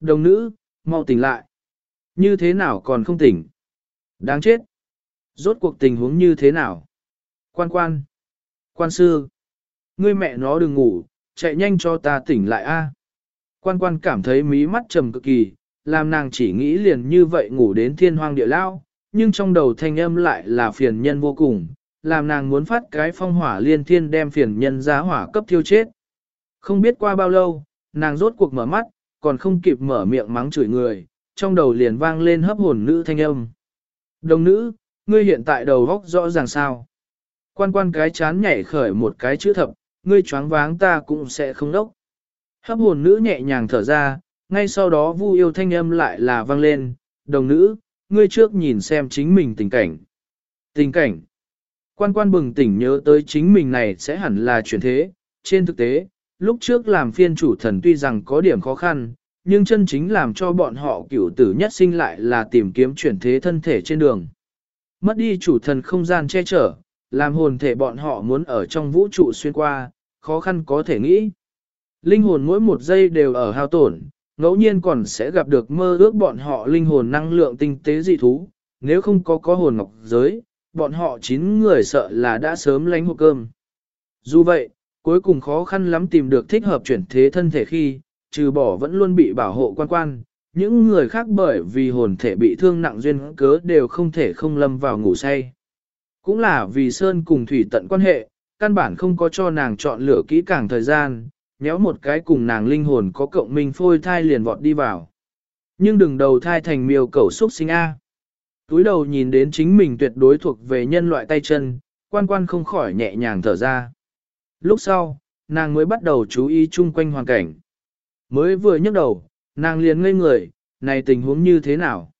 Đồng nữ, mau tỉnh lại. Như thế nào còn không tỉnh? Đáng chết. Rốt cuộc tình huống như thế nào? Quan quan. Quan sư. Ngươi mẹ nó đừng ngủ, chạy nhanh cho ta tỉnh lại a. Quan quan cảm thấy mí mắt trầm cực kỳ, làm nàng chỉ nghĩ liền như vậy ngủ đến thiên hoang địa lao, nhưng trong đầu thanh âm lại là phiền nhân vô cùng, làm nàng muốn phát cái phong hỏa liên thiên đem phiền nhân giá hỏa cấp thiêu chết. Không biết qua bao lâu, nàng rốt cuộc mở mắt, còn không kịp mở miệng mắng chửi người, trong đầu liền vang lên hấp hồn nữ thanh âm. Đồng nữ, ngươi hiện tại đầu góc rõ ràng sao. Quan quan cái chán nhảy khởi một cái chữ thập, ngươi choáng váng ta cũng sẽ không đốc. Hấp hồn nữ nhẹ nhàng thở ra, ngay sau đó vu yêu thanh âm lại là vang lên, đồng nữ, ngươi trước nhìn xem chính mình tình cảnh. Tình cảnh. Quan quan bừng tỉnh nhớ tới chính mình này sẽ hẳn là chuyển thế, trên thực tế, lúc trước làm phiên chủ thần tuy rằng có điểm khó khăn, nhưng chân chính làm cho bọn họ cửu tử nhất sinh lại là tìm kiếm chuyển thế thân thể trên đường. Mất đi chủ thần không gian che chở, làm hồn thể bọn họ muốn ở trong vũ trụ xuyên qua, khó khăn có thể nghĩ. Linh hồn mỗi một giây đều ở hao tổn, ngẫu nhiên còn sẽ gặp được mơ ước bọn họ linh hồn năng lượng tinh tế dị thú, nếu không có có hồn ngọc giới, bọn họ chín người sợ là đã sớm lánh hộp cơm. Dù vậy, cuối cùng khó khăn lắm tìm được thích hợp chuyển thế thân thể khi, trừ bỏ vẫn luôn bị bảo hộ quan quan, những người khác bởi vì hồn thể bị thương nặng duyên cớ đều không thể không lâm vào ngủ say. Cũng là vì Sơn cùng Thủy tận quan hệ, căn bản không có cho nàng chọn lựa kỹ càng thời gian, nhéo một cái cùng nàng linh hồn có cộng minh phôi thai liền vọt đi vào. Nhưng đừng đầu thai thành miêu cẩu xúc sinh A. Túi đầu nhìn đến chính mình tuyệt đối thuộc về nhân loại tay chân, quan quan không khỏi nhẹ nhàng thở ra. Lúc sau, nàng mới bắt đầu chú ý chung quanh hoàn cảnh. Mới vừa nhấc đầu, nàng liền ngây người, này tình huống như thế nào?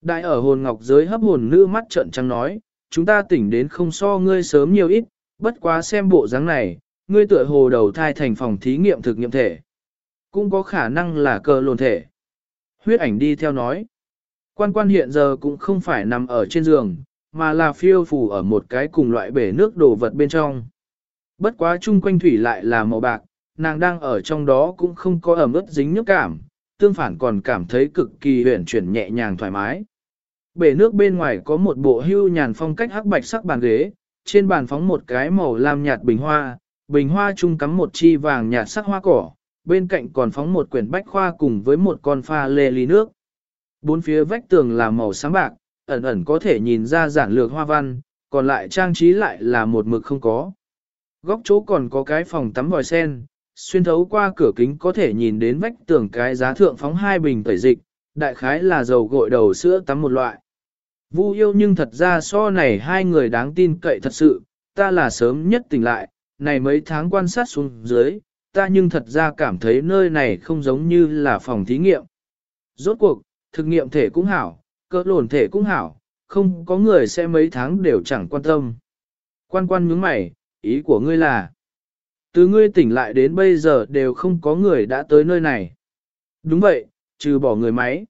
Đại ở hồn ngọc giới hấp hồn nữ mắt trợn trắng nói, chúng ta tỉnh đến không so ngươi sớm nhiều ít, bất quá xem bộ dáng này, ngươi tựa hồ đầu thai thành phòng thí nghiệm thực nghiệm thể. Cũng có khả năng là cơ lồn thể. Huyết ảnh đi theo nói. Quan quan hiện giờ cũng không phải nằm ở trên giường, mà là phiêu phù ở một cái cùng loại bể nước đồ vật bên trong. Bất quá chung quanh thủy lại là màu bạc, nàng đang ở trong đó cũng không có ẩm ướt dính nhức cảm, tương phản còn cảm thấy cực kỳ huyển chuyển nhẹ nhàng thoải mái. Bể nước bên ngoài có một bộ hưu nhàn phong cách hắc bạch sắc bàn ghế, trên bàn phóng một cái màu lam nhạt bình hoa, bình hoa chung cắm một chi vàng nhạt sắc hoa cỏ, bên cạnh còn phóng một quyển bách khoa cùng với một con pha lê ly nước. Bốn phía vách tường là màu sáng bạc, ẩn ẩn có thể nhìn ra giản lược hoa văn, còn lại trang trí lại là một mực không có. Góc chỗ còn có cái phòng tắm vòi sen, xuyên thấu qua cửa kính có thể nhìn đến vách tường cái giá thượng phóng hai bình tẩy dịch, đại khái là dầu gội đầu sữa tắm một loại. Vu yêu nhưng thật ra so này hai người đáng tin cậy thật sự, ta là sớm nhất tỉnh lại, này mấy tháng quan sát xuống dưới, ta nhưng thật ra cảm thấy nơi này không giống như là phòng thí nghiệm. Rốt cuộc, thực nghiệm thể cũng hảo, cơ lồn thể cũng hảo, không có người sẽ mấy tháng đều chẳng quan tâm. Quan quan nhướng mày, ý của ngươi là, từ ngươi tỉnh lại đến bây giờ đều không có người đã tới nơi này. Đúng vậy, trừ bỏ người máy.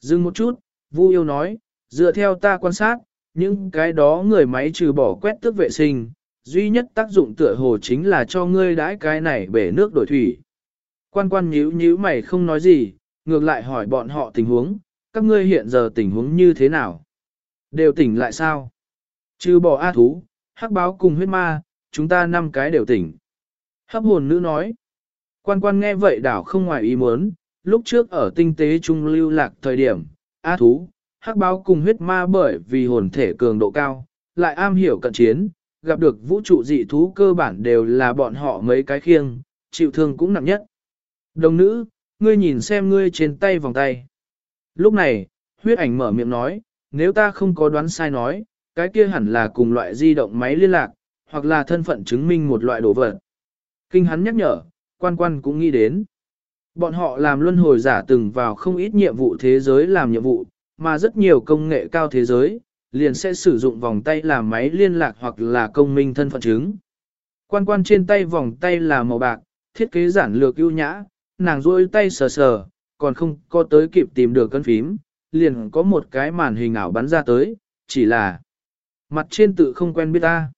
Dừng một chút, Vu yêu nói, dựa theo ta quan sát, những cái đó người máy trừ bỏ quét tước vệ sinh, duy nhất tác dụng tựa hồ chính là cho ngươi đãi cái này bể nước đổi thủy. Quan quan nhíu nhíu mày không nói gì, ngược lại hỏi bọn họ tình huống, các ngươi hiện giờ tình huống như thế nào? Đều tỉnh lại sao? Trừ bỏ A thú, hắc báo cùng huyết ma, chúng ta năm cái đều tỉnh. Hấp hồn nữ nói. Quan quan nghe vậy đảo không ngoài ý muốn, lúc trước ở tinh tế trung lưu lạc thời điểm, A thú, hắc báo cùng huyết ma bởi vì hồn thể cường độ cao, lại am hiểu cận chiến, gặp được vũ trụ dị thú cơ bản đều là bọn họ mấy cái khiêng, chịu thương cũng nặng nhất. Đồng nữ, ngươi nhìn xem ngươi trên tay vòng tay. Lúc này, huyết ảnh mở miệng nói, nếu ta không có đoán sai nói, cái kia hẳn là cùng loại di động máy liên lạc, hoặc là thân phận chứng minh một loại đồ vật. Kinh hắn nhắc nhở, quan quan cũng nghĩ đến. Bọn họ làm luân hồi giả từng vào không ít nhiệm vụ thế giới làm nhiệm vụ, mà rất nhiều công nghệ cao thế giới, liền sẽ sử dụng vòng tay làm máy liên lạc hoặc là công minh thân phận chứng. Quan quan trên tay vòng tay là màu bạc, thiết kế giản lược ưu nhã, nàng rôi tay sờ sờ, còn không có tới kịp tìm được cân phím, liền có một cái màn hình ảo bắn ra tới, chỉ là mặt trên tự không quen biết ta.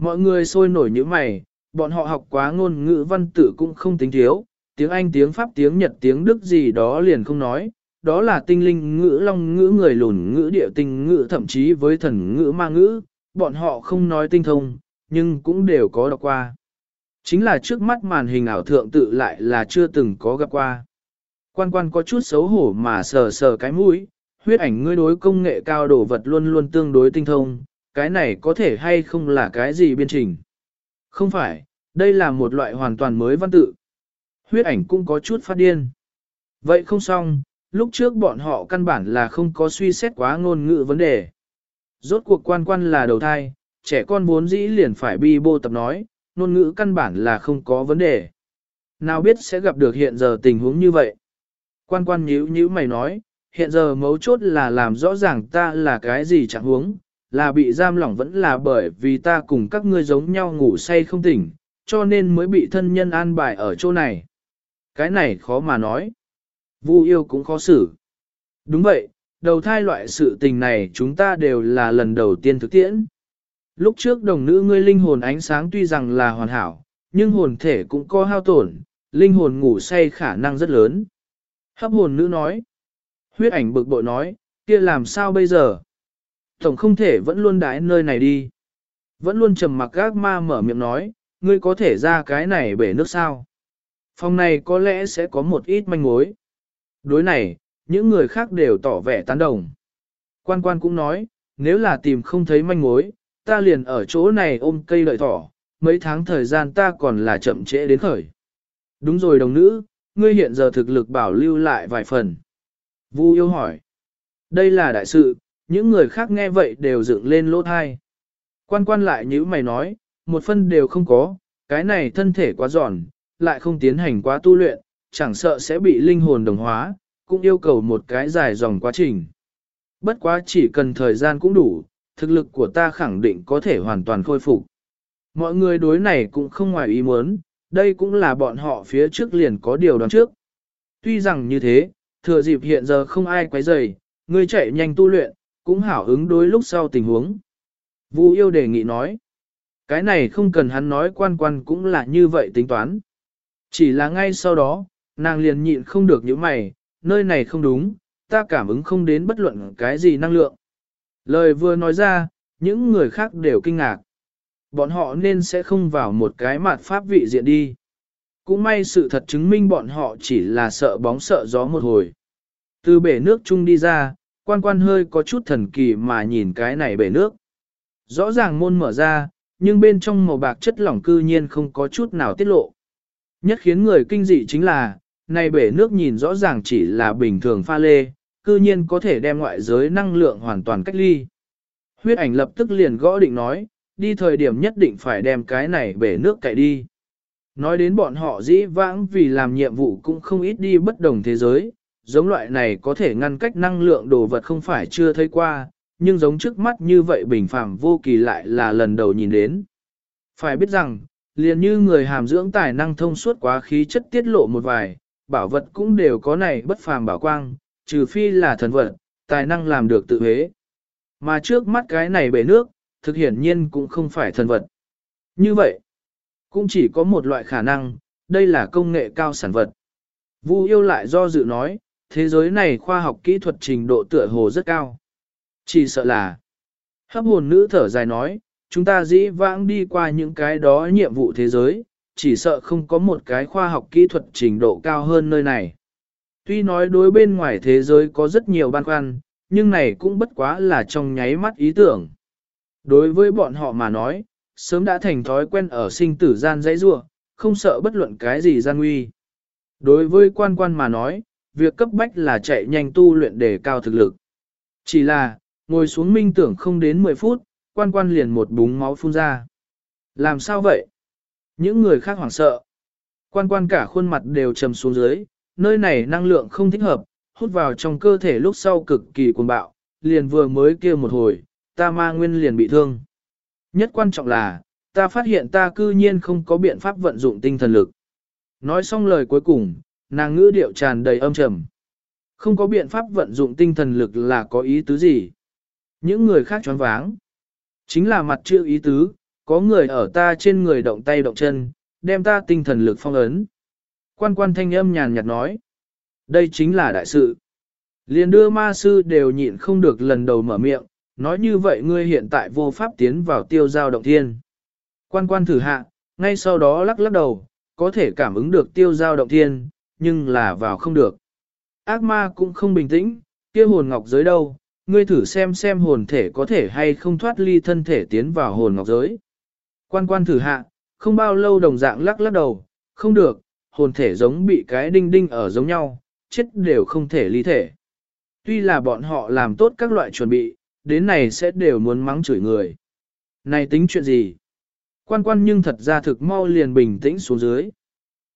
Mọi người sôi nổi như mày, bọn họ học quá ngôn ngữ văn tử cũng không tính thiếu, tiếng Anh tiếng Pháp tiếng Nhật tiếng Đức gì đó liền không nói, đó là tinh linh ngữ long ngữ người lùn ngữ địa tinh ngữ thậm chí với thần ngữ ma ngữ, bọn họ không nói tinh thông, nhưng cũng đều có đọc qua. Chính là trước mắt màn hình ảo thượng tự lại là chưa từng có gặp qua. Quan quan có chút xấu hổ mà sờ sờ cái mũi, huyết ảnh ngươi đối công nghệ cao đồ vật luôn luôn tương đối tinh thông, cái này có thể hay không là cái gì biên trình. Không phải, đây là một loại hoàn toàn mới văn tự. Huyết ảnh cũng có chút phát điên. Vậy không xong, lúc trước bọn họ căn bản là không có suy xét quá ngôn ngữ vấn đề. Rốt cuộc quan quan là đầu thai, trẻ con vốn dĩ liền phải bi bô tập nói, ngôn ngữ căn bản là không có vấn đề. Nào biết sẽ gặp được hiện giờ tình huống như vậy. Quan quan nhíu nhíu mày nói, hiện giờ mấu chốt là làm rõ ràng ta là cái gì chẳng huống, là bị giam lỏng vẫn là bởi vì ta cùng các ngươi giống nhau ngủ say không tỉnh, cho nên mới bị thân nhân an bài ở chỗ này. Cái này khó mà nói. Vu yêu cũng khó xử. Đúng vậy, đầu thai loại sự tình này chúng ta đều là lần đầu tiên thực tiễn. Lúc trước đồng nữ ngươi linh hồn ánh sáng tuy rằng là hoàn hảo, nhưng hồn thể cũng có hao tổn, linh hồn ngủ say khả năng rất lớn. Hấp hồn nữ nói. Huyết ảnh bực bội nói, kia làm sao bây giờ? Tổng không thể vẫn luôn đái nơi này đi. Vẫn luôn trầm mặc gác ma mở miệng nói, ngươi có thể ra cái này bể nước sao? Phòng này có lẽ sẽ có một ít manh mối. Đối này, những người khác đều tỏ vẻ tán đồng. Quan quan cũng nói, nếu là tìm không thấy manh mối, ta liền ở chỗ này ôm cây lợi thỏ, mấy tháng thời gian ta còn là chậm trễ đến khởi. Đúng rồi đồng nữ, ngươi hiện giờ thực lực bảo lưu lại vài phần. Vu yêu hỏi. Đây là đại sự, những người khác nghe vậy đều dựng lên lỗ thai. Quan quan lại như mày nói, một phân đều không có, cái này thân thể quá giòn, lại không tiến hành quá tu luyện, chẳng sợ sẽ bị linh hồn đồng hóa, cũng yêu cầu một cái dài dòng quá trình. Bất quá chỉ cần thời gian cũng đủ, thực lực của ta khẳng định có thể hoàn toàn khôi phục. Mọi người đối này cũng không ngoài ý muốn, đây cũng là bọn họ phía trước liền có điều đoán trước. Tuy rằng như thế, thừa dịp hiện giờ không ai quấy rầy, ngươi chạy nhanh tu luyện, cũng hảo ứng đối lúc sau tình huống. Vu yêu đề nghị nói, cái này không cần hắn nói quan quan cũng là như vậy tính toán. Chỉ là ngay sau đó, nàng liền nhịn không được những mày, nơi này không đúng, ta cảm ứng không đến bất luận cái gì năng lượng. Lời vừa nói ra, những người khác đều kinh ngạc. Bọn họ nên sẽ không vào một cái mặt pháp vị diện đi. Cũng may sự thật chứng minh bọn họ chỉ là sợ bóng sợ gió một hồi. Từ bể nước chung đi ra, quan quan hơi có chút thần kỳ mà nhìn cái này bể nước. Rõ ràng môn mở ra, nhưng bên trong màu bạc chất lỏng cư nhiên không có chút nào tiết lộ. Nhất khiến người kinh dị chính là, này bể nước nhìn rõ ràng chỉ là bình thường pha lê, cư nhiên có thể đem ngoại giới năng lượng hoàn toàn cách ly. Huyết ảnh lập tức liền gõ định nói, đi thời điểm nhất định phải đem cái này bể nước cậy đi. Nói đến bọn họ dĩ vãng vì làm nhiệm vụ cũng không ít đi bất đồng thế giới, giống loại này có thể ngăn cách năng lượng đồ vật không phải chưa thấy qua, nhưng giống trước mắt như vậy bình phàm vô kỳ lại là lần đầu nhìn đến. Phải biết rằng, liền như người hàm dưỡng tài năng thông suốt quá khí chất tiết lộ một vài, bảo vật cũng đều có này bất phàm bảo quang, trừ phi là thần vật, tài năng làm được tự hế. Mà trước mắt cái này bể nước, thực hiển nhiên cũng không phải thần vật. Như vậy, cũng chỉ có một loại khả năng, đây là công nghệ cao sản vật. Vu yêu lại do dự nói, thế giới này khoa học kỹ thuật trình độ tựa hồ rất cao. Chỉ sợ là, hấp hồn nữ thở dài nói, chúng ta dĩ vãng đi qua những cái đó nhiệm vụ thế giới, chỉ sợ không có một cái khoa học kỹ thuật trình độ cao hơn nơi này. Tuy nói đối bên ngoài thế giới có rất nhiều băn khoăn, nhưng này cũng bất quá là trong nháy mắt ý tưởng. Đối với bọn họ mà nói, sớm đã thành thói quen ở sinh tử gian dãy rua, không sợ bất luận cái gì gian nguy. Đối với quan quan mà nói, việc cấp bách là chạy nhanh tu luyện để cao thực lực. Chỉ là, ngồi xuống minh tưởng không đến 10 phút, quan quan liền một búng máu phun ra. Làm sao vậy? Những người khác hoảng sợ. Quan quan cả khuôn mặt đều trầm xuống dưới, nơi này năng lượng không thích hợp, hút vào trong cơ thể lúc sau cực kỳ cuồng bạo, liền vừa mới kia một hồi, ta ma nguyên liền bị thương. Nhất quan trọng là, ta phát hiện ta cư nhiên không có biện pháp vận dụng tinh thần lực. Nói xong lời cuối cùng, nàng ngữ điệu tràn đầy âm trầm. Không có biện pháp vận dụng tinh thần lực là có ý tứ gì? Những người khác choáng váng. Chính là mặt chưa ý tứ, có người ở ta trên người động tay động chân, đem ta tinh thần lực phong ấn. Quan quan thanh âm nhàn nhạt nói. Đây chính là đại sự. Liền đưa ma sư đều nhịn không được lần đầu mở miệng, nói như vậy ngươi hiện tại vô pháp tiến vào tiêu giao động thiên. Quan quan thử hạ, ngay sau đó lắc lắc đầu, có thể cảm ứng được tiêu giao động thiên, nhưng là vào không được. Ác ma cũng không bình tĩnh, kia hồn ngọc giới đâu, ngươi thử xem xem hồn thể có thể hay không thoát ly thân thể tiến vào hồn ngọc giới. Quan quan thử hạ, không bao lâu đồng dạng lắc lắc đầu, không được, hồn thể giống bị cái đinh đinh ở giống nhau, chết đều không thể ly thể. Tuy là bọn họ làm tốt các loại chuẩn bị, đến này sẽ đều muốn mắng chửi người. Này tính chuyện gì? Quan quan nhưng thật ra thực mau liền bình tĩnh xuống dưới.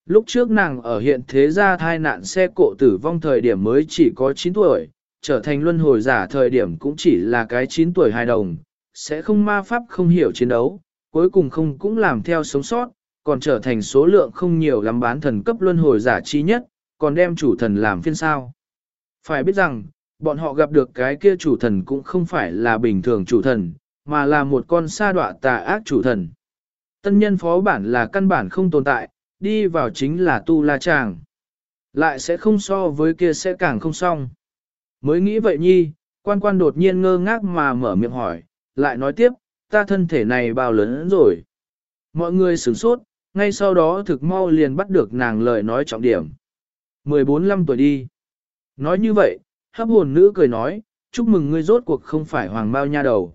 Lúc trước nàng ở hiện thế gia thai nạn xe cộ tử vong thời điểm mới chỉ có 9 tuổi, trở thành luân hồi giả thời điểm cũng chỉ là cái 9 tuổi hài đồng, sẽ không ma pháp không hiểu chiến đấu, cuối cùng không cũng làm theo sống sót, còn trở thành số lượng không nhiều lắm bán thần cấp luân hồi giả chi nhất, còn đem chủ thần làm phiên sao. Phải biết rằng, bọn họ gặp được cái kia chủ thần cũng không phải là bình thường chủ thần, mà là một con sa đọa tà ác chủ thần. Tân nhân phó bản là căn bản không tồn tại, đi vào chính là tu la chàng. Lại sẽ không so với kia sẽ càng không xong. Mới nghĩ vậy nhi, quan quan đột nhiên ngơ ngác mà mở miệng hỏi, lại nói tiếp, ta thân thể này bao lớn rồi. Mọi người sửng sốt, ngay sau đó thực mau liền bắt được nàng lời nói trọng điểm. 14-15 tuổi đi. Nói như vậy, hấp hồn nữ cười nói, chúc mừng ngươi rốt cuộc không phải hoàng bao nha đầu.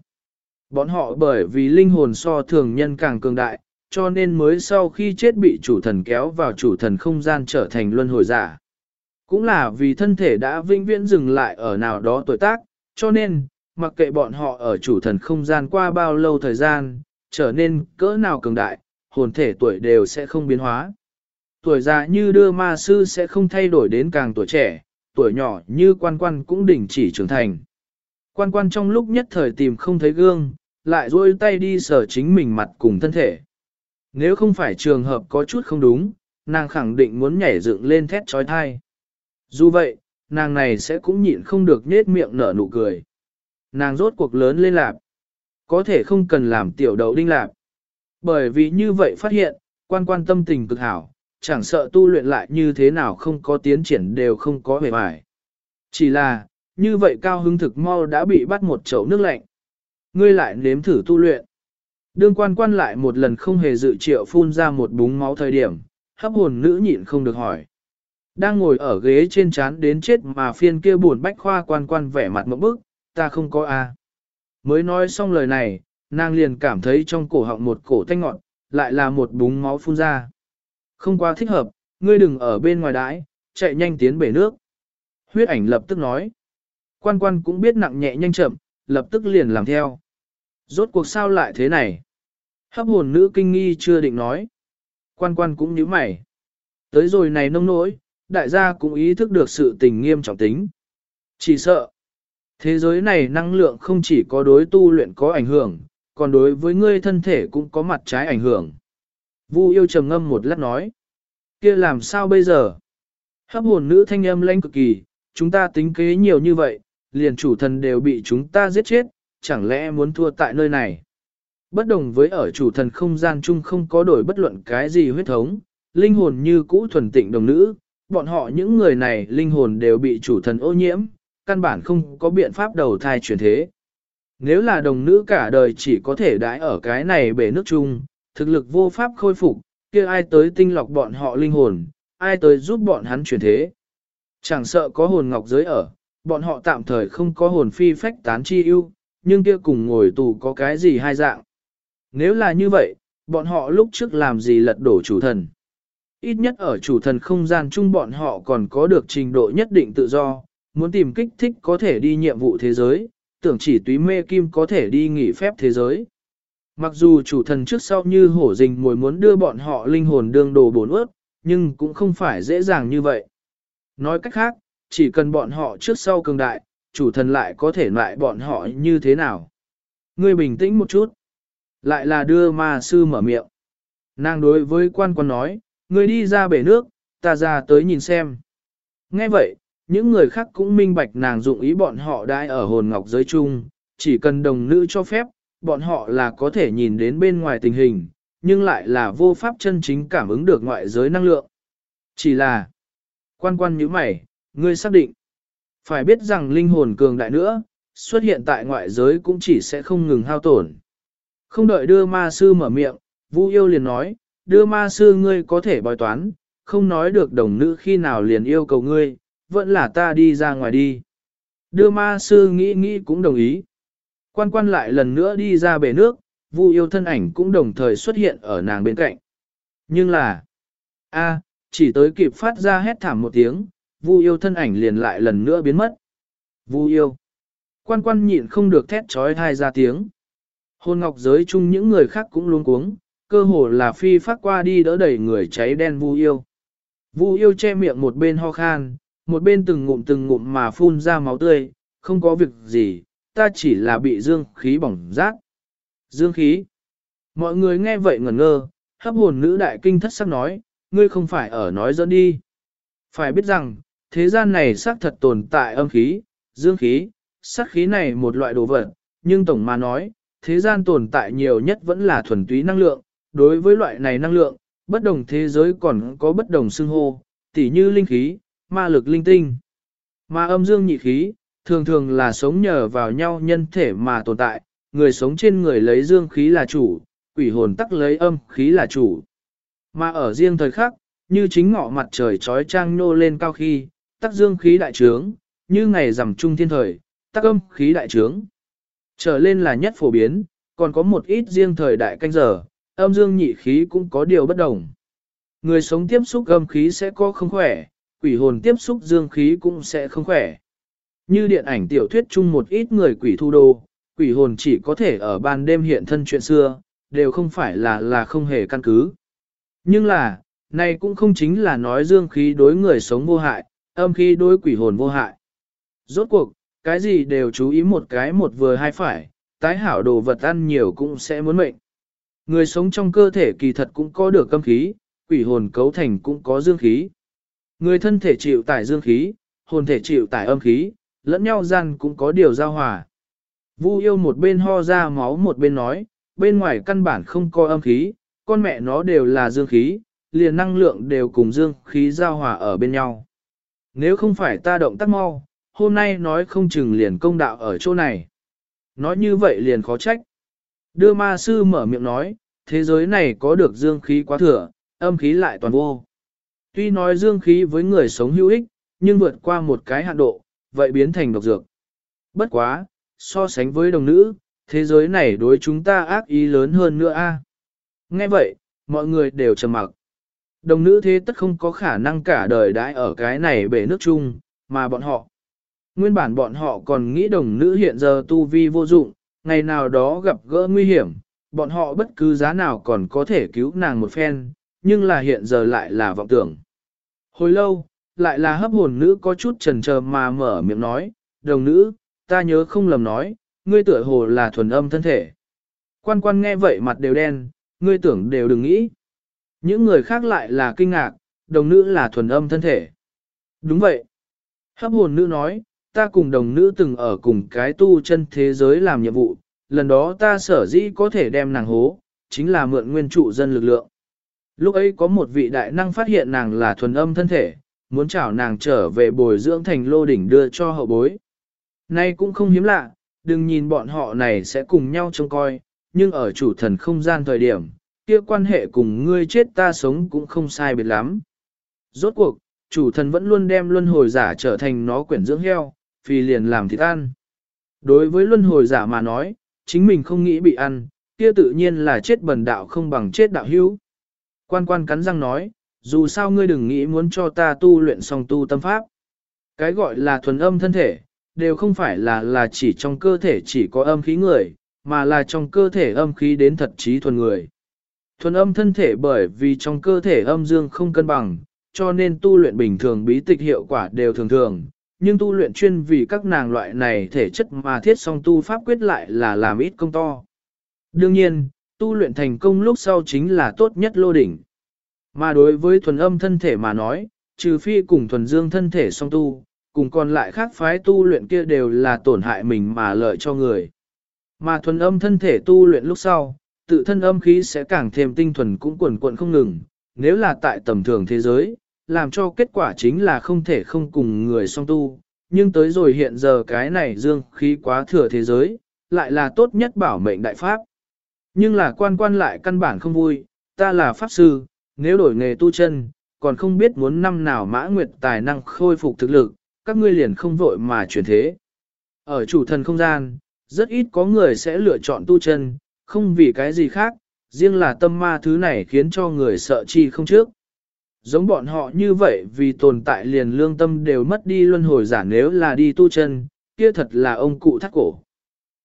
Bọn họ bởi vì linh hồn so thường nhân càng cường đại, cho nên mới sau khi chết bị chủ thần kéo vào chủ thần không gian trở thành luân hồi giả. Cũng là vì thân thể đã vĩnh viễn dừng lại ở nào đó tuổi tác, cho nên, mặc kệ bọn họ ở chủ thần không gian qua bao lâu thời gian, trở nên cỡ nào cường đại, hồn thể tuổi đều sẽ không biến hóa. Tuổi già như đưa ma sư sẽ không thay đổi đến càng tuổi trẻ, tuổi nhỏ như quan quan cũng đỉnh chỉ trưởng thành. Quan quan trong lúc nhất thời tìm không thấy gương, lại duỗi tay đi sờ chính mình mặt cùng thân thể. Nếu không phải trường hợp có chút không đúng, nàng khẳng định muốn nhảy dựng lên thét trói thai. Dù vậy, nàng này sẽ cũng nhịn không được nết miệng nở nụ cười. Nàng rốt cuộc lớn lên lạp. Có thể không cần làm tiểu đầu đinh lạp. Bởi vì như vậy phát hiện, quan quan tâm tình cực hảo, chẳng sợ tu luyện lại như thế nào không có tiến triển đều không có vẻ vải. Chỉ là, như vậy cao hứng thực mau đã bị bắt một chậu nước lạnh. Ngươi lại nếm thử tu luyện. Đương quan quan lại một lần không hề dự triệu phun ra một búng máu thời điểm, hấp hồn nữ nhịn không được hỏi. Đang ngồi ở ghế trên chán đến chết mà phiên kia buồn bách khoa quan quan vẻ mặt mẫu bức, ta không có a. Mới nói xong lời này, nàng liền cảm thấy trong cổ họng một cổ thanh ngọn, lại là một búng máu phun ra. Không quá thích hợp, ngươi đừng ở bên ngoài đãi, chạy nhanh tiến bể nước. Huyết ảnh lập tức nói. Quan quan cũng biết nặng nhẹ nhanh chậm, lập tức liền làm theo. Rốt cuộc sao lại thế này? Hấp hồn nữ kinh nghi chưa định nói. Quan quan cũng nhíu mày. Tới rồi này nông nỗi, đại gia cũng ý thức được sự tình nghiêm trọng tính. Chỉ sợ, thế giới này năng lượng không chỉ có đối tu luyện có ảnh hưởng, còn đối với ngươi thân thể cũng có mặt trái ảnh hưởng. Vu yêu trầm ngâm một lát nói. kia làm sao bây giờ? Hấp hồn nữ thanh âm lanh cực kỳ, chúng ta tính kế nhiều như vậy, liền chủ thần đều bị chúng ta giết chết, chẳng lẽ muốn thua tại nơi này? Bất đồng với ở chủ thần không gian chung không có đổi bất luận cái gì huyết thống, linh hồn như cũ thuần tịnh đồng nữ, bọn họ những người này linh hồn đều bị chủ thần ô nhiễm, căn bản không có biện pháp đầu thai chuyển thế. Nếu là đồng nữ cả đời chỉ có thể đãi ở cái này bể nước chung, thực lực vô pháp khôi phục, kia ai tới tinh lọc bọn họ linh hồn, ai tới giúp bọn hắn chuyển thế. Chẳng sợ có hồn ngọc giới ở, bọn họ tạm thời không có hồn phi phách tán chi ưu, nhưng kia cùng ngồi tù có cái gì hai dạng. Nếu là như vậy, bọn họ lúc trước làm gì lật đổ chủ thần. Ít nhất ở chủ thần không gian chung bọn họ còn có được trình độ nhất định tự do, muốn tìm kích thích có thể đi nhiệm vụ thế giới, tưởng chỉ túy mê kim có thể đi nghỉ phép thế giới. Mặc dù chủ thần trước sau như hổ rình mồi muốn đưa bọn họ linh hồn đương đồ bổn ướt, nhưng cũng không phải dễ dàng như vậy. Nói cách khác, chỉ cần bọn họ trước sau cường đại, chủ thần lại có thể loại bọn họ như thế nào. Ngươi bình tĩnh một chút. Lại là đưa ma sư mở miệng. Nàng đối với quan quan nói, ngươi đi ra bể nước, ta ra tới nhìn xem. Nghe vậy, những người khác cũng minh bạch nàng dụng ý bọn họ đãi ở hồn ngọc giới chung, chỉ cần đồng nữ cho phép, bọn họ là có thể nhìn đến bên ngoài tình hình, nhưng lại là vô pháp chân chính cảm ứng được ngoại giới năng lượng. Chỉ là, quan quan như mày, ngươi xác định. Phải biết rằng linh hồn cường đại nữa, xuất hiện tại ngoại giới cũng chỉ sẽ không ngừng hao tổn. Không đợi đưa ma sư mở miệng, Vu yêu liền nói, đưa ma sư ngươi có thể bói toán, không nói được đồng nữ khi nào liền yêu cầu ngươi, vẫn là ta đi ra ngoài đi. Đưa ma sư nghĩ nghĩ cũng đồng ý. Quan quan lại lần nữa đi ra bể nước, Vu yêu thân ảnh cũng đồng thời xuất hiện ở nàng bên cạnh. Nhưng là, a, chỉ tới kịp phát ra hét thảm một tiếng, Vu yêu thân ảnh liền lại lần nữa biến mất. Vu yêu. Quan quan nhịn không được thét trói thai ra tiếng. Hôn ngọc giới chung những người khác cũng luống cuống, cơ hồ là phi phát qua đi đỡ đẩy người cháy đen Vu yêu. Vu yêu che miệng một bên ho khan, một bên từng ngụm từng ngụm mà phun ra máu tươi, không có việc gì, ta chỉ là bị dương khí bỏng rát. Dương khí. Mọi người nghe vậy ngẩn ngơ, hấp hồn nữ đại kinh thất sắc nói, ngươi không phải ở nói dẫn đi. Phải biết rằng, thế gian này xác thật tồn tại âm khí, dương khí, sát khí này một loại đồ vật, nhưng tổng mà nói, thế gian tồn tại nhiều nhất vẫn là thuần túy năng lượng, đối với loại này năng lượng, bất đồng thế giới còn có bất đồng xưng hô, tỉ như linh khí, ma lực linh tinh. Mà âm dương nhị khí, thường thường là sống nhờ vào nhau nhân thể mà tồn tại, người sống trên người lấy dương khí là chủ, quỷ hồn tắc lấy âm khí là chủ. Mà ở riêng thời khắc, như chính ngọ mặt trời trói trang nô lên cao khi, tắc dương khí đại trướng, như ngày rằm trung thiên thời, tắc âm khí đại trướng. Trở lên là nhất phổ biến, còn có một ít riêng thời đại canh giờ, âm dương nhị khí cũng có điều bất đồng. Người sống tiếp xúc âm khí sẽ có không khỏe, quỷ hồn tiếp xúc dương khí cũng sẽ không khỏe. Như điện ảnh tiểu thuyết chung một ít người quỷ thu đô, quỷ hồn chỉ có thể ở ban đêm hiện thân chuyện xưa, đều không phải là là không hề căn cứ. Nhưng là, này cũng không chính là nói dương khí đối người sống vô hại, âm khí đối quỷ hồn vô hại. Rốt cuộc, cái gì đều chú ý một cái một vừa hai phải, tái hảo đồ vật ăn nhiều cũng sẽ muốn mệnh. Người sống trong cơ thể kỳ thật cũng có được âm khí, quỷ hồn cấu thành cũng có dương khí. Người thân thể chịu tải dương khí, hồn thể chịu tải âm khí, lẫn nhau gian cũng có điều giao hòa. Vu yêu một bên ho ra máu một bên nói, bên ngoài căn bản không có âm khí, con mẹ nó đều là dương khí, liền năng lượng đều cùng dương khí giao hòa ở bên nhau. Nếu không phải ta động tác mau, hôm nay nói không chừng liền công đạo ở chỗ này. Nói như vậy liền khó trách. Đưa ma sư mở miệng nói, thế giới này có được dương khí quá thừa, âm khí lại toàn vô. Tuy nói dương khí với người sống hữu ích, nhưng vượt qua một cái hạn độ, vậy biến thành độc dược. Bất quá, so sánh với đồng nữ, thế giới này đối chúng ta ác ý lớn hơn nữa a. Nghe vậy, mọi người đều trầm mặc. Đồng nữ thế tất không có khả năng cả đời đãi ở cái này bể nước chung, mà bọn họ. Nguyên bản bọn họ còn nghĩ đồng nữ hiện giờ tu vi vô dụng, ngày nào đó gặp gỡ nguy hiểm, bọn họ bất cứ giá nào còn có thể cứu nàng một phen, nhưng là hiện giờ lại là vọng tưởng. Hồi lâu, lại là hấp hồn nữ có chút trần chờ mà mở miệng nói, đồng nữ, ta nhớ không lầm nói, ngươi tựa hồ là thuần âm thân thể. Quan quan nghe vậy mặt đều đen, ngươi tưởng đều đừng nghĩ. Những người khác lại là kinh ngạc, đồng nữ là thuần âm thân thể. Đúng vậy. Hấp hồn nữ nói, ta cùng đồng nữ từng ở cùng cái tu chân thế giới làm nhiệm vụ, lần đó ta sở dĩ có thể đem nàng hố, chính là mượn nguyên trụ dân lực lượng. Lúc ấy có một vị đại năng phát hiện nàng là thuần âm thân thể, muốn chảo nàng trở về bồi dưỡng thành lô đỉnh đưa cho hậu bối. Nay cũng không hiếm lạ, đừng nhìn bọn họ này sẽ cùng nhau trông coi, nhưng ở chủ thần không gian thời điểm, kia quan hệ cùng ngươi chết ta sống cũng không sai biệt lắm. Rốt cuộc, chủ thần vẫn luôn đem luân hồi giả trở thành nó quyển dưỡng heo, phi liền làm thịt ăn. Đối với luân hồi giả mà nói, chính mình không nghĩ bị ăn, kia tự nhiên là chết bần đạo không bằng chết đạo hữu. Quan quan cắn răng nói, dù sao ngươi đừng nghĩ muốn cho ta tu luyện song tu tâm pháp. Cái gọi là thuần âm thân thể, đều không phải là là chỉ trong cơ thể chỉ có âm khí người, mà là trong cơ thể âm khí đến thật trí thuần người. Thuần âm thân thể bởi vì trong cơ thể âm dương không cân bằng, cho nên tu luyện bình thường bí tịch hiệu quả đều thường thường, nhưng tu luyện chuyên vì các nàng loại này thể chất mà thiết song tu pháp quyết lại là làm ít công to. Đương nhiên, tu luyện thành công lúc sau chính là tốt nhất lô đỉnh. Mà đối với thuần âm thân thể mà nói, trừ phi cùng thuần dương thân thể song tu, cùng còn lại khác phái tu luyện kia đều là tổn hại mình mà lợi cho người. Mà thuần âm thân thể tu luyện lúc sau, tự thân âm khí sẽ càng thêm tinh thuần cũng quần quận không ngừng, nếu là tại tầm thường thế giới, làm cho kết quả chính là không thể không cùng người song tu, nhưng tới rồi hiện giờ cái này dương khí quá thừa thế giới, lại là tốt nhất bảo mệnh đại pháp. Nhưng là quan quan lại căn bản không vui, ta là pháp sư, nếu đổi nghề tu chân, còn không biết muốn năm nào mã nguyệt tài năng khôi phục thực lực, các ngươi liền không vội mà chuyển thế. Ở chủ thần không gian, rất ít có người sẽ lựa chọn tu chân, không vì cái gì khác, riêng là tâm ma thứ này khiến cho người sợ chi không trước. Giống bọn họ như vậy vì tồn tại liền lương tâm đều mất đi luân hồi giả nếu là đi tu chân, kia thật là ông cụ thắt cổ.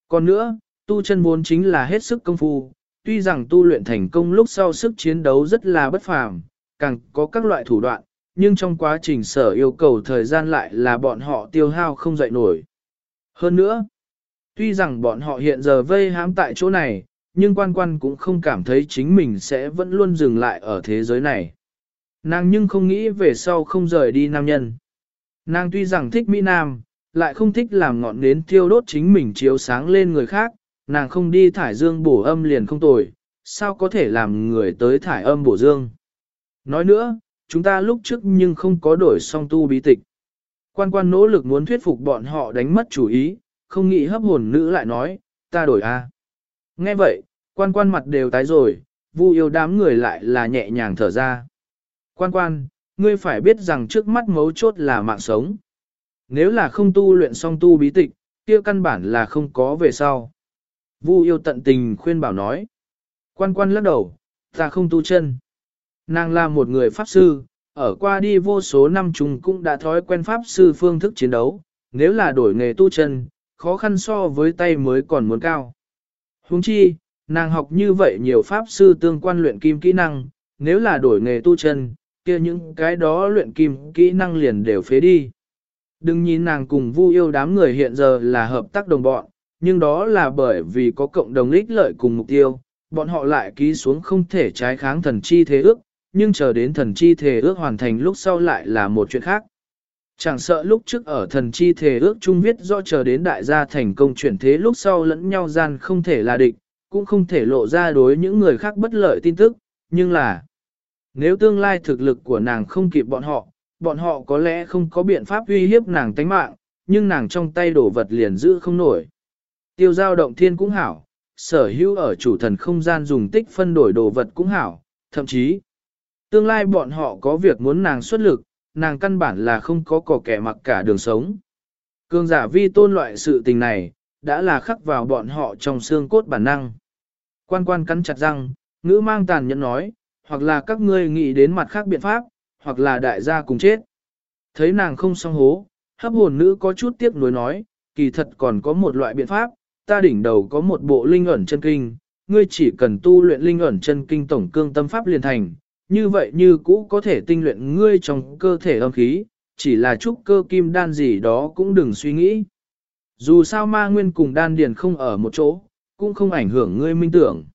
Còn nữa, tu chân vốn chính là hết sức công phu, tuy rằng tu luyện thành công lúc sau sức chiến đấu rất là bất phàm, càng có các loại thủ đoạn, nhưng trong quá trình sở yêu cầu thời gian lại là bọn họ tiêu hao không dậy nổi. Hơn nữa, tuy rằng bọn họ hiện giờ vây hãm tại chỗ này, nhưng quan quan cũng không cảm thấy chính mình sẽ vẫn luôn dừng lại ở thế giới này. Nàng nhưng không nghĩ về sau không rời đi nam nhân. Nàng tuy rằng thích Mỹ Nam, lại không thích làm ngọn nến thiêu đốt chính mình chiếu sáng lên người khác, nàng không đi thải dương bổ âm liền không tồi, sao có thể làm người tới thải âm bổ dương. Nói nữa, chúng ta lúc trước nhưng không có đổi song tu bí tịch. Quan quan nỗ lực muốn thuyết phục bọn họ đánh mất chủ ý, không nghĩ hấp hồn nữ lại nói, ta đổi a. Nghe vậy, quan quan mặt đều tái rồi, vu yêu đám người lại là nhẹ nhàng thở ra. Quan quan, ngươi phải biết rằng trước mắt mấu chốt là mạng sống. Nếu là không tu luyện song tu bí tịch, kia căn bản là không có về sau. Vu yêu tận tình khuyên bảo nói. Quan quan lắc đầu, ta không tu chân. Nàng là một người pháp sư, ở qua đi vô số năm chúng cũng đã thói quen pháp sư phương thức chiến đấu, nếu là đổi nghề tu chân, khó khăn so với tay mới còn muốn cao. Huống chi, nàng học như vậy nhiều pháp sư tương quan luyện kim kỹ năng, nếu là đổi nghề tu chân, kia những cái đó luyện kim kỹ năng liền đều phế đi. Đừng nhìn nàng cùng vu yêu đám người hiện giờ là hợp tác đồng bọn, nhưng đó là bởi vì có cộng đồng ích lợi cùng mục tiêu, bọn họ lại ký xuống không thể trái kháng thần chi thế ước, nhưng chờ đến thần chi thế ước hoàn thành lúc sau lại là một chuyện khác. Chẳng sợ lúc trước ở thần chi thể ước chung viết do chờ đến đại gia thành công chuyển thế lúc sau lẫn nhau gian không thể là địch, cũng không thể lộ ra đối những người khác bất lợi tin tức, nhưng là nếu tương lai thực lực của nàng không kịp bọn họ, bọn họ có lẽ không có biện pháp uy hiếp nàng tánh mạng, nhưng nàng trong tay đổ vật liền giữ không nổi. Tiêu giao động thiên cũng hảo, sở hữu ở chủ thần không gian dùng tích phân đổi đồ vật cũng hảo, thậm chí Tương lai bọn họ có việc muốn nàng xuất lực, nàng căn bản là không có cỏ kẻ mặc cả đường sống. Cương giả vi tôn loại sự tình này, đã là khắc vào bọn họ trong xương cốt bản năng. Quan quan cắn chặt răng, ngữ mang tàn nhẫn nói, hoặc là các ngươi nghĩ đến mặt khác biện pháp, hoặc là đại gia cùng chết. Thấy nàng không song hố, hấp hồn nữ có chút tiếc nuối nói, kỳ thật còn có một loại biện pháp, ta đỉnh đầu có một bộ linh ẩn chân kinh, ngươi chỉ cần tu luyện linh ẩn chân kinh tổng cương tâm pháp liền thành, như vậy như cũ có thể tinh luyện ngươi trong cơ thể âm khí, chỉ là trúc cơ kim đan gì đó cũng đừng suy nghĩ. Dù sao ma nguyên cùng đan điền không ở một chỗ, cũng không ảnh hưởng ngươi minh tưởng.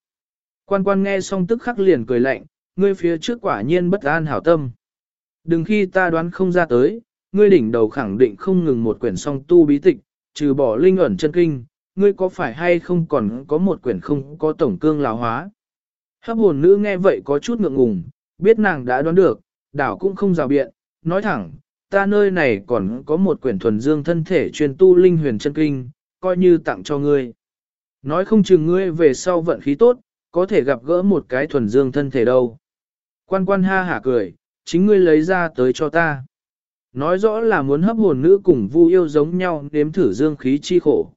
Quan quan nghe xong tức khắc liền cười lạnh, ngươi phía trước quả nhiên bất an hảo tâm. Đừng khi ta đoán không ra tới, ngươi đỉnh đầu khẳng định không ngừng một quyển song tu bí tịch, trừ bỏ linh ẩn chân kinh, ngươi có phải hay không còn có một quyển không có tổng cương lão hóa. Hấp hồn nữ nghe vậy có chút ngượng ngùng, biết nàng đã đoán được, đảo cũng không rào biện, nói thẳng, ta nơi này còn có một quyển thuần dương thân thể truyền tu linh huyền chân kinh, coi như tặng cho ngươi. Nói không chừng ngươi về sau vận khí tốt, có thể gặp gỡ một cái thuần dương thân thể đâu. Quan quan ha hả cười, chính ngươi lấy ra tới cho ta. Nói rõ là muốn hấp hồn nữ cùng vu yêu giống nhau nếm thử dương khí chi khổ.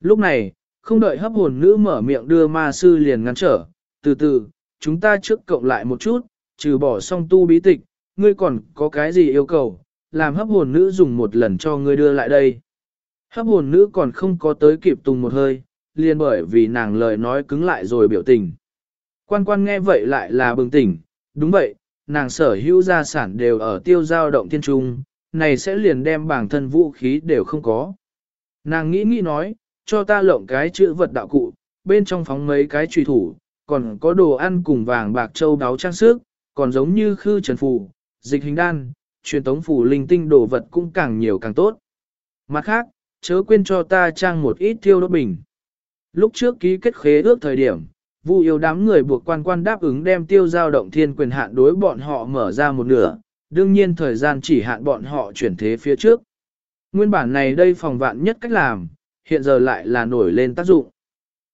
Lúc này, không đợi hấp hồn nữ mở miệng đưa ma sư liền ngăn trở, từ từ, chúng ta trước cộng lại một chút, trừ bỏ xong tu bí tịch, ngươi còn có cái gì yêu cầu, làm hấp hồn nữ dùng một lần cho ngươi đưa lại đây. Hấp hồn nữ còn không có tới kịp tùng một hơi, liền bởi vì nàng lời nói cứng lại rồi biểu tình. Quan quan nghe vậy lại là bừng tỉnh, đúng vậy, nàng sở hữu gia sản đều ở tiêu giao động thiên trung, này sẽ liền đem bản thân vũ khí đều không có. Nàng nghĩ nghĩ nói, cho ta lộng cái chữ vật đạo cụ, bên trong phóng mấy cái trùy thủ, còn có đồ ăn cùng vàng bạc châu đáo trang sức, còn giống như khư trần phù, dịch hình đan, truyền tống phù linh tinh đồ vật cũng càng nhiều càng tốt. Mặt khác, chớ quên cho ta trang một ít thiêu đốt bình. Lúc trước ký kết khế ước thời điểm, Vu yêu đám người buộc quan quan đáp ứng đem tiêu giao động thiên quyền hạn đối bọn họ mở ra một nửa, đương nhiên thời gian chỉ hạn bọn họ chuyển thế phía trước. Nguyên bản này đây phòng vạn nhất cách làm, hiện giờ lại là nổi lên tác dụng.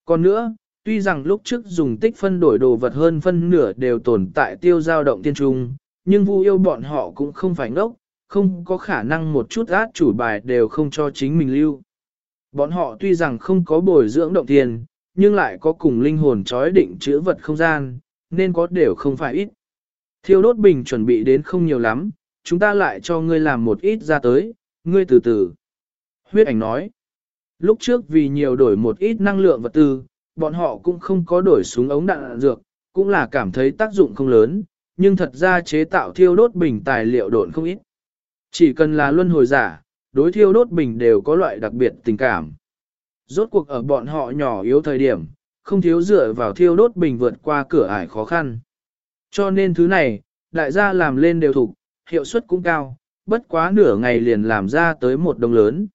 Còn nữa, tuy rằng lúc trước dùng tích phân đổi đồ vật hơn phân nửa đều tồn tại tiêu giao động tiên trung, nhưng vu yêu bọn họ cũng không phải ngốc, không có khả năng một chút át chủ bài đều không cho chính mình lưu. Bọn họ tuy rằng không có bồi dưỡng động tiền, nhưng lại có cùng linh hồn chói định chữa vật không gian, nên có đều không phải ít. Thiêu đốt bình chuẩn bị đến không nhiều lắm, chúng ta lại cho ngươi làm một ít ra tới, ngươi từ từ. Huyết ảnh nói, lúc trước vì nhiều đổi một ít năng lượng vật tư, bọn họ cũng không có đổi súng ống đạn dược, cũng là cảm thấy tác dụng không lớn, nhưng thật ra chế tạo thiêu đốt bình tài liệu độn không ít. Chỉ cần là luân hồi giả, đối thiêu đốt bình đều có loại đặc biệt tình cảm. Rốt cuộc ở bọn họ nhỏ yếu thời điểm, không thiếu dựa vào thiêu đốt bình vượt qua cửa ải khó khăn. Cho nên thứ này, đại gia làm lên đều thủ, hiệu suất cũng cao, bất quá nửa ngày liền làm ra tới một đồng lớn.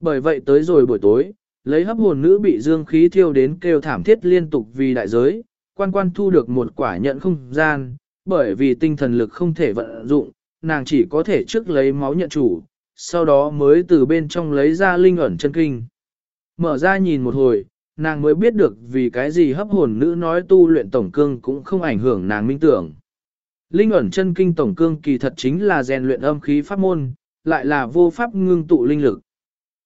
Bởi vậy tới rồi buổi tối, lấy hấp hồn nữ bị dương khí thiêu đến kêu thảm thiết liên tục vì đại giới, quan quan thu được một quả nhận không gian, bởi vì tinh thần lực không thể vận dụng, nàng chỉ có thể trước lấy máu nhận chủ, sau đó mới từ bên trong lấy ra linh ẩn chân kinh. Mở ra nhìn một hồi, nàng mới biết được vì cái gì hấp hồn nữ nói tu luyện tổng cương cũng không ảnh hưởng nàng minh tưởng. Linh ẩn chân kinh tổng cương kỳ thật chính là rèn luyện âm khí pháp môn, lại là vô pháp ngưng tụ linh lực.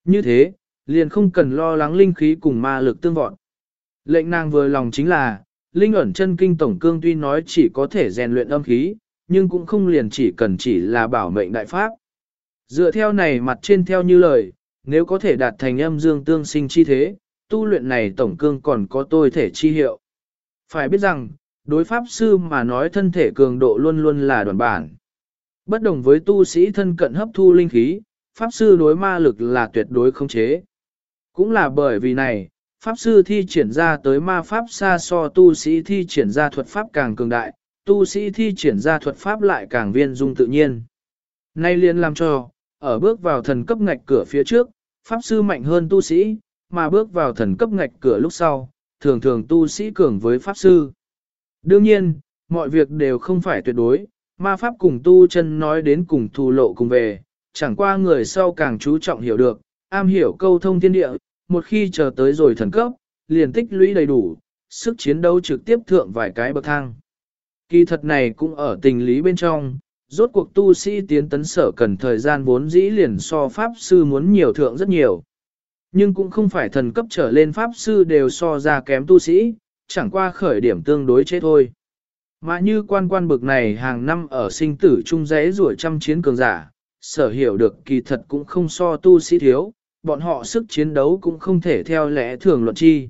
Như thế, liền không cần lo lắng linh khí cùng ma lực tương vọt. Lệnh nàng vừa lòng chính là, linh ẩn chân kinh tổng cương tuy nói chỉ có thể rèn luyện âm khí, nhưng cũng không liền chỉ cần chỉ là bảo mệnh đại pháp. Dựa theo này mặt trên theo như lời, nếu có thể đạt thành âm dương tương sinh chi thế, tu luyện này tổng cương còn có tôi thể chi hiệu. Phải biết rằng, đối pháp sư mà nói thân thể cường độ luôn luôn là đoàn bản. Bất đồng với tu sĩ thân cận hấp thu linh khí, pháp sư đối ma lực là tuyệt đối không chế. Cũng là bởi vì này, pháp sư thi triển ra tới ma pháp xa so tu sĩ thi triển ra thuật pháp càng cường đại, tu sĩ thi triển ra thuật pháp lại càng viên dung tự nhiên. Nay liền làm cho, ở bước vào thần cấp ngạch cửa phía trước, pháp sư mạnh hơn tu sĩ, mà bước vào thần cấp ngạch cửa lúc sau, thường thường tu sĩ cường với pháp sư. Đương nhiên, mọi việc đều không phải tuyệt đối, ma pháp cùng tu chân nói đến cùng thù lộ cùng về, chẳng qua người sau càng chú trọng hiểu được, am hiểu câu thông thiên địa, một khi chờ tới rồi thần cấp, liền tích lũy đầy đủ, sức chiến đấu trực tiếp thượng vài cái bậc thang. Kỳ thật này cũng ở tình lý bên trong, rốt cuộc tu sĩ tiến tấn sở cần thời gian vốn dĩ liền so pháp sư muốn nhiều thượng rất nhiều. Nhưng cũng không phải thần cấp trở lên pháp sư đều so ra kém tu sĩ, chẳng qua khởi điểm tương đối chế thôi. Mà như quan quan bực này hàng năm ở sinh tử chung rẽ rủa trăm chiến cường giả, sở hiểu được kỳ thật cũng không so tu sĩ thiếu, bọn họ sức chiến đấu cũng không thể theo lẽ thường luận chi.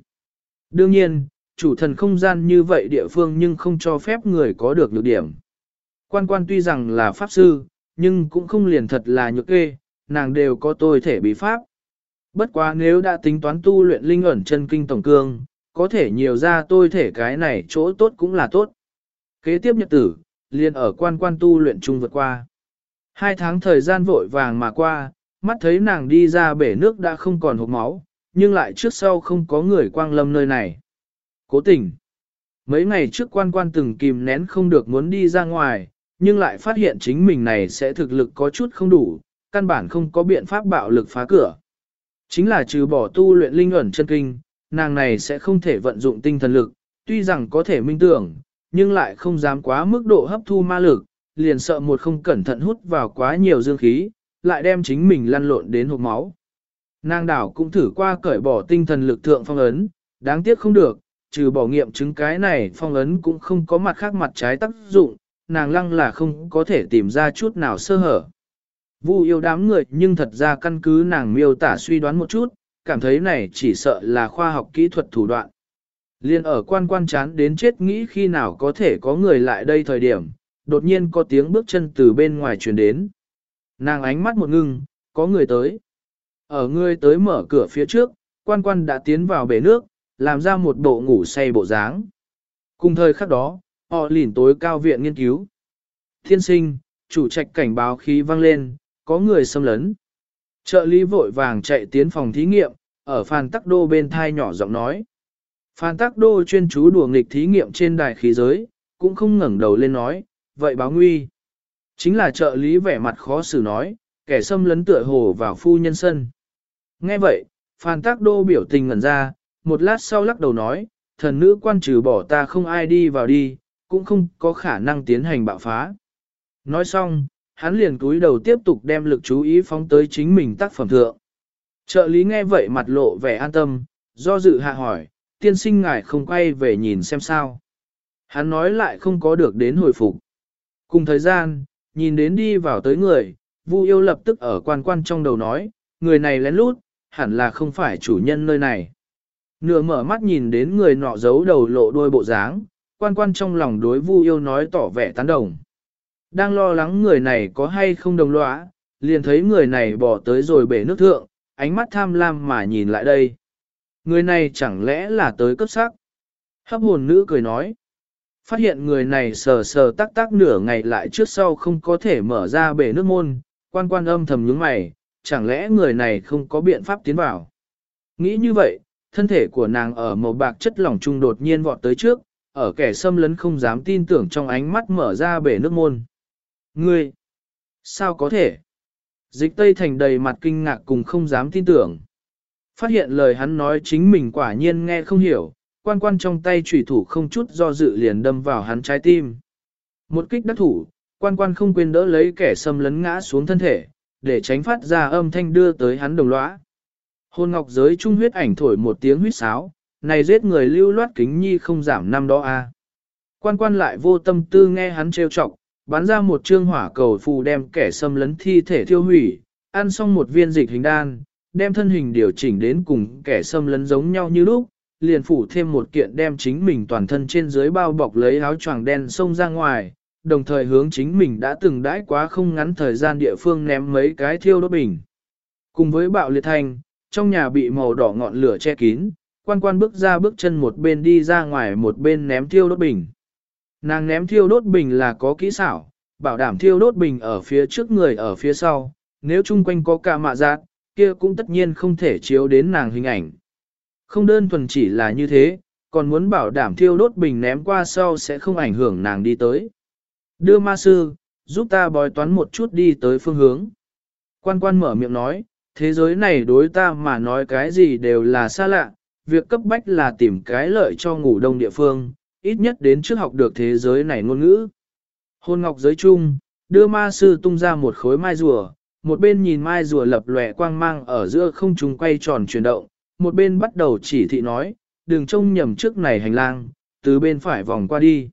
Đương nhiên, chủ thần không gian như vậy địa phương nhưng không cho phép người có được nhược điểm. Quan quan tuy rằng là pháp sư, nhưng cũng không liền thật là nhược kê, nàng đều có tôi thể bị pháp. Bất quá nếu đã tính toán tu luyện linh ẩn chân kinh tổng cương, có thể nhiều ra tôi thể cái này chỗ tốt cũng là tốt. Kế tiếp nhật tử, liền ở quan quan tu luyện chung vượt qua. Hai tháng thời gian vội vàng mà qua, mắt thấy nàng đi ra bể nước đã không còn hộp máu, nhưng lại trước sau không có người quang lâm nơi này. Cố tình. Mấy ngày trước quan quan từng kìm nén không được muốn đi ra ngoài, nhưng lại phát hiện chính mình này sẽ thực lực có chút không đủ, căn bản không có biện pháp bạo lực phá cửa. Chính là trừ bỏ tu luyện linh ẩn chân kinh, nàng này sẽ không thể vận dụng tinh thần lực, tuy rằng có thể minh tưởng, nhưng lại không dám quá mức độ hấp thu ma lực, liền sợ một không cẩn thận hút vào quá nhiều dương khí, lại đem chính mình lăn lộn đến hộp máu. Nàng đảo cũng thử qua cởi bỏ tinh thần lực thượng phong ấn, đáng tiếc không được, trừ bỏ nghiệm chứng cái này phong ấn cũng không có mặt khác mặt trái tác dụng, nàng lăng là không có thể tìm ra chút nào sơ hở. Vu yêu đám người nhưng thật ra căn cứ nàng miêu tả suy đoán một chút, cảm thấy này chỉ sợ là khoa học kỹ thuật thủ đoạn. Liên ở quan quan chán đến chết nghĩ khi nào có thể có người lại đây thời điểm, đột nhiên có tiếng bước chân từ bên ngoài truyền đến. Nàng ánh mắt một ngưng, có người tới. Ở người tới mở cửa phía trước, quan quan đã tiến vào bể nước, làm ra một bộ ngủ say bộ dáng. Cùng thời khắc đó, họ lỉn tối cao viện nghiên cứu. Thiên sinh, chủ trạch cảnh báo khí vang lên, có người xâm lấn. Trợ lý vội vàng chạy tiến phòng thí nghiệm, ở Phan Tắc Đô bên thai nhỏ giọng nói. Phan Tắc Đô chuyên chú đùa nghịch thí nghiệm trên đài khí giới, cũng không ngẩng đầu lên nói, vậy báo nguy. Chính là trợ lý vẻ mặt khó xử nói, kẻ xâm lấn tựa hồ vào phu nhân sân. Nghe vậy, Phan Tác Đô biểu tình ngẩn ra, một lát sau lắc đầu nói, thần nữ quan trừ bỏ ta không ai đi vào đi, cũng không có khả năng tiến hành bạo phá. Nói xong, hắn liền cúi đầu tiếp tục đem lực chú ý phóng tới chính mình tác phẩm thượng. Trợ lý nghe vậy mặt lộ vẻ an tâm, do dự hạ hỏi, tiên sinh ngài không quay về nhìn xem sao. Hắn nói lại không có được đến hồi phục. Cùng thời gian, nhìn đến đi vào tới người, Vu yêu lập tức ở quan quan trong đầu nói, người này lén lút, hẳn là không phải chủ nhân nơi này. Nửa mở mắt nhìn đến người nọ giấu đầu lộ đôi bộ dáng, quan quan trong lòng đối Vu yêu nói tỏ vẻ tán đồng. Đang lo lắng người này có hay không đồng lõa, liền thấy người này bỏ tới rồi bể nước thượng, ánh mắt tham lam mà nhìn lại đây. Người này chẳng lẽ là tới cấp sắc? Hấp hồn nữ cười nói. Phát hiện người này sờ sờ tắc tắc nửa ngày lại trước sau không có thể mở ra bể nước môn, quan quan âm thầm nhướng mày, chẳng lẽ người này không có biện pháp tiến vào. Nghĩ như vậy, thân thể của nàng ở màu bạc chất lỏng trung đột nhiên vọt tới trước, ở kẻ xâm lấn không dám tin tưởng trong ánh mắt mở ra bể nước môn. Ngươi! Sao có thể? Dịch Tây Thành đầy mặt kinh ngạc cùng không dám tin tưởng. Phát hiện lời hắn nói chính mình quả nhiên nghe không hiểu, quan quan trong tay trùy thủ không chút do dự liền đâm vào hắn trái tim. Một kích đắc thủ, quan quan không quên đỡ lấy kẻ xâm lấn ngã xuống thân thể, để tránh phát ra âm thanh đưa tới hắn đồng lõa. Hôn ngọc giới trung huyết ảnh thổi một tiếng huyết sáo, này giết người lưu loát kính nhi không giảm năm đó a. Quan quan lại vô tâm tư nghe hắn trêu chọc, bắn ra một trương hỏa cầu phù đem kẻ xâm lấn thi thể thiêu hủy, ăn xong một viên dịch hình đan, đem thân hình điều chỉnh đến cùng kẻ xâm lấn giống nhau như lúc, liền phủ thêm một kiện đem chính mình toàn thân trên dưới bao bọc lấy áo choàng đen xông ra ngoài, đồng thời hướng chính mình đã từng đãi quá không ngắn thời gian địa phương ném mấy cái thiêu đốt bình. Cùng với bạo liệt thanh, trong nhà bị màu đỏ ngọn lửa che kín, quan quan bước ra bước chân một bên đi ra ngoài một bên ném thiêu đốt bình. Nàng ném thiêu đốt bình là có kỹ xảo, bảo đảm thiêu đốt bình ở phía trước người ở phía sau, nếu chung quanh có cả mạ giác, kia cũng tất nhiên không thể chiếu đến nàng hình ảnh. Không đơn thuần chỉ là như thế, còn muốn bảo đảm thiêu đốt bình ném qua sau sẽ không ảnh hưởng nàng đi tới. Đưa ma sư, giúp ta bói toán một chút đi tới phương hướng. Quan quan mở miệng nói, thế giới này đối ta mà nói cái gì đều là xa lạ, việc cấp bách là tìm cái lợi cho ngủ đông địa phương, ít nhất đến trước học được thế giới này ngôn ngữ. Hôn ngọc giới chung, đưa ma sư tung ra một khối mai rùa, một bên nhìn mai rùa lập lòe quang mang ở giữa không trung quay tròn chuyển động, một bên bắt đầu chỉ thị nói, đường trông nhầm trước này hành lang, từ bên phải vòng qua đi.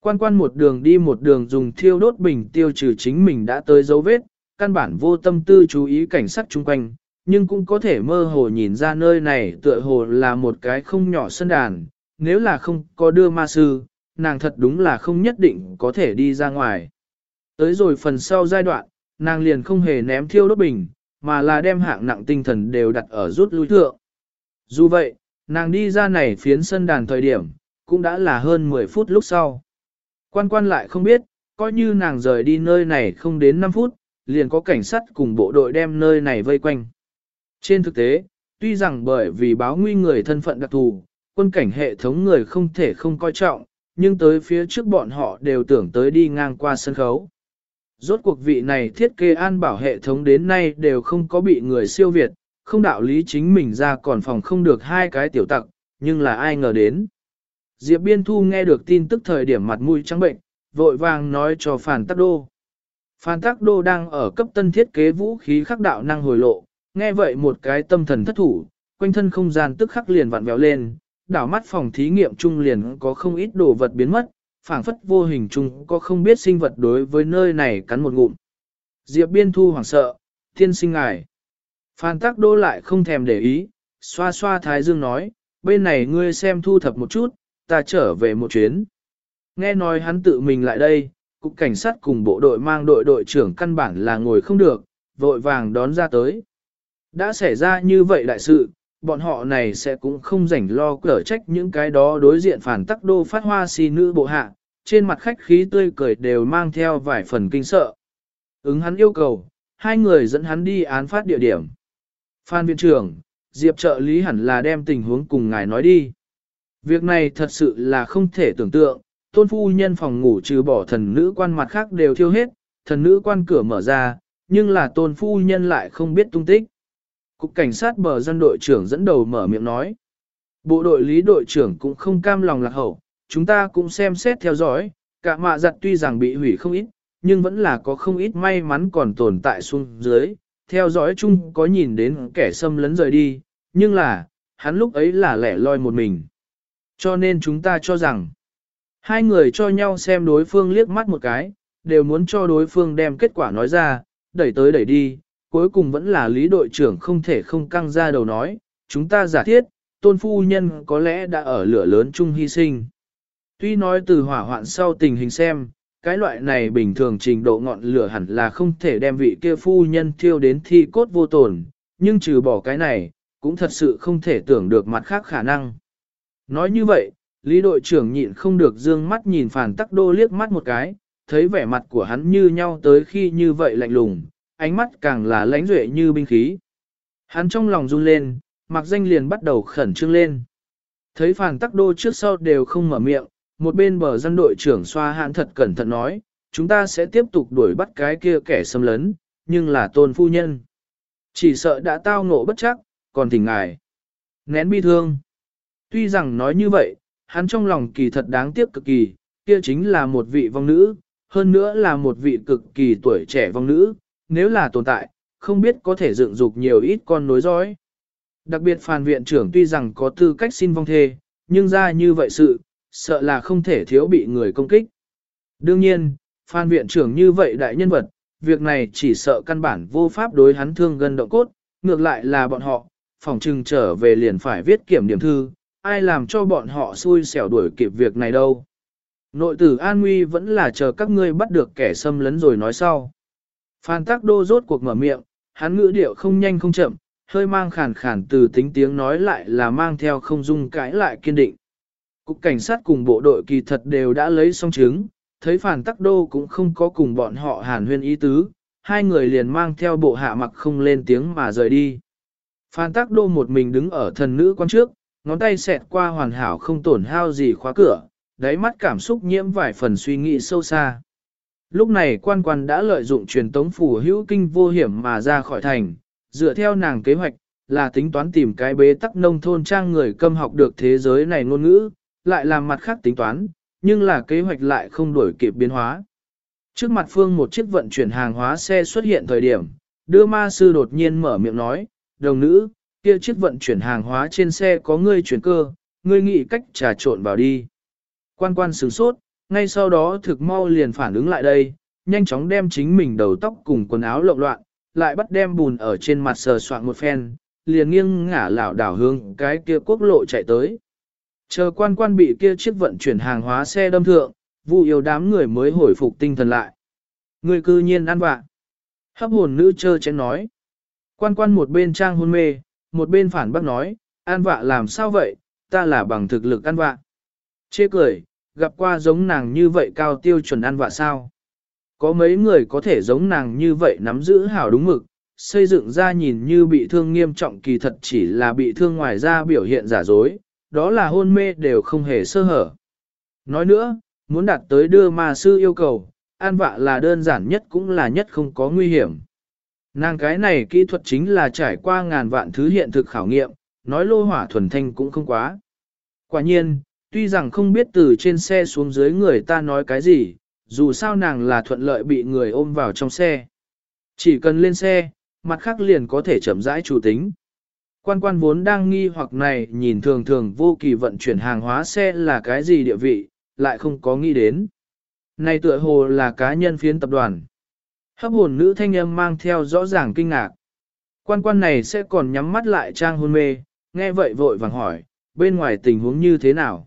Quan quan một đường đi một đường dùng thiêu đốt bình tiêu trừ chính mình đã tới dấu vết, căn bản vô tâm tư chú ý cảnh sắc chung quanh, nhưng cũng có thể mơ hồ nhìn ra nơi này tựa hồ là một cái không nhỏ sân đàn, nếu là không có đưa ma sư, nàng thật đúng là không nhất định có thể đi ra ngoài. Tới rồi phần sau giai đoạn, nàng liền không hề ném thiêu đốt bình, mà là đem hạng nặng tinh thần đều đặt ở rút lui thượng. Dù vậy, nàng đi ra này phiến sân đàn thời điểm, cũng đã là hơn 10 phút lúc sau. Quan quan lại không biết, coi như nàng rời đi nơi này không đến 5 phút, liền có cảnh sát cùng bộ đội đem nơi này vây quanh. Trên thực tế, tuy rằng bởi vì báo nguy người thân phận đặc thù, quân cảnh hệ thống người không thể không coi trọng, nhưng tới phía trước bọn họ đều tưởng tới đi ngang qua sân khấu. Rốt cuộc vị này thiết kế an bảo hệ thống đến nay đều không có bị người siêu việt, không đạo lý chính mình ra còn phòng không được hai cái tiểu tặc, nhưng là ai ngờ đến. Diệp Biên Thu nghe được tin tức thời điểm mặt mũi trắng bệnh, vội vàng nói cho Phan Tắc Đô. Phan Tắc Đô đang ở cấp tân thiết kế vũ khí khắc đạo năng hồi lộ, nghe vậy một cái tâm thần thất thủ, quanh thân không gian tức khắc liền vặn vẹo lên, đảo mắt phòng thí nghiệm trung liền có không ít đồ vật biến mất, phảng phất vô hình trung có không biết sinh vật đối với nơi này cắn một ngụm. Diệp Biên Thu hoảng sợ, thiên sinh ngài. Phan Tắc Đô lại không thèm để ý, xoa xoa thái dương nói, bên này ngươi xem thu thập một chút, ta trở về một chuyến. Nghe nói hắn tự mình lại đây, cục cảnh sát cùng bộ đội mang đội đội trưởng căn bản là ngồi không được, vội vàng đón ra tới. Đã xảy ra như vậy đại sự, bọn họ này sẽ cũng không rảnh lo cở trách những cái đó đối diện phản tắc đô phát hoa si nữ bộ hạ, trên mặt khách khí tươi cười đều mang theo vài phần kinh sợ. Ứng hắn yêu cầu, hai người dẫn hắn đi án phát địa điểm. Phan viện trưởng, Diệp trợ lý hẳn là đem tình huống cùng ngài nói đi. Việc này thật sự là không thể tưởng tượng, tôn phu nhân phòng ngủ trừ bỏ thần nữ quan mặt khác đều thiêu hết, thần nữ quan cửa mở ra, nhưng là tôn phu nhân lại không biết tung tích. Cục cảnh sát bờ dân đội trưởng dẫn đầu mở miệng nói. Bộ đội lý đội trưởng cũng không cam lòng lạc hậu, chúng ta cũng xem xét theo dõi, cả mạ giặt tuy rằng bị hủy không ít, nhưng vẫn là có không ít may mắn còn tồn tại xuống dưới, theo dõi chung có nhìn đến kẻ xâm lấn rời đi, nhưng là, hắn lúc ấy là lẻ loi một mình. Cho nên chúng ta cho rằng, hai người cho nhau xem đối phương liếc mắt một cái, đều muốn cho đối phương đem kết quả nói ra, đẩy tới đẩy đi, cuối cùng vẫn là lý đội trưởng không thể không căng ra đầu nói, chúng ta giả thiết, tôn phu nhân có lẽ đã ở lửa lớn chung hy sinh. Tuy nói từ hỏa hoạn sau tình hình xem, cái loại này bình thường trình độ ngọn lửa hẳn là không thể đem vị kia phu nhân thiêu đến thi cốt vô tổn, nhưng trừ bỏ cái này, cũng thật sự không thể tưởng được mặt khác khả năng. Nói như vậy, Lý đội trưởng nhịn không được dương mắt nhìn phản tắc đô liếc mắt một cái, thấy vẻ mặt của hắn như nhau tới khi như vậy lạnh lùng, ánh mắt càng là lãnh duệ như binh khí. Hắn trong lòng run lên, mặc danh liền bắt đầu khẩn trương lên. Thấy phản tắc đô trước sau đều không mở miệng, một bên bờ dân đội trưởng xoa hãn thật cẩn thận nói, chúng ta sẽ tiếp tục đuổi bắt cái kia kẻ xâm lấn, nhưng là tôn phu nhân. Chỉ sợ đã tao ngộ bất chắc, còn thỉnh ngài. Nén bi thương. Tuy rằng nói như vậy, hắn trong lòng kỳ thật đáng tiếc cực kỳ, kia chính là một vị vong nữ, hơn nữa là một vị cực kỳ tuổi trẻ vong nữ, nếu là tồn tại, không biết có thể dựng dục nhiều ít con nối dõi. Đặc biệt phàn viện trưởng tuy rằng có tư cách xin vong thê, nhưng ra như vậy sự, sợ là không thể thiếu bị người công kích. Đương nhiên, phan viện trưởng như vậy đại nhân vật, việc này chỉ sợ căn bản vô pháp đối hắn thương gần động cốt, ngược lại là bọn họ, phòng trừng trở về liền phải viết kiểm điểm thư, ai làm cho bọn họ xui xẻo đuổi kịp việc này đâu. Nội tử an nguy vẫn là chờ các ngươi bắt được kẻ xâm lấn rồi nói sau. Phan Tắc đô rốt cuộc mở miệng, hắn ngữ điệu không nhanh không chậm, hơi mang khàn khàn từ tính tiếng nói lại là mang theo không dung cãi lại kiên định. Cục cảnh sát cùng bộ đội kỳ thật đều đã lấy xong chứng, thấy phản tắc đô cũng không có cùng bọn họ hàn huyên ý tứ, hai người liền mang theo bộ hạ mặc không lên tiếng mà rời đi. Phan tắc đô một mình đứng ở thần nữ quan trước, ngón tay xẹt qua hoàn hảo không tổn hao gì khóa cửa, đáy mắt cảm xúc nhiễm vài phần suy nghĩ sâu xa. Lúc này quan quan đã lợi dụng truyền tống phủ hữu kinh vô hiểm mà ra khỏi thành, dựa theo nàng kế hoạch, là tính toán tìm cái bế tắc nông thôn trang người câm học được thế giới này ngôn ngữ, lại làm mặt khác tính toán, nhưng là kế hoạch lại không đổi kịp biến hóa. Trước mặt phương một chiếc vận chuyển hàng hóa xe xuất hiện thời điểm, đưa ma sư đột nhiên mở miệng nói, đồng nữ, kia chiếc vận chuyển hàng hóa trên xe có ngươi chuyển cơ, ngươi nghĩ cách trà trộn vào đi. Quan quan sửng sốt, ngay sau đó thực mau liền phản ứng lại đây, nhanh chóng đem chính mình đầu tóc cùng quần áo lộn loạn, lại bắt đem bùn ở trên mặt sờ soạn một phen, liền nghiêng ngả lảo đảo hướng cái kia quốc lộ chạy tới. Chờ quan quan bị kia chiếc vận chuyển hàng hóa xe đâm thượng, vụ yêu đám người mới hồi phục tinh thần lại. Người cư nhiên ăn vạ. Hấp hồn nữ chơ chén nói. Quan quan một bên trang hôn mê, một bên phản bác nói, ăn vạ làm sao vậy, ta là bằng thực lực ăn vạ. Chê cười, gặp qua giống nàng như vậy cao tiêu chuẩn ăn vạ sao. Có mấy người có thể giống nàng như vậy nắm giữ hảo đúng mực, xây dựng ra nhìn như bị thương nghiêm trọng kỳ thật chỉ là bị thương ngoài ra biểu hiện giả dối, đó là hôn mê đều không hề sơ hở. Nói nữa, muốn đạt tới đưa ma sư yêu cầu, an vạ là đơn giản nhất cũng là nhất không có nguy hiểm. Nàng cái này kỹ thuật chính là trải qua ngàn vạn thứ hiện thực khảo nghiệm, nói lô hỏa thuần thanh cũng không quá. Quả nhiên, tuy rằng không biết từ trên xe xuống dưới người ta nói cái gì, dù sao nàng là thuận lợi bị người ôm vào trong xe. Chỉ cần lên xe, mặt khác liền có thể chậm rãi chủ tính. Quan quan vốn đang nghi hoặc này nhìn thường thường vô kỳ vận chuyển hàng hóa xe là cái gì địa vị, lại không có nghĩ đến. Này tựa hồ là cá nhân phiến tập đoàn. Hấp hồn nữ thanh âm mang theo rõ ràng kinh ngạc. Quan quan này sẽ còn nhắm mắt lại trang hôn mê, nghe vậy vội vàng hỏi, bên ngoài tình huống như thế nào?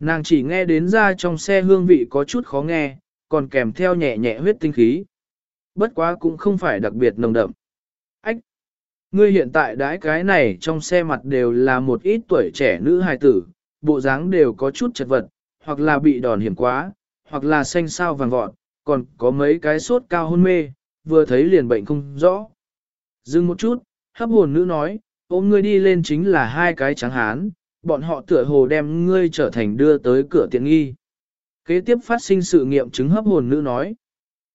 Nàng chỉ nghe đến ra trong xe hương vị có chút khó nghe, còn kèm theo nhẹ nhẹ huyết tinh khí. Bất quá cũng không phải đặc biệt nồng đậm. Ách! Ngươi hiện tại đãi cái này trong xe mặt đều là một ít tuổi trẻ nữ hài tử, bộ dáng đều có chút chật vật, hoặc là bị đòn hiểm quá, hoặc là xanh sao vàng vọt, còn có mấy cái sốt cao hôn mê, vừa thấy liền bệnh không rõ. Dừng một chút, hấp hồn nữ nói, ôm ngươi đi lên chính là hai cái trắng hán, bọn họ tựa hồ đem ngươi trở thành đưa tới cửa tiện nghi. Kế tiếp phát sinh sự nghiệm chứng hấp hồn nữ nói.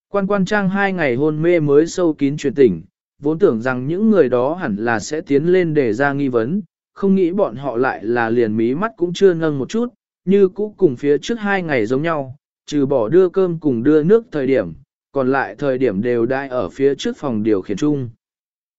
Quan quan trang hai ngày hôn mê mới sâu kín truyền tỉnh, vốn tưởng rằng những người đó hẳn là sẽ tiến lên để ra nghi vấn, không nghĩ bọn họ lại là liền mí mắt cũng chưa nâng một chút, như cũ cùng phía trước hai ngày giống nhau, trừ bỏ đưa cơm cùng đưa nước thời điểm, còn lại thời điểm đều đai ở phía trước phòng điều khiển chung.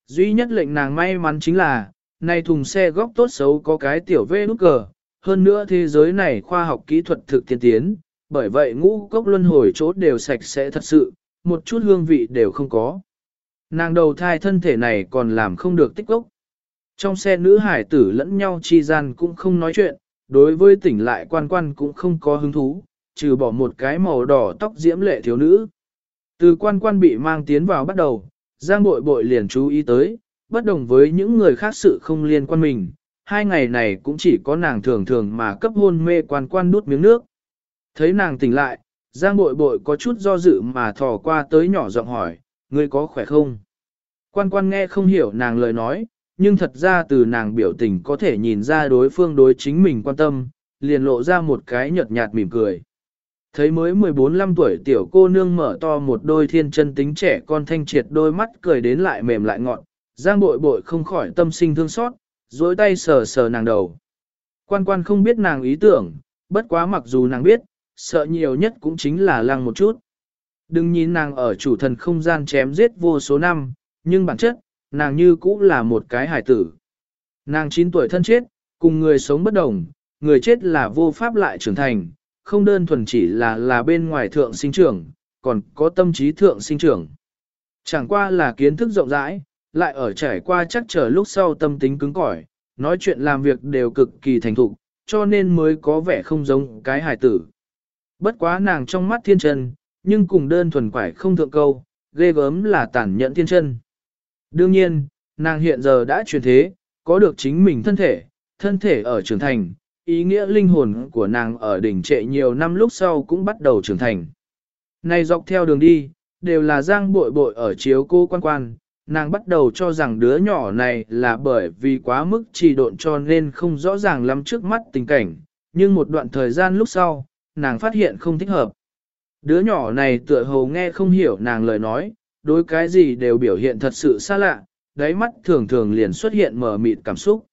Duy nhất lệnh nàng may mắn chính là, nay thùng xe góc tốt xấu có cái tiểu vê nút cờ, hơn nữa thế giới này khoa học kỹ thuật thực tiên tiến, bởi vậy ngũ cốc luân hồi chốt đều sạch sẽ thật sự, một chút hương vị đều không có. Nàng đầu thai thân thể này còn làm không được tích gốc. Trong xe nữ hải tử lẫn nhau chi gian cũng không nói chuyện, đối với tỉnh lại quan quan cũng không có hứng thú, trừ bỏ một cái màu đỏ tóc diễm lệ thiếu nữ. Từ quan quan bị mang tiến vào bắt đầu, Giang bội bội liền chú ý tới, bất đồng với những người khác sự không liên quan mình, hai ngày này cũng chỉ có nàng thường thường mà cấp hôn mê quan quan đút miếng nước. Thấy nàng tỉnh lại, Giang bội bội có chút do dự mà thò qua tới nhỏ giọng hỏi, ngươi có khỏe không? Quan quan nghe không hiểu nàng lời nói, nhưng thật ra từ nàng biểu tình có thể nhìn ra đối phương đối chính mình quan tâm, liền lộ ra một cái nhợt nhạt mỉm cười. Thấy mới 14-15 tuổi tiểu cô nương mở to một đôi thiên chân tính trẻ con thanh triệt đôi mắt cười đến lại mềm lại ngọn, giang bội bội không khỏi tâm sinh thương xót, dối tay sờ sờ nàng đầu. Quan quan không biết nàng ý tưởng, bất quá mặc dù nàng biết, sợ nhiều nhất cũng chính là lăng một chút. Đừng nhìn nàng ở chủ thần không gian chém giết vô số năm, nhưng bản chất, nàng như cũ là một cái hải tử. Nàng 9 tuổi thân chết, cùng người sống bất đồng, người chết là vô pháp lại trưởng thành, không đơn thuần chỉ là là bên ngoài thượng sinh trưởng, còn có tâm trí thượng sinh trưởng. Chẳng qua là kiến thức rộng rãi, lại ở trải qua chắc trở lúc sau tâm tính cứng cỏi, nói chuyện làm việc đều cực kỳ thành thục, cho nên mới có vẻ không giống cái hài tử. Bất quá nàng trong mắt thiên trần nhưng cùng đơn thuần quải không thượng câu, ghê gớm là tàn nhẫn thiên chân. Đương nhiên, nàng hiện giờ đã truyền thế, có được chính mình thân thể, thân thể ở trưởng thành, ý nghĩa linh hồn của nàng ở đỉnh trệ nhiều năm lúc sau cũng bắt đầu trưởng thành. Này dọc theo đường đi, đều là giang bội bội ở chiếu cô quan quan, nàng bắt đầu cho rằng đứa nhỏ này là bởi vì quá mức trì độn cho nên không rõ ràng lắm trước mắt tình cảnh, nhưng một đoạn thời gian lúc sau, nàng phát hiện không thích hợp. Đứa nhỏ này tựa hồ nghe không hiểu nàng lời nói, đối cái gì đều biểu hiện thật sự xa lạ, đáy mắt thường thường liền xuất hiện mở mịt cảm xúc.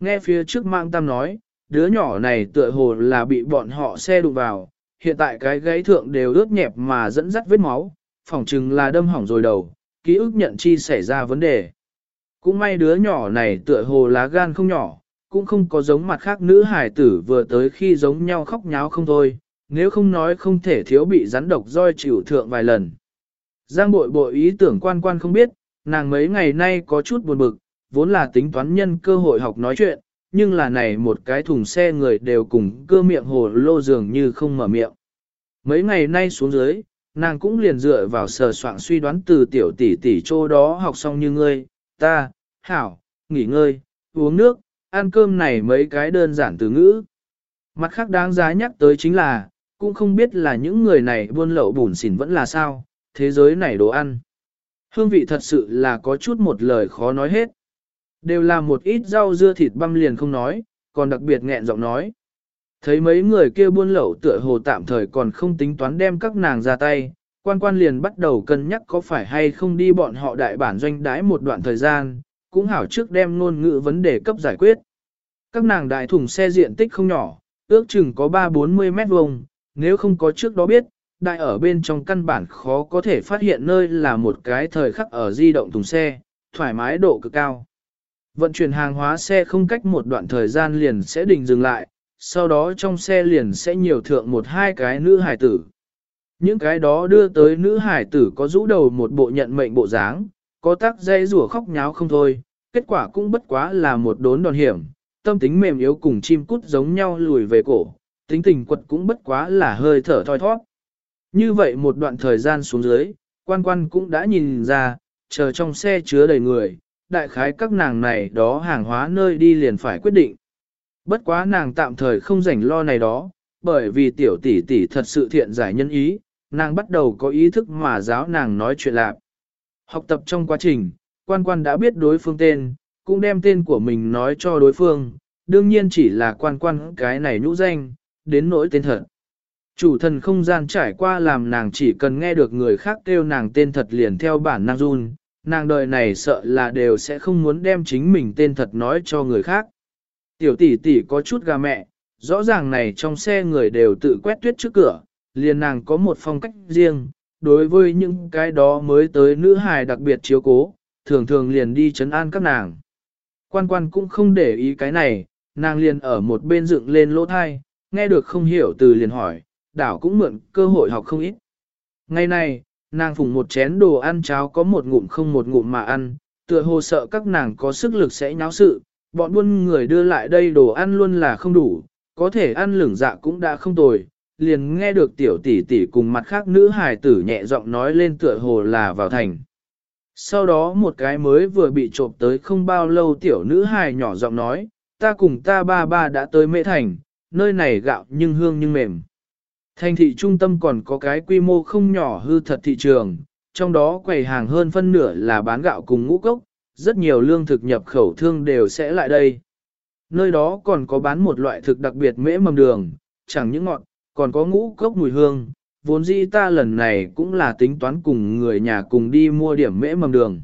Nghe phía trước mạng tam nói, đứa nhỏ này tựa hồ là bị bọn họ xe đụng vào, hiện tại cái gáy thượng đều ướt nhẹp mà dẫn dắt vết máu, phỏng chừng là đâm hỏng rồi đầu, ký ức nhận chi xảy ra vấn đề. Cũng may đứa nhỏ này tựa hồ lá gan không nhỏ, cũng không có giống mặt khác nữ hải tử vừa tới khi giống nhau khóc nháo không thôi, nếu không nói không thể thiếu bị rắn độc roi chịu thượng vài lần. Giang bội bội ý tưởng quan quan không biết, nàng mấy ngày nay có chút buồn bực, vốn là tính toán nhân cơ hội học nói chuyện, nhưng là này một cái thùng xe người đều cùng cơ miệng hồ lô dường như không mở miệng. Mấy ngày nay xuống dưới, nàng cũng liền dựa vào sờ soạn suy đoán từ tiểu tỷ tỷ chỗ đó học xong như ngươi, ta, hảo, nghỉ ngơi, uống nước, ăn cơm này mấy cái đơn giản từ ngữ. Mặt khác đáng giá nhắc tới chính là, cũng không biết là những người này buôn lậu bùn xỉn vẫn là sao, thế giới này đồ ăn. Hương vị thật sự là có chút một lời khó nói hết. Đều là một ít rau dưa thịt băm liền không nói, còn đặc biệt nghẹn giọng nói. Thấy mấy người kia buôn lậu tựa hồ tạm thời còn không tính toán đem các nàng ra tay, quan quan liền bắt đầu cân nhắc có phải hay không đi bọn họ đại bản doanh đái một đoạn thời gian, cũng hảo trước đem ngôn ngữ vấn đề cấp giải quyết. Các nàng đại thùng xe diện tích không nhỏ, ước chừng có 3-40 mét vuông, nếu không có trước đó biết, đại ở bên trong căn bản khó có thể phát hiện nơi là một cái thời khắc ở di động thùng xe, thoải mái độ cực cao. Vận chuyển hàng hóa xe không cách một đoạn thời gian liền sẽ đình dừng lại, sau đó trong xe liền sẽ nhiều thượng một hai cái nữ hải tử. Những cái đó đưa tới nữ hải tử có rũ đầu một bộ nhận mệnh bộ dáng, có tác dây rủa khóc nháo không thôi, kết quả cũng bất quá là một đốn đòn hiểm, tâm tính mềm yếu cùng chim cút giống nhau lùi về cổ, tính tình quật cũng bất quá là hơi thở thoi thoát. Như vậy một đoạn thời gian xuống dưới, quan quan cũng đã nhìn ra, chờ trong xe chứa đầy người, đại khái các nàng này đó hàng hóa nơi đi liền phải quyết định. Bất quá nàng tạm thời không rảnh lo này đó, bởi vì tiểu tỷ tỷ thật sự thiện giải nhân ý, nàng bắt đầu có ý thức mà giáo nàng nói chuyện lạc. Học tập trong quá trình, quan quan đã biết đối phương tên, cũng đem tên của mình nói cho đối phương, đương nhiên chỉ là quan quan cái này nhũ danh, đến nỗi tên thật. Chủ thần không gian trải qua làm nàng chỉ cần nghe được người khác kêu nàng tên thật liền theo bản năng run, nàng đời này sợ là đều sẽ không muốn đem chính mình tên thật nói cho người khác. Tiểu tỷ tỷ có chút gà mẹ, rõ ràng này trong xe người đều tự quét tuyết trước cửa, liền nàng có một phong cách riêng, đối với những cái đó mới tới nữ hài đặc biệt chiếu cố, thường thường liền đi chấn an các nàng. Quan quan cũng không để ý cái này, nàng liền ở một bên dựng lên lỗ thai, nghe được không hiểu từ liền hỏi, đảo cũng mượn cơ hội học không ít. Ngày này, nàng phùng một chén đồ ăn cháo có một ngụm không một ngụm mà ăn, tựa hồ sợ các nàng có sức lực sẽ nháo sự, bọn buôn người đưa lại đây đồ ăn luôn là không đủ, có thể ăn lửng dạ cũng đã không tồi, liền nghe được tiểu tỷ tỷ cùng mặt khác nữ hài tử nhẹ giọng nói lên tựa hồ là vào thành. Sau đó một cái mới vừa bị trộm tới không bao lâu tiểu nữ hài nhỏ giọng nói, ta cùng ta ba ba đã tới mễ thành, nơi này gạo nhưng hương nhưng mềm. Thành thị trung tâm còn có cái quy mô không nhỏ hư thật thị trường, trong đó quầy hàng hơn phân nửa là bán gạo cùng ngũ cốc, rất nhiều lương thực nhập khẩu thương đều sẽ lại đây. Nơi đó còn có bán một loại thực đặc biệt mễ mầm đường, chẳng những ngọt, còn có ngũ cốc mùi hương, vốn dĩ ta lần này cũng là tính toán cùng người nhà cùng đi mua điểm mễ mầm đường.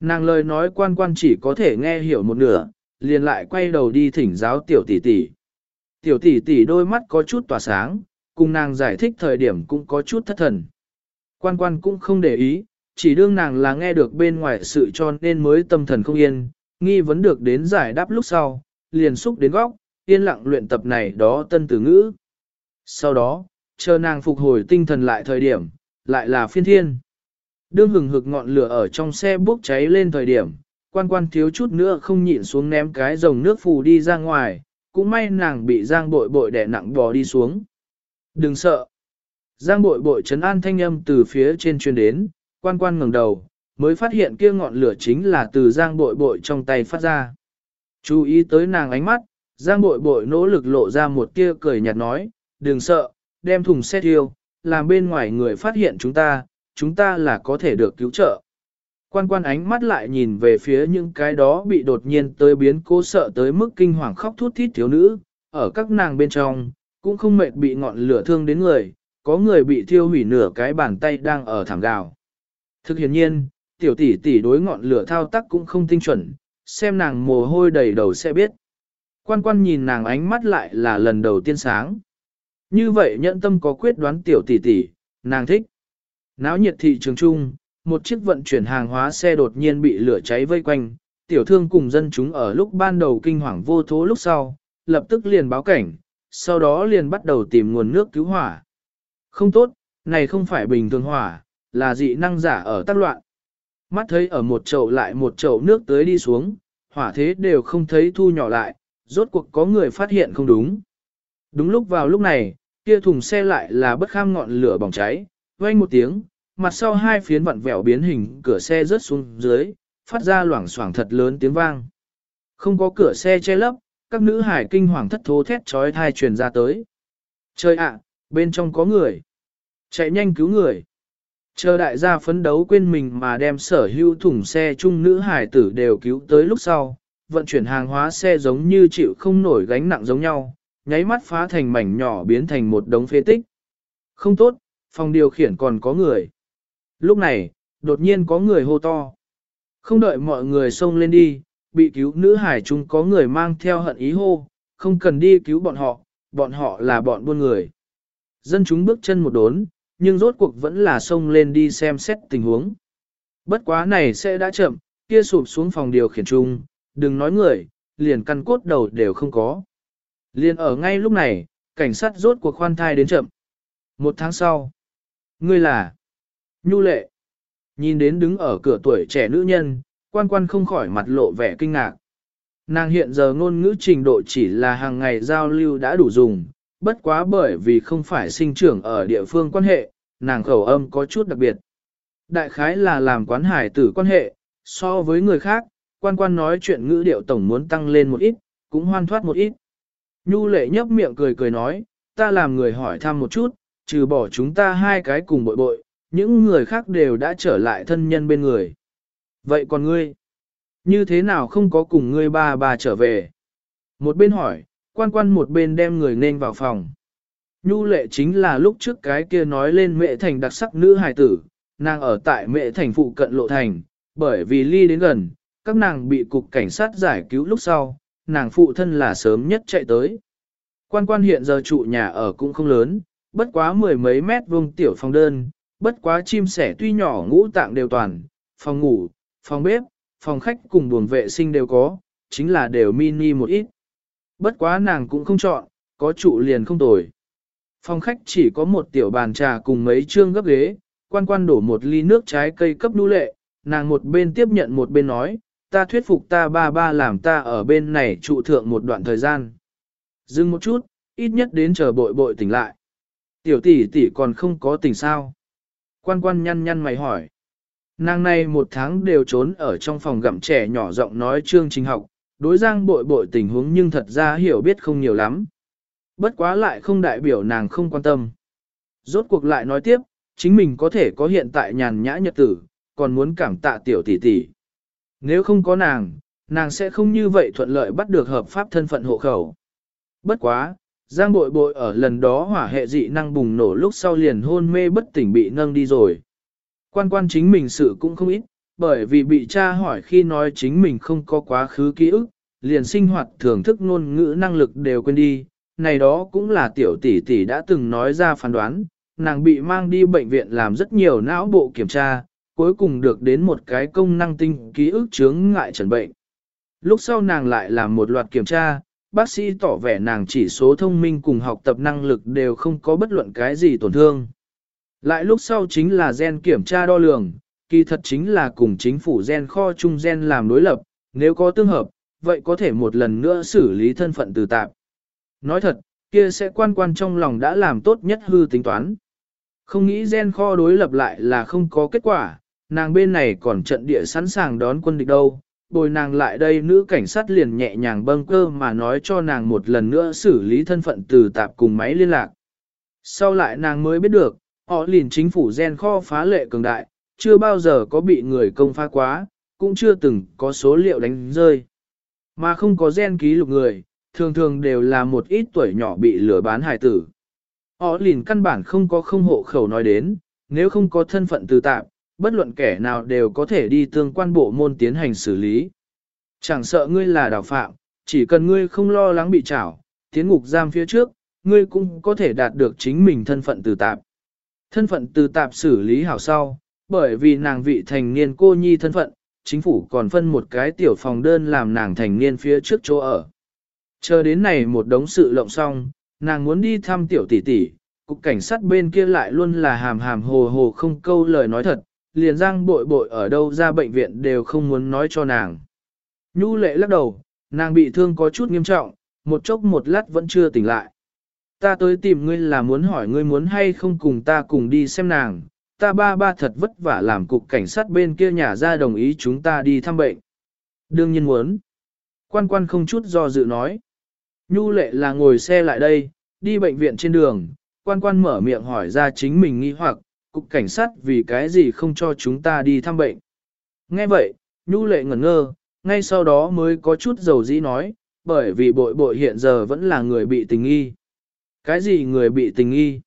Nàng lời nói quan quan chỉ có thể nghe hiểu một nửa, liền lại quay đầu đi thỉnh giáo tiểu tỷ tỷ. Tiểu tỷ tỷ đôi mắt có chút tỏa sáng, cùng nàng giải thích thời điểm cũng có chút thất thần. Quan quan cũng không để ý, chỉ đương nàng là nghe được bên ngoài sự cho nên mới tâm thần không yên, nghi vấn được đến giải đáp lúc sau, liền xúc đến góc, yên lặng luyện tập này đó tân từ ngữ. Sau đó, chờ nàng phục hồi tinh thần lại thời điểm, lại là phiên thiên. Đương hừng hực ngọn lửa ở trong xe bốc cháy lên thời điểm, quan quan thiếu chút nữa không nhịn xuống ném cái dòng nước phù đi ra ngoài, cũng may nàng bị giang bội bội đè nặng bò đi xuống. Đừng sợ. Giang bội bội chấn an thanh âm từ phía trên truyền đến, quan quan ngẩng đầu, mới phát hiện kia ngọn lửa chính là từ giang bội bội trong tay phát ra. Chú ý tới nàng ánh mắt, giang bội bội nỗ lực lộ ra một tia cười nhạt nói, đừng sợ, đem thùng xe thiêu, làm bên ngoài người phát hiện chúng ta, chúng ta là có thể được cứu trợ. Quan quan ánh mắt lại nhìn về phía những cái đó bị đột nhiên tới biến cố sợ tới mức kinh hoàng khóc thút thít thiếu nữ, ở các nàng bên trong, cũng không mệt bị ngọn lửa thương đến người, có người bị thiêu hủy nửa cái bàn tay đang ở thảm gào. Thực hiện nhiên, tiểu tỷ tỷ đối ngọn lửa thao tác cũng không tinh chuẩn, xem nàng mồ hôi đầy đầu sẽ biết. Quan quan nhìn nàng ánh mắt lại là lần đầu tiên sáng. Như vậy nhận tâm có quyết đoán tiểu tỷ tỷ, nàng thích. Náo nhiệt thị trường trung, một chiếc vận chuyển hàng hóa xe đột nhiên bị lửa cháy vây quanh, tiểu thương cùng dân chúng ở lúc ban đầu kinh hoàng vô thố lúc sau, lập tức liền báo cảnh, sau đó liền bắt đầu tìm nguồn nước cứu hỏa. Không tốt, này không phải bình thường hỏa, là dị năng giả ở tác loạn. Mắt thấy ở một chậu lại một chậu nước tới đi xuống, hỏa thế đều không thấy thu nhỏ lại, rốt cuộc có người phát hiện không đúng. Đúng lúc vào lúc này, kia thùng xe lại là bất kham ngọn lửa bỏng cháy, vang một tiếng, mặt sau hai phiến vặn vẹo biến hình cửa xe rớt xuống dưới, phát ra loảng xoảng thật lớn tiếng vang. Không có cửa xe che lấp, các nữ hải kinh hoàng thất thố thét trói thai truyền ra tới. Trời ạ, bên trong có người. Chạy nhanh cứu người. Chờ đại gia phấn đấu quên mình mà đem sở hữu thùng xe chung nữ hải tử đều cứu tới lúc sau, vận chuyển hàng hóa xe giống như chịu không nổi gánh nặng giống nhau, nháy mắt phá thành mảnh nhỏ biến thành một đống phế tích. Không tốt, phòng điều khiển còn có người. Lúc này, đột nhiên có người hô to. Không đợi mọi người xông lên đi, bị cứu nữ hải chúng có người mang theo hận ý hô, không cần đi cứu bọn họ, bọn họ là bọn buôn người. Dân chúng bước chân một đốn, nhưng rốt cuộc vẫn là xông lên đi xem xét tình huống. Bất quá này sẽ đã chậm, kia sụp xuống phòng điều khiển chung, đừng nói người, liền căn cốt đầu đều không có. Liền ở ngay lúc này, cảnh sát rốt cuộc khoan thai đến chậm. Một tháng sau, ngươi là Nhu lệ. Nhìn đến đứng ở cửa tuổi trẻ nữ nhân, quan quan không khỏi mặt lộ vẻ kinh ngạc. Nàng hiện giờ ngôn ngữ trình độ chỉ là hàng ngày giao lưu đã đủ dùng, bất quá bởi vì không phải sinh trưởng ở địa phương quan hệ, nàng khẩu âm có chút đặc biệt. Đại khái là làm quán hải tử quan hệ, so với người khác, quan quan nói chuyện ngữ điệu tổng muốn tăng lên một ít, cũng hoan thoát một ít. Nhu lệ nhấp miệng cười cười nói, ta làm người hỏi thăm một chút, trừ bỏ chúng ta hai cái cùng bội bội, những người khác đều đã trở lại thân nhân bên người. Vậy còn ngươi? Như thế nào không có cùng ngươi ba bà trở về? Một bên hỏi, quan quan một bên đem người nên vào phòng. Nhu lệ chính là lúc trước cái kia nói lên mẹ thành đặc sắc nữ hài tử, nàng ở tại mẹ thành phụ cận lộ thành, bởi vì ly đến gần, các nàng bị cục cảnh sát giải cứu lúc sau, nàng phụ thân là sớm nhất chạy tới. Quan quan hiện giờ trụ nhà ở cũng không lớn, bất quá mười mấy mét vuông tiểu phòng đơn, bất quá chim sẻ tuy nhỏ ngũ tạng đều toàn, phòng ngủ, phòng bếp, phòng khách cùng buồng vệ sinh đều có, chính là đều mini một ít. Bất quá nàng cũng không chọn, có trụ liền không tồi. Phòng khách chỉ có một tiểu bàn trà cùng mấy chương gấp ghế, quan quan đổ một ly nước trái cây cấp đu lệ, nàng một bên tiếp nhận một bên nói, ta thuyết phục ta ba ba làm ta ở bên này trụ thượng một đoạn thời gian. Dừng một chút, ít nhất đến chờ bội bội tỉnh lại. Tiểu tỷ tỷ còn không có tỉnh sao. Quan quan nhăn nhăn mày hỏi. Nàng này một tháng đều trốn ở trong phòng gặm trẻ nhỏ giọng nói chương trình học, đối giang bội bội tình huống nhưng thật ra hiểu biết không nhiều lắm. Bất quá lại không đại biểu nàng không quan tâm. Rốt cuộc lại nói tiếp, chính mình có thể có hiện tại nhàn nhã nhật tử, còn muốn cảm tạ tiểu tỷ tỷ. Nếu không có nàng, nàng sẽ không như vậy thuận lợi bắt được hợp pháp thân phận hộ khẩu. Bất quá, Giang bội bội ở lần đó hỏa hệ dị năng bùng nổ lúc sau liền hôn mê bất tỉnh bị nâng đi rồi. Quan quan chính mình sự cũng không ít, bởi vì bị cha hỏi khi nói chính mình không có quá khứ ký ức, liền sinh hoạt thưởng thức ngôn ngữ năng lực đều quên đi. Này đó cũng là tiểu tỷ tỷ đã từng nói ra phán đoán, nàng bị mang đi bệnh viện làm rất nhiều não bộ kiểm tra, cuối cùng được đến một cái công năng tinh ký ức chướng ngại trần bệnh. Lúc sau nàng lại làm một loạt kiểm tra, bác sĩ tỏ vẻ nàng chỉ số thông minh cùng học tập năng lực đều không có bất luận cái gì tổn thương. Lại lúc sau chính là gen kiểm tra đo lường, kỳ thật chính là cùng chính phủ gen kho chung gen làm đối lập, nếu có tương hợp, vậy có thể một lần nữa xử lý thân phận từ tạp. Nói thật, kia sẽ quan quan trong lòng đã làm tốt nhất hư tính toán. Không nghĩ gen kho đối lập lại là không có kết quả, nàng bên này còn trận địa sẵn sàng đón quân địch đâu, bồi nàng lại đây nữ cảnh sát liền nhẹ nhàng bâng cơ mà nói cho nàng một lần nữa xử lý thân phận từ tạp cùng máy liên lạc. Sau lại nàng mới biết được, họ liền chính phủ gen kho phá lệ cường đại, chưa bao giờ có bị người công phá quá, cũng chưa từng có số liệu đánh rơi. Mà không có gen ký lục người, thường thường đều là một ít tuổi nhỏ bị lừa bán hài tử. Họ liền căn bản không có không hộ khẩu nói đến, nếu không có thân phận từ tạp, bất luận kẻ nào đều có thể đi tương quan bộ môn tiến hành xử lý. Chẳng sợ ngươi là đào phạm, chỉ cần ngươi không lo lắng bị trảo, tiến ngục giam phía trước, ngươi cũng có thể đạt được chính mình thân phận từ tạp. Thân phận từ tạp xử lý hảo sau, bởi vì nàng vị thành niên cô nhi thân phận, chính phủ còn phân một cái tiểu phòng đơn làm nàng thành niên phía trước chỗ ở. Chờ đến này một đống sự lộng xong, nàng muốn đi thăm tiểu tỷ tỷ, cục cảnh sát bên kia lại luôn là hàm hàm hồ hồ không câu lời nói thật, liền giang bội bội ở đâu ra bệnh viện đều không muốn nói cho nàng. Nhu lệ lắc đầu, nàng bị thương có chút nghiêm trọng, một chốc một lát vẫn chưa tỉnh lại. Ta tới tìm ngươi là muốn hỏi ngươi muốn hay không cùng ta cùng đi xem nàng, ta ba ba thật vất vả làm cục cảnh sát bên kia nhà ra đồng ý chúng ta đi thăm bệnh. Đương nhiên muốn. Quan quan không chút do dự nói. Nhu lệ là ngồi xe lại đây, đi bệnh viện trên đường, quan quan mở miệng hỏi ra chính mình nghi hoặc, cục cảnh sát vì cái gì không cho chúng ta đi thăm bệnh. Nghe vậy, nhu lệ ngẩn ngơ, ngay sau đó mới có chút dầu dĩ nói, bởi vì bội bội hiện giờ vẫn là người bị tình nghi. Cái gì người bị tình nghi?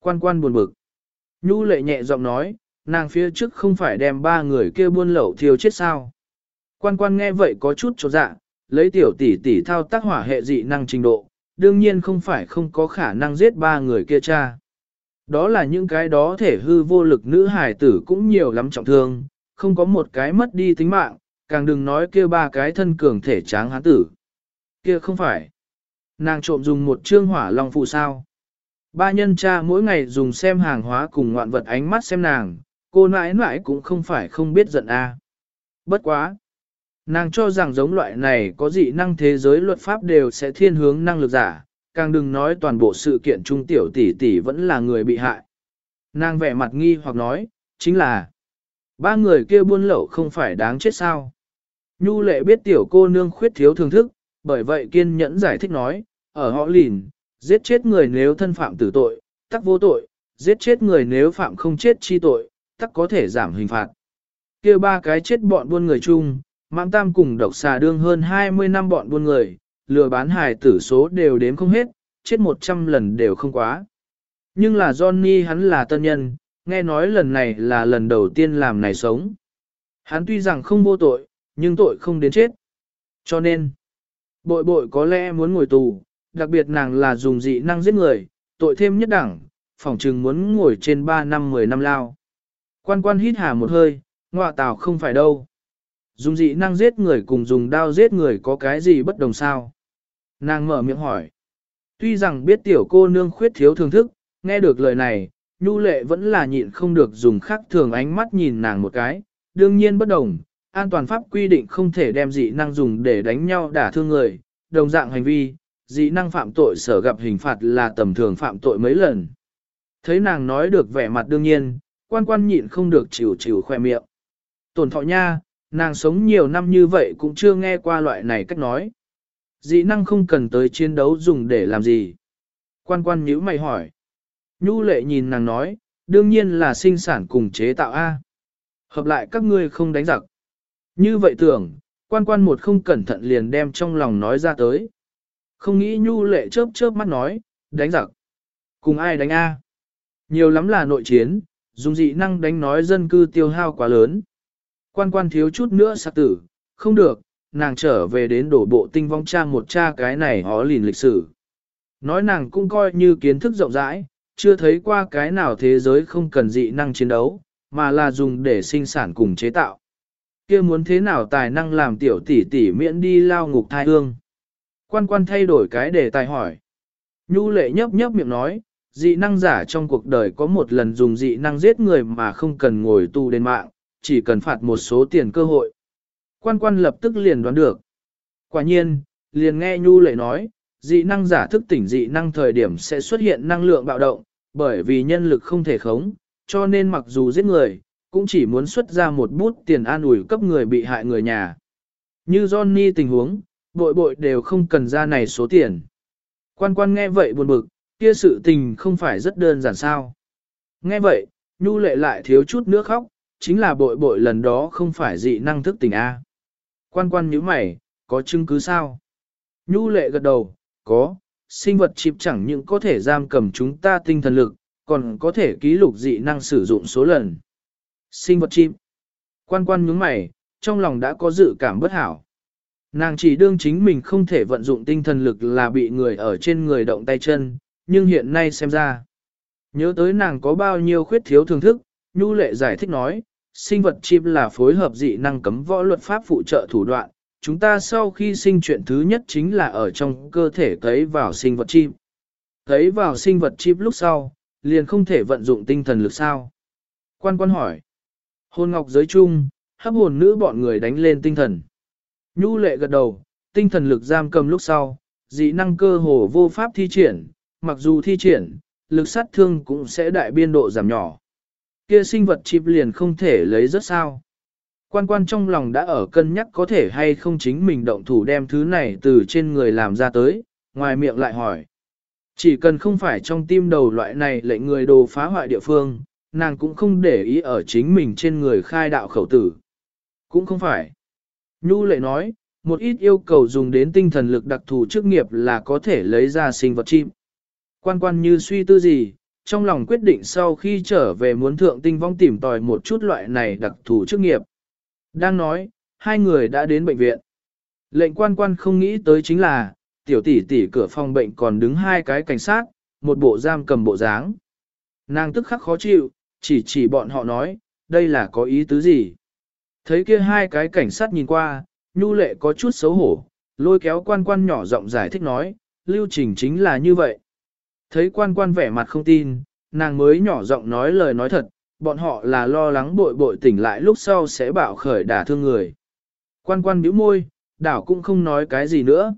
Quan quan buồn bực. Nhu lệ nhẹ giọng nói, nàng phía trước không phải đem ba người kia buôn lậu thiêu chết sao. Quan quan nghe vậy có chút chột dạ, lấy tiểu tỷ tỷ thao tác hỏa hệ dị năng trình độ, đương nhiên không phải không có khả năng giết ba người kia cha. Đó là những cái đó thể hư vô lực nữ hải tử cũng nhiều lắm trọng thương, không có một cái mất đi tính mạng, càng đừng nói kia ba cái thân cường thể tráng hán tử. Kia không phải. Nàng trộm dùng một trương hỏa long phụ sao. Ba nhân cha mỗi ngày dùng xem hàng hóa cùng ngoạn vật ánh mắt xem nàng, cô nãi nãi cũng không phải không biết giận a. Bất quá. Nàng cho rằng giống loại này có dị năng thế giới luật pháp đều sẽ thiên hướng năng lực giả, càng đừng nói toàn bộ sự kiện trung tiểu tỷ tỷ vẫn là người bị hại. Nàng vẻ mặt nghi hoặc nói, chính là, ba người kia buôn lậu không phải đáng chết sao. Nhu lệ biết tiểu cô nương khuyết thiếu thưởng thức, bởi vậy kiên nhẫn giải thích nói, ở họ lìn, giết chết người nếu thân phạm tử tội, tắc vô tội, giết chết người nếu phạm không chết chi tội, tắc có thể giảm hình phạt. kia ba cái chết bọn buôn người chung, mạng tam cùng độc xà đương hơn 20 năm bọn buôn người, lừa bán hài tử số đều đếm không hết, chết một trăm lần đều không quá. Nhưng là Johnny hắn là tân nhân, nghe nói lần này là lần đầu tiên làm này sống. Hắn tuy rằng không vô tội, nhưng tội không đến chết. Cho nên, bội bội có lẽ muốn ngồi tù, đặc biệt nàng là dùng dị năng giết người, tội thêm nhất đẳng, phỏng chừng muốn ngồi trên 3 năm 10 năm lao. Quan quan hít hà một hơi, ngọa tào không phải đâu. Dùng dị năng giết người cùng dùng đao giết người có cái gì bất đồng sao? Nàng mở miệng hỏi. Tuy rằng biết tiểu cô nương khuyết thiếu thưởng thức, nghe được lời này, nhu lệ vẫn là nhịn không được dùng khắc thường ánh mắt nhìn nàng một cái, đương nhiên bất đồng, an toàn pháp quy định không thể đem dị năng dùng để đánh nhau đả thương người, đồng dạng hành vi, dị năng phạm tội sở gặp hình phạt là tầm thường phạm tội mấy lần. Thấy nàng nói được vẻ mặt đương nhiên, quan quan nhịn không được chịu chịu khoe miệng. Tổn thọ nha, nàng sống nhiều năm như vậy cũng chưa nghe qua loại này cách nói. Dị năng không cần tới chiến đấu dùng để làm gì. Quan quan nhữ mày hỏi. Nhu lệ nhìn nàng nói, đương nhiên là sinh sản cùng chế tạo A. Hợp lại các ngươi không đánh giặc. Như vậy tưởng, quan quan một không cẩn thận liền đem trong lòng nói ra tới. Không nghĩ nhu lệ chớp chớp mắt nói, đánh giặc. Cùng ai đánh A? Nhiều lắm là nội chiến, dùng dị năng đánh nói dân cư tiêu hao quá lớn. Quan quan thiếu chút nữa sạc tử, không được, nàng trở về đến đổ bộ tinh vong cha một cha cái này hó lìn lịch sử. Nói nàng cũng coi như kiến thức rộng rãi, chưa thấy qua cái nào thế giới không cần dị năng chiến đấu, mà là dùng để sinh sản cùng chế tạo. kia muốn thế nào tài năng làm tiểu tỷ tỷ miễn đi lao ngục thai hương. Quan quan thay đổi cái đề tài hỏi. Nhu lệ nhấp nhấp miệng nói, dị năng giả trong cuộc đời có một lần dùng dị năng giết người mà không cần ngồi tù đến mạng, chỉ cần phạt một số tiền cơ hội. Quan quan lập tức liền đoán được. Quả nhiên, liền nghe Nhu lệ nói, dị năng giả thức tỉnh dị năng thời điểm sẽ xuất hiện năng lượng bạo động, bởi vì nhân lực không thể khống, cho nên mặc dù giết người, cũng chỉ muốn xuất ra một bút tiền an ủi cấp người bị hại người nhà. Như Johnny tình huống, bội bội đều không cần ra này số tiền. Quan quan nghe vậy buồn bực, kia sự tình không phải rất đơn giản sao. Nghe vậy, Nhu lệ lại thiếu chút nước khóc, chính là bội bội lần đó không phải dị năng thức tỉnh A. Quan quan nhíu mày, có chứng cứ sao? Nhu lệ gật đầu, có, sinh vật chip chẳng những có thể giam cầm chúng ta tinh thần lực, còn có thể ký lục dị năng sử dụng số lần. Sinh vật chip. Quan quan nhướng mày, trong lòng đã có dự cảm bất hảo. Nàng chỉ đương chính mình không thể vận dụng tinh thần lực là bị người ở trên người động tay chân, nhưng hiện nay xem ra. Nhớ tới nàng có bao nhiêu khuyết thiếu thưởng thức, Nhu Lệ giải thích nói, sinh vật chim là phối hợp dị năng cấm võ luật pháp phụ trợ thủ đoạn, chúng ta sau khi sinh chuyện thứ nhất chính là ở trong cơ thể cấy vào sinh vật chim, Cấy vào sinh vật chim lúc sau, liền không thể vận dụng tinh thần lực sao. Quan quan hỏi. Hồn ngọc giới chung, hấp hồn nữ bọn người đánh lên tinh thần. Nhu lệ gật đầu, tinh thần lực giam cầm lúc sau, dị năng cơ hồ vô pháp thi triển, mặc dù thi triển, lực sát thương cũng sẽ đại biên độ giảm nhỏ. Kia sinh vật chip liền không thể lấy rất sao. Quan quan trong lòng đã ở cân nhắc có thể hay không chính mình động thủ đem thứ này từ trên người làm ra tới, ngoài miệng lại hỏi. Chỉ cần không phải trong tim đầu loại này lệnh người đồ phá hoại địa phương, nàng cũng không để ý ở chính mình trên người khai đạo khẩu tử. Cũng không phải. Nhu lệ nói, một ít yêu cầu dùng đến tinh thần lực đặc thù chức nghiệp là có thể lấy ra sinh vật chim. Quan quan như suy tư gì, trong lòng quyết định sau khi trở về muốn thượng tinh vong tìm tòi một chút loại này đặc thù chức nghiệp. Đang nói, hai người đã đến bệnh viện. Lệnh quan quan không nghĩ tới chính là, tiểu tỷ tỷ cửa phòng bệnh còn đứng hai cái cảnh sát, một bộ giam cầm bộ dáng. Nàng tức khắc khó chịu, chỉ chỉ bọn họ nói, đây là có ý tứ gì. Thấy kia hai cái cảnh sát nhìn qua, nhu lệ có chút xấu hổ, lôi kéo quan quan nhỏ giọng giải thích nói, lưu trình chính là như vậy. Thấy quan quan vẻ mặt không tin, nàng mới nhỏ giọng nói lời nói thật, bọn họ là lo lắng bội bội tỉnh lại lúc sau sẽ bạo khởi đả thương người. Quan quan bĩu môi, đảo cũng không nói cái gì nữa.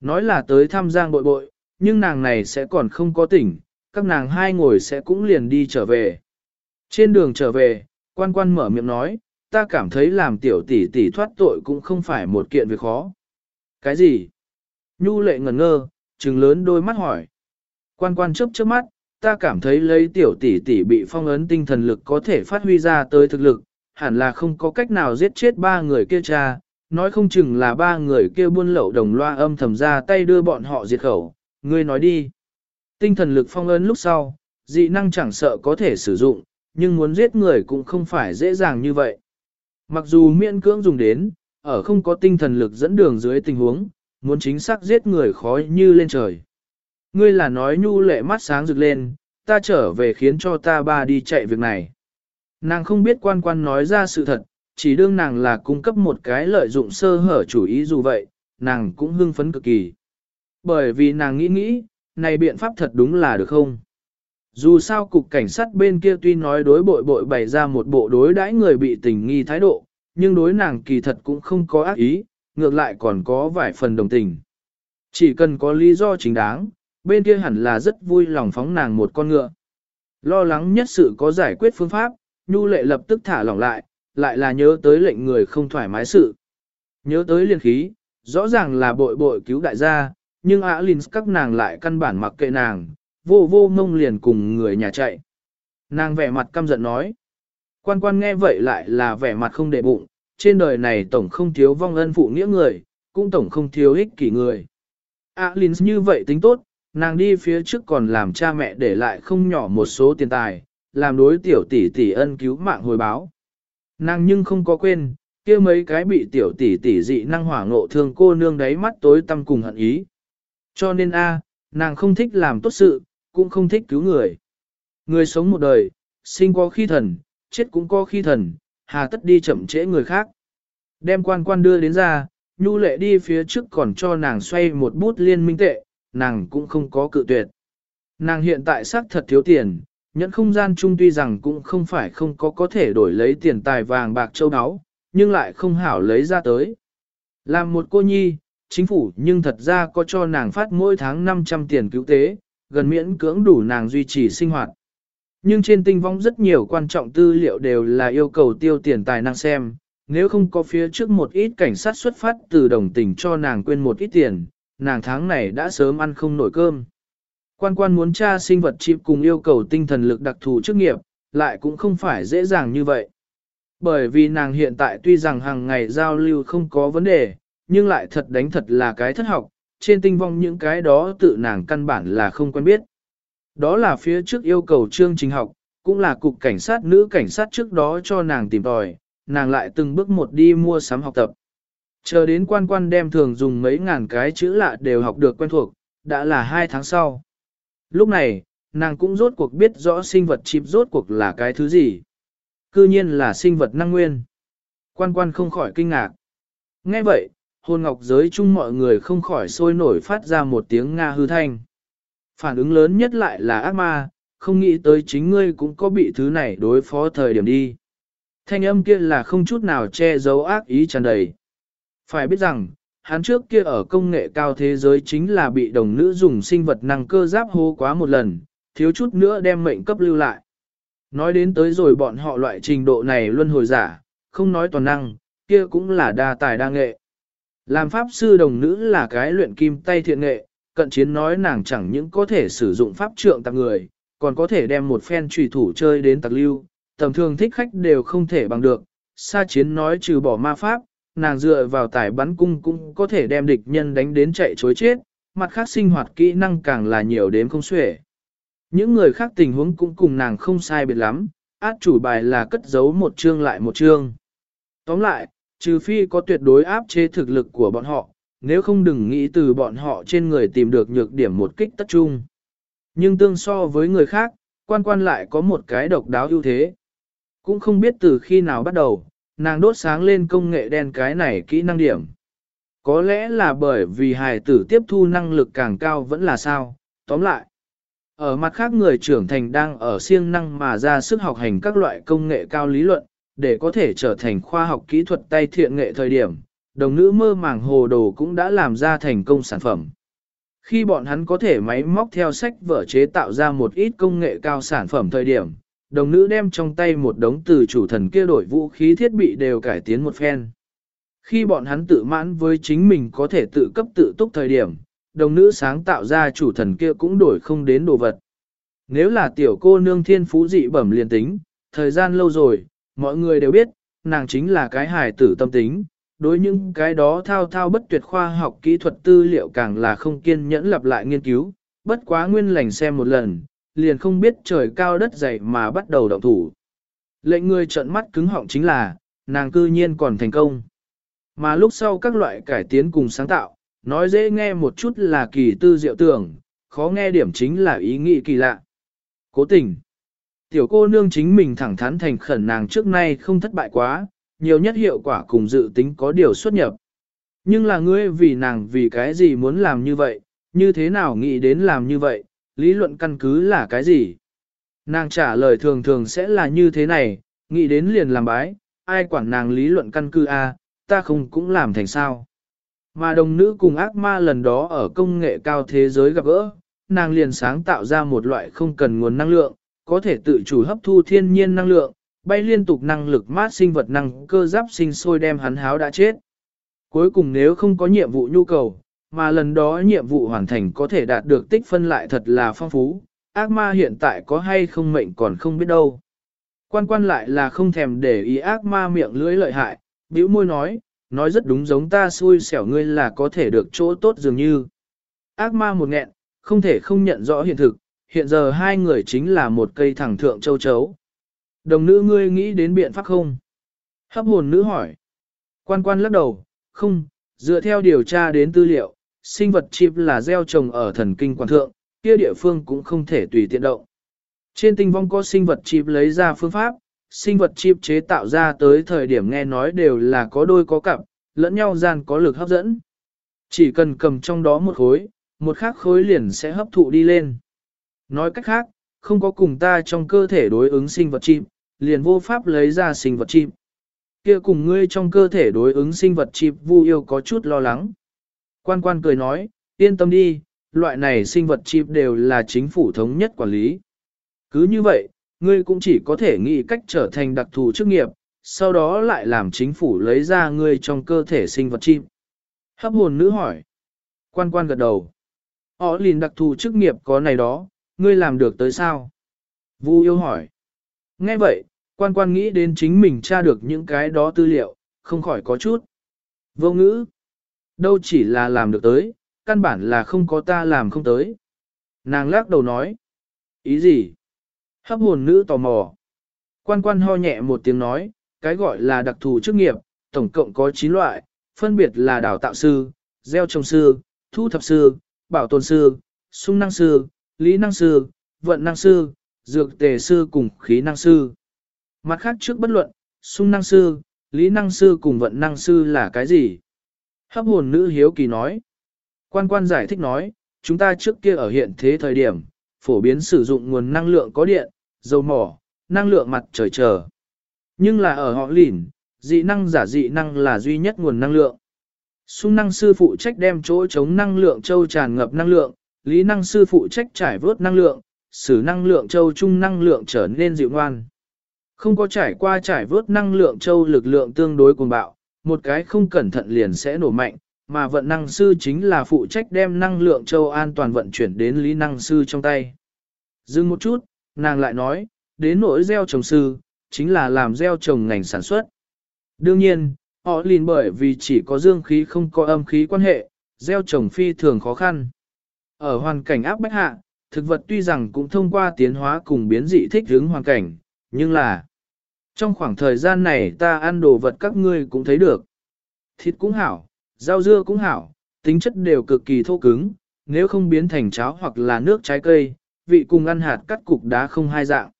Nói là tới thăm giang bội bội, nhưng nàng này sẽ còn không có tỉnh, các nàng hai ngồi sẽ cũng liền đi trở về. Trên đường trở về, quan quan mở miệng nói, ta cảm thấy làm tiểu tỷ tỷ thoát tội cũng không phải một kiện việc khó. Cái gì? Nhu lệ ngẩn ngơ, trừng lớn đôi mắt hỏi. Quan quan chớp chớp mắt, ta cảm thấy lấy tiểu tỷ tỷ bị phong ấn tinh thần lực có thể phát huy ra tới thực lực, hẳn là không có cách nào giết chết ba người kia cha, nói không chừng là ba người kia buôn lậu đồng loa âm thầm ra tay đưa bọn họ diệt khẩu, ngươi nói đi. Tinh thần lực phong ấn lúc sau, dị năng chẳng sợ có thể sử dụng, nhưng muốn giết người cũng không phải dễ dàng như vậy. Mặc dù miễn cưỡng dùng đến, ở không có tinh thần lực dẫn đường dưới tình huống, muốn chính xác giết người khó như lên trời. Ngươi là nói nhu lệ mắt sáng rực lên, ta trở về khiến cho ta ba đi chạy việc này. Nàng không biết quan quan nói ra sự thật, chỉ đương nàng là cung cấp một cái lợi dụng sơ hở chủ ý dù vậy, nàng cũng hưng phấn cực kỳ. Bởi vì nàng nghĩ nghĩ, này biện pháp thật đúng là được không? Dù sao cục cảnh sát bên kia tuy nói đối bội bội bày ra một bộ đối đãi người bị tình nghi thái độ, nhưng đối nàng kỳ thật cũng không có ác ý, ngược lại còn có vài phần đồng tình. Chỉ cần có lý do chính đáng, bên kia hẳn là rất vui lòng phóng nàng một con ngựa. Lo lắng nhất sự có giải quyết phương pháp, Nhu lệ lập tức thả lỏng lại, lại là nhớ tới lệnh người không thoải mái sự. Nhớ tới liên khí, rõ ràng là bội bội cứu đại gia, nhưng ả Linh các nàng lại căn bản mặc kệ nàng, vô vô ngông liền cùng người nhà chạy. Nàng vẻ mặt căm giận nói. Quan quan nghe vậy lại là vẻ mặt không để bụng, trên đời này tổng không thiếu vong ân phụ nghĩa người, cũng tổng không thiếu ích kỷ người. ả Linh như vậy tính tốt, nàng đi phía trước còn làm cha mẹ để lại không nhỏ một số tiền tài, làm đối tiểu tỷ tỷ ân cứu mạng hồi báo. Nàng nhưng không có quên, kia mấy cái bị tiểu tỷ tỷ dị năng hỏa ngộ thương cô nương đáy mắt tối tâm cùng hận ý. Cho nên a, nàng không thích làm tốt sự, cũng không thích cứu người. Người sống một đời, sinh có khi thần, chết cũng có khi thần, hà tất đi chậm trễ người khác. Đem quan quan đưa đến ra, nhu lệ đi phía trước còn cho nàng xoay một bút liên minh tệ, nàng cũng không có cự tuyệt. Nàng hiện tại xác thật thiếu tiền, Nhẫn không gian chung tuy rằng cũng không phải không có có thể đổi lấy tiền tài vàng bạc châu áo, nhưng lại không hảo lấy ra tới. Làm một cô nhi, chính phủ nhưng thật ra có cho nàng phát mỗi tháng 500 tiền cứu tế, gần miễn cưỡng đủ nàng duy trì sinh hoạt. Nhưng trên tinh vong rất nhiều quan trọng tư liệu đều là yêu cầu tiêu tiền tài năng xem, nếu không có phía trước một ít cảnh sát xuất phát từ đồng tình cho nàng quên một ít tiền, nàng tháng này đã sớm ăn không nổi cơm. Quan quan muốn tra sinh vật chip cùng yêu cầu tinh thần lực đặc thù chức nghiệp, lại cũng không phải dễ dàng như vậy. Bởi vì nàng hiện tại tuy rằng hàng ngày giao lưu không có vấn đề, nhưng lại thật đánh thật là cái thất học, trên tinh vong những cái đó tự nàng căn bản là không quen biết. Đó là phía trước yêu cầu chương trình học, cũng là cục cảnh sát nữ cảnh sát trước đó cho nàng tìm tòi, nàng lại từng bước một đi mua sắm học tập. Chờ đến quan quan đem thường dùng mấy ngàn cái chữ lạ đều học được quen thuộc, đã là hai tháng sau. Lúc này, nàng cũng rốt cuộc biết rõ sinh vật chip rốt cuộc là cái thứ gì. Cư nhiên là sinh vật năng nguyên. Quan quan không khỏi kinh ngạc. Nghe vậy, hồn ngọc giới chung mọi người không khỏi sôi nổi phát ra một tiếng Nga hư thanh. Phản ứng lớn nhất lại là ác ma, không nghĩ tới chính ngươi cũng có bị thứ này đối phó thời điểm đi. Thanh âm kia là không chút nào che giấu ác ý tràn đầy. Phải biết rằng, hắn trước kia ở công nghệ cao thế giới chính là bị đồng nữ dùng sinh vật năng cơ giáp hô quá một lần, thiếu chút nữa đem mệnh cấp lưu lại. Nói đến tới rồi bọn họ loại trình độ này luân hồi giả, không nói toàn năng, kia cũng là đa tài đa nghệ. Làm pháp sư đồng nữ là cái luyện kim tay thiện nghệ, cận chiến nói nàng chẳng những có thể sử dụng pháp trượng tặng người, còn có thể đem một phen trùy thủ chơi đến tặc lưu, tầm thường thích khách đều không thể bằng được. Sa chiến nói trừ bỏ ma pháp, nàng dựa vào tải bắn cung cũng có thể đem địch nhân đánh đến chạy chối chết, mặt khác sinh hoạt kỹ năng càng là nhiều đến không xuể. Những người khác tình huống cũng cùng nàng không sai biệt lắm, át chủ bài là cất giấu một chương lại một chương. Tóm lại, trừ phi có tuyệt đối áp chế thực lực của bọn họ, nếu không đừng nghĩ từ bọn họ trên người tìm được nhược điểm một kích tất trung. Nhưng tương so với người khác, quan quan lại có một cái độc đáo ưu thế. Cũng không biết từ khi nào bắt đầu, nàng đốt sáng lên công nghệ đen cái này kỹ năng điểm. Có lẽ là bởi vì hài tử tiếp thu năng lực càng cao vẫn là sao, tóm lại. Ở mặt khác người trưởng thành đang ở siêng năng mà ra sức học hành các loại công nghệ cao lý luận, để có thể trở thành khoa học kỹ thuật tay thiện nghệ thời điểm, đồng nữ mơ màng hồ đồ cũng đã làm ra thành công sản phẩm. Khi bọn hắn có thể máy móc theo sách vở chế tạo ra một ít công nghệ cao sản phẩm thời điểm, đồng nữ đem trong tay một đống từ chủ thần kia đổi vũ khí thiết bị đều cải tiến một phen. Khi bọn hắn tự mãn với chính mình có thể tự cấp tự túc thời điểm, đồng nữ sáng tạo ra chủ thần kia cũng đổi không đến đồ vật. Nếu là tiểu cô nương thiên phú dị bẩm liền tính, thời gian lâu rồi, mọi người đều biết, nàng chính là cái hài tử tâm tính, đối những cái đó thao thao bất tuyệt khoa học kỹ thuật tư liệu càng là không kiên nhẫn lặp lại nghiên cứu, bất quá nguyên lành xem một lần, liền không biết trời cao đất dày mà bắt đầu động thủ. Lệnh người trợn mắt cứng họng chính là, nàng cư nhiên còn thành công. Mà lúc sau các loại cải tiến cùng sáng tạo, nói dễ nghe một chút là kỳ tư diệu tưởng, khó nghe điểm chính là ý nghĩ kỳ lạ. Cố tình. Tiểu cô nương chính mình thẳng thắn thành khẩn nàng trước nay không thất bại quá, nhiều nhất hiệu quả cùng dự tính có điều xuất nhập. Nhưng là ngươi vì nàng vì cái gì muốn làm như vậy, như thế nào nghĩ đến làm như vậy, lý luận căn cứ là cái gì? Nàng trả lời thường thường sẽ là như thế này, nghĩ đến liền làm bái, ai quản nàng lý luận căn cứ A, ta không cũng làm thành sao. Mà đồng nữ cùng ác ma lần đó ở công nghệ cao thế giới gặp gỡ, nàng liền sáng tạo ra một loại không cần nguồn năng lượng, có thể tự chủ hấp thu thiên nhiên năng lượng, bay liên tục năng lực mát sinh vật năng cơ giáp sinh sôi đem hắn háo đã chết. Cuối cùng nếu không có nhiệm vụ nhu cầu, mà lần đó nhiệm vụ hoàn thành có thể đạt được tích phân lại thật là phong phú, ác ma hiện tại có hay không mệnh còn không biết đâu. Quan quan lại là không thèm để ý ác ma miệng lưỡi lợi hại, bĩu môi nói, nói rất đúng giống ta xui xẻo ngươi là có thể được chỗ tốt dường như. Ác ma một nghẹn, không thể không nhận rõ hiện thực, hiện giờ hai người chính là một cây thẳng thượng châu chấu. Đồng nữ ngươi nghĩ đến biện pháp không? Hấp hồn nữ hỏi. Quan quan lắc đầu, không, dựa theo điều tra đến tư liệu, sinh vật chip là gieo trồng ở thần kinh quản thượng, kia địa phương cũng không thể tùy tiện động. Trên tinh vong có sinh vật chip lấy ra phương pháp, sinh vật chip chế tạo ra tới thời điểm nghe nói đều là có đôi có cặp, lẫn nhau gian có lực hấp dẫn. Chỉ cần cầm trong đó một khối, một khác khối liền sẽ hấp thụ đi lên. Nói cách khác, không có cùng ta trong cơ thể đối ứng sinh vật chip, liền vô pháp lấy ra sinh vật chip. Kia cùng ngươi trong cơ thể đối ứng sinh vật chip vu yêu có chút lo lắng. Quan quan cười nói, yên tâm đi, loại này sinh vật chip đều là chính phủ thống nhất quản lý. Cứ như vậy, ngươi cũng chỉ có thể nghĩ cách trở thành đặc thù chức nghiệp, sau đó lại làm chính phủ lấy ra ngươi trong cơ thể sinh vật chip. Hấp hồn nữ hỏi. Quan quan gật đầu. Họ liền đặc thù chức nghiệp có này đó, ngươi làm được tới sao? Vu yêu hỏi. Nghe vậy, quan quan nghĩ đến chính mình tra được những cái đó tư liệu, không khỏi có chút. Vô ngữ. Đâu chỉ là làm được tới, căn bản là không có ta làm không tới. Nàng lắc đầu nói. Ý gì? Hấp hồn nữ tò mò. Quan quan ho nhẹ một tiếng nói, cái gọi là đặc thù chức nghiệp, tổng cộng có 9 loại, phân biệt là đào tạo sư, gieo trồng sư, thu thập sư, bảo tồn sư, sung năng sư, lý năng sư, vận năng sư, dược tề sư cùng khí năng sư. Mặt khác trước bất luận, sung năng sư, lý năng sư cùng vận năng sư là cái gì? Hấp hồn nữ hiếu kỳ nói. Quan quan giải thích nói, chúng ta trước kia ở hiện thế thời điểm, phổ biến sử dụng nguồn năng lượng có điện, dầu mỏ, năng lượng mặt trời trở. Nhưng là ở họ lỉn, dị năng giả dị năng là duy nhất nguồn năng lượng. Xung năng sư phụ trách đem chỗ chống năng lượng châu tràn ngập năng lượng, lý năng sư phụ trách trải vớt năng lượng, sử năng lượng châu trung năng lượng trở nên dịu ngoan. Không có trải qua trải vớt năng lượng châu lực lượng tương đối cuồng bạo, một cái không cẩn thận liền sẽ nổ mạnh, mà vận năng sư chính là phụ trách đem năng lượng châu an toàn vận chuyển đến lý năng sư trong tay. Dừng một chút, nàng lại nói, đến nỗi gieo trồng sư, chính là làm gieo trồng ngành sản xuất. Đương nhiên, họ liền bởi vì chỉ có dương khí không có âm khí quan hệ, gieo trồng phi thường khó khăn. Ở hoàn cảnh áp bách hạ, thực vật tuy rằng cũng thông qua tiến hóa cùng biến dị thích ứng hoàn cảnh, nhưng là trong khoảng thời gian này ta ăn đồ vật các ngươi cũng thấy được. Thịt cũng hảo, rau dưa cũng hảo, tính chất đều cực kỳ thô cứng, nếu không biến thành cháo hoặc là nước trái cây, vị cùng ăn hạt cắt cục đá không hai dạng.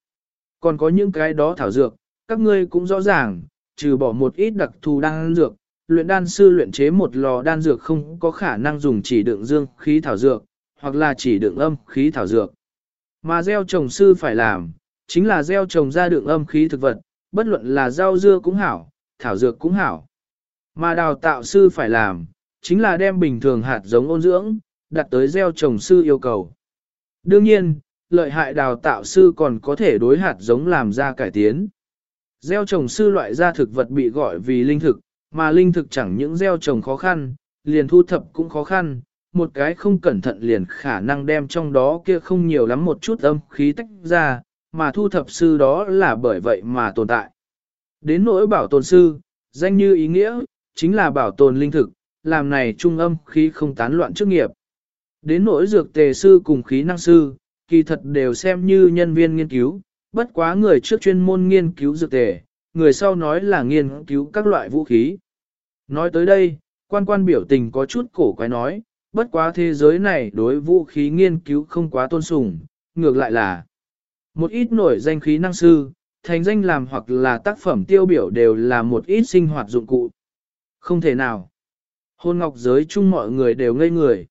Còn có những cái đó thảo dược, các ngươi cũng rõ ràng, trừ bỏ một ít đặc thù đan dược, luyện đan sư luyện chế một lò đan dược không có khả năng dùng chỉ đựng dương khí thảo dược, hoặc là chỉ đựng âm khí thảo dược. Mà gieo trồng sư phải làm, chính là gieo trồng ra đựng âm khí thực vật, bất luận là rau dưa cũng hảo, thảo dược cũng hảo. Mà đào tạo sư phải làm, chính là đem bình thường hạt giống ôn dưỡng, đặt tới gieo trồng sư yêu cầu. Đương nhiên, lợi hại đào tạo sư còn có thể đối hạt giống làm ra cải tiến. Gieo trồng sư loại ra thực vật bị gọi vì linh thực, mà linh thực chẳng những gieo trồng khó khăn, liền thu thập cũng khó khăn, một cái không cẩn thận liền khả năng đem trong đó kia không nhiều lắm một chút âm khí tách ra, mà thu thập sư đó là bởi vậy mà tồn tại. Đến nỗi bảo tồn sư, danh như ý nghĩa, chính là bảo tồn linh thực, làm này trung âm khí không tán loạn chức nghiệp. Đến nỗi dược tề sư cùng khí năng sư, kỳ thật đều xem như nhân viên nghiên cứu, bất quá người trước chuyên môn nghiên cứu dược tề, người sau nói là nghiên cứu các loại vũ khí. Nói tới đây, quan quan biểu tình có chút cổ quái nói, bất quá thế giới này đối vũ khí nghiên cứu không quá tôn sùng, ngược lại là một ít nổi danh khí năng sư, thành danh làm hoặc là tác phẩm tiêu biểu đều là một ít sinh hoạt dụng cụ. Không thể nào. Hôn ngọc giới chung mọi người đều ngây người.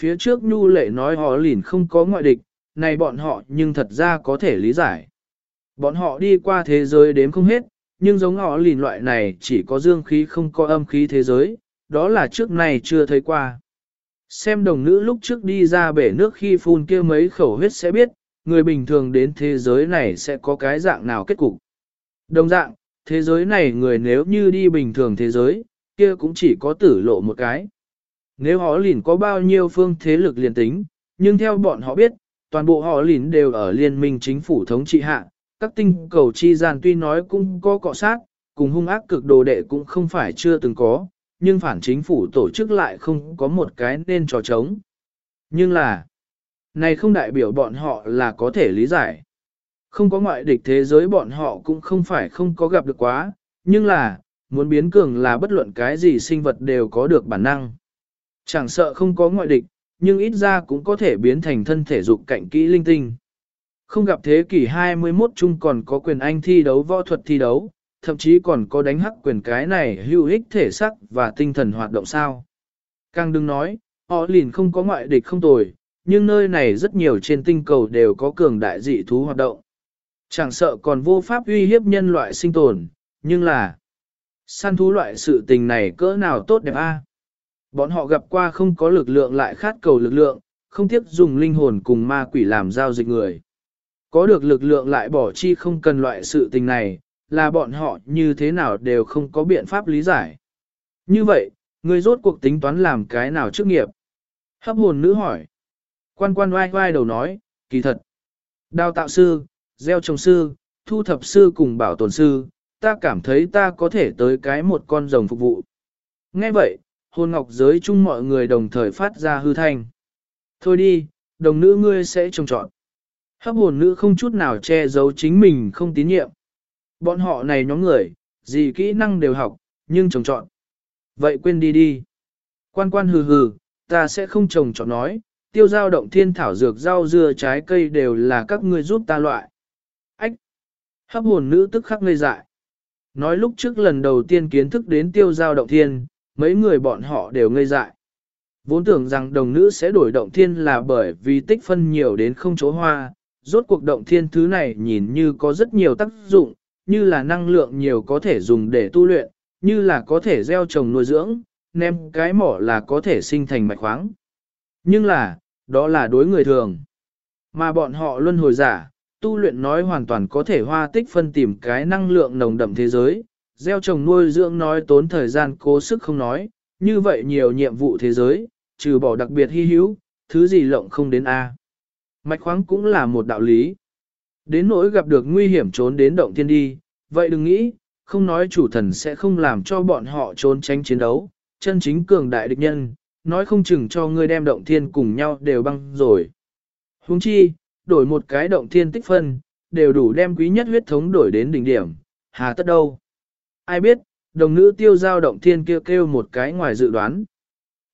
Phía trước Nhu Lệ nói họ lìn không có ngoại địch, này bọn họ nhưng thật ra có thể lý giải. Bọn họ đi qua thế giới đếm không hết, nhưng giống họ lìn loại này chỉ có dương khí không có âm khí thế giới, đó là trước này chưa thấy qua. Xem đồng nữ lúc trước đi ra bể nước khi phun kia mấy khẩu huyết sẽ biết, người bình thường đến thế giới này sẽ có cái dạng nào kết cục. Đồng dạng, thế giới này người nếu như đi bình thường thế giới, kia cũng chỉ có tử lộ một cái. Nếu họ lìn có bao nhiêu phương thế lực liền tính, nhưng theo bọn họ biết, toàn bộ họ lìn đều ở liên minh chính phủ thống trị hạ, các tinh cầu chi gian tuy nói cũng có cọ sát, cùng hung ác cực đồ đệ cũng không phải chưa từng có, nhưng phản chính phủ tổ chức lại không có một cái nên trò trống. Nhưng là, này không đại biểu bọn họ là có thể lý giải. Không có ngoại địch thế giới bọn họ cũng không phải không có gặp được quá, nhưng là, muốn biến cường là bất luận cái gì sinh vật đều có được bản năng. Chẳng sợ không có ngoại địch, nhưng ít ra cũng có thể biến thành thân thể dục cạnh kỹ linh tinh. Không gặp thế kỷ 21 chung còn có quyền anh thi đấu võ thuật thi đấu, thậm chí còn có đánh hắc quyền cái này hữu ích thể sắc và tinh thần hoạt động sao. Càng đừng nói, họ liền không có ngoại địch không tồi, nhưng nơi này rất nhiều trên tinh cầu đều có cường đại dị thú hoạt động. Chẳng sợ còn vô pháp uy hiếp nhân loại sinh tồn, nhưng là săn thú loại sự tình này cỡ nào tốt đẹp a? À? Bọn họ gặp qua không có lực lượng lại khát cầu lực lượng, không tiếc dùng linh hồn cùng ma quỷ làm giao dịch người. Có được lực lượng lại bỏ chi không cần loại sự tình này, là bọn họ như thế nào đều không có biện pháp lý giải. Như vậy, người rốt cuộc tính toán làm cái nào trước nghiệp? Hấp hồn nữ hỏi. Quan quan oai oai đầu nói, kỳ thật. Đào tạo sư, gieo trồng sư, thu thập sư cùng bảo tồn sư, ta cảm thấy ta có thể tới cái một con rồng phục vụ. Nghe vậy, hồn ngọc giới chung mọi người đồng thời phát ra hư thanh. Thôi đi, đồng nữ ngươi sẽ trồng trọn. Hấp hồn nữ không chút nào che giấu chính mình không tín nhiệm. Bọn họ này nhóm người, gì kỹ năng đều học, nhưng trồng trọn. Vậy quên đi đi. Quan quan hừ hừ, ta sẽ không trồng trọn nói, tiêu giao động thiên thảo dược rau dưa trái cây đều là các ngươi giúp ta loại. Ách! Hấp hồn nữ tức khắc ngây dại. Nói lúc trước lần đầu tiên kiến thức đến tiêu giao động thiên, mấy người bọn họ đều ngây dại. Vốn tưởng rằng đồng nữ sẽ đổi động thiên là bởi vì tích phân nhiều đến không chỗ hoa, rốt cuộc động thiên thứ này nhìn như có rất nhiều tác dụng, như là năng lượng nhiều có thể dùng để tu luyện, như là có thể gieo trồng nuôi dưỡng, nem cái mỏ là có thể sinh thành mạch khoáng. Nhưng là, đó là đối người thường. Mà bọn họ luân hồi giả, tu luyện nói hoàn toàn có thể hoa tích phân tìm cái năng lượng nồng đậm thế giới, gieo trồng nuôi dưỡng nói tốn thời gian cố sức không nói, như vậy nhiều nhiệm vụ thế giới, trừ bỏ đặc biệt hy hữu, thứ gì lộng không đến A. Mạch khoáng cũng là một đạo lý. Đến nỗi gặp được nguy hiểm trốn đến động thiên đi, vậy đừng nghĩ, không nói chủ thần sẽ không làm cho bọn họ trốn tránh chiến đấu, chân chính cường đại địch nhân, nói không chừng cho ngươi đem động thiên cùng nhau đều băng rồi. Huống chi, đổi một cái động thiên tích phân, đều đủ đem quý nhất huyết thống đổi đến đỉnh điểm, hà tất đâu. Ai biết, đồng nữ tiêu giao động thiên kia kêu, kêu một cái ngoài dự đoán.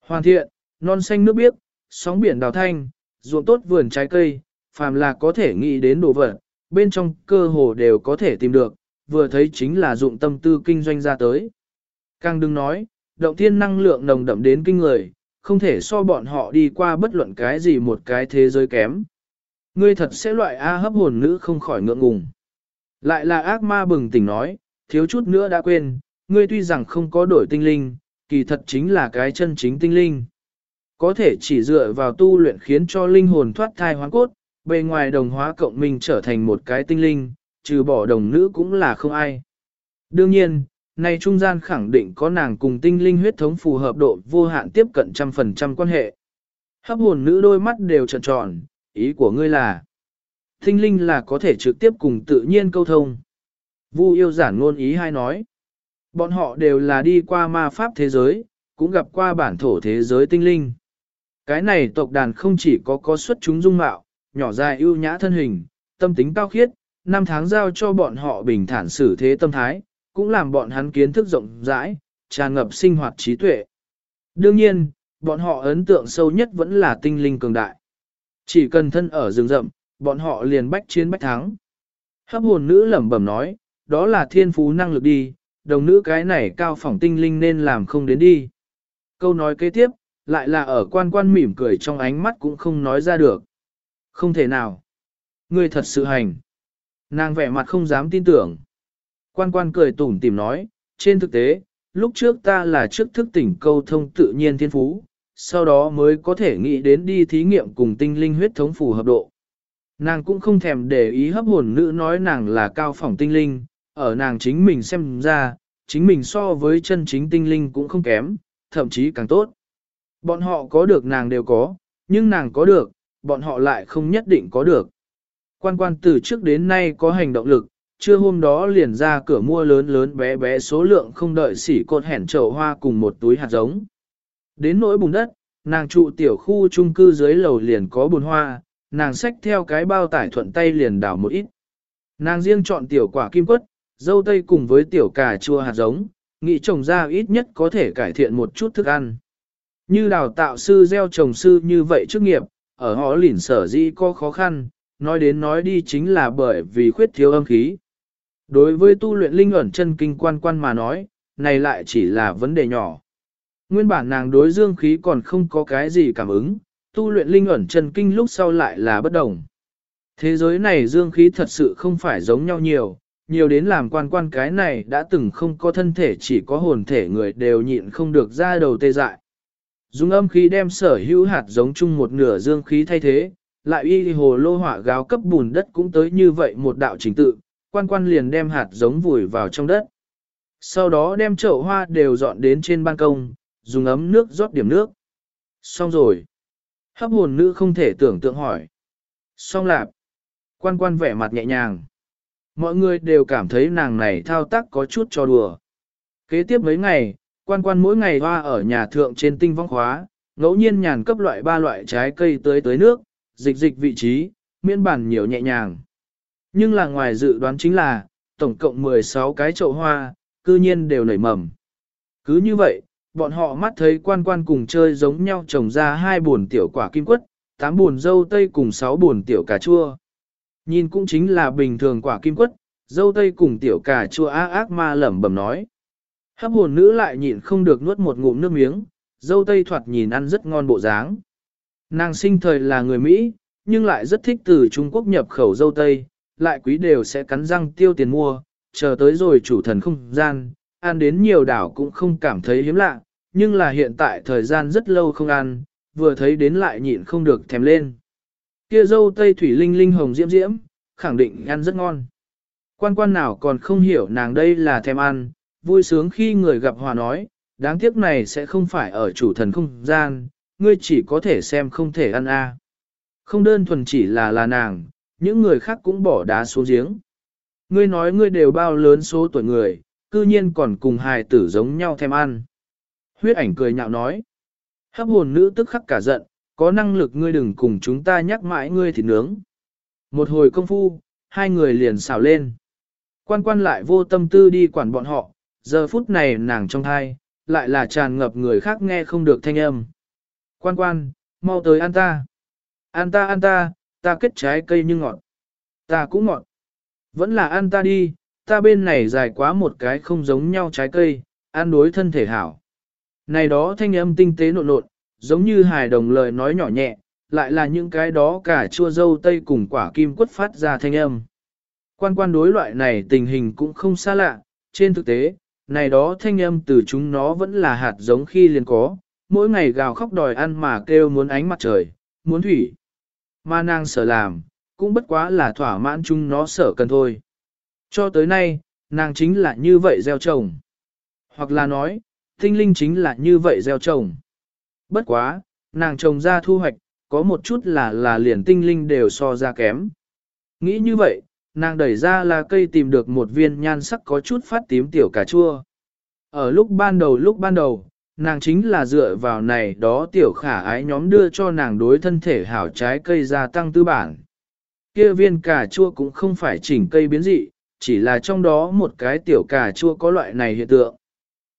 Hoàn thiện, non xanh nước biếc, sóng biển đào thanh, ruộng tốt vườn trái cây, phàm là có thể nghĩ đến đồ vật, bên trong cơ hồ đều có thể tìm được, vừa thấy chính là dụng tâm tư kinh doanh ra tới. Càng đừng nói, động thiên năng lượng nồng đậm đến kinh người, không thể so bọn họ đi qua bất luận cái gì một cái thế giới kém. Ngươi thật sẽ loại A hấp hồn nữ không khỏi ngượng ngùng. Lại là ác ma bừng tỉnh nói, thiếu chút nữa đã quên, ngươi tuy rằng không có đổi tinh linh, kỳ thật chính là cái chân chính tinh linh. Có thể chỉ dựa vào tu luyện khiến cho linh hồn thoát thai hoán cốt, bề ngoài đồng hóa cộng minh trở thành một cái tinh linh, trừ bỏ đồng nữ cũng là không ai. Đương nhiên, này trung gian khẳng định có nàng cùng tinh linh huyết thống phù hợp độ vô hạn tiếp cận trăm phần trăm quan hệ. Hấp hồn nữ đôi mắt đều trợn tròn, ý của ngươi là tinh linh là có thể trực tiếp cùng tự nhiên câu thông. Vu yêu giản ngôn ý hay nói. Bọn họ đều là đi qua ma pháp thế giới, cũng gặp qua bản thổ thế giới tinh linh. Cái này tộc đàn không chỉ có có xuất chúng dung mạo, nhỏ dài ưu nhã thân hình, tâm tính cao khiết, năm tháng giao cho bọn họ bình thản xử thế tâm thái, cũng làm bọn hắn kiến thức rộng rãi, tràn ngập sinh hoạt trí tuệ. Đương nhiên, bọn họ ấn tượng sâu nhất vẫn là tinh linh cường đại. Chỉ cần thân ở rừng rậm, bọn họ liền bách chiến bách thắng. Hấp hồn nữ lẩm bẩm nói, đó là thiên phú năng lực đi, đồng nữ cái này cao phỏng tinh linh nên làm không đến đi. Câu nói kế tiếp, lại là ở quan quan mỉm cười trong ánh mắt cũng không nói ra được. Không thể nào. Ngươi thật sự hành. Nàng vẻ mặt không dám tin tưởng. Quan quan cười tủm tìm nói, trên thực tế, lúc trước ta là trước thức tỉnh câu thông tự nhiên thiên phú, sau đó mới có thể nghĩ đến đi thí nghiệm cùng tinh linh huyết thống phù hợp độ. Nàng cũng không thèm để ý hấp hồn nữ nói nàng là cao phỏng tinh linh, ở nàng chính mình xem ra, chính mình so với chân chính tinh linh cũng không kém, thậm chí càng tốt. Bọn họ có được nàng đều có, nhưng nàng có được, bọn họ lại không nhất định có được. Quan quan từ trước đến nay có hành động lực, trưa hôm đó liền ra cửa mua lớn lớn bé bé số lượng không đợi xỉ cột hẻn chậu hoa cùng một túi hạt giống. Đến nỗi bùn đất, nàng trụ tiểu khu chung cư dưới lầu liền có bùn hoa, nàng xách theo cái bao tải thuận tay liền đảo một ít. Nàng riêng chọn tiểu quả kim quất, dâu tây cùng với tiểu cà chua hạt giống, nghĩ trồng ra ít nhất có thể cải thiện một chút thức ăn. Như đào tạo sư gieo trồng sư như vậy trước nghiệp, ở họ lỉn sở dĩ có khó khăn, nói đến nói đi chính là bởi vì khuyết thiếu âm khí. Đối với tu luyện linh ẩn chân kinh quan quan mà nói, này lại chỉ là vấn đề nhỏ. Nguyên bản nàng đối dương khí còn không có cái gì cảm ứng, tu luyện linh ẩn chân kinh lúc sau lại là bất đồng. Thế giới này dương khí thật sự không phải giống nhau nhiều, nhiều đến làm quan quan cái này đã từng không có thân thể chỉ có hồn thể người đều nhịn không được ra đầu tê dại. Dùng âm khí đem sở hữu hạt giống chung một nửa dương khí thay thế, lại y hồ lô hỏa gáo cấp bùn đất cũng tới như vậy một đạo trình tự, quan quan liền đem hạt giống vùi vào trong đất. Sau đó đem chậu hoa đều dọn đến trên ban công, dùng ấm nước rót điểm nước. Xong rồi. Hấp hồn nữ không thể tưởng tượng hỏi. Xong lạp. Quan quan vẻ mặt nhẹ nhàng. Mọi người đều cảm thấy nàng này thao tác có chút cho đùa. Kế tiếp mấy ngày, quan quan mỗi ngày hoa ở nhà thượng trên tinh vong khóa, ngẫu nhiên nhàn cấp loại ba loại trái cây tới tới nước, dịch dịch vị trí, miễn bản nhiều nhẹ nhàng. Nhưng là ngoài dự đoán chính là, tổng cộng 16 cái chậu hoa, cư nhiên đều nảy mầm. Cứ như vậy, bọn họ mắt thấy quan quan cùng chơi giống nhau trồng ra hai buồn tiểu quả kim quất, tám buồn dâu tây cùng sáu buồn tiểu cà chua. Nhìn cũng chính là bình thường quả kim quất, dâu tây cùng tiểu cà chua ác ác ma lẩm bẩm nói. Hấp hồn nữ lại nhịn không được nuốt một ngụm nước miếng, dâu tây thoạt nhìn ăn rất ngon bộ dáng. Nàng sinh thời là người Mỹ, nhưng lại rất thích từ Trung Quốc nhập khẩu dâu tây, lại quý đều sẽ cắn răng tiêu tiền mua, chờ tới rồi chủ thần không gian, ăn đến nhiều đảo cũng không cảm thấy hiếm lạ, nhưng là hiện tại thời gian rất lâu không ăn, vừa thấy đến lại nhịn không được thèm lên. Kia dâu tây thủy linh linh hồng diễm diễm, khẳng định ăn rất ngon. Quan quan nào còn không hiểu nàng đây là thèm ăn, vui sướng khi người gặp hòa nói, đáng tiếc này sẽ không phải ở chủ thần không gian, ngươi chỉ có thể xem không thể ăn a. Không đơn thuần chỉ là là nàng, những người khác cũng bỏ đá xuống giếng. Ngươi nói ngươi đều bao lớn số tuổi người, cư nhiên còn cùng hài tử giống nhau thèm ăn. Huyết ảnh cười nhạo nói. Hấp hồn nữ tức khắc cả giận, có năng lực ngươi đừng cùng chúng ta nhắc mãi ngươi thì nướng. Một hồi công phu, hai người liền xào lên. Quan quan lại vô tâm tư đi quản bọn họ, giờ phút này nàng trong thai, lại là tràn ngập người khác nghe không được thanh âm. Quan quan, mau tới ăn ta. Ăn ta ăn ta, ta kết trái cây như ngọt. Ta cũng ngọt. Vẫn là ăn ta đi, ta bên này dài quá một cái không giống nhau trái cây, ăn đối thân thể hảo. Này đó thanh âm tinh tế nộn nộn, giống như hài đồng lời nói nhỏ nhẹ, lại là những cái đó cả chua dâu tây cùng quả kim quất phát ra thanh âm. Quan quan đối loại này tình hình cũng không xa lạ, trên thực tế, này đó thanh âm từ chúng nó vẫn là hạt giống khi liền có, mỗi ngày gào khóc đòi ăn mà kêu muốn ánh mặt trời, muốn thủy. Mà nàng sở làm, cũng bất quá là thỏa mãn chúng nó sở cần thôi. Cho tới nay, nàng chính là như vậy gieo trồng. Hoặc là nói, tinh linh chính là như vậy gieo trồng. Bất quá, nàng trồng ra thu hoạch, có một chút là là liền tinh linh đều so ra kém. Nghĩ như vậy, nàng đẩy ra là cây tìm được một viên nhan sắc có chút phát tím tiểu cà chua. Ở lúc ban đầu lúc ban đầu, nàng chính là dựa vào này đó tiểu khả ái nhóm đưa cho nàng đối thân thể hảo trái cây gia tăng tư bản. Kia viên cà chua cũng không phải chỉnh cây biến dị, chỉ là trong đó một cái tiểu cà chua có loại này hiện tượng.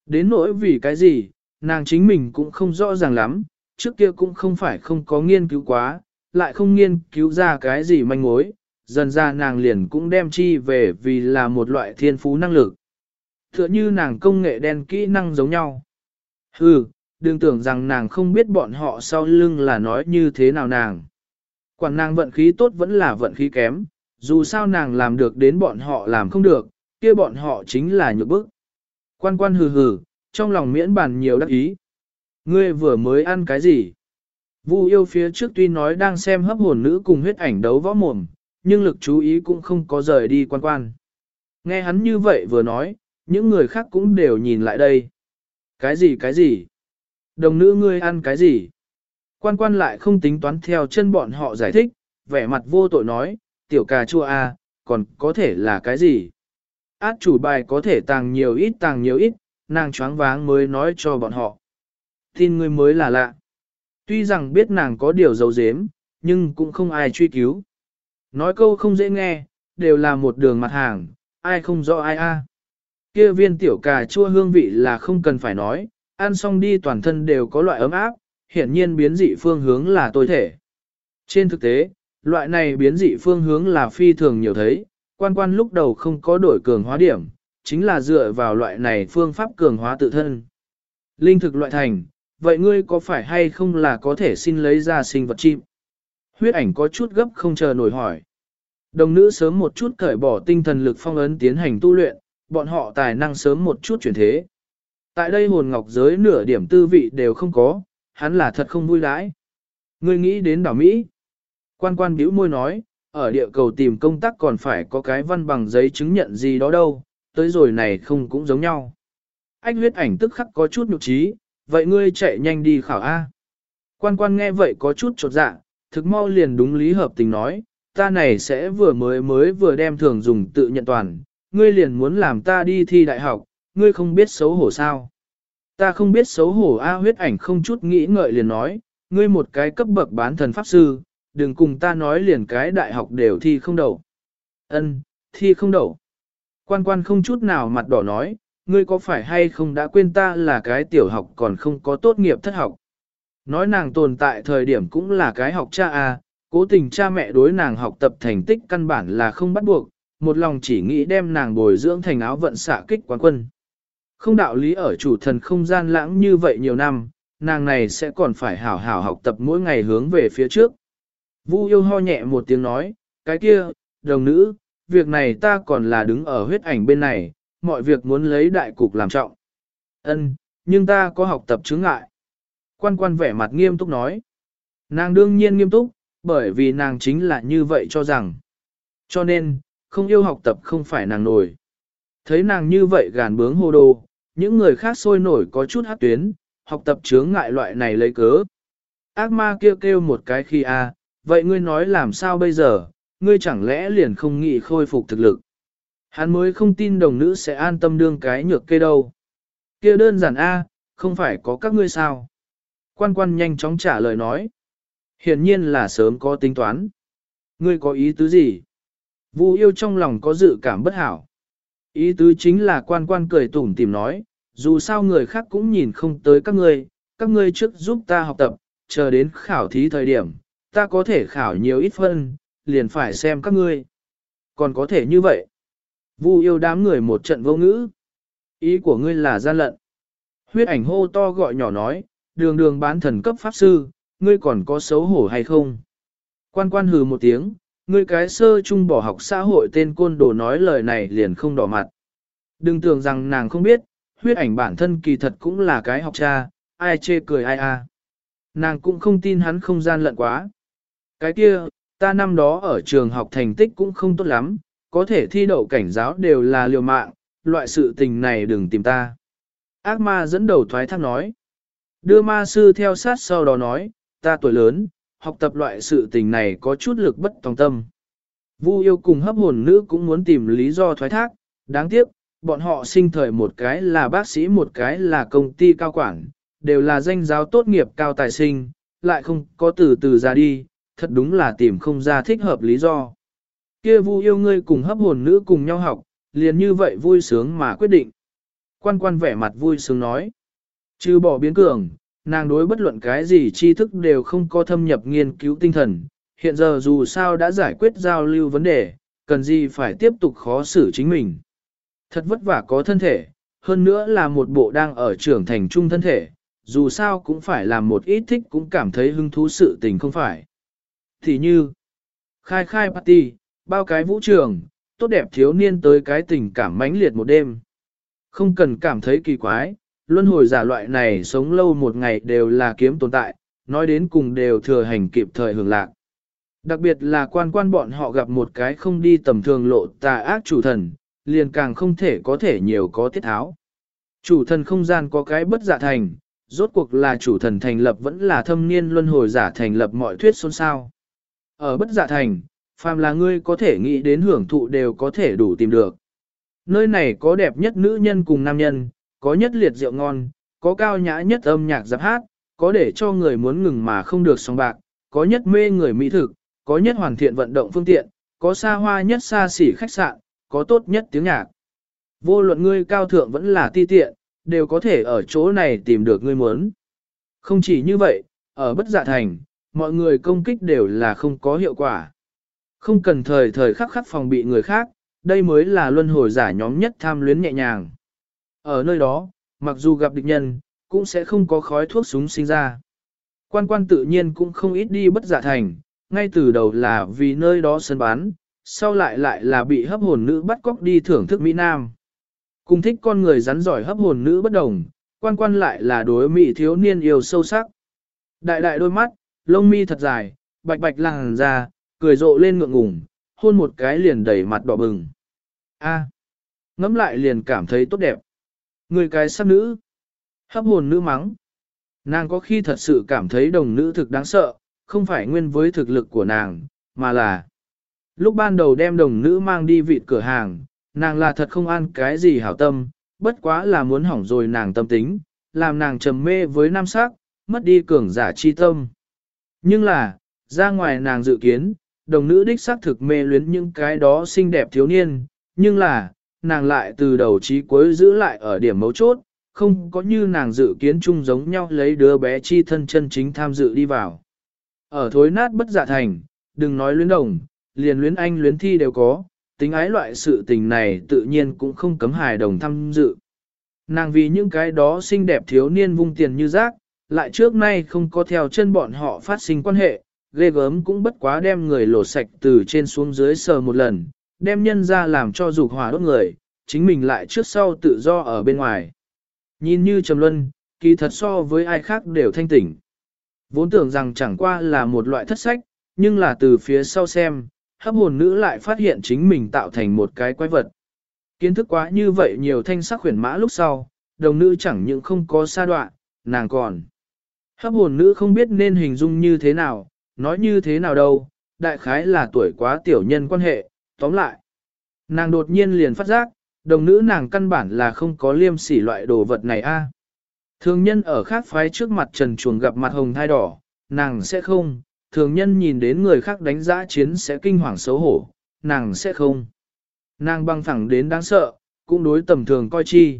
Đến nỗi vì cái gì, nàng chính mình cũng không rõ ràng lắm, trước kia cũng không phải không có nghiên cứu quá, lại không nghiên cứu ra cái gì manh mối, dần ra nàng liền cũng đem chi về vì là một loại thiên phú năng lực. Tựa như nàng công nghệ đen kỹ năng giống nhau. Hừ, đừng tưởng rằng nàng không biết bọn họ sau lưng là nói như thế nào nàng. Quản nàng vận khí tốt vẫn là vận khí kém, dù sao nàng làm được đến bọn họ làm không được, kia bọn họ chính là nhược bức. Quan quan hừ hừ, trong lòng miễn bàn nhiều đắc ý. Ngươi vừa mới ăn cái gì? Vu yêu phía trước tuy nói đang xem hấp hồn nữ cùng huyết ảnh đấu võ mồm, nhưng lực chú ý cũng không có rời đi quan quan. Nghe hắn như vậy vừa nói, những người khác cũng đều nhìn lại đây. Cái gì cái gì? Đồng nữ ngươi ăn cái gì? Quan quan lại không tính toán theo chân bọn họ giải thích, vẻ mặt vô tội nói, tiểu cà chua a, à, còn có thể là cái gì? Át chủ bài có thể tàng nhiều ít tàng nhiều ít, nàng choáng váng mới nói cho bọn họ. Tin ngươi mới là lạ. Tuy rằng biết nàng có điều giấu giếm, nhưng cũng không ai truy cứu. Nói câu không dễ nghe, đều là một đường mặt hàng, ai không rõ ai a. Kia viên tiểu cà chua hương vị là không cần phải nói, ăn xong đi toàn thân đều có loại ấm áp, hiển nhiên biến dị phương hướng là tôi thể. Trên thực tế, loại này biến dị phương hướng là phi thường nhiều thấy, quan quan lúc đầu không có đổi cường hóa điểm, chính là dựa vào loại này phương pháp cường hóa tự thân. Linh thực loại thành, vậy ngươi có phải hay không là có thể xin lấy ra sinh vật chim? Huyết ảnh có chút gấp không chờ nổi hỏi. Đồng nữ sớm một chút cởi bỏ tinh thần lực phong ấn tiến hành tu luyện, bọn họ tài năng sớm một chút chuyển thế. Tại đây hồn ngọc giới nửa điểm tư vị đều không có, hắn là thật không vui đãi. Ngươi nghĩ đến đảo Mỹ. Quan quan bĩu môi nói, ở địa cầu tìm công tác còn phải có cái văn bằng giấy chứng nhận gì đó đâu, tới rồi này không cũng giống nhau. Anh huyết ảnh tức khắc có chút nhục trí, vậy ngươi chạy nhanh đi khảo A. Quan quan nghe vậy có chút trột dạ, thực mau liền đúng lý hợp tình nói, ta này sẽ vừa mới mới vừa đem thường dùng tự nhận toàn, ngươi liền muốn làm ta đi thi đại học, ngươi không biết xấu hổ sao. Ta không biết xấu hổ A huyết ảnh không chút nghĩ ngợi liền nói, ngươi một cái cấp bậc bán thần pháp sư, đừng cùng ta nói liền cái đại học đều thi không đậu. Ân, thi không đậu. Quan quan không chút nào mặt đỏ nói, ngươi có phải hay không đã quên ta là cái tiểu học còn không có tốt nghiệp thất học. Nói nàng tồn tại thời điểm cũng là cái học cha a, cố tình cha mẹ đối nàng học tập thành tích căn bản là không bắt buộc, một lòng chỉ nghĩ đem nàng bồi dưỡng thành áo vận xạ kích quán quân. Không đạo lý ở chủ thần không gian lãng như vậy nhiều năm, nàng này sẽ còn phải hảo hảo học tập mỗi ngày hướng về phía trước. Vu yêu ho nhẹ một tiếng nói, cái kia, đồng nữ, việc này ta còn là đứng ở huyết ảnh bên này, mọi việc muốn lấy đại cục làm trọng. Ân, nhưng ta có học tập chứng ngại. Quan quan vẻ mặt nghiêm túc nói. Nàng đương nhiên nghiêm túc, bởi vì nàng chính là như vậy cho rằng. Cho nên, không yêu học tập không phải nàng nổi. Thấy nàng như vậy gàn bướng hô đồ, những người khác sôi nổi có chút hát tuyến, học tập chướng ngại loại này lấy cớ. Ác ma kêu kêu một cái khi a, vậy ngươi nói làm sao bây giờ, ngươi chẳng lẽ liền không nghĩ khôi phục thực lực. Hắn mới không tin đồng nữ sẽ an tâm đương cái nhược kê đâu. kia đơn giản a, không phải có các ngươi sao. Quan quan nhanh chóng trả lời nói. Hiển nhiên là sớm có tính toán. Ngươi có ý tứ gì? Vu yêu trong lòng có dự cảm bất hảo. Ý tứ chính là quan quan cười tủm tìm nói, dù sao người khác cũng nhìn không tới các ngươi, các ngươi trước giúp ta học tập, chờ đến khảo thí thời điểm, ta có thể khảo nhiều ít phân, liền phải xem các ngươi. Còn có thể như vậy. Vu yêu đám người một trận vô ngữ. Ý của ngươi là gian lận. Huyết ảnh hô to gọi nhỏ nói, đường đường bán thần cấp pháp sư, ngươi còn có xấu hổ hay không? Quan quan hừ một tiếng, ngươi cái sơ trung bỏ học xã hội tên côn đồ nói lời này liền không đỏ mặt. Đừng tưởng rằng nàng không biết, huyết ảnh bản thân kỳ thật cũng là cái học cha, ai chê cười ai a. Nàng cũng không tin hắn không gian lận quá. Cái kia, ta năm đó ở trường học thành tích cũng không tốt lắm, có thể thi đậu cảnh giáo đều là liều mạng, loại sự tình này đừng tìm ta. Ác ma dẫn đầu thoái thác nói. Đưa ma sư theo sát sau đó nói, ta tuổi lớn, học tập loại sự tình này có chút lực bất tòng tâm. Vu yêu cùng hấp hồn nữ cũng muốn tìm lý do thoái thác, đáng tiếc, bọn họ sinh thời một cái là bác sĩ một cái là công ty cao quản, đều là danh giáo tốt nghiệp cao tài sinh, lại không có từ từ ra đi, thật đúng là tìm không ra thích hợp lý do. Kia vu yêu ngươi cùng hấp hồn nữ cùng nhau học, liền như vậy vui sướng mà quyết định. Quan quan vẻ mặt vui sướng nói. Trừ bỏ biến cường, nàng đối bất luận cái gì tri thức đều không có thâm nhập nghiên cứu tinh thần. Hiện giờ dù sao đã giải quyết giao lưu vấn đề, cần gì phải tiếp tục khó xử chính mình. Thật vất vả có thân thể, hơn nữa là một bộ đang ở trưởng thành trung thân thể, dù sao cũng phải làm một ít thích cũng cảm thấy hứng thú sự tình không phải. Thì như, khai khai party, bao cái vũ trường, tốt đẹp thiếu niên tới cái tình cảm mãnh liệt một đêm. Không cần cảm thấy kỳ quái, luân hồi giả loại này sống lâu một ngày đều là kiếm tồn tại, nói đến cùng đều thừa hành kịp thời hưởng lạc. Đặc biệt là quan quan bọn họ gặp một cái không đi tầm thường lộ tà ác chủ thần, liền càng không thể có thể nhiều có tiết tháo. Chủ thần không gian có cái bất giả thành, rốt cuộc là chủ thần thành lập vẫn là thâm niên luân hồi giả thành lập mọi thuyết xôn xao. Ở bất giả thành, phàm là ngươi có thể nghĩ đến hưởng thụ đều có thể đủ tìm được. Nơi này có đẹp nhất nữ nhân cùng nam nhân, có nhất liệt rượu ngon, có cao nhã nhất âm nhạc giáp hát, có để cho người muốn ngừng mà không được song bạc, có nhất mê người mỹ thực, có nhất hoàn thiện vận động phương tiện, có xa hoa nhất xa xỉ khách sạn, có tốt nhất tiếng nhạc. Vô luận ngươi cao thượng vẫn là ti tiện, đều có thể ở chỗ này tìm được ngươi muốn. Không chỉ như vậy, ở bất dạ thành, mọi người công kích đều là không có hiệu quả. Không cần thời thời khắc khắc phòng bị người khác, đây mới là luân hồi giả nhóm nhất tham luyến nhẹ nhàng. Ở nơi đó, mặc dù gặp địch nhân, cũng sẽ không có khói thuốc súng sinh ra. Quan quan tự nhiên cũng không ít đi bất giả thành, ngay từ đầu là vì nơi đó sân bán, sau lại lại là bị hấp hồn nữ bắt cóc đi thưởng thức Mỹ Nam. Cùng thích con người rắn giỏi hấp hồn nữ bất đồng, quan quan lại là đối mỹ thiếu niên yêu sâu sắc. Đại đại đôi mắt, lông mi thật dài, bạch bạch làng ra, cười rộ lên ngượng ngùng, hôn một cái liền đẩy mặt đỏ bừng. A, ngắm lại liền cảm thấy tốt đẹp. Người cái sắc nữ, hấp hồn nữ mắng. Nàng có khi thật sự cảm thấy đồng nữ thực đáng sợ, không phải nguyên với thực lực của nàng, mà là lúc ban đầu đem đồng nữ mang đi vịt cửa hàng, nàng là thật không ăn cái gì hảo tâm, bất quá là muốn hỏng rồi nàng tâm tính, làm nàng trầm mê với nam sắc, mất đi cường giả chi tâm. Nhưng là, ra ngoài nàng dự kiến, đồng nữ đích xác thực mê luyến những cái đó xinh đẹp thiếu niên, nhưng là, nàng lại từ đầu chí cuối giữ lại ở điểm mấu chốt, không có như nàng dự kiến chung giống nhau lấy đứa bé chi thân chân chính tham dự đi vào. Ở thối nát bất dạ thành, đừng nói luyến đồng, liền luyến anh luyến thi đều có, tính ái loại sự tình này tự nhiên cũng không cấm hài đồng tham dự. Nàng vì những cái đó xinh đẹp thiếu niên vung tiền như rác, lại trước nay không có theo chân bọn họ phát sinh quan hệ, ghê gớm cũng bất quá đem người lột sạch từ trên xuống dưới sờ một lần, đem nhân ra làm cho dục hỏa đốt người, chính mình lại trước sau tự do ở bên ngoài. Nhìn như trầm luân, kỳ thật so với ai khác đều thanh tỉnh. Vốn tưởng rằng chẳng qua là một loại thất sách, nhưng là từ phía sau xem, hấp hồn nữ lại phát hiện chính mình tạo thành một cái quái vật. Kiến thức quá như vậy nhiều thanh sắc khuyển mã lúc sau, đồng nữ chẳng những không có sa đoạn, nàng còn. Hấp hồn nữ không biết nên hình dung như thế nào, nói như thế nào đâu, đại khái là tuổi quá tiểu nhân quan hệ, tóm lại. Nàng đột nhiên liền phát giác, đồng nữ nàng căn bản là không có liêm sỉ loại đồ vật này a. À. Thường nhân ở khác phái trước mặt trần chuồng gặp mặt hồng thai đỏ, nàng sẽ không, thường nhân nhìn đến người khác đánh giá chiến sẽ kinh hoàng xấu hổ, nàng sẽ không. Nàng băng thẳng đến đáng sợ, cũng đối tầm thường coi chi.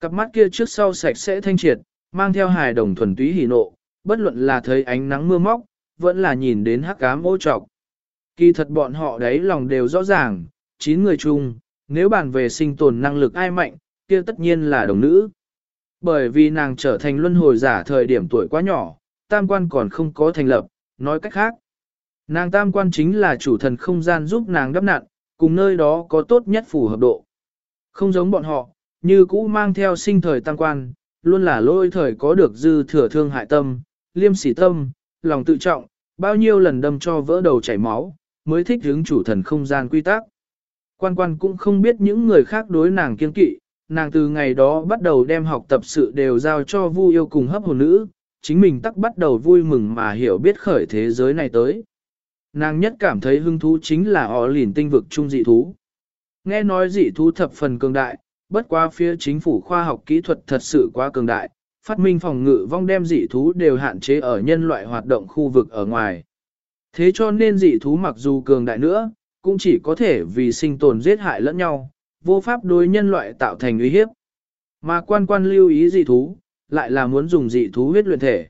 Cặp mắt kia trước sau sạch sẽ thanh triệt, mang theo hài đồng thuần túy hỉ nộ, bất luận là thấy ánh nắng mưa móc, vẫn là nhìn đến hắc ám ô trọc. Kỳ thật bọn họ đấy lòng đều rõ ràng, chín người chung, nếu bàn về sinh tồn năng lực ai mạnh, kia tất nhiên là đồng nữ. Bởi vì nàng trở thành luân hồi giả thời điểm tuổi quá nhỏ, tam quan còn không có thành lập, nói cách khác. Nàng tam quan chính là chủ thần không gian giúp nàng đắp nạn, cùng nơi đó có tốt nhất phù hợp độ. Không giống bọn họ, như cũ mang theo sinh thời tam quan, luôn là lôi thời có được dư thừa thương hại tâm, liêm sỉ tâm, lòng tự trọng, bao nhiêu lần đâm cho vỡ đầu chảy máu, mới thích hướng chủ thần không gian quy tắc. Quan quan cũng không biết những người khác đối nàng kiên kỵ, nàng từ ngày đó bắt đầu đem học tập sự đều giao cho Vu yêu cùng hấp hồn nữ, chính mình tắc bắt đầu vui mừng mà hiểu biết khởi thế giới này tới. Nàng nhất cảm thấy hứng thú chính là họ lìn tinh vực trung dị thú. Nghe nói dị thú thập phần cường đại, bất quá phía chính phủ khoa học kỹ thuật thật sự quá cường đại, phát minh phòng ngự vong đem dị thú đều hạn chế ở nhân loại hoạt động khu vực ở ngoài. Thế cho nên dị thú mặc dù cường đại nữa, cũng chỉ có thể vì sinh tồn giết hại lẫn nhau, vô pháp đối nhân loại tạo thành uy hiếp. Mà quan quan lưu ý dị thú, lại là muốn dùng dị thú huyết luyện thể.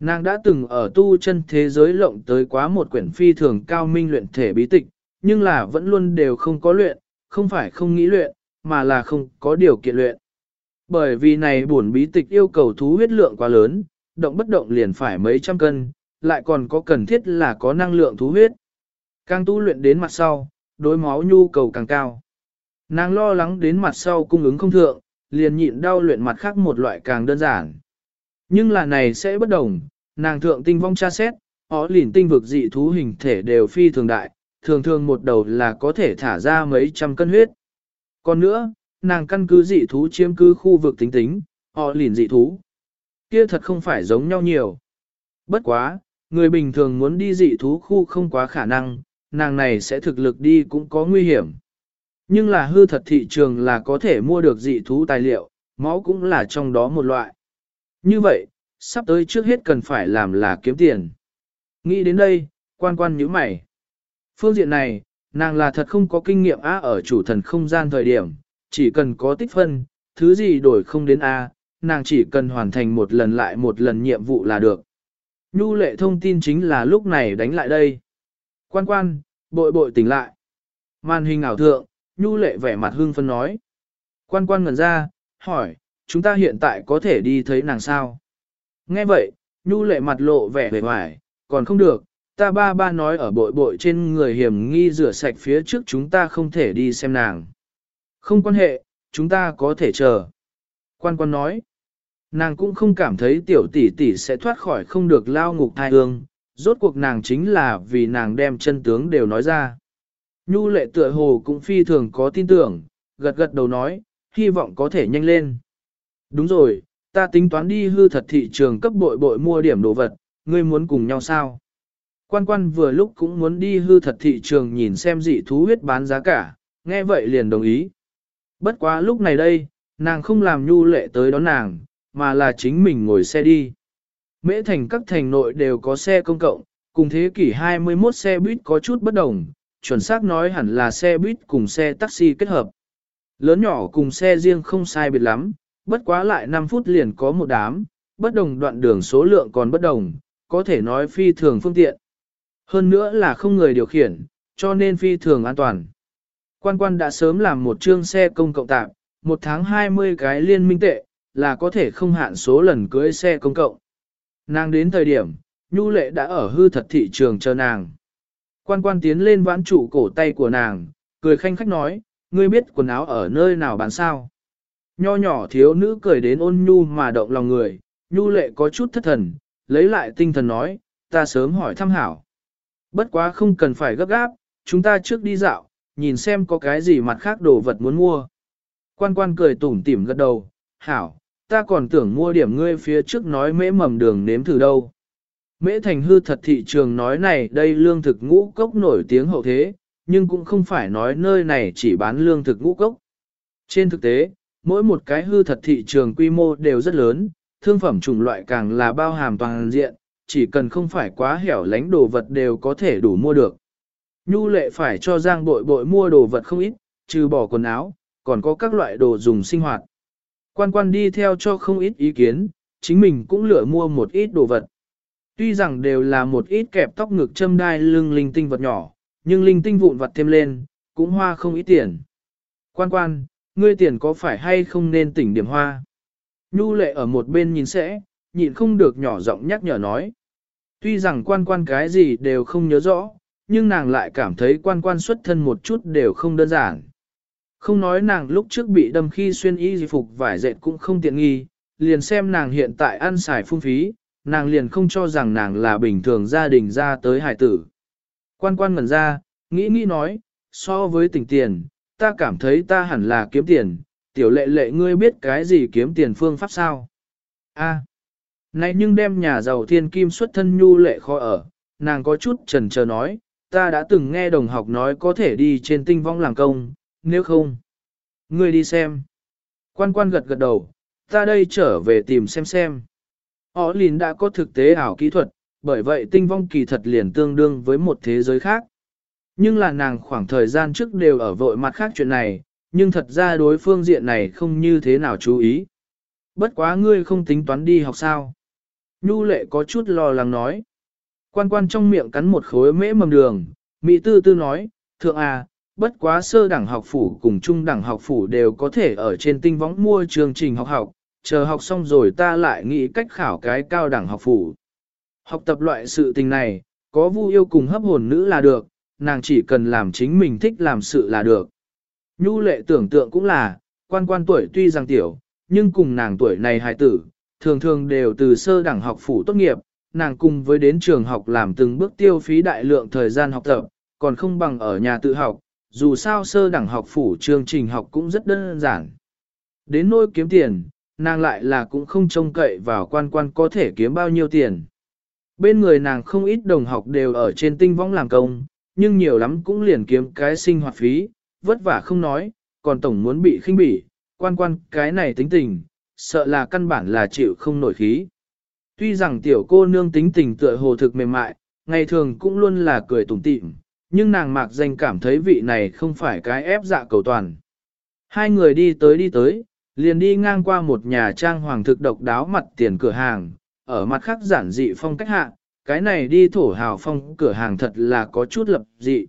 Nàng đã từng ở tu chân thế giới lộng tới quá một quyển phi thường cao minh luyện thể bí tịch, nhưng là vẫn luôn đều không có luyện, không phải không nghĩ luyện, mà là không có điều kiện luyện. Bởi vì này buồn bí tịch yêu cầu thú huyết lượng quá lớn, động bất động liền phải mấy trăm cân, lại còn có cần thiết là có năng lượng thú huyết. Càng tu luyện đến mặt sau, đối máu nhu cầu càng cao. Nàng lo lắng đến mặt sau cung ứng không thượng, liền nhịn đau luyện mặt khác một loại càng đơn giản. Nhưng là này sẽ bất đồng, nàng thượng tinh vong tra xét, họ lìn tinh vực dị thú hình thể đều phi thường đại, thường thường một đầu là có thể thả ra mấy trăm cân huyết. Còn nữa, nàng căn cứ dị thú chiếm cứ khu vực tính tính, họ lìn dị thú. Kia thật không phải giống nhau nhiều. Bất quá, người bình thường muốn đi dị thú khu không quá khả năng, nàng này sẽ thực lực đi cũng có nguy hiểm. Nhưng là hư thật thị trường là có thể mua được dị thú tài liệu, máu cũng là trong đó một loại. Như vậy, sắp tới trước hết cần phải làm là kiếm tiền. Nghĩ đến đây, quan quan nhíu mày. Phương diện này, nàng là thật không có kinh nghiệm A ở chủ thần không gian thời điểm, chỉ cần có tích phân, thứ gì đổi không đến A, nàng chỉ cần hoàn thành một lần lại một lần nhiệm vụ là được. Nhu lệ thông tin chính là lúc này đánh lại đây. Quan quan, bội bội tỉnh lại. Màn hình ảo thượng, Nhu lệ vẻ mặt hưng phân nói. Quan quan ngẩn ra, hỏi, chúng ta hiện tại có thể đi thấy nàng sao? Nghe vậy, Nhu lệ mặt lộ vẻ vẻ hoài, còn không được, ta ba ba nói ở bội bội trên người hiểm nghi rửa sạch phía trước chúng ta không thể đi xem nàng. Không quan hệ, chúng ta có thể chờ. Quan quan nói, nàng cũng không cảm thấy tiểu tỷ tỷ sẽ thoát khỏi không được lao ngục thai hương, rốt cuộc nàng chính là vì nàng đem chân tướng đều nói ra. Nhu lệ tựa hồ cũng phi thường có tin tưởng, gật gật đầu nói, hy vọng có thể nhanh lên. Đúng rồi, ta tính toán đi hư thật thị trường cấp bội bội mua điểm đồ vật, ngươi muốn cùng nhau sao? Quan quan vừa lúc cũng muốn đi hư thật thị trường nhìn xem dị thú huyết bán giá cả, nghe vậy liền đồng ý. Bất quá lúc này đây, nàng không làm nhu lệ tới đón nàng, mà là chính mình ngồi xe đi. Mễ thành các thành nội đều có xe công cộng, cùng thế kỷ 21 xe buýt có chút bất đồng, chuẩn xác nói hẳn là xe buýt cùng xe taxi kết hợp. Lớn nhỏ cùng xe riêng không sai biệt lắm, bất quá lại 5 phút liền có một đám, bất đồng đoạn đường số lượng còn bất đồng, có thể nói phi thường phương tiện. Hơn nữa là không người điều khiển, cho nên phi thường an toàn. Quan quan đã sớm làm một chương xe công cộng tạm, một tháng 20 cái liên minh tệ, là có thể không hạn số lần cưới xe công cộng. Nàng đến thời điểm, Nhu Lệ đã ở hư thật thị trường chờ nàng. Quan quan tiến lên vãn trụ cổ tay của nàng, cười khanh khách nói, ngươi biết quần áo ở nơi nào bán sao. Nho nhỏ thiếu nữ cười đến ôn nhu mà động lòng người, Nhu Lệ có chút thất thần, lấy lại tinh thần nói, ta sớm hỏi thăm hảo. Bất quá không cần phải gấp gáp, chúng ta trước đi dạo, nhìn xem có cái gì mặt khác đồ vật muốn mua. Quan quan cười tủm tỉm gật đầu, hảo, ta còn tưởng mua điểm ngươi phía trước nói mễ mầm đường nếm thử đâu. Mễ thành hư thật thị trường nói này đây lương thực ngũ cốc nổi tiếng hậu thế, nhưng cũng không phải nói nơi này chỉ bán lương thực ngũ cốc. Trên thực tế, mỗi một cái hư thật thị trường quy mô đều rất lớn, thương phẩm chủng loại càng là bao hàm toàn diện, chỉ cần không phải quá hẻo lánh đồ vật đều có thể đủ mua được. Nhu lệ phải cho Giang bội bội mua đồ vật không ít, trừ bỏ quần áo, còn có các loại đồ dùng sinh hoạt. Quan quan đi theo cho không ít ý kiến, chính mình cũng lựa mua một ít đồ vật. Tuy rằng đều là một ít kẹp tóc ngực châm đai lưng linh tinh vật nhỏ, nhưng linh tinh vụn vặt thêm lên, cũng hoa không ít tiền. Quan quan, ngươi tiền có phải hay không nên tỉnh điểm hoa? Nhu lệ ở một bên nhìn sẽ, nhịn không được nhỏ giọng nhắc nhở nói. Tuy rằng quan quan cái gì đều không nhớ rõ, nhưng nàng lại cảm thấy quan quan xuất thân một chút đều không đơn giản. Không nói nàng lúc trước bị đâm khi xuyên y di phục vải dệt cũng không tiện nghi, liền xem nàng hiện tại ăn xài phung phí, nàng liền không cho rằng nàng là bình thường gia đình ra tới hải tử. Quan quan ngẩn ra, nghĩ nghĩ nói, so với tình tiền, ta cảm thấy ta hẳn là kiếm tiền, tiểu lệ lệ ngươi biết cái gì kiếm tiền phương pháp sao? A. này nhưng đem nhà giàu thiên kim xuất thân nhu lệ khó ở, nàng có chút trần chờ nói, ta đã từng nghe đồng học nói có thể đi trên tinh vong làm công, nếu không, ngươi đi xem. Quan quan gật gật đầu, ta đây trở về tìm xem xem. Họ lìn đã có thực tế ảo kỹ thuật, bởi vậy tinh vong kỳ thật liền tương đương với một thế giới khác. Nhưng là nàng khoảng thời gian trước đều ở vội mặt khác chuyện này, nhưng thật ra đối phương diện này không như thế nào chú ý. Bất quá ngươi không tính toán đi học sao. Nhu lệ có chút lo lắng nói. Quan quan trong miệng cắn một khối mễ mầm đường, Mỹ tư tư nói, thượng à, bất quá sơ đẳng học phủ cùng trung đẳng học phủ đều có thể ở trên tinh võng mua chương trình học học, chờ học xong rồi ta lại nghĩ cách khảo cái cao đẳng học phủ. Học tập loại sự tình này, có vu yêu cùng hấp hồn nữ là được, nàng chỉ cần làm chính mình thích làm sự là được. Nhu lệ tưởng tượng cũng là, quan quan tuổi tuy rằng tiểu, nhưng cùng nàng tuổi này hài tử, thường thường đều từ sơ đẳng học phủ tốt nghiệp, nàng cùng với đến trường học làm từng bước tiêu phí đại lượng thời gian học tập, còn không bằng ở nhà tự học, dù sao sơ đẳng học phủ chương trình học cũng rất đơn giản. Đến nỗi kiếm tiền, nàng lại là cũng không trông cậy vào quan quan có thể kiếm bao nhiêu tiền. Bên người nàng không ít đồng học đều ở trên tinh võng làm công, nhưng nhiều lắm cũng liền kiếm cái sinh hoạt phí, vất vả không nói, còn tổng muốn bị khinh bỉ, quan quan cái này tính tình, sợ là căn bản là chịu không nổi khí. Tuy rằng tiểu cô nương tính tình tựa hồ thực mềm mại, ngày thường cũng luôn là cười tủm tỉm, nhưng nàng mạc danh cảm thấy vị này không phải cái ép dạ cầu toàn. Hai người đi tới đi tới, liền đi ngang qua một nhà trang hoàng thực độc đáo mặt tiền cửa hàng, ở mặt khác giản dị phong cách hạ, cái này đi thổ hào phong cửa hàng thật là có chút lập dị.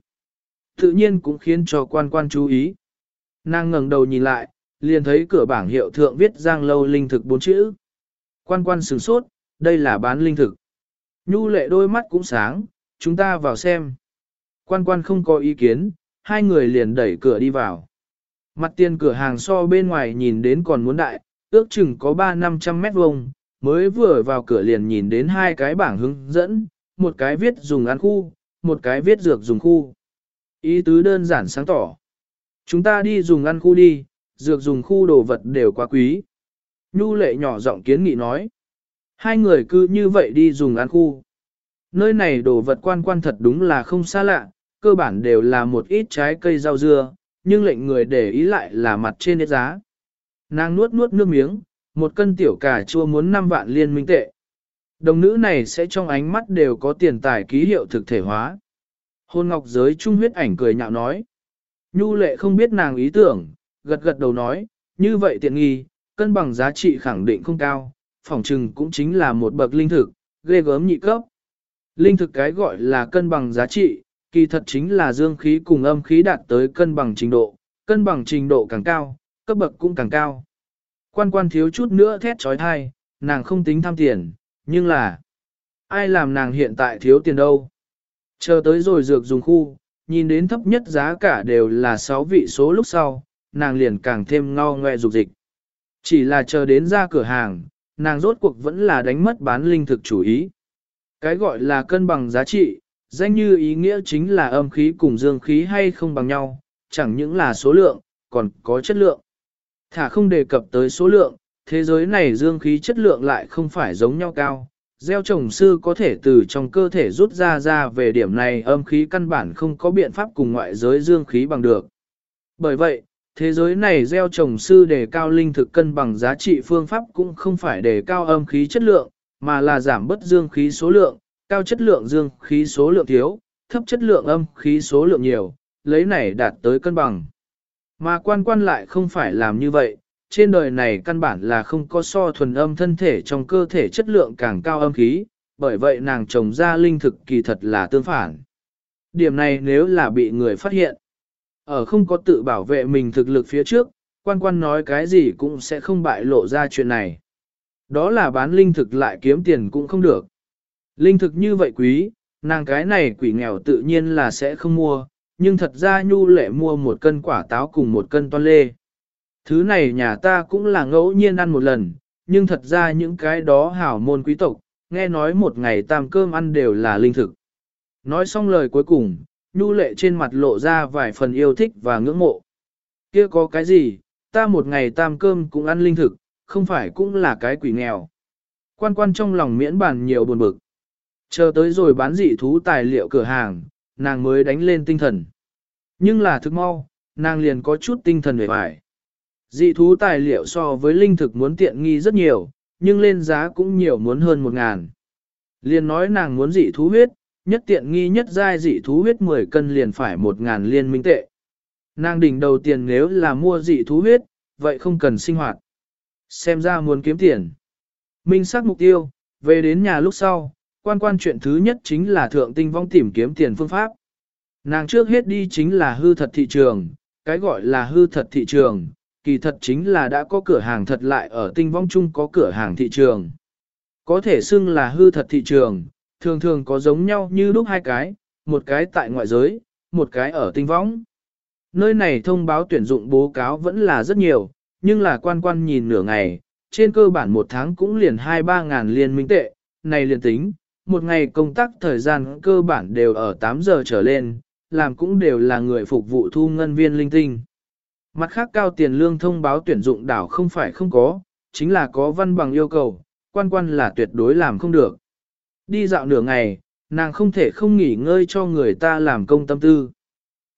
Tự nhiên cũng khiến cho quan quan chú ý. Nàng ngẩng đầu nhìn lại, liền thấy cửa bảng hiệu thượng viết giang lâu linh thực bốn chữ. Quan quan sửng sốt, đây là bán linh thực. Nhu lệ đôi mắt cũng sáng, chúng ta vào xem. Quan quan không có ý kiến, hai người liền đẩy cửa đi vào. Mặt tiền cửa hàng so bên ngoài nhìn đến còn muốn đại, ước chừng có 3-500 mét vuông, mới vừa vào cửa liền nhìn đến hai cái bảng hướng dẫn, một cái viết dùng ăn khu, một cái viết dược dùng khu. Ý tứ đơn giản sáng tỏ. Chúng ta đi dùng ăn khu đi, dược dùng khu đồ vật đều quá quý. Nhu lệ nhỏ giọng kiến nghị nói. Hai người cứ như vậy đi dùng ăn khu. Nơi này đồ vật quan quan thật đúng là không xa lạ, cơ bản đều là một ít trái cây rau dưa, nhưng lệnh người để ý lại là mặt trên giá. Nàng nuốt nuốt nước miếng, một cân tiểu cà chua muốn 5 vạn liên minh tệ. Đồng nữ này sẽ trong ánh mắt đều có tiền tài ký hiệu thực thể hóa. Hôn ngọc giới trung huyết ảnh cười nhạo nói. Nhu lệ không biết nàng ý tưởng, gật gật đầu nói, như vậy tiện nghi, cân bằng giá trị khẳng định không cao, phỏng trừng cũng chính là một bậc linh thực, ghê gớm nhị cấp. Linh thực cái gọi là cân bằng giá trị, kỳ thật chính là dương khí cùng âm khí đạt tới cân bằng trình độ, cân bằng trình độ càng cao, cấp bậc cũng càng cao. Quan quan thiếu chút nữa thét trói thai, nàng không tính tham tiền, nhưng là ai làm nàng hiện tại thiếu tiền đâu. Chờ tới rồi dược dùng khu, nhìn đến thấp nhất giá cả đều là 6 vị số lúc sau, nàng liền càng thêm ngao ngoe dục dịch. Chỉ là chờ đến ra cửa hàng, nàng rốt cuộc vẫn là đánh mất bán linh thực chủ ý. Cái gọi là cân bằng giá trị, danh như ý nghĩa chính là âm khí cùng dương khí hay không bằng nhau, chẳng những là số lượng, còn có chất lượng. Thả không đề cập tới số lượng, thế giới này dương khí chất lượng lại không phải giống nhau cao. Gieo trồng sư có thể từ trong cơ thể rút ra ra về điểm này âm khí căn bản không có biện pháp cùng ngoại giới dương khí bằng được. Bởi vậy, thế giới này gieo trồng sư đề cao linh thực cân bằng giá trị phương pháp cũng không phải đề cao âm khí chất lượng, mà là giảm bất dương khí số lượng, cao chất lượng dương khí số lượng thiếu, thấp chất lượng âm khí số lượng nhiều, lấy này đạt tới cân bằng. Mà quan quan lại không phải làm như vậy, trên đời này căn bản là không có so thuần âm thân thể trong cơ thể chất lượng càng cao âm khí, bởi vậy nàng trồng ra linh thực kỳ thật là tương phản. Điểm này nếu là bị người phát hiện, ở không có tự bảo vệ mình thực lực phía trước, quan quan nói cái gì cũng sẽ không bại lộ ra chuyện này. Đó là bán linh thực lại kiếm tiền cũng không được. Linh thực như vậy quý, nàng cái này quỷ nghèo tự nhiên là sẽ không mua, nhưng thật ra nhu lệ mua một cân quả táo cùng một cân toan lê. Thứ này nhà ta cũng là ngẫu nhiên ăn một lần, nhưng thật ra những cái đó hảo môn quý tộc, nghe nói một ngày tam cơm ăn đều là linh thực. Nói xong lời cuối cùng, nhu lệ trên mặt lộ ra vài phần yêu thích và ngưỡng mộ. Kia có cái gì, ta một ngày tam cơm cũng ăn linh thực, không phải cũng là cái quỷ nghèo. Quan quan trong lòng miễn bàn nhiều buồn bực. Chờ tới rồi bán dị thú tài liệu cửa hàng, nàng mới đánh lên tinh thần. Nhưng là thức mau, nàng liền có chút tinh thần về vải. Dị thú tài liệu so với linh thực muốn tiện nghi rất nhiều, nhưng lên giá cũng nhiều muốn hơn một ngàn. Liền nói nàng muốn dị thú huyết, nhất tiện nghi nhất giai dị thú huyết 10 cân liền phải một ngàn liên minh tệ. Nàng đỉnh đầu tiền nếu là mua dị thú huyết, vậy không cần sinh hoạt. Xem ra muốn kiếm tiền. Minh xác mục tiêu, về đến nhà lúc sau, quan quan chuyện thứ nhất chính là thượng tinh vong tìm kiếm tiền phương pháp. Nàng trước hết đi chính là hư thật thị trường, cái gọi là hư thật thị trường, kỳ thật chính là đã có cửa hàng thật lại ở tinh vong chung có cửa hàng thị trường. Có thể xưng là hư thật thị trường, thường thường có giống nhau như lúc hai cái, một cái tại ngoại giới, một cái ở tinh vong. Nơi này thông báo tuyển dụng bố cáo vẫn là rất nhiều, nhưng là quan quan nhìn nửa ngày, trên cơ bản một tháng cũng liền 2-3 ngàn liên minh tệ, này liền tính, một ngày công tác thời gian cơ bản đều ở 8 giờ trở lên, làm cũng đều là người phục vụ thu ngân viên linh tinh. Mặt khác cao tiền lương thông báo tuyển dụng đảo không phải không có, chính là có văn bằng yêu cầu, quan quan là tuyệt đối làm không được. Đi dạo nửa ngày, nàng không thể không nghỉ ngơi cho người ta làm công tâm tư.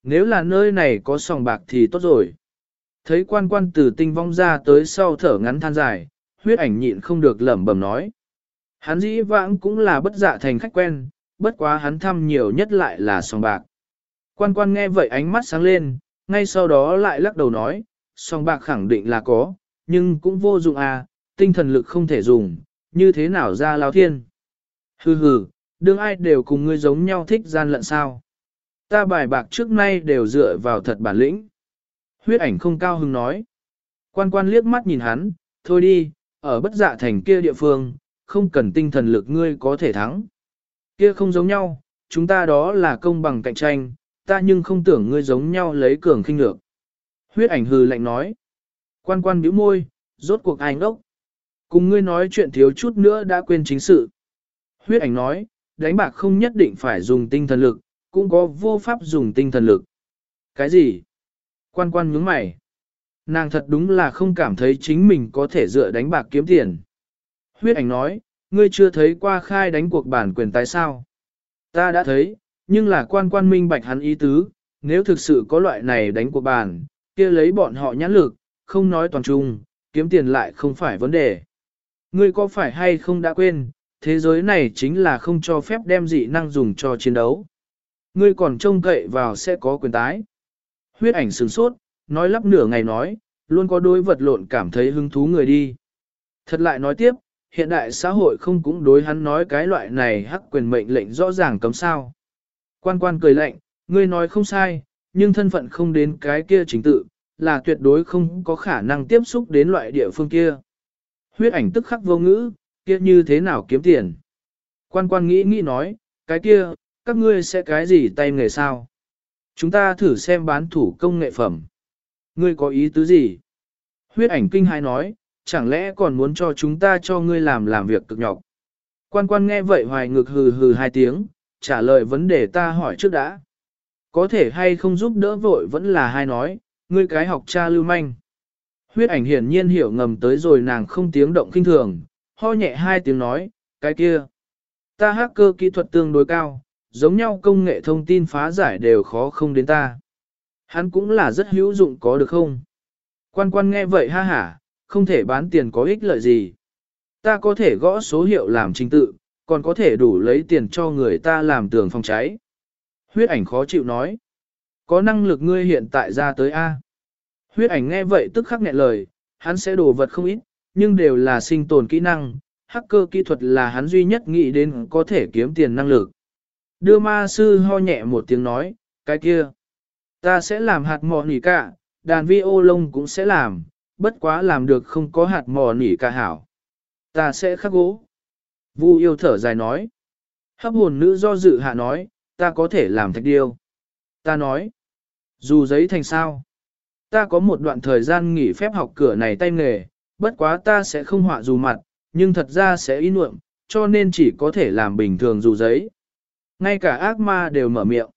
Nếu là nơi này có sòng bạc thì tốt rồi. Thấy quan quan từ tinh vong ra tới sau thở ngắn than dài, huyết ảnh nhịn không được lẩm bẩm nói. Hắn dĩ vãng cũng là bất dạ thành khách quen, bất quá hắn thăm nhiều nhất lại là song bạc. Quan quan nghe vậy ánh mắt sáng lên, ngay sau đó lại lắc đầu nói, song bạc khẳng định là có, nhưng cũng vô dụng à, tinh thần lực không thể dùng, như thế nào ra lao thiên. Hừ hừ, đương ai đều cùng ngươi giống nhau thích gian lận sao. Ta bài bạc trước nay đều dựa vào thật bản lĩnh. Huyết ảnh không cao hứng nói. Quan quan liếc mắt nhìn hắn, thôi đi, ở bất dạ thành kia địa phương, không cần tinh thần lực ngươi có thể thắng. Kia không giống nhau, chúng ta đó là công bằng cạnh tranh, ta nhưng không tưởng ngươi giống nhau lấy cường khinh lược. Huyết ảnh hừ lạnh nói. Quan quan bĩu môi, rốt cuộc ai ngốc. Cùng ngươi nói chuyện thiếu chút nữa đã quên chính sự. Huyết ảnh nói, đánh bạc không nhất định phải dùng tinh thần lực, cũng có vô pháp dùng tinh thần lực. Cái gì? Quan quan nhướng mày. Nàng thật đúng là không cảm thấy chính mình có thể dựa đánh bạc kiếm tiền. Huyết ảnh nói, ngươi chưa thấy qua khai đánh cuộc bản quyền tái sao? Ta đã thấy, nhưng là quan quan minh bạch hắn ý tứ, nếu thực sự có loại này đánh cuộc bản, kia lấy bọn họ nhãn lực, không nói toàn trung, kiếm tiền lại không phải vấn đề. Ngươi có phải hay không đã quên, thế giới này chính là không cho phép đem dị năng dùng cho chiến đấu. Ngươi còn trông cậy vào sẽ có quyền tái. Huyết ảnh sừng sốt, nói lắp nửa ngày nói, luôn có đối vật lộn cảm thấy hứng thú người đi. Thật lại nói tiếp, hiện đại xã hội không cũng đối hắn nói cái loại này hắc quyền mệnh lệnh rõ ràng cấm sao. Quan quan cười lạnh, ngươi nói không sai, nhưng thân phận không đến cái kia chính tự, là tuyệt đối không có khả năng tiếp xúc đến loại địa phương kia. Huyết ảnh tức khắc vô ngữ, kia như thế nào kiếm tiền. Quan quan nghĩ nghĩ nói, cái kia, các ngươi sẽ cái gì tay nghề sao? Chúng ta thử xem bán thủ công nghệ phẩm. Ngươi có ý tứ gì? Huyết ảnh kinh hai nói, chẳng lẽ còn muốn cho chúng ta cho ngươi làm làm việc cực nhọc. Quan quan nghe vậy hoài ngực hừ hừ hai tiếng, trả lời vấn đề ta hỏi trước đã. Có thể hay không giúp đỡ vội vẫn là hai nói, ngươi cái học cha lưu manh. Huyết ảnh hiển nhiên hiểu ngầm tới rồi nàng không tiếng động kinh thường, ho nhẹ hai tiếng nói, cái kia. Ta hacker kỹ thuật tương đối cao, giống nhau công nghệ thông tin phá giải đều khó không đến ta. Hắn cũng là rất hữu dụng có được không? Quan quan nghe vậy ha hả, không thể bán tiền có ích lợi gì. Ta có thể gõ số hiệu làm trình tự, còn có thể đủ lấy tiền cho người ta làm tường phòng cháy. Huyết ảnh khó chịu nói. Có năng lực ngươi hiện tại ra tới A. Huyết ảnh nghe vậy tức khắc nghẹn lời, hắn sẽ đồ vật không ít, nhưng đều là sinh tồn kỹ năng, hacker kỹ thuật là hắn duy nhất nghĩ đến có thể kiếm tiền năng lực. Đưa ma sư ho nhẹ một tiếng nói, cái kia. Ta sẽ làm hạt mò nỉ cả, đàn vi ô lông cũng sẽ làm, bất quá làm được không có hạt mò nỉ cả hảo. Ta sẽ khắc gỗ. Vu yêu thở dài nói. Hấp hồn nữ do dự hạ nói, ta có thể làm thạch điêu. Ta nói, dù giấy thành sao. Ta có một đoạn thời gian nghỉ phép học cửa này tay nghề, bất quá ta sẽ không họa dù mặt, nhưng thật ra sẽ ý nuộm, cho nên chỉ có thể làm bình thường dù giấy. Ngay cả ác ma đều mở miệng.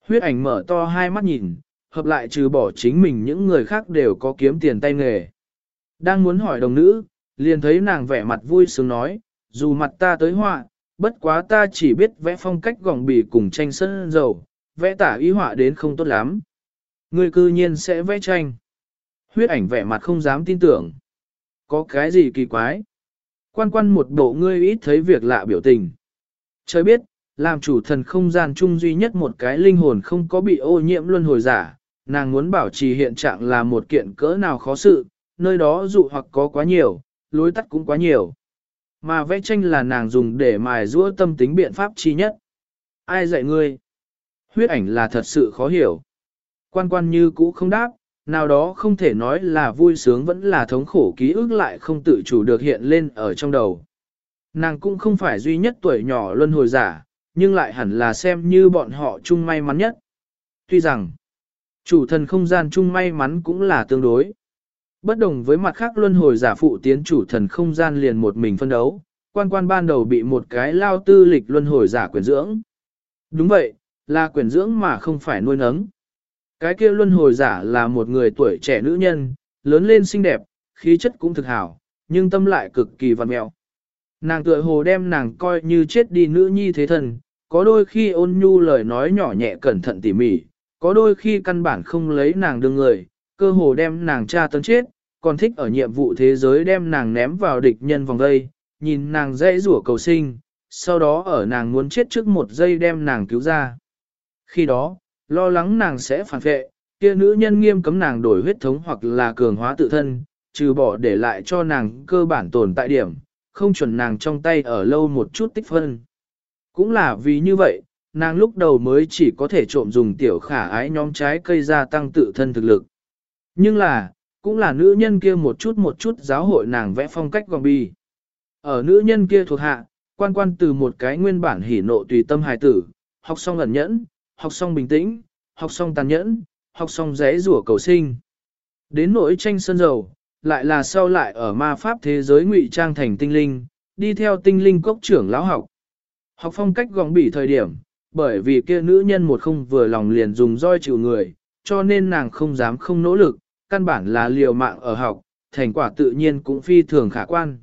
Huyết ảnh mở to hai mắt nhìn, hợp lại trừ bỏ chính mình những người khác đều có kiếm tiền tay nghề. Đang muốn hỏi đồng nữ, liền thấy nàng vẻ mặt vui sướng nói, dù mặt ta tới họa, bất quá ta chỉ biết vẽ phong cách gỏng bì cùng tranh sân dầu, vẽ tả ý họa đến không tốt lắm. Người cư nhiên sẽ vẽ tranh. Huyết ảnh vẻ mặt không dám tin tưởng. Có cái gì kỳ quái? Quan quan một bộ ngươi ít thấy việc lạ biểu tình. Trời biết, làm chủ thần không gian chung duy nhất một cái linh hồn không có bị ô nhiễm luân hồi giả, nàng muốn bảo trì hiện trạng là một kiện cỡ nào khó sự, nơi đó dụ hoặc có quá nhiều, lối tắt cũng quá nhiều. Mà vẽ tranh là nàng dùng để mài rũa tâm tính biện pháp chi nhất. Ai dạy ngươi? Huyết ảnh là thật sự khó hiểu. Quan quan như cũ không đáp, nào đó không thể nói là vui sướng vẫn là thống khổ ký ức lại không tự chủ được hiện lên ở trong đầu. Nàng cũng không phải duy nhất tuổi nhỏ luân hồi giả, nhưng lại hẳn là xem như bọn họ chung may mắn nhất. Tuy rằng, chủ thần không gian chung may mắn cũng là tương đối. Bất đồng với mặt khác luân hồi giả phụ tiến chủ thần không gian liền một mình phân đấu, quan quan ban đầu bị một cái lao tư lịch luân hồi giả quyền dưỡng. Đúng vậy, là quyền dưỡng mà không phải nuôi nấng. Cái kia luân hồi giả là một người tuổi trẻ nữ nhân, lớn lên xinh đẹp, khí chất cũng thực hảo, nhưng tâm lại cực kỳ văn mẹo. Nàng tựa hồ đem nàng coi như chết đi nữ nhi thế thần, có đôi khi ôn nhu lời nói nhỏ nhẹ cẩn thận tỉ mỉ, có đôi khi căn bản không lấy nàng đương người, cơ hồ đem nàng tra tấn chết, còn thích ở nhiệm vụ thế giới đem nàng ném vào địch nhân vòng đây, nhìn nàng dễ rủa cầu sinh, sau đó ở nàng muốn chết trước một giây đem nàng cứu ra. Khi đó, lo lắng nàng sẽ phản vệ, kia nữ nhân nghiêm cấm nàng đổi huyết thống hoặc là cường hóa tự thân, trừ bỏ để lại cho nàng cơ bản tồn tại điểm, không chuẩn nàng trong tay ở lâu một chút tích phân. Cũng là vì như vậy, nàng lúc đầu mới chỉ có thể trộm dùng tiểu khả ái nhóm trái cây gia tăng tự thân thực lực. Nhưng là, cũng là nữ nhân kia một chút một chút giáo hội nàng vẽ phong cách gòm bi. Ở nữ nhân kia thuộc hạ, quan quan từ một cái nguyên bản hỉ nộ tùy tâm hài tử, học xong ẩn nhẫn, học xong bình tĩnh, học xong tàn nhẫn, học xong rẽ rủa cầu sinh. Đến nỗi tranh sơn dầu, lại là sau lại ở ma pháp thế giới ngụy trang thành tinh linh, đi theo tinh linh cốc trưởng lão học. Học phong cách gọng bỉ thời điểm, bởi vì kia nữ nhân một không vừa lòng liền dùng roi chịu người, cho nên nàng không dám không nỗ lực, căn bản là liều mạng ở học, thành quả tự nhiên cũng phi thường khả quan.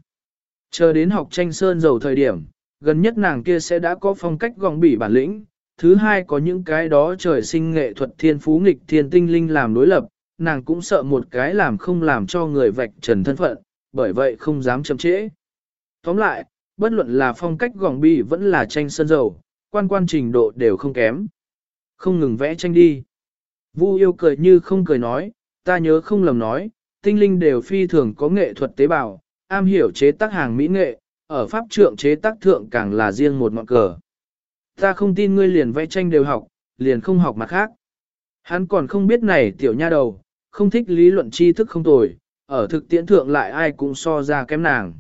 Chờ đến học tranh sơn dầu thời điểm, gần nhất nàng kia sẽ đã có phong cách gọng bỉ bản lĩnh, thứ hai có những cái đó trời sinh nghệ thuật thiên phú nghịch thiên tinh linh làm đối lập, nàng cũng sợ một cái làm không làm cho người vạch trần thân phận, bởi vậy không dám chậm trễ. Tóm lại, bất luận là phong cách gòng bi vẫn là tranh sơn dầu, quan quan trình độ đều không kém. Không ngừng vẽ tranh đi. Vu yêu cười như không cười nói, ta nhớ không lầm nói, tinh linh đều phi thường có nghệ thuật tế bào, am hiểu chế tác hàng mỹ nghệ, ở pháp trượng chế tác thượng càng là riêng một ngọn cờ. Ta không tin ngươi liền vẽ tranh đều học, liền không học mặt khác. Hắn còn không biết này tiểu nha đầu, không thích lý luận tri thức không tồi, ở thực tiễn thượng lại ai cũng so ra kém nàng.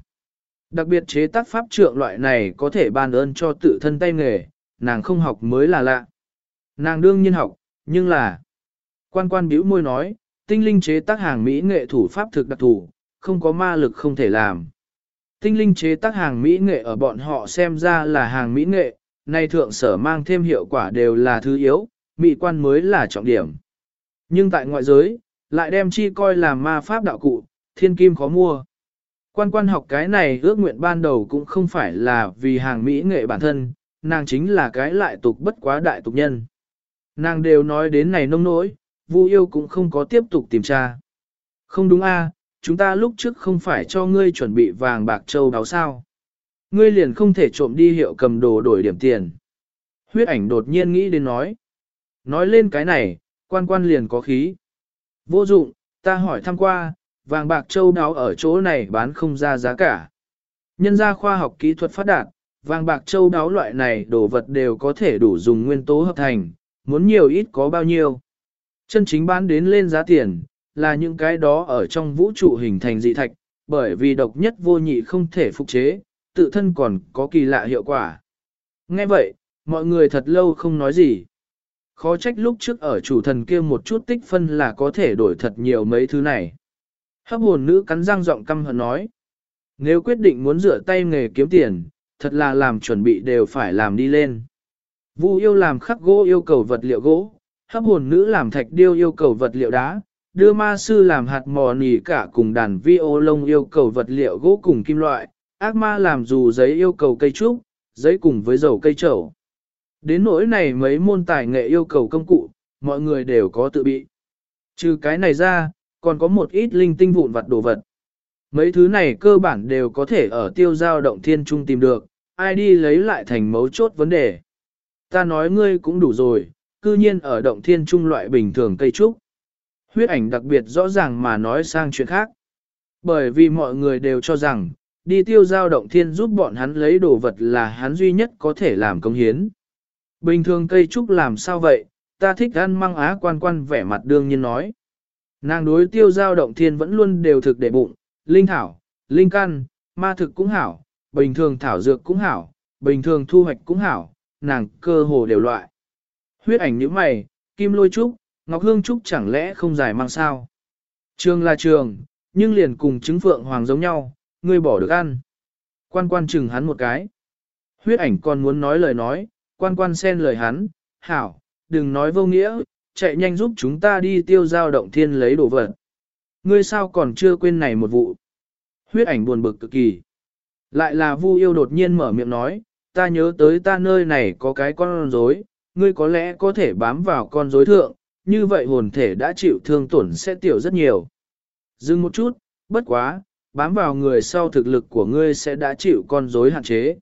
Đặc biệt chế tác pháp trượng loại này có thể ban ơn cho tự thân tay nghề, nàng không học mới là lạ. Nàng đương nhiên học, nhưng là... Quan quan bĩu môi nói, tinh linh chế tác hàng Mỹ nghệ thủ pháp thực đặc thủ, không có ma lực không thể làm. Tinh linh chế tác hàng Mỹ nghệ ở bọn họ xem ra là hàng Mỹ nghệ, nay thượng sở mang thêm hiệu quả đều là thứ yếu, Mỹ quan mới là trọng điểm. Nhưng tại ngoại giới, lại đem chi coi là ma pháp đạo cụ, thiên kim khó mua. Quan quan học cái này ước nguyện ban đầu cũng không phải là vì hàng Mỹ nghệ bản thân, nàng chính là cái lại tục bất quá đại tục nhân. Nàng đều nói đến này nông nỗi, Vu yêu cũng không có tiếp tục tìm tra. Không đúng a, chúng ta lúc trước không phải cho ngươi chuẩn bị vàng bạc châu đáo sao. Ngươi liền không thể trộm đi hiệu cầm đồ đổi điểm tiền. Huyết ảnh đột nhiên nghĩ đến nói. Nói lên cái này, quan quan liền có khí. Vô dụng, ta hỏi thăm qua, vàng bạc châu đáo ở chỗ này bán không ra giá cả. Nhân gia khoa học kỹ thuật phát đạt, vàng bạc châu đáo loại này đồ vật đều có thể đủ dùng nguyên tố hợp thành, muốn nhiều ít có bao nhiêu. Chân chính bán đến lên giá tiền, là những cái đó ở trong vũ trụ hình thành dị thạch, bởi vì độc nhất vô nhị không thể phục chế, tự thân còn có kỳ lạ hiệu quả. Nghe vậy, mọi người thật lâu không nói gì. Khó trách lúc trước ở chủ thần kia một chút tích phân là có thể đổi thật nhiều mấy thứ này. Hấp hồn nữ cắn răng giọng căm hận nói. Nếu quyết định muốn rửa tay nghề kiếm tiền, thật là làm chuẩn bị đều phải làm đi lên. Vu yêu làm khắc gỗ yêu cầu vật liệu gỗ, hấp hồn nữ làm thạch điêu yêu cầu vật liệu đá, đưa ma sư làm hạt mò nỉ cả cùng đàn vi ô lông yêu cầu vật liệu gỗ cùng kim loại, ác ma làm dù giấy yêu cầu cây trúc, giấy cùng với dầu cây trầu. Đến nỗi này mấy môn tài nghệ yêu cầu công cụ, mọi người đều có tự bị. Trừ cái này ra, còn có một ít linh tinh vụn vặt đồ vật. Mấy thứ này cơ bản đều có thể ở tiêu giao động thiên trung tìm được, ai đi lấy lại thành mấu chốt vấn đề. Ta nói ngươi cũng đủ rồi, cư nhiên ở động thiên trung loại bình thường cây trúc. Huyết ảnh đặc biệt rõ ràng mà nói sang chuyện khác. Bởi vì mọi người đều cho rằng, đi tiêu giao động thiên giúp bọn hắn lấy đồ vật là hắn duy nhất có thể làm công hiến. Bình thường cây trúc làm sao vậy, ta thích ăn măng á quan quan vẻ mặt đương nhiên nói. Nàng đối tiêu giao động thiên vẫn luôn đều thực để bụng, linh thảo, linh căn, ma thực cũng hảo, bình thường thảo dược cũng hảo, bình thường thu hoạch cũng hảo, nàng cơ hồ đều loại. Huyết ảnh như mày, kim lôi trúc, ngọc hương trúc chẳng lẽ không giải mang sao. Trường là trường, nhưng liền cùng trứng phượng hoàng giống nhau, ngươi bỏ được ăn. Quan quan chừng hắn một cái. Huyết ảnh còn muốn nói lời nói, quan quan xen lời hắn, hảo, đừng nói vô nghĩa, chạy nhanh giúp chúng ta đi tiêu giao động thiên lấy đồ vật. Ngươi sao còn chưa quên này một vụ. Huyết ảnh buồn bực cực kỳ. Lại là Vu yêu đột nhiên mở miệng nói, ta nhớ tới ta nơi này có cái con rối, ngươi có lẽ có thể bám vào con rối thượng, như vậy hồn thể đã chịu thương tổn sẽ tiểu rất nhiều. Dừng một chút, bất quá, bám vào người sau thực lực của ngươi sẽ đã chịu con rối hạn chế.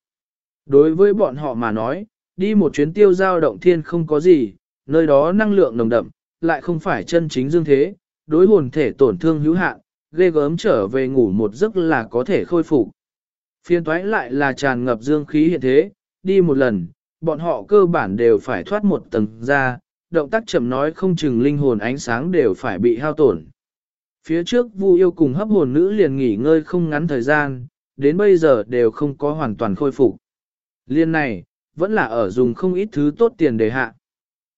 Đối với bọn họ mà nói, đi một chuyến tiêu giao động thiên không có gì, nơi đó năng lượng nồng đậm, lại không phải chân chính dương thế, đối hồn thể tổn thương hữu hạn, ghê gớm trở về ngủ một giấc là có thể khôi phục. Phiên toái lại là tràn ngập dương khí hiện thế, đi một lần, bọn họ cơ bản đều phải thoát một tầng ra, động tác chậm nói không chừng linh hồn ánh sáng đều phải bị hao tổn. Phía trước Vu yêu cùng hấp hồn nữ liền nghỉ ngơi không ngắn thời gian, đến bây giờ đều không có hoàn toàn khôi phục. Liên này, vẫn là ở dùng không ít thứ tốt tiền để hạ.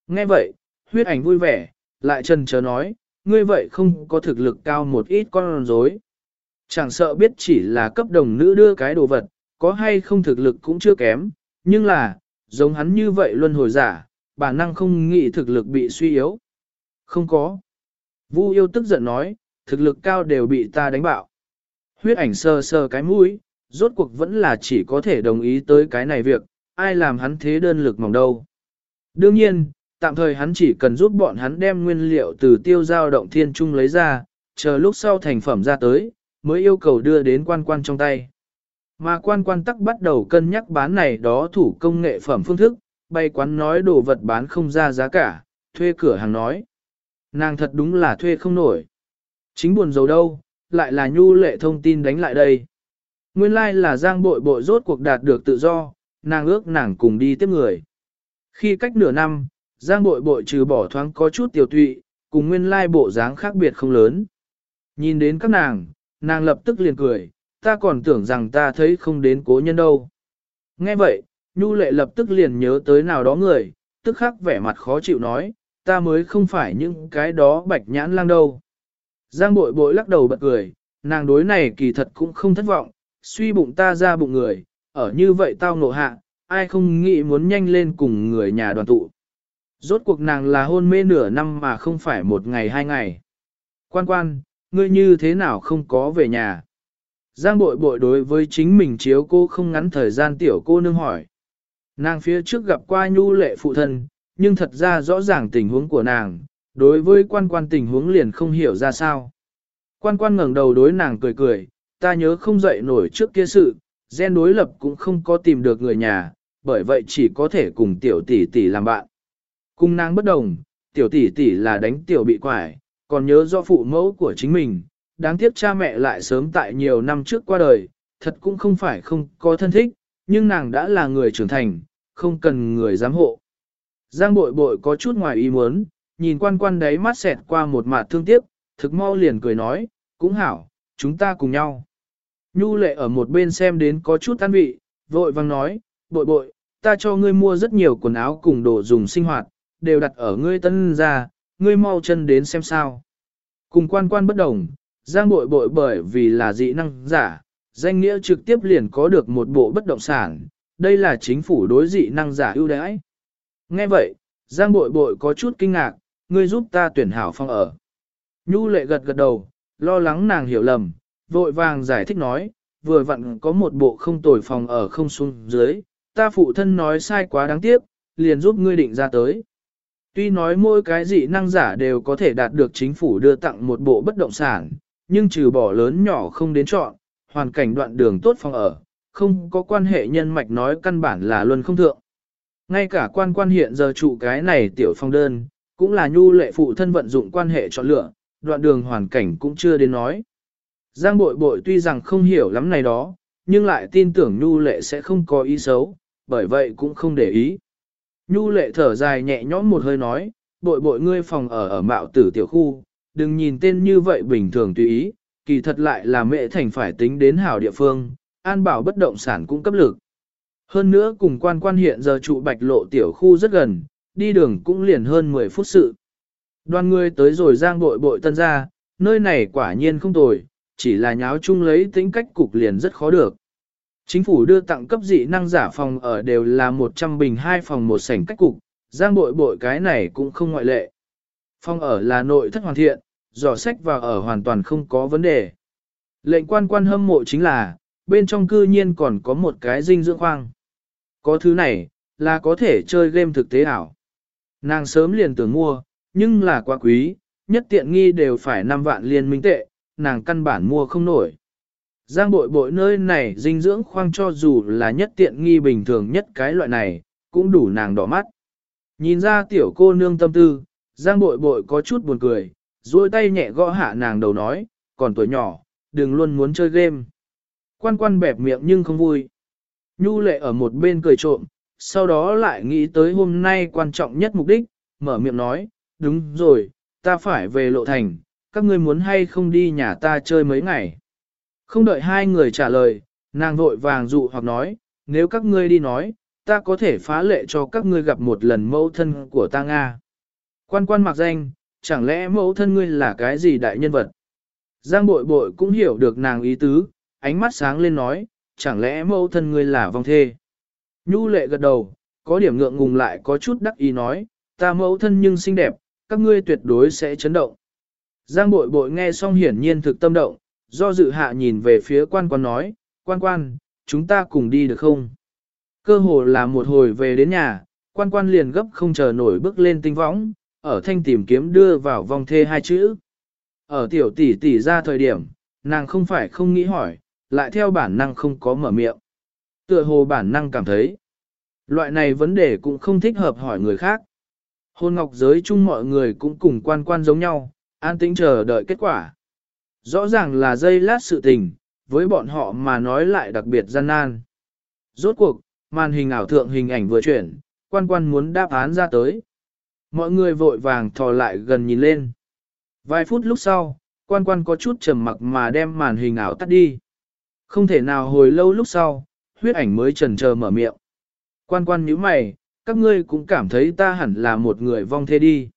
Nghe vậy, huyết ảnh vui vẻ, lại trần chờ nói, ngươi vậy không có thực lực cao một ít con rối. Chẳng sợ biết chỉ là cấp đồng nữ đưa cái đồ vật, có hay không thực lực cũng chưa kém, nhưng là, giống hắn như vậy luân hồi giả, bản năng không nghĩ thực lực bị suy yếu. Không có. Vu yêu tức giận nói, thực lực cao đều bị ta đánh bạo. Huyết ảnh sờ sờ cái mũi, rốt cuộc vẫn là chỉ có thể đồng ý tới cái này việc, ai làm hắn thế đơn lực mỏng đâu. Đương nhiên, tạm thời hắn chỉ cần giúp bọn hắn đem nguyên liệu từ tiêu giao động thiên trung lấy ra, chờ lúc sau thành phẩm ra tới, mới yêu cầu đưa đến quan quan trong tay. Mà quan quan tắc bắt đầu cân nhắc bán này đó thủ công nghệ phẩm phương thức, bay quán nói đồ vật bán không ra giá cả, thuê cửa hàng nói. Nàng thật đúng là thuê không nổi. Chính buồn dầu đâu, lại là nhu lệ thông tin đánh lại đây. Nguyên lai like là giang bội bội rốt cuộc đạt được tự do, nàng ước nàng cùng đi tiếp người. Khi cách nửa năm, giang bội bội trừ bỏ thoáng có chút tiểu tụy, cùng nguyên lai bộ dáng khác biệt không lớn. Nhìn đến các nàng, nàng lập tức liền cười, ta còn tưởng rằng ta thấy không đến cố nhân đâu. Nghe vậy, Nhu lệ lập tức liền nhớ tới nào đó người, tức khắc vẻ mặt khó chịu nói, ta mới không phải những cái đó bạch nhãn lang đâu. Giang bội bội lắc đầu bật cười, nàng đối này kỳ thật cũng không thất vọng, suy bụng ta ra bụng người, ở như vậy tao nộ hạ, ai không nghĩ muốn nhanh lên cùng người nhà đoàn tụ. Rốt cuộc nàng là hôn mê nửa năm mà không phải một ngày hai ngày. Quan quan, ngươi như thế nào không có về nhà? Giang bội bội đối với chính mình chiếu cô không ngắn thời gian tiểu cô nương hỏi. Nàng phía trước gặp qua nhu lệ phụ thân, nhưng thật ra rõ ràng tình huống của nàng, đối với quan quan tình huống liền không hiểu ra sao. Quan quan ngẩng đầu đối nàng cười cười, ta nhớ không dậy nổi trước kia sự, gen đối lập cũng không có tìm được người nhà, bởi vậy chỉ có thể cùng tiểu tỷ tỷ làm bạn. Cung nàng bất đồng, tiểu tỷ tỷ là đánh tiểu bị quải, còn nhớ do phụ mẫu của chính mình, đáng tiếc cha mẹ lại sớm tại nhiều năm trước qua đời, thật cũng không phải không có thân thích, nhưng nàng đã là người trưởng thành, không cần người giám hộ. Giang bội bội có chút ngoài ý muốn, nhìn quan quan đấy mắt xẹt qua một mặt thương tiếc, thực mau liền cười nói, cũng hảo, chúng ta cùng nhau. Nhu lệ ở một bên xem đến có chút tan vị, vội vang nói, bội bội, ta cho ngươi mua rất nhiều quần áo cùng đồ dùng sinh hoạt, đều đặt ở ngươi tân ra, ngươi mau chân đến xem sao. Cùng quan quan bất đồng, giang bội bội bởi vì là dị năng giả, danh nghĩa trực tiếp liền có được một bộ bất động sản, đây là chính phủ đối dị năng giả ưu đãi. Nghe vậy, Giang bội bội có chút kinh ngạc, ngươi giúp ta tuyển hảo phong ở. Nhu lệ gật gật đầu, lo lắng nàng hiểu lầm, vội vàng giải thích nói, vừa vặn có một bộ không tồi phòng ở không xuống dưới, ta phụ thân nói sai quá đáng tiếc, liền giúp ngươi định ra tới. Tuy nói mỗi cái dị năng giả đều có thể đạt được chính phủ đưa tặng một bộ bất động sản, nhưng trừ bỏ lớn nhỏ không đến chọn, hoàn cảnh đoạn đường tốt phòng ở, không có quan hệ nhân mạch nói căn bản là luân không thượng. Ngay cả quan quan hiện giờ trụ cái này tiểu phong đơn, cũng là nhu lệ phụ thân vận dụng quan hệ chọn lựa, đoạn đường hoàn cảnh cũng chưa đến nói. Giang bội bội tuy rằng không hiểu lắm này đó, nhưng lại tin tưởng nhu lệ sẽ không có ý xấu, bởi vậy cũng không để ý. Nhu lệ thở dài nhẹ nhõm một hơi nói, bội bội ngươi phòng ở ở mạo tử tiểu khu, đừng nhìn tên như vậy bình thường tùy ý, kỳ thật lại là mẹ thành phải tính đến hảo địa phương, an bảo bất động sản cũng cấp lực. Hơn nữa cùng quan quan hiện giờ trụ bạch lộ tiểu khu rất gần, đi đường cũng liền hơn 10 phút sự. Đoàn người tới rồi giang bội bội tân ra, nơi này quả nhiên không tồi, chỉ là nháo chung lấy tính cách cục liền rất khó được. Chính phủ đưa tặng cấp dị năng giả phòng ở đều là 100 bình hai phòng một sảnh cách cục, giang bội bội cái này cũng không ngoại lệ. Phòng ở là nội thất hoàn thiện, dò sách vào ở hoàn toàn không có vấn đề. Lệnh quan quan hâm mộ chính là, bên trong cư nhiên còn có một cái dinh dưỡng khoang. Có thứ này, là có thể chơi game thực tế ảo. Nàng sớm liền tưởng mua, nhưng là quá quý, nhất tiện nghi đều phải 5 vạn liên minh tệ, nàng căn bản mua không nổi. Giang bội bội nơi này dinh dưỡng khoang cho dù là nhất tiện nghi bình thường nhất cái loại này, cũng đủ nàng đỏ mắt. Nhìn ra tiểu cô nương tâm tư, Giang bội bội có chút buồn cười, duỗi tay nhẹ gõ hạ nàng đầu nói, còn tuổi nhỏ, đừng luôn muốn chơi game. Quan quan bẹp miệng nhưng không vui. Nhu lệ ở một bên cười trộm, sau đó lại nghĩ tới hôm nay quan trọng nhất mục đích, mở miệng nói, đúng rồi, ta phải về lộ thành, các ngươi muốn hay không đi nhà ta chơi mấy ngày. Không đợi hai người trả lời, nàng vội vàng dụ hoặc nói, nếu các ngươi đi nói, ta có thể phá lệ cho các ngươi gặp một lần mẫu thân của ta Nga. Quan quan mặc danh, chẳng lẽ mẫu thân ngươi là cái gì đại nhân vật? Giang bội bội cũng hiểu được nàng ý tứ, ánh mắt sáng lên nói, chẳng lẽ mẫu thân ngươi là vong thê? Nhu lệ gật đầu, có điểm ngượng ngùng lại có chút đắc ý nói, ta mẫu thân nhưng xinh đẹp, các ngươi tuyệt đối sẽ chấn động. Giang bội bội nghe xong hiển nhiên thực tâm động, do dự hạ nhìn về phía quan quan nói, quan quan, chúng ta cùng đi được không? Cơ hồ là một hồi về đến nhà, quan quan liền gấp không chờ nổi bước lên tinh võng, ở thanh tìm kiếm đưa vào vòng thê hai chữ. Ở tiểu tỷ tỷ ra thời điểm, nàng không phải không nghĩ hỏi, lại theo bản năng không có mở miệng. Tựa hồ bản năng cảm thấy, loại này vấn đề cũng không thích hợp hỏi người khác. Hôn ngọc giới chung mọi người cũng cùng quan quan giống nhau, an tĩnh chờ đợi kết quả. Rõ ràng là dây lát sự tình, với bọn họ mà nói lại đặc biệt gian nan. Rốt cuộc, màn hình ảo thượng hình ảnh vừa chuyển, quan quan muốn đáp án ra tới. Mọi người vội vàng thò lại gần nhìn lên. Vài phút lúc sau, quan quan có chút trầm mặc mà đem màn hình ảo tắt đi. Không thể nào hồi lâu lúc sau, huyết ảnh mới trần chờ mở miệng. Quan quan nhíu mày, các ngươi cũng cảm thấy ta hẳn là một người vong thế đi.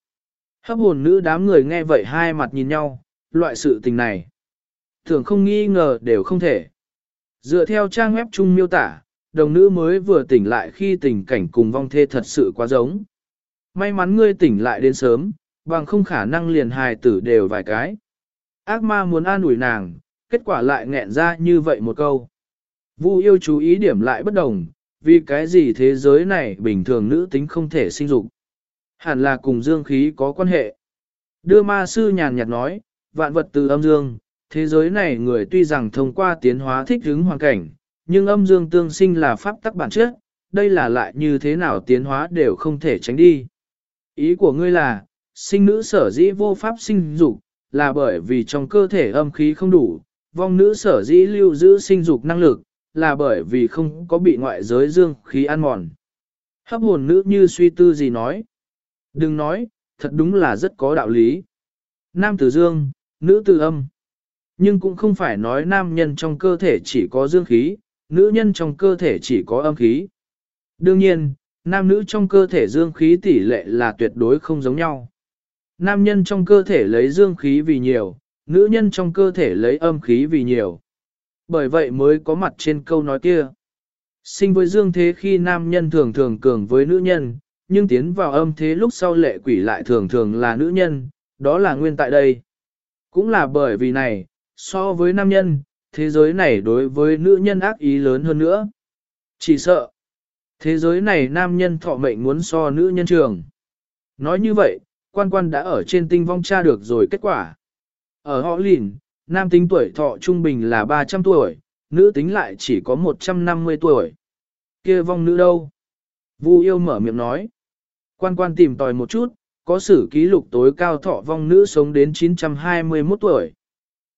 Hấp hồn nữ đám người nghe vậy hai mặt nhìn nhau, loại sự tình này. Thường không nghi ngờ đều không thể. Dựa theo trang web chung miêu tả, đồng nữ mới vừa tỉnh lại khi tình cảnh cùng vong thê thật sự quá giống. May mắn ngươi tỉnh lại đến sớm, bằng không khả năng liền hài tử đều vài cái. Ác ma muốn an ủi nàng, kết quả lại nghẹn ra như vậy một câu. Vu yêu chú ý điểm lại bất đồng, vì cái gì thế giới này bình thường nữ tính không thể sinh dục. Hẳn là cùng dương khí có quan hệ. Đưa ma sư nhàn nhạt nói, vạn vật từ âm dương, thế giới này người tuy rằng thông qua tiến hóa thích ứng hoàn cảnh, nhưng âm dương tương sinh là pháp tắc bản chất, đây là lại như thế nào tiến hóa đều không thể tránh đi. Ý của ngươi là, sinh nữ sở dĩ vô pháp sinh dục, là bởi vì trong cơ thể âm khí không đủ, vong nữ sở dĩ lưu giữ sinh dục năng lực, là bởi vì không có bị ngoại giới dương khí ăn mòn. Hấp hồn nữ như suy tư gì nói. Đừng nói, thật đúng là rất có đạo lý. Nam tử dương, nữ tư âm. Nhưng cũng không phải nói nam nhân trong cơ thể chỉ có dương khí, nữ nhân trong cơ thể chỉ có âm khí. Đương nhiên, nam nữ trong cơ thể dương khí tỷ lệ là tuyệt đối không giống nhau. Nam nhân trong cơ thể lấy dương khí vì nhiều, nữ nhân trong cơ thể lấy âm khí vì nhiều. Bởi vậy mới có mặt trên câu nói kia. Sinh với dương thế khi nam nhân thường thường cường với nữ nhân, nhưng tiến vào âm thế lúc sau lệ quỷ lại thường thường là nữ nhân, đó là nguyên tại đây. Cũng là bởi vì này, so với nam nhân, thế giới này đối với nữ nhân ác ý lớn hơn nữa. Chỉ sợ, thế giới này nam nhân thọ mệnh muốn so nữ nhân trường. Nói như vậy, quan quan đã ở trên tinh vong tra được rồi kết quả. Ở họ lìn, nam tính tuổi thọ trung bình là 300 tuổi, nữ tính lại chỉ có 150 tuổi. kia vong nữ đâu? Vu yêu mở miệng nói. Quan quan tìm tòi một chút, có sử ký lục tối cao thọ vong nữ sống đến 921 tuổi.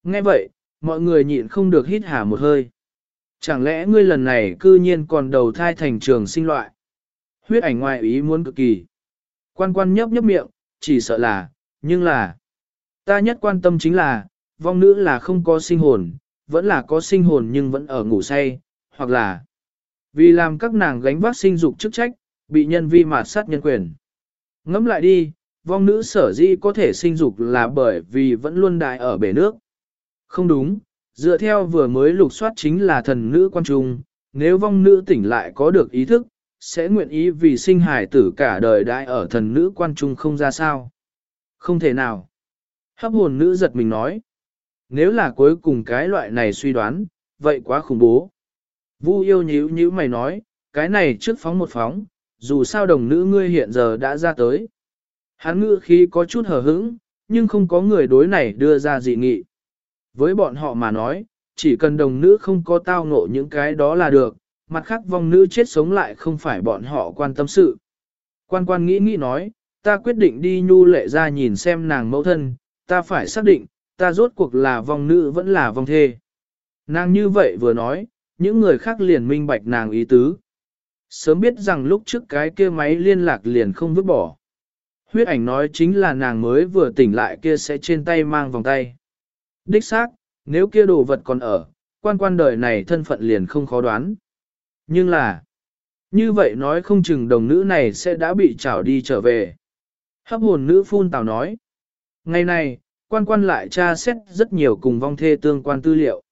Nghe vậy, mọi người nhịn không được hít hà một hơi. Chẳng lẽ ngươi lần này cư nhiên còn đầu thai thành trường sinh loại? Huyết ảnh ngoại ý muốn cực kỳ. Quan quan nhấp nhấp miệng, chỉ sợ là, nhưng là, ta nhất quan tâm chính là, vong nữ là không có sinh hồn, vẫn là có sinh hồn nhưng vẫn ở ngủ say, hoặc là, vì làm các nàng gánh vác sinh dục chức trách, bị nhân vi mạt sát nhân quyền. Ngẫm lại đi, vong nữ sở dĩ có thể sinh dục là bởi vì vẫn luôn đại ở bể nước. Không đúng, dựa theo vừa mới lục soát chính là thần nữ quan trung, nếu vong nữ tỉnh lại có được ý thức, sẽ nguyện ý vì sinh hài tử cả đời đại ở thần nữ quan trung không ra sao. Không thể nào. Hấp hồn nữ giật mình nói. Nếu là cuối cùng cái loại này suy đoán, vậy quá khủng bố. Vu yêu nhíu nhíu mày nói, cái này trước phóng một phóng, dù sao đồng nữ ngươi hiện giờ đã ra tới. Hắn ngữ khí có chút hờ hững, nhưng không có người đối này đưa ra dị nghị. Với bọn họ mà nói, chỉ cần đồng nữ không có tao ngộ những cái đó là được, mặt khác vong nữ chết sống lại không phải bọn họ quan tâm sự. Quan quan nghĩ nghĩ nói, ta quyết định đi nhu lệ ra nhìn xem nàng mẫu thân, ta phải xác định, ta rốt cuộc là vong nữ vẫn là vong thê. Nàng như vậy vừa nói, những người khác liền minh bạch nàng ý tứ. Sớm biết rằng lúc trước cái kia máy liên lạc liền không vứt bỏ. Huyết ảnh nói chính là nàng mới vừa tỉnh lại kia sẽ trên tay mang vòng tay. Đích xác, nếu kia đồ vật còn ở, quan quan đời này thân phận liền không khó đoán. Nhưng là, như vậy nói không chừng đồng nữ này sẽ đã bị trảo đi trở về. Hấp hồn nữ phun tào nói. Ngày này, quan quan lại tra xét rất nhiều cùng vong thê tương quan tư liệu.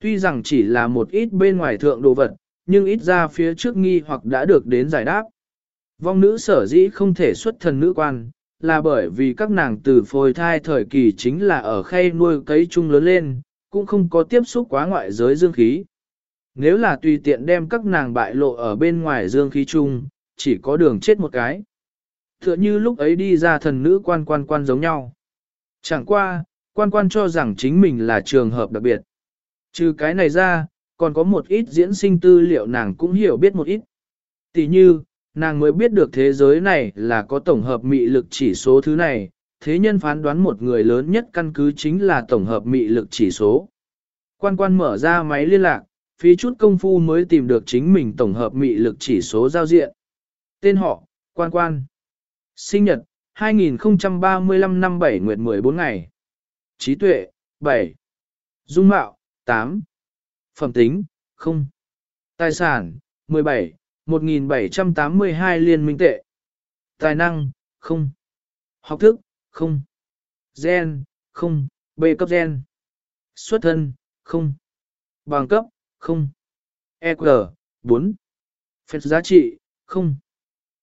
Tuy rằng chỉ là một ít bên ngoài thượng đồ vật, nhưng ít ra phía trước nghi hoặc đã được đến giải đáp. Vong nữ sở dĩ không thể xuất thần nữ quan, là bởi vì các nàng từ phôi thai thời kỳ chính là ở khay nuôi cấy chung lớn lên, cũng không có tiếp xúc quá ngoại giới dương khí. Nếu là tùy tiện đem các nàng bại lộ ở bên ngoài dương khí chung, chỉ có đường chết một cái. Tựa như lúc ấy đi ra thần nữ quan quan quan giống nhau. Chẳng qua, quan quan cho rằng chính mình là trường hợp đặc biệt. Trừ cái này ra, còn có một ít diễn sinh tư liệu nàng cũng hiểu biết một ít. Tỷ như, nàng mới biết được thế giới này là có tổng hợp mị lực chỉ số thứ này, thế nhân phán đoán một người lớn nhất căn cứ chính là tổng hợp mị lực chỉ số. Quan quan mở ra máy liên lạc, phí chút công phu mới tìm được chính mình tổng hợp mị lực chỉ số giao diện. Tên họ, quan quan. Sinh nhật, 2035 năm 7 nguyệt 14 ngày. Trí tuệ, 7. Dung mạo, 8. Phẩm tính, 0. Tài sản, 17, 1782 liên minh tệ. Tài năng, không. Học thức, không. Gen, không. B cấp gen. Xuất thân, không. Bằng cấp, không. EQ, 4. Phép giá trị, không.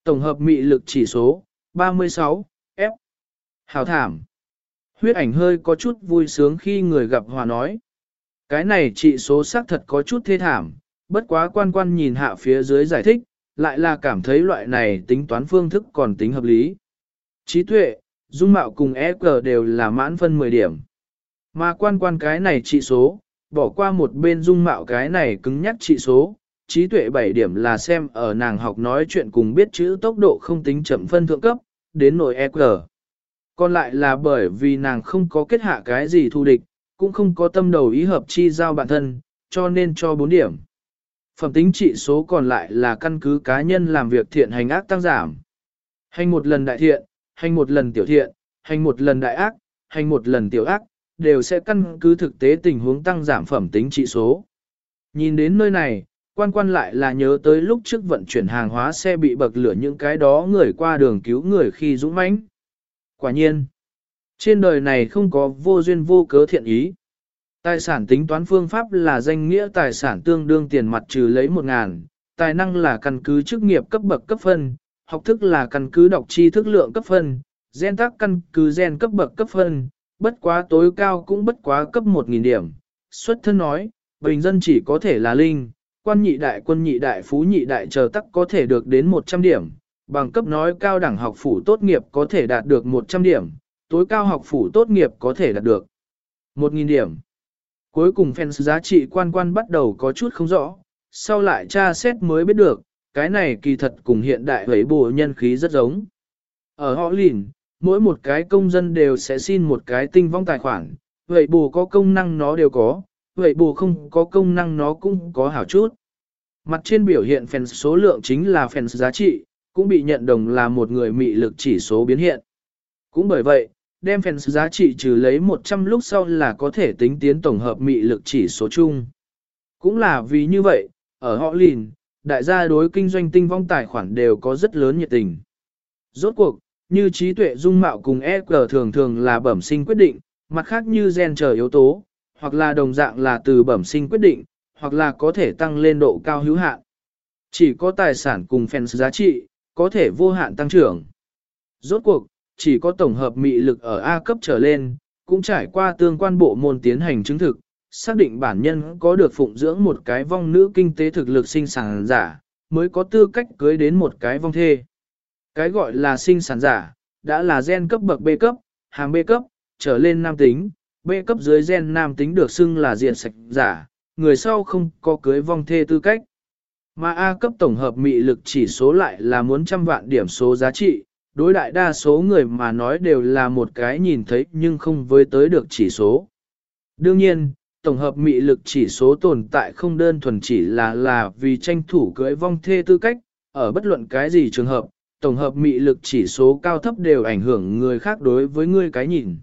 Tổng hợp mị lực chỉ số, 36, F. Hào thảm. Huyết ảnh hơi có chút vui sướng khi người gặp hòa nói. Cái này trị số xác thật có chút thê thảm, bất quá quan quan nhìn hạ phía dưới giải thích, lại là cảm thấy loại này tính toán phương thức còn tính hợp lý. Trí tuệ, dung mạo cùng EQ đều là mãn phân 10 điểm. Mà quan quan cái này trị số, bỏ qua một bên dung mạo cái này cứng nhắc trị số, trí tuệ 7 điểm là xem ở nàng học nói chuyện cùng biết chữ tốc độ không tính chậm phân thượng cấp, đến nội EQ. Còn lại là bởi vì nàng không có kết hạ cái gì thù địch, cũng không có tâm đầu ý hợp chi giao bản thân, cho nên cho 4 điểm. Phẩm tính trị số còn lại là căn cứ cá nhân làm việc thiện hành ác tăng giảm. Hành một lần đại thiện, hành một lần tiểu thiện, hành một lần đại ác, hành một lần tiểu ác, đều sẽ căn cứ thực tế tình huống tăng giảm phẩm tính trị số. Nhìn đến nơi này, quan quan lại là nhớ tới lúc trước vận chuyển hàng hóa xe bị bậc lửa những cái đó người qua đường cứu người khi dũng mãnh. Quả nhiên, trên đời này không có vô duyên vô cớ thiện ý. Tài sản tính toán phương pháp là danh nghĩa tài sản tương đương tiền mặt trừ lấy một ngàn, tài năng là căn cứ chức nghiệp cấp bậc cấp phân, học thức là căn cứ đọc tri thức lượng cấp phân, gen tác căn cứ gen cấp bậc cấp phân, bất quá tối cao cũng bất quá cấp 1.000 điểm. Xuất thân nói, bình dân chỉ có thể là linh, quan nhị đại quân nhị đại phú nhị đại chờ tắc có thể được đến 100 điểm, bằng cấp nói cao đẳng học phủ tốt nghiệp có thể đạt được 100 điểm, tối cao học phủ tốt nghiệp có thể đạt được 1.000 điểm. Cuối cùng fans giá trị quan quan bắt đầu có chút không rõ, sau lại tra xét mới biết được, cái này kỳ thật cùng hiện đại với bổ nhân khí rất giống. Ở họ lìn, mỗi một cái công dân đều sẽ xin một cái tinh vong tài khoản, vậy bù có công năng nó đều có, vậy bù không có công năng nó cũng có hảo chút. Mặt trên biểu hiện fans số lượng chính là fans giá trị, cũng bị nhận đồng là một người mị lực chỉ số biến hiện. Cũng bởi vậy, đem fans giá trị trừ lấy 100 lúc sau là có thể tính tiến tổng hợp mị lực chỉ số chung. Cũng là vì như vậy, ở họ lìn, đại gia đối kinh doanh tinh vong tài khoản đều có rất lớn nhiệt tình. Rốt cuộc, như trí tuệ dung mạo cùng EQ thường thường là bẩm sinh quyết định, mặt khác như gen chờ yếu tố, hoặc là đồng dạng là từ bẩm sinh quyết định, hoặc là có thể tăng lên độ cao hữu hạn. Chỉ có tài sản cùng fans giá trị, có thể vô hạn tăng trưởng. Rốt cuộc, chỉ có tổng hợp mị lực ở A cấp trở lên, cũng trải qua tương quan bộ môn tiến hành chứng thực, xác định bản nhân có được phụng dưỡng một cái vong nữ kinh tế thực lực sinh sản giả, mới có tư cách cưới đến một cái vong thê. Cái gọi là sinh sản giả, đã là gen cấp bậc B cấp, hàng B cấp, trở lên nam tính, B cấp dưới gen nam tính được xưng là diện sạch giả, người sau không có cưới vong thê tư cách. Mà A cấp tổng hợp mị lực chỉ số lại là muốn trăm vạn điểm số giá trị, đối đại đa số người mà nói đều là một cái nhìn thấy nhưng không với tới được chỉ số. Đương nhiên, tổng hợp mị lực chỉ số tồn tại không đơn thuần chỉ là là vì tranh thủ cưỡi vong thê tư cách, ở bất luận cái gì trường hợp, tổng hợp mị lực chỉ số cao thấp đều ảnh hưởng người khác đối với ngươi cái nhìn.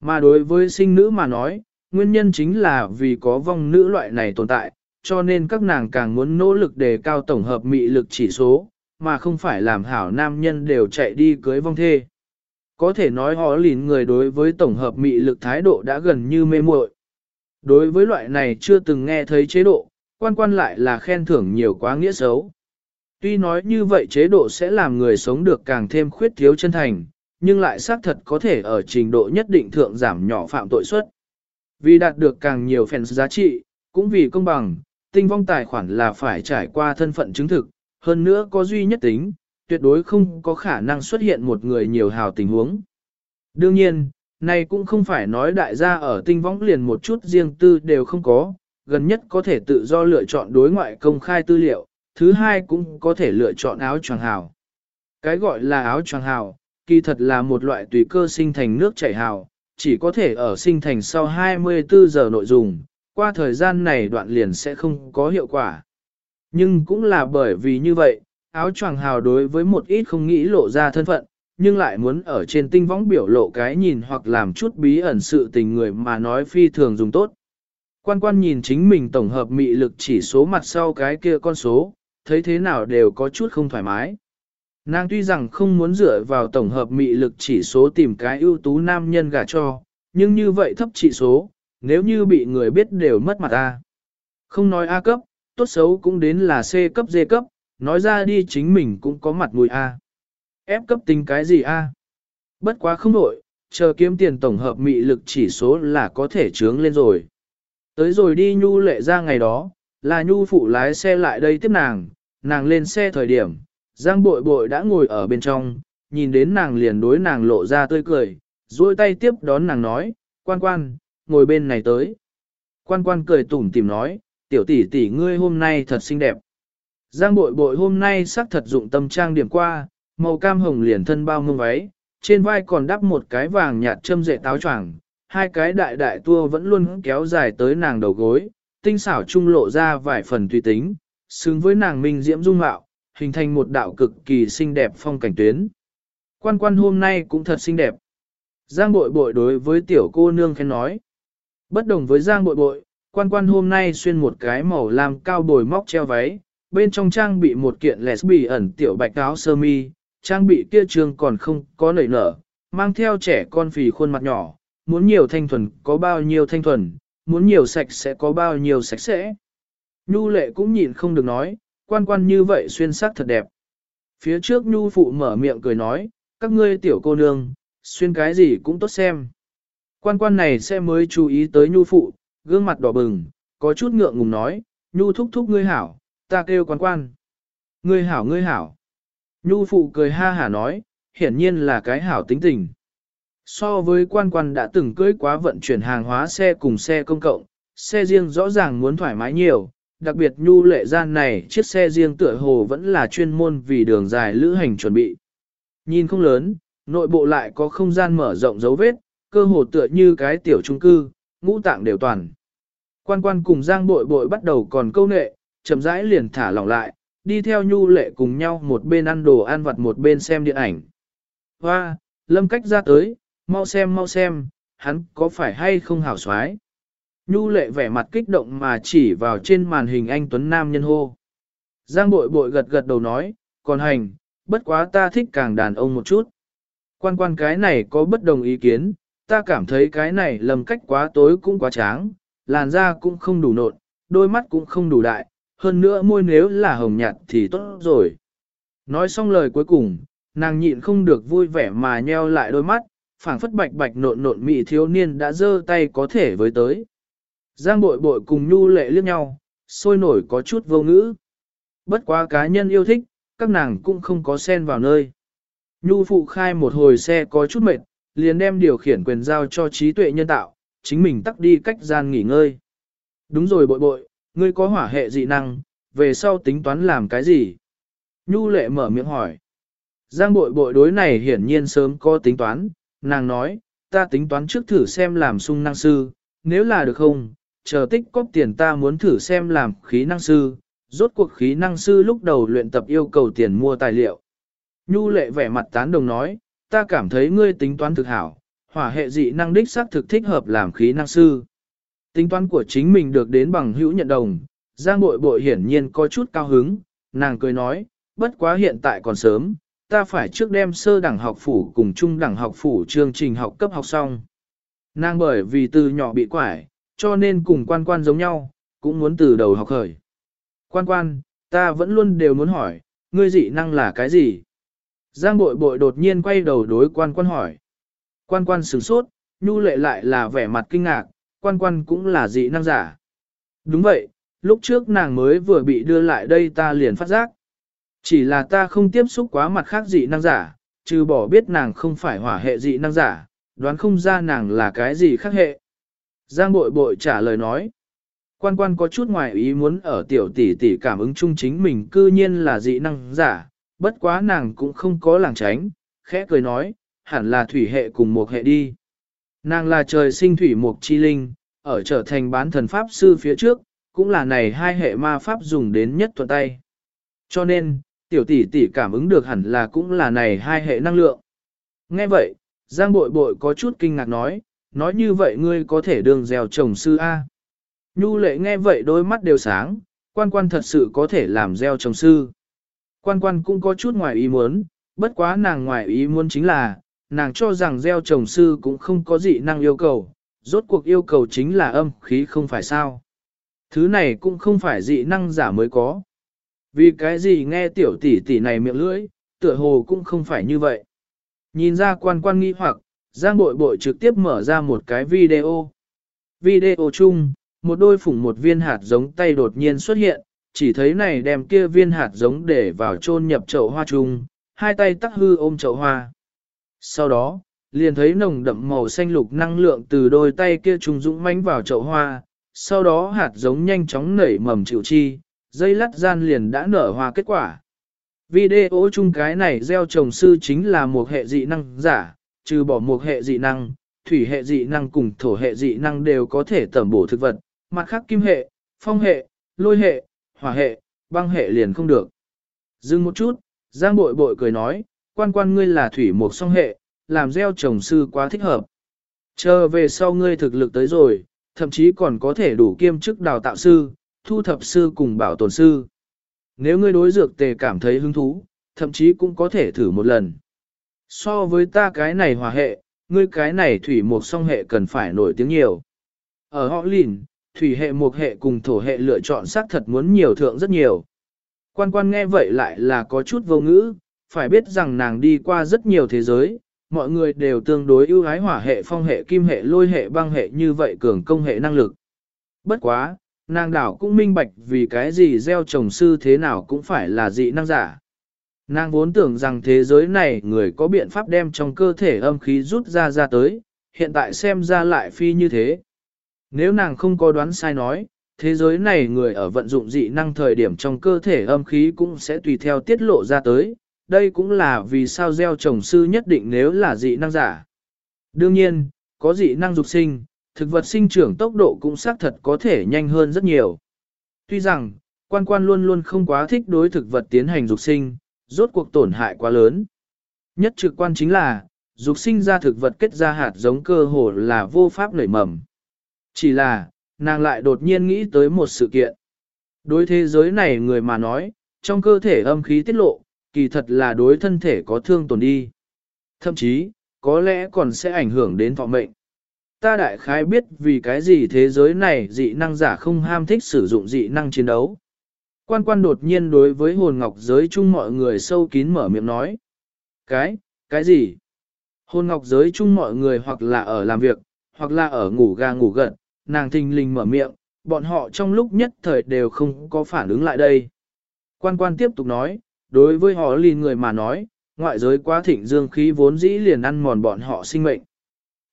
Mà đối với sinh nữ mà nói, nguyên nhân chính là vì có vong nữ loại này tồn tại, cho nên các nàng càng muốn nỗ lực đề cao tổng hợp mị lực chỉ số, mà không phải làm hảo nam nhân đều chạy đi cưới vong thê. Có thể nói họ lìn người đối với tổng hợp mị lực thái độ đã gần như mê muội. Đối với loại này chưa từng nghe thấy chế độ, quan quan lại là khen thưởng nhiều quá nghĩa xấu. Tuy nói như vậy chế độ sẽ làm người sống được càng thêm khuyết thiếu chân thành, nhưng lại xác thật có thể ở trình độ nhất định thượng giảm nhỏ phạm tội suất. Vì đạt được càng nhiều fans giá trị, cũng vì công bằng, tinh vong tài khoản là phải trải qua thân phận chứng thực, hơn nữa có duy nhất tính, tuyệt đối không có khả năng xuất hiện một người nhiều hào tình huống. Đương nhiên, này cũng không phải nói đại gia ở tinh võng liền một chút riêng tư đều không có, gần nhất có thể tự do lựa chọn đối ngoại công khai tư liệu, thứ hai cũng có thể lựa chọn áo choàng hào. Cái gọi là áo choàng hào, kỳ thật là một loại tùy cơ sinh thành nước chảy hào, chỉ có thể ở sinh thành sau 24 giờ nội dùng, qua thời gian này đoạn liền sẽ không có hiệu quả. Nhưng cũng là bởi vì như vậy, áo choàng hào đối với một ít không nghĩ lộ ra thân phận, nhưng lại muốn ở trên tinh võng biểu lộ cái nhìn hoặc làm chút bí ẩn sự tình người mà nói phi thường dùng tốt. Quan quan nhìn chính mình tổng hợp mị lực chỉ số mặt sau cái kia con số, thấy thế nào đều có chút không thoải mái. Nàng tuy rằng không muốn dựa vào tổng hợp mị lực chỉ số tìm cái ưu tú nam nhân gả cho, nhưng như vậy thấp chỉ số, nếu như bị người biết đều mất mặt A. Không nói A cấp, tốt xấu cũng đến là C cấp D cấp, nói ra đi chính mình cũng có mặt mùi A. F cấp tính cái gì A? Bất quá không nổi, chờ kiếm tiền tổng hợp mị lực chỉ số là có thể trướng lên rồi. Tới rồi đi nhu lệ ra ngày đó, là nhu phụ lái xe lại đây tiếp nàng, nàng lên xe thời điểm, giang bội bội đã ngồi ở bên trong, nhìn đến nàng liền đối nàng lộ ra tươi cười, duỗi tay tiếp đón nàng nói, quan quan, ngồi bên này tới. Quan quan cười tủm tìm nói, tiểu tỷ tỷ ngươi hôm nay thật xinh đẹp. Giang bội bội hôm nay sắc thật dụng tâm trang điểm qua, màu cam hồng liền thân bao mông váy, trên vai còn đắp một cái vàng nhạt châm dệ táo choàng, hai cái đại đại tua vẫn luôn kéo dài tới nàng đầu gối, tinh xảo trung lộ ra vài phần tùy tính, xứng với nàng minh diễm dung mạo, hình thành một đạo cực kỳ xinh đẹp phong cảnh tuyến. Quan quan hôm nay cũng thật xinh đẹp. Giang bội bội đối với tiểu cô nương khen nói. Bất đồng với Giang bội bội, quan quan hôm nay xuyên một cái màu lam cao bồi móc treo váy, bên trong trang bị một kiện lesbi ẩn tiểu bạch áo sơ mi, trang bị kia trường còn không có nảy nở, mang theo trẻ con phì khuôn mặt nhỏ, muốn nhiều thanh thuần có bao nhiêu thanh thuần, muốn nhiều sạch sẽ có bao nhiêu sạch sẽ. Nhu lệ cũng nhìn không được nói, quan quan như vậy xuyên sắc thật đẹp. Phía trước Nhu phụ mở miệng cười nói, các ngươi tiểu cô nương, xuyên cái gì cũng tốt xem. Quan quan này sẽ mới chú ý tới Nhu phụ, gương mặt đỏ bừng, có chút ngượng ngùng nói, Nhu thúc thúc ngươi hảo, ta kêu quan quan. Ngươi hảo ngươi hảo. Nhu phụ cười ha hả nói, hiển nhiên là cái hảo tính tình. So với quan quan đã từng cưới quá vận chuyển hàng hóa xe cùng xe công cộng, xe riêng rõ ràng muốn thoải mái nhiều, đặc biệt nhu lệ gian này chiếc xe riêng tựa hồ vẫn là chuyên môn vì đường dài lữ hành chuẩn bị. Nhìn không lớn, nội bộ lại có không gian mở rộng dấu vết, cơ hồ tựa như cái tiểu trung cư, ngũ tạng đều toàn. Quan quan cùng giang bội bội bắt đầu còn câu nệ, chậm rãi liền thả lỏng lại, đi theo nhu lệ cùng nhau một bên ăn đồ ăn vặt một bên xem điện ảnh. Hoa, lâm cách ra tới, mau xem mau xem, hắn có phải hay không hảo xoái. Nhu lệ vẻ mặt kích động mà chỉ vào trên màn hình anh Tuấn Nam nhân hô. Giang bội bội gật gật đầu nói, còn hành, bất quá ta thích càng đàn ông một chút. Quan quan cái này có bất đồng ý kiến, ta cảm thấy cái này lầm cách quá tối cũng quá tráng, làn da cũng không đủ nộn, đôi mắt cũng không đủ đại, hơn nữa môi nếu là hồng nhạt thì tốt rồi. Nói xong lời cuối cùng, nàng nhịn không được vui vẻ mà nheo lại đôi mắt, phảng phất bạch bạch nộn nộn mị thiếu niên đã giơ tay có thể với tới. Giang bội bội cùng nhu lệ liếc nhau, sôi nổi có chút vô ngữ. Bất quá cá nhân yêu thích, các nàng cũng không có xen vào nơi. Nhu phụ khai một hồi xe có chút mệt, liền đem điều khiển quyền giao cho trí tuệ nhân tạo, chính mình tắt đi cách gian nghỉ ngơi. Đúng rồi bội bội, ngươi có hỏa hệ dị năng, về sau tính toán làm cái gì? Nhu lệ mở miệng hỏi. Giang bội bội đối này hiển nhiên sớm có tính toán, nàng nói, ta tính toán trước thử xem làm sung năng sư, nếu là được không, chờ tích cóp tiền ta muốn thử xem làm khí năng sư, rốt cuộc khí năng sư lúc đầu luyện tập yêu cầu tiền mua tài liệu. Nhu lệ vẻ mặt tán đồng nói, ta cảm thấy ngươi tính toán thực hảo, hỏa hệ dị năng đích xác thực thích hợp làm khí năng sư. Tính toán của chính mình được đến bằng hữu nhận đồng, Giang bội bội hiển nhiên có chút cao hứng, nàng cười nói, bất quá hiện tại còn sớm, ta phải trước đem sơ đẳng học phủ cùng trung đẳng học phủ chương trình học cấp học xong. Nàng bởi vì từ nhỏ bị quải, cho nên cùng quan quan giống nhau, cũng muốn từ đầu học khởi. Quan quan, ta vẫn luôn đều muốn hỏi, ngươi dị năng là cái gì? Giang bội bội đột nhiên quay đầu đối quan quan hỏi. Quan quan sửng sốt, nhu lệ lại là vẻ mặt kinh ngạc, quan quan cũng là dị năng giả. Đúng vậy, lúc trước nàng mới vừa bị đưa lại đây ta liền phát giác. Chỉ là ta không tiếp xúc quá mặt khác dị năng giả, trừ bỏ biết nàng không phải hỏa hệ dị năng giả, đoán không ra nàng là cái gì khác hệ. Giang bội bội trả lời nói. Quan quan có chút ngoài ý muốn ở tiểu tỷ tỷ cảm ứng chung chính mình cư nhiên là dị năng giả, bất quá nàng cũng không có làng tránh, khẽ cười nói, hẳn là thủy hệ cùng một hệ đi. Nàng là trời sinh thủy mục chi linh, ở trở thành bán thần pháp sư phía trước, cũng là này hai hệ ma pháp dùng đến nhất thuận tay. Cho nên, tiểu tỷ tỷ cảm ứng được hẳn là cũng là này hai hệ năng lượng. Nghe vậy, Giang bội bội có chút kinh ngạc nói, nói như vậy ngươi có thể đường gieo trồng sư A. Nhu lệ nghe vậy đôi mắt đều sáng, quan quan thật sự có thể làm gieo trồng sư. Quan quan cũng có chút ngoài ý muốn, bất quá nàng ngoài ý muốn chính là, nàng cho rằng gieo trồng sư cũng không có dị năng yêu cầu, rốt cuộc yêu cầu chính là âm khí không phải sao. Thứ này cũng không phải dị năng giả mới có. Vì cái gì nghe tiểu tỷ tỷ này miệng lưỡi, tựa hồ cũng không phải như vậy. Nhìn ra quan quan nghi hoặc, Giang bội bội trực tiếp mở ra một cái video. Video chung, một đôi phủng một viên hạt giống tay đột nhiên xuất hiện, chỉ thấy này đem kia viên hạt giống để vào chôn nhập chậu hoa chung, hai tay tắc hư ôm chậu hoa. Sau đó, liền thấy nồng đậm màu xanh lục năng lượng từ đôi tay kia trùng dũng mãnh vào chậu hoa, sau đó hạt giống nhanh chóng nảy mầm chịu chi, dây lắt gian liền đã nở hoa kết quả. Video chung cái này gieo trồng sư chính là một hệ dị năng giả, trừ bỏ một hệ dị năng, thủy hệ dị năng cùng thổ hệ dị năng đều có thể tẩm bổ thực vật, mặt khác kim hệ, phong hệ, lôi hệ, hỏa hệ, băng hệ liền không được. Dừng một chút, Giang bội bội cười nói, quan quan ngươi là thủy một song hệ, làm gieo trồng sư quá thích hợp. Chờ về sau ngươi thực lực tới rồi, thậm chí còn có thể đủ kiêm chức đào tạo sư, thu thập sư cùng bảo tồn sư. Nếu ngươi đối dược tề cảm thấy hứng thú, thậm chí cũng có thể thử một lần. So với ta cái này hòa hệ, ngươi cái này thủy một song hệ cần phải nổi tiếng nhiều. Ở họ lìn, thủy hệ mục hệ cùng thổ hệ lựa chọn xác thật muốn nhiều thượng rất nhiều. Quan quan nghe vậy lại là có chút vô ngữ, phải biết rằng nàng đi qua rất nhiều thế giới, mọi người đều tương đối ưu ái hỏa hệ phong hệ kim hệ lôi hệ băng hệ như vậy cường công hệ năng lực. Bất quá, nàng đảo cũng minh bạch vì cái gì gieo trồng sư thế nào cũng phải là dị năng giả. Nàng vốn tưởng rằng thế giới này người có biện pháp đem trong cơ thể âm khí rút ra ra tới, hiện tại xem ra lại phi như thế. Nếu nàng không có đoán sai nói, thế giới này người ở vận dụng dị năng thời điểm trong cơ thể âm khí cũng sẽ tùy theo tiết lộ ra tới, đây cũng là vì sao gieo trồng sư nhất định nếu là dị năng giả. Đương nhiên, có dị năng dục sinh, thực vật sinh trưởng tốc độ cũng xác thật có thể nhanh hơn rất nhiều. Tuy rằng, quan quan luôn luôn không quá thích đối thực vật tiến hành dục sinh, rốt cuộc tổn hại quá lớn. Nhất trực quan chính là, dục sinh ra thực vật kết ra hạt giống cơ hồ là vô pháp nảy mầm. Chỉ là, nàng lại đột nhiên nghĩ tới một sự kiện. Đối thế giới này người mà nói, trong cơ thể âm khí tiết lộ, kỳ thật là đối thân thể có thương tổn đi. Thậm chí, có lẽ còn sẽ ảnh hưởng đến thọ mệnh. Ta đại khái biết vì cái gì thế giới này dị năng giả không ham thích sử dụng dị năng chiến đấu. Quan quan đột nhiên đối với hồn ngọc giới chung mọi người sâu kín mở miệng nói. Cái, cái gì? Hồn ngọc giới chung mọi người hoặc là ở làm việc, hoặc là ở ngủ ga ngủ gật, nàng thình lình mở miệng, bọn họ trong lúc nhất thời đều không có phản ứng lại đây. Quan quan tiếp tục nói, đối với họ lìn người mà nói, ngoại giới quá thịnh dương khí vốn dĩ liền ăn mòn bọn họ sinh mệnh.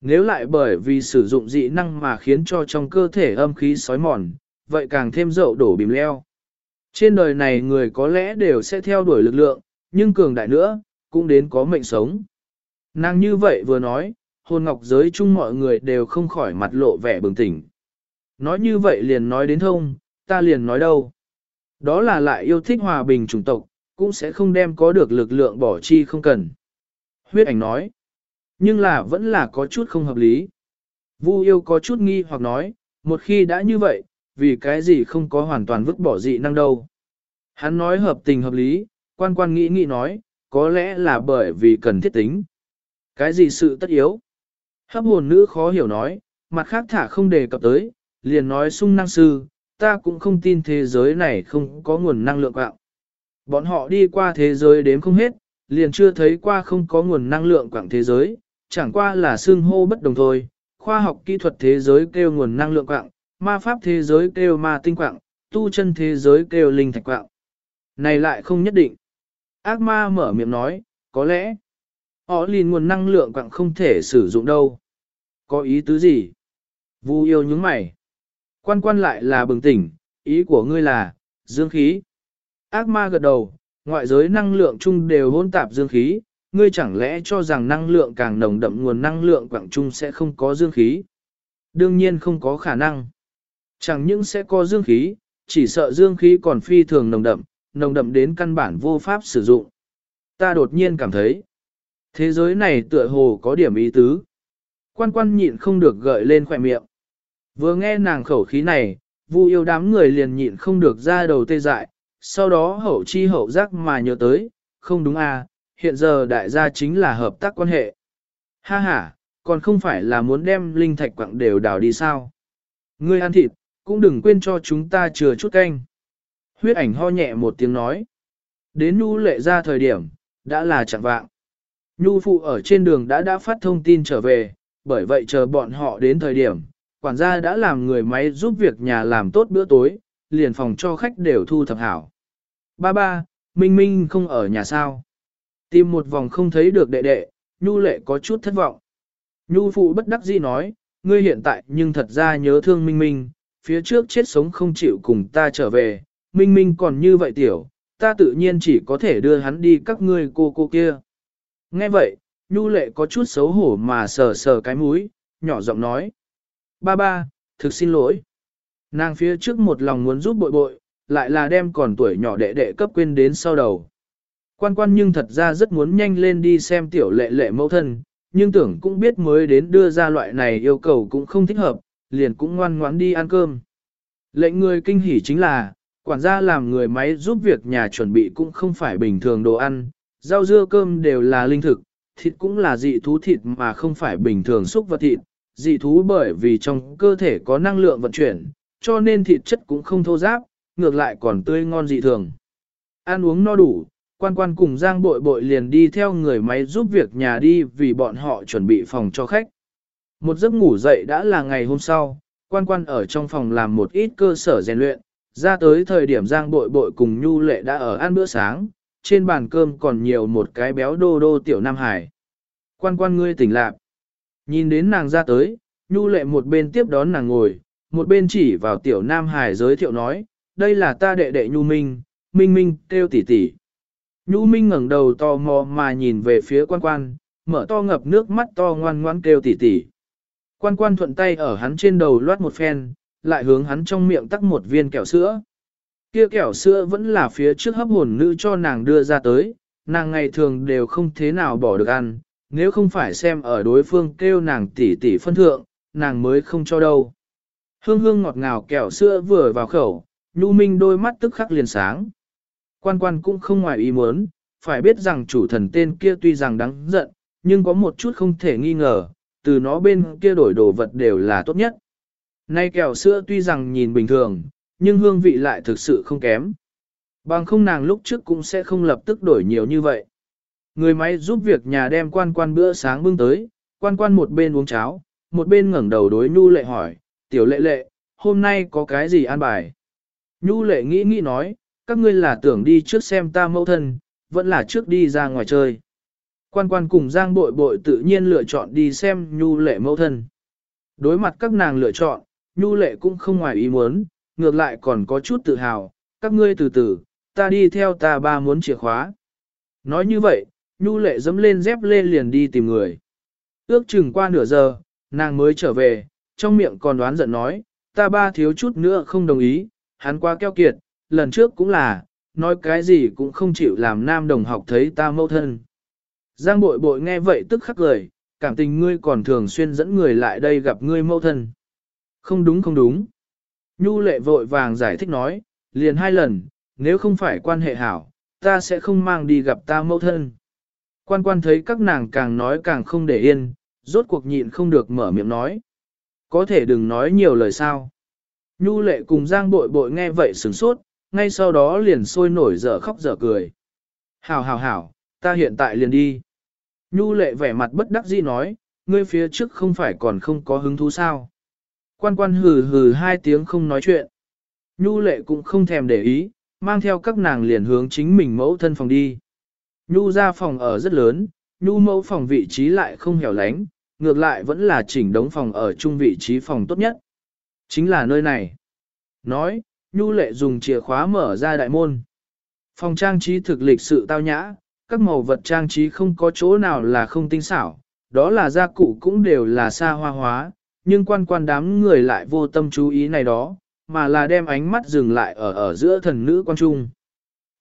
Nếu lại bởi vì sử dụng dị năng mà khiến cho trong cơ thể âm khí sói mòn, vậy càng thêm dậu đổ bìm leo. Trên đời này người có lẽ đều sẽ theo đuổi lực lượng, nhưng cường đại nữa, cũng đến có mệnh sống. Nàng như vậy vừa nói, hồn ngọc giới chung mọi người đều không khỏi mặt lộ vẻ bừng tỉnh. Nói như vậy liền nói đến thông, ta liền nói đâu. Đó là lại yêu thích hòa bình chủng tộc, cũng sẽ không đem có được lực lượng bỏ chi không cần. Huyết ảnh nói, nhưng là vẫn là có chút không hợp lý. Vu yêu có chút nghi hoặc nói, một khi đã như vậy, vì cái gì không có hoàn toàn vứt bỏ dị năng đâu. Hắn nói hợp tình hợp lý, quan quan nghĩ nghĩ nói, có lẽ là bởi vì cần thiết tính. Cái gì sự tất yếu? Hấp hồn nữ khó hiểu nói, mặt khác thả không đề cập tới, liền nói sung năng sư, ta cũng không tin thế giới này không có nguồn năng lượng quạng. Bọn họ đi qua thế giới đếm không hết, liền chưa thấy qua không có nguồn năng lượng quạng thế giới, chẳng qua là xương hô bất đồng thôi. Khoa học kỹ thuật thế giới kêu nguồn năng lượng quạng, ma pháp thế giới kêu ma tinh quạng, tu chân thế giới kêu linh thạch quạng. Này lại không nhất định. Ác ma mở miệng nói, có lẽ, họ liền nguồn năng lượng quạng không thể sử dụng đâu. Có ý tứ gì? Vu yêu những mày. Quan quan lại là bừng tỉnh, ý của ngươi là, dương khí. Ác ma gật đầu, ngoại giới năng lượng chung đều hỗn tạp dương khí, ngươi chẳng lẽ cho rằng năng lượng càng nồng đậm nguồn năng lượng quảng chung sẽ không có dương khí? Đương nhiên không có khả năng. Chẳng những sẽ có dương khí, chỉ sợ dương khí còn phi thường nồng đậm, nồng đậm đến căn bản vô pháp sử dụng. Ta đột nhiên cảm thấy, thế giới này tựa hồ có điểm ý tứ. Quan quan nhịn không được gợi lên khỏe miệng. Vừa nghe nàng khẩu khí này, vu yêu đám người liền nhịn không được ra đầu tê dại, sau đó hậu chi hậu giác mà nhớ tới, không đúng à, hiện giờ đại gia chính là hợp tác quan hệ. Ha ha, còn không phải là muốn đem linh thạch quặng đều đào đi sao. Ngươi ăn thịt, cũng đừng quên cho chúng ta chừa chút canh. Huyết ảnh ho nhẹ một tiếng nói. Đến Nhu lệ ra thời điểm, đã là chẳng vạng. Nhu phụ ở trên đường đã đã phát thông tin trở về, bởi vậy chờ bọn họ đến thời điểm, quản gia đã làm người máy giúp việc nhà làm tốt bữa tối, liền phòng cho khách đều thu thập hảo. Ba ba, Minh Minh không ở nhà sao. Tìm một vòng không thấy được đệ đệ, Nhu lệ có chút thất vọng. Nhu phụ bất đắc dĩ nói, ngươi hiện tại nhưng thật ra nhớ thương Minh Minh, phía trước chết sống không chịu cùng ta trở về, Minh Minh còn như vậy tiểu, ta tự nhiên chỉ có thể đưa hắn đi các ngươi cô cô kia. Nghe vậy, Nhu lệ có chút xấu hổ mà sờ sờ cái mũi, nhỏ giọng nói. Ba ba, thực xin lỗi. Nàng phía trước một lòng muốn giúp bội bội, lại là đem còn tuổi nhỏ đệ đệ cấp quên đến sau đầu. Quan quan nhưng thật ra rất muốn nhanh lên đi xem tiểu lệ lệ mẫu thân, nhưng tưởng cũng biết mới đến đưa ra loại này yêu cầu cũng không thích hợp, liền cũng ngoan ngoãn đi ăn cơm. Lệnh người kinh hỉ chính là, quản gia làm người máy giúp việc nhà chuẩn bị cũng không phải bình thường đồ ăn, rau dưa cơm đều là linh thực, thịt cũng là dị thú thịt mà không phải bình thường xúc vật thịt, dị thú bởi vì trong cơ thể có năng lượng vận chuyển, cho nên thịt chất cũng không thô giáp, ngược lại còn tươi ngon dị thường. Ăn uống no đủ, quan quan cùng Giang bội bội liền đi theo người máy giúp việc nhà đi vì bọn họ chuẩn bị phòng cho khách. Một giấc ngủ dậy đã là ngày hôm sau, quan quan ở trong phòng làm một ít cơ sở rèn luyện, ra tới thời điểm Giang bội bội cùng Nhu Lệ đã ở ăn bữa sáng, trên bàn cơm còn nhiều một cái béo đô đô tiểu Nam Hải. Quan quan ngươi tỉnh lạc. Nhìn đến nàng ra tới, nhu lệ một bên tiếp đón nàng ngồi, một bên chỉ vào tiểu Nam Hải giới thiệu nói, đây là ta đệ đệ nhu minh, minh minh kêu tỷ tỷ. Nhu minh ngẩng đầu to mò mà nhìn về phía quan quan, mở to ngập nước mắt to ngoan ngoan kêu tỷ tỷ. Quan quan thuận tay ở hắn trên đầu loát một phen, lại hướng hắn trong miệng tắc một viên kẹo sữa. Kia kẹo sữa vẫn là phía trước hấp hồn nữ cho nàng đưa ra tới, nàng ngày thường đều không thế nào bỏ được ăn, nếu không phải xem ở đối phương kêu nàng tỷ tỷ phân thượng, nàng mới không cho đâu. Hương hương ngọt ngào kẹo sữa vừa vào khẩu, nhu minh đôi mắt tức khắc liền sáng. Quan quan cũng không ngoài ý muốn, phải biết rằng chủ thần tên kia tuy rằng đáng giận, nhưng có một chút không thể nghi ngờ, từ nó bên kia đổi đồ vật đều là tốt nhất. Nay kẹo sữa tuy rằng nhìn bình thường, nhưng hương vị lại thực sự không kém. Bằng không nàng lúc trước cũng sẽ không lập tức đổi nhiều như vậy. Người máy giúp việc nhà đem quan quan bữa sáng bưng tới, quan quan một bên uống cháo, một bên ngẩng đầu đối Nhu lệ hỏi, tiểu lệ lệ, hôm nay có cái gì ăn bài? Nhu lệ nghĩ nghĩ nói, các ngươi là tưởng đi trước xem ta mẫu thân, vẫn là trước đi ra ngoài chơi. Quan quan cùng Giang bội bội tự nhiên lựa chọn đi xem Nhu lệ mẫu thân. Đối mặt các nàng lựa chọn, Nhu lệ cũng không ngoài ý muốn, ngược lại còn có chút tự hào, các ngươi từ từ, ta đi theo ta ba muốn chìa khóa. Nói như vậy, Nhu lệ dẫm lên dép lên liền đi tìm người. Ước chừng qua nửa giờ, nàng mới trở về, trong miệng còn đoán giận nói, ta ba thiếu chút nữa không đồng ý, hắn qua keo kiệt, lần trước cũng là, nói cái gì cũng không chịu làm nam đồng học thấy ta mâu thân. Giang bội bội nghe vậy tức khắc cười, cảm tình ngươi còn thường xuyên dẫn người lại đây gặp ngươi mâu thân. Không đúng không đúng. Nhu lệ vội vàng giải thích nói, liền hai lần, nếu không phải quan hệ hảo, ta sẽ không mang đi gặp ta mẫu thân. Quan quan thấy các nàng càng nói càng không để yên, rốt cuộc nhịn không được mở miệng nói. Có thể đừng nói nhiều lời sao. Nhu lệ cùng Giang bội bội nghe vậy sửng sốt, ngay sau đó liền sôi nổi dở khóc dở cười. Hảo hảo hảo, ta hiện tại liền đi. Nhu lệ vẻ mặt bất đắc dĩ nói, ngươi phía trước không phải còn không có hứng thú sao. Quan quan hừ hừ hai tiếng không nói chuyện. Nhu lệ cũng không thèm để ý, mang theo các nàng liền hướng chính mình mẫu thân phòng đi. Nhu ra phòng ở rất lớn, Nhu mẫu phòng vị trí lại không hẻo lánh, ngược lại vẫn là chỉnh đống phòng ở chung vị trí phòng tốt nhất. Chính là nơi này. Nói, Nhu lệ dùng chìa khóa mở ra đại môn. Phòng trang trí thực lịch sự tao nhã, các màu vật trang trí không có chỗ nào là không tinh xảo, đó là gia cụ cũng đều là xa hoa hóa, nhưng quan quan đám người lại vô tâm chú ý này đó, mà là đem ánh mắt dừng lại ở ở giữa thần nữ quan trung.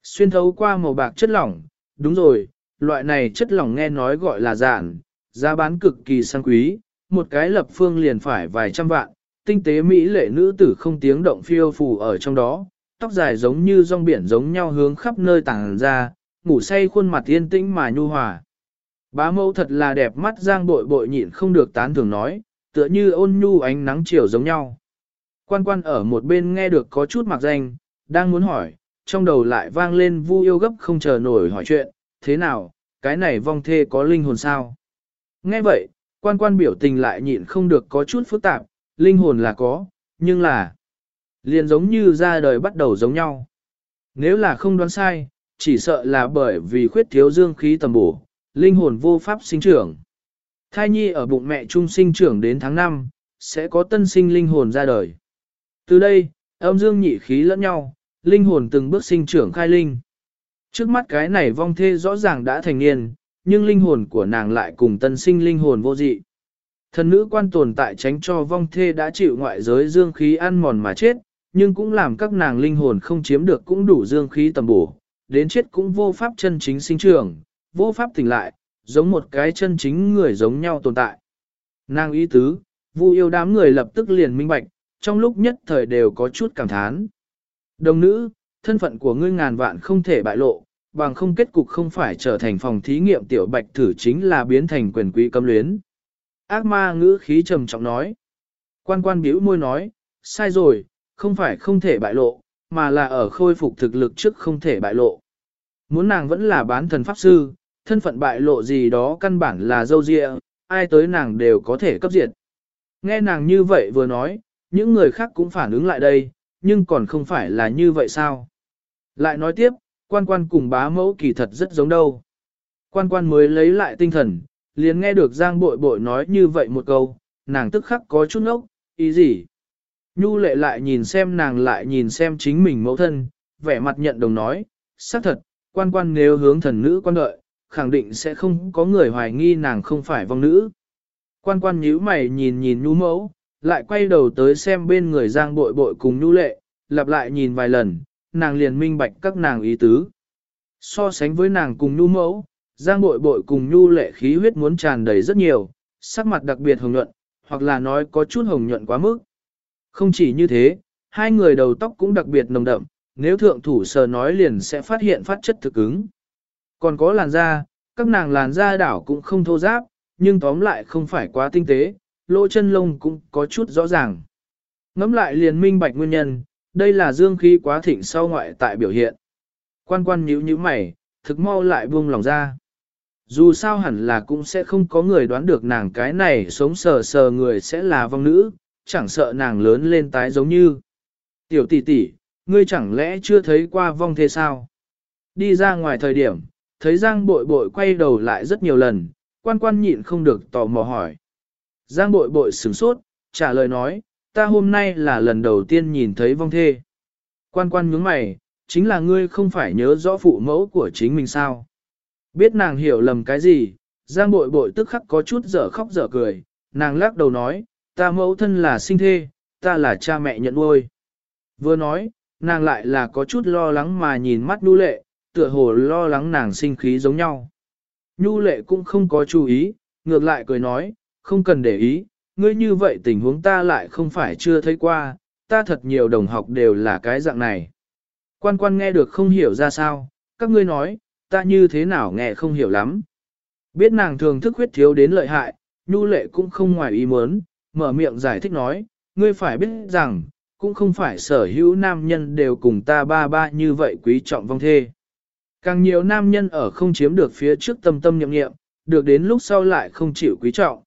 Xuyên thấu qua màu bạc chất lỏng, đúng rồi, loại này chất lỏng nghe nói gọi là giản, giá bán cực kỳ sang quý, một cái lập phương liền phải vài trăm vạn, tinh tế mỹ lệ nữ tử không tiếng động phiêu phù ở trong đó, tóc dài giống như rong biển giống nhau hướng khắp nơi tàng ra, ngủ say khuôn mặt yên tĩnh mà nhu hòa. Bá mẫu thật là đẹp mắt giang bội bội nhịn không được tán thường nói, tựa như ôn nhu ánh nắng chiều giống nhau. Quan quan ở một bên nghe được có chút mặc danh, đang muốn hỏi, trong đầu lại vang lên vu yêu gấp không chờ nổi hỏi chuyện, thế nào, cái này vong thê có linh hồn sao? Nghe vậy, quan quan biểu tình lại nhịn không được có chút phức tạp, linh hồn là có, nhưng là liền giống như ra đời bắt đầu giống nhau. Nếu là không đoán sai, chỉ sợ là bởi vì khuyết thiếu dương khí tầm bổ, linh hồn vô pháp sinh trưởng. Thai nhi ở bụng mẹ trung sinh trưởng đến tháng 5, sẽ có tân sinh linh hồn ra đời. Từ đây, âm dương nhị khí lẫn nhau, linh hồn từng bước sinh trưởng khai linh. Trước mắt cái này vong thê rõ ràng đã thành niên, nhưng linh hồn của nàng lại cùng tân sinh linh hồn vô dị. Thần nữ quan tồn tại tránh cho vong thê đã chịu ngoại giới dương khí ăn mòn mà chết, nhưng cũng làm các nàng linh hồn không chiếm được cũng đủ dương khí tầm bổ, đến chết cũng vô pháp chân chính sinh trưởng, vô pháp tỉnh lại, giống một cái chân chính người giống nhau tồn tại. Nàng ý tứ, vu yêu đám người lập tức liền minh bạch, trong lúc nhất thời đều có chút cảm thán. Đồng nữ, thân phận của ngươi ngàn vạn không thể bại lộ, bằng không kết cục không phải trở thành phòng thí nghiệm tiểu bạch thử chính là biến thành quyền quý cấm luyến. Ác ma ngữ khí trầm trọng nói. Quan quan biểu môi nói, sai rồi, không phải không thể bại lộ, mà là ở khôi phục thực lực trước không thể bại lộ. Muốn nàng vẫn là bán thần pháp sư, thân phận bại lộ gì đó căn bản là dâu dịa, ai tới nàng đều có thể cấp diệt. Nghe nàng như vậy vừa nói, những người khác cũng phản ứng lại đây, nhưng còn không phải là như vậy sao? Lại nói tiếp, Quan quan cùng bá mẫu kỳ thật rất giống đâu. Quan quan mới lấy lại tinh thần, liền nghe được Giang bội bội nói như vậy một câu, nàng tức khắc có chút ngốc, ý gì? Nhu lệ lại nhìn xem nàng lại nhìn xem chính mình mẫu thân, vẻ mặt nhận đồng nói, xác thật, quan quan nếu hướng thần nữ quan đợi, khẳng định sẽ không có người hoài nghi nàng không phải vong nữ. Quan quan nhíu mày nhìn nhìn nhu mẫu, lại quay đầu tới xem bên người giang bội bội cùng nhu lệ, lặp lại nhìn vài lần, nàng liền minh bạch các nàng ý tứ. So sánh với nàng cùng nhu mẫu, giang bội bội cùng nhu lệ khí huyết muốn tràn đầy rất nhiều, sắc mặt đặc biệt hồng nhuận, hoặc là nói có chút hồng nhuận quá mức. Không chỉ như thế, hai người đầu tóc cũng đặc biệt nồng đậm, nếu thượng thủ sờ nói liền sẽ phát hiện phát chất thực ứng. Còn có làn da, các nàng làn da đảo cũng không thô giáp, nhưng tóm lại không phải quá tinh tế, lỗ chân lông cũng có chút rõ ràng. Ngắm lại liền minh bạch nguyên nhân, đây là dương khí quá thịnh sau ngoại tại biểu hiện. Quan quan nhíu nhíu mày, thực mau lại buông lòng ra. Dù sao hẳn là cũng sẽ không có người đoán được nàng cái này sống sờ sờ người sẽ là vong nữ, chẳng sợ nàng lớn lên tái giống như. Tiểu tỷ tỷ, ngươi chẳng lẽ chưa thấy qua vong thế sao? Đi ra ngoài thời điểm, thấy Giang bội bội quay đầu lại rất nhiều lần, quan quan nhịn không được tò mò hỏi. Giang bội bội sửng sốt, trả lời nói, ta hôm nay là lần đầu tiên nhìn thấy vong thê. Quan quan nhướng mày, chính là ngươi không phải nhớ rõ phụ mẫu của chính mình sao. Biết nàng hiểu lầm cái gì, Giang bội bội tức khắc có chút dở khóc dở cười, nàng lắc đầu nói, ta mẫu thân là sinh thê, ta là cha mẹ nhận nuôi. Vừa nói, nàng lại là có chút lo lắng mà nhìn mắt nhu lệ, tựa hồ lo lắng nàng sinh khí giống nhau. Nhu lệ cũng không có chú ý, ngược lại cười nói, không cần để ý, ngươi như vậy tình huống ta lại không phải chưa thấy qua, ta thật nhiều đồng học đều là cái dạng này. Quan quan nghe được không hiểu ra sao, các ngươi nói, ta như thế nào nghe không hiểu lắm. Biết nàng thường thức huyết thiếu đến lợi hại, nhu lệ cũng không ngoài ý muốn, mở miệng giải thích nói, ngươi phải biết rằng, cũng không phải sở hữu nam nhân đều cùng ta ba ba như vậy quý trọng vong thê. Càng nhiều nam nhân ở không chiếm được phía trước tâm tâm nhậm nghiệm, được đến lúc sau lại không chịu quý trọng.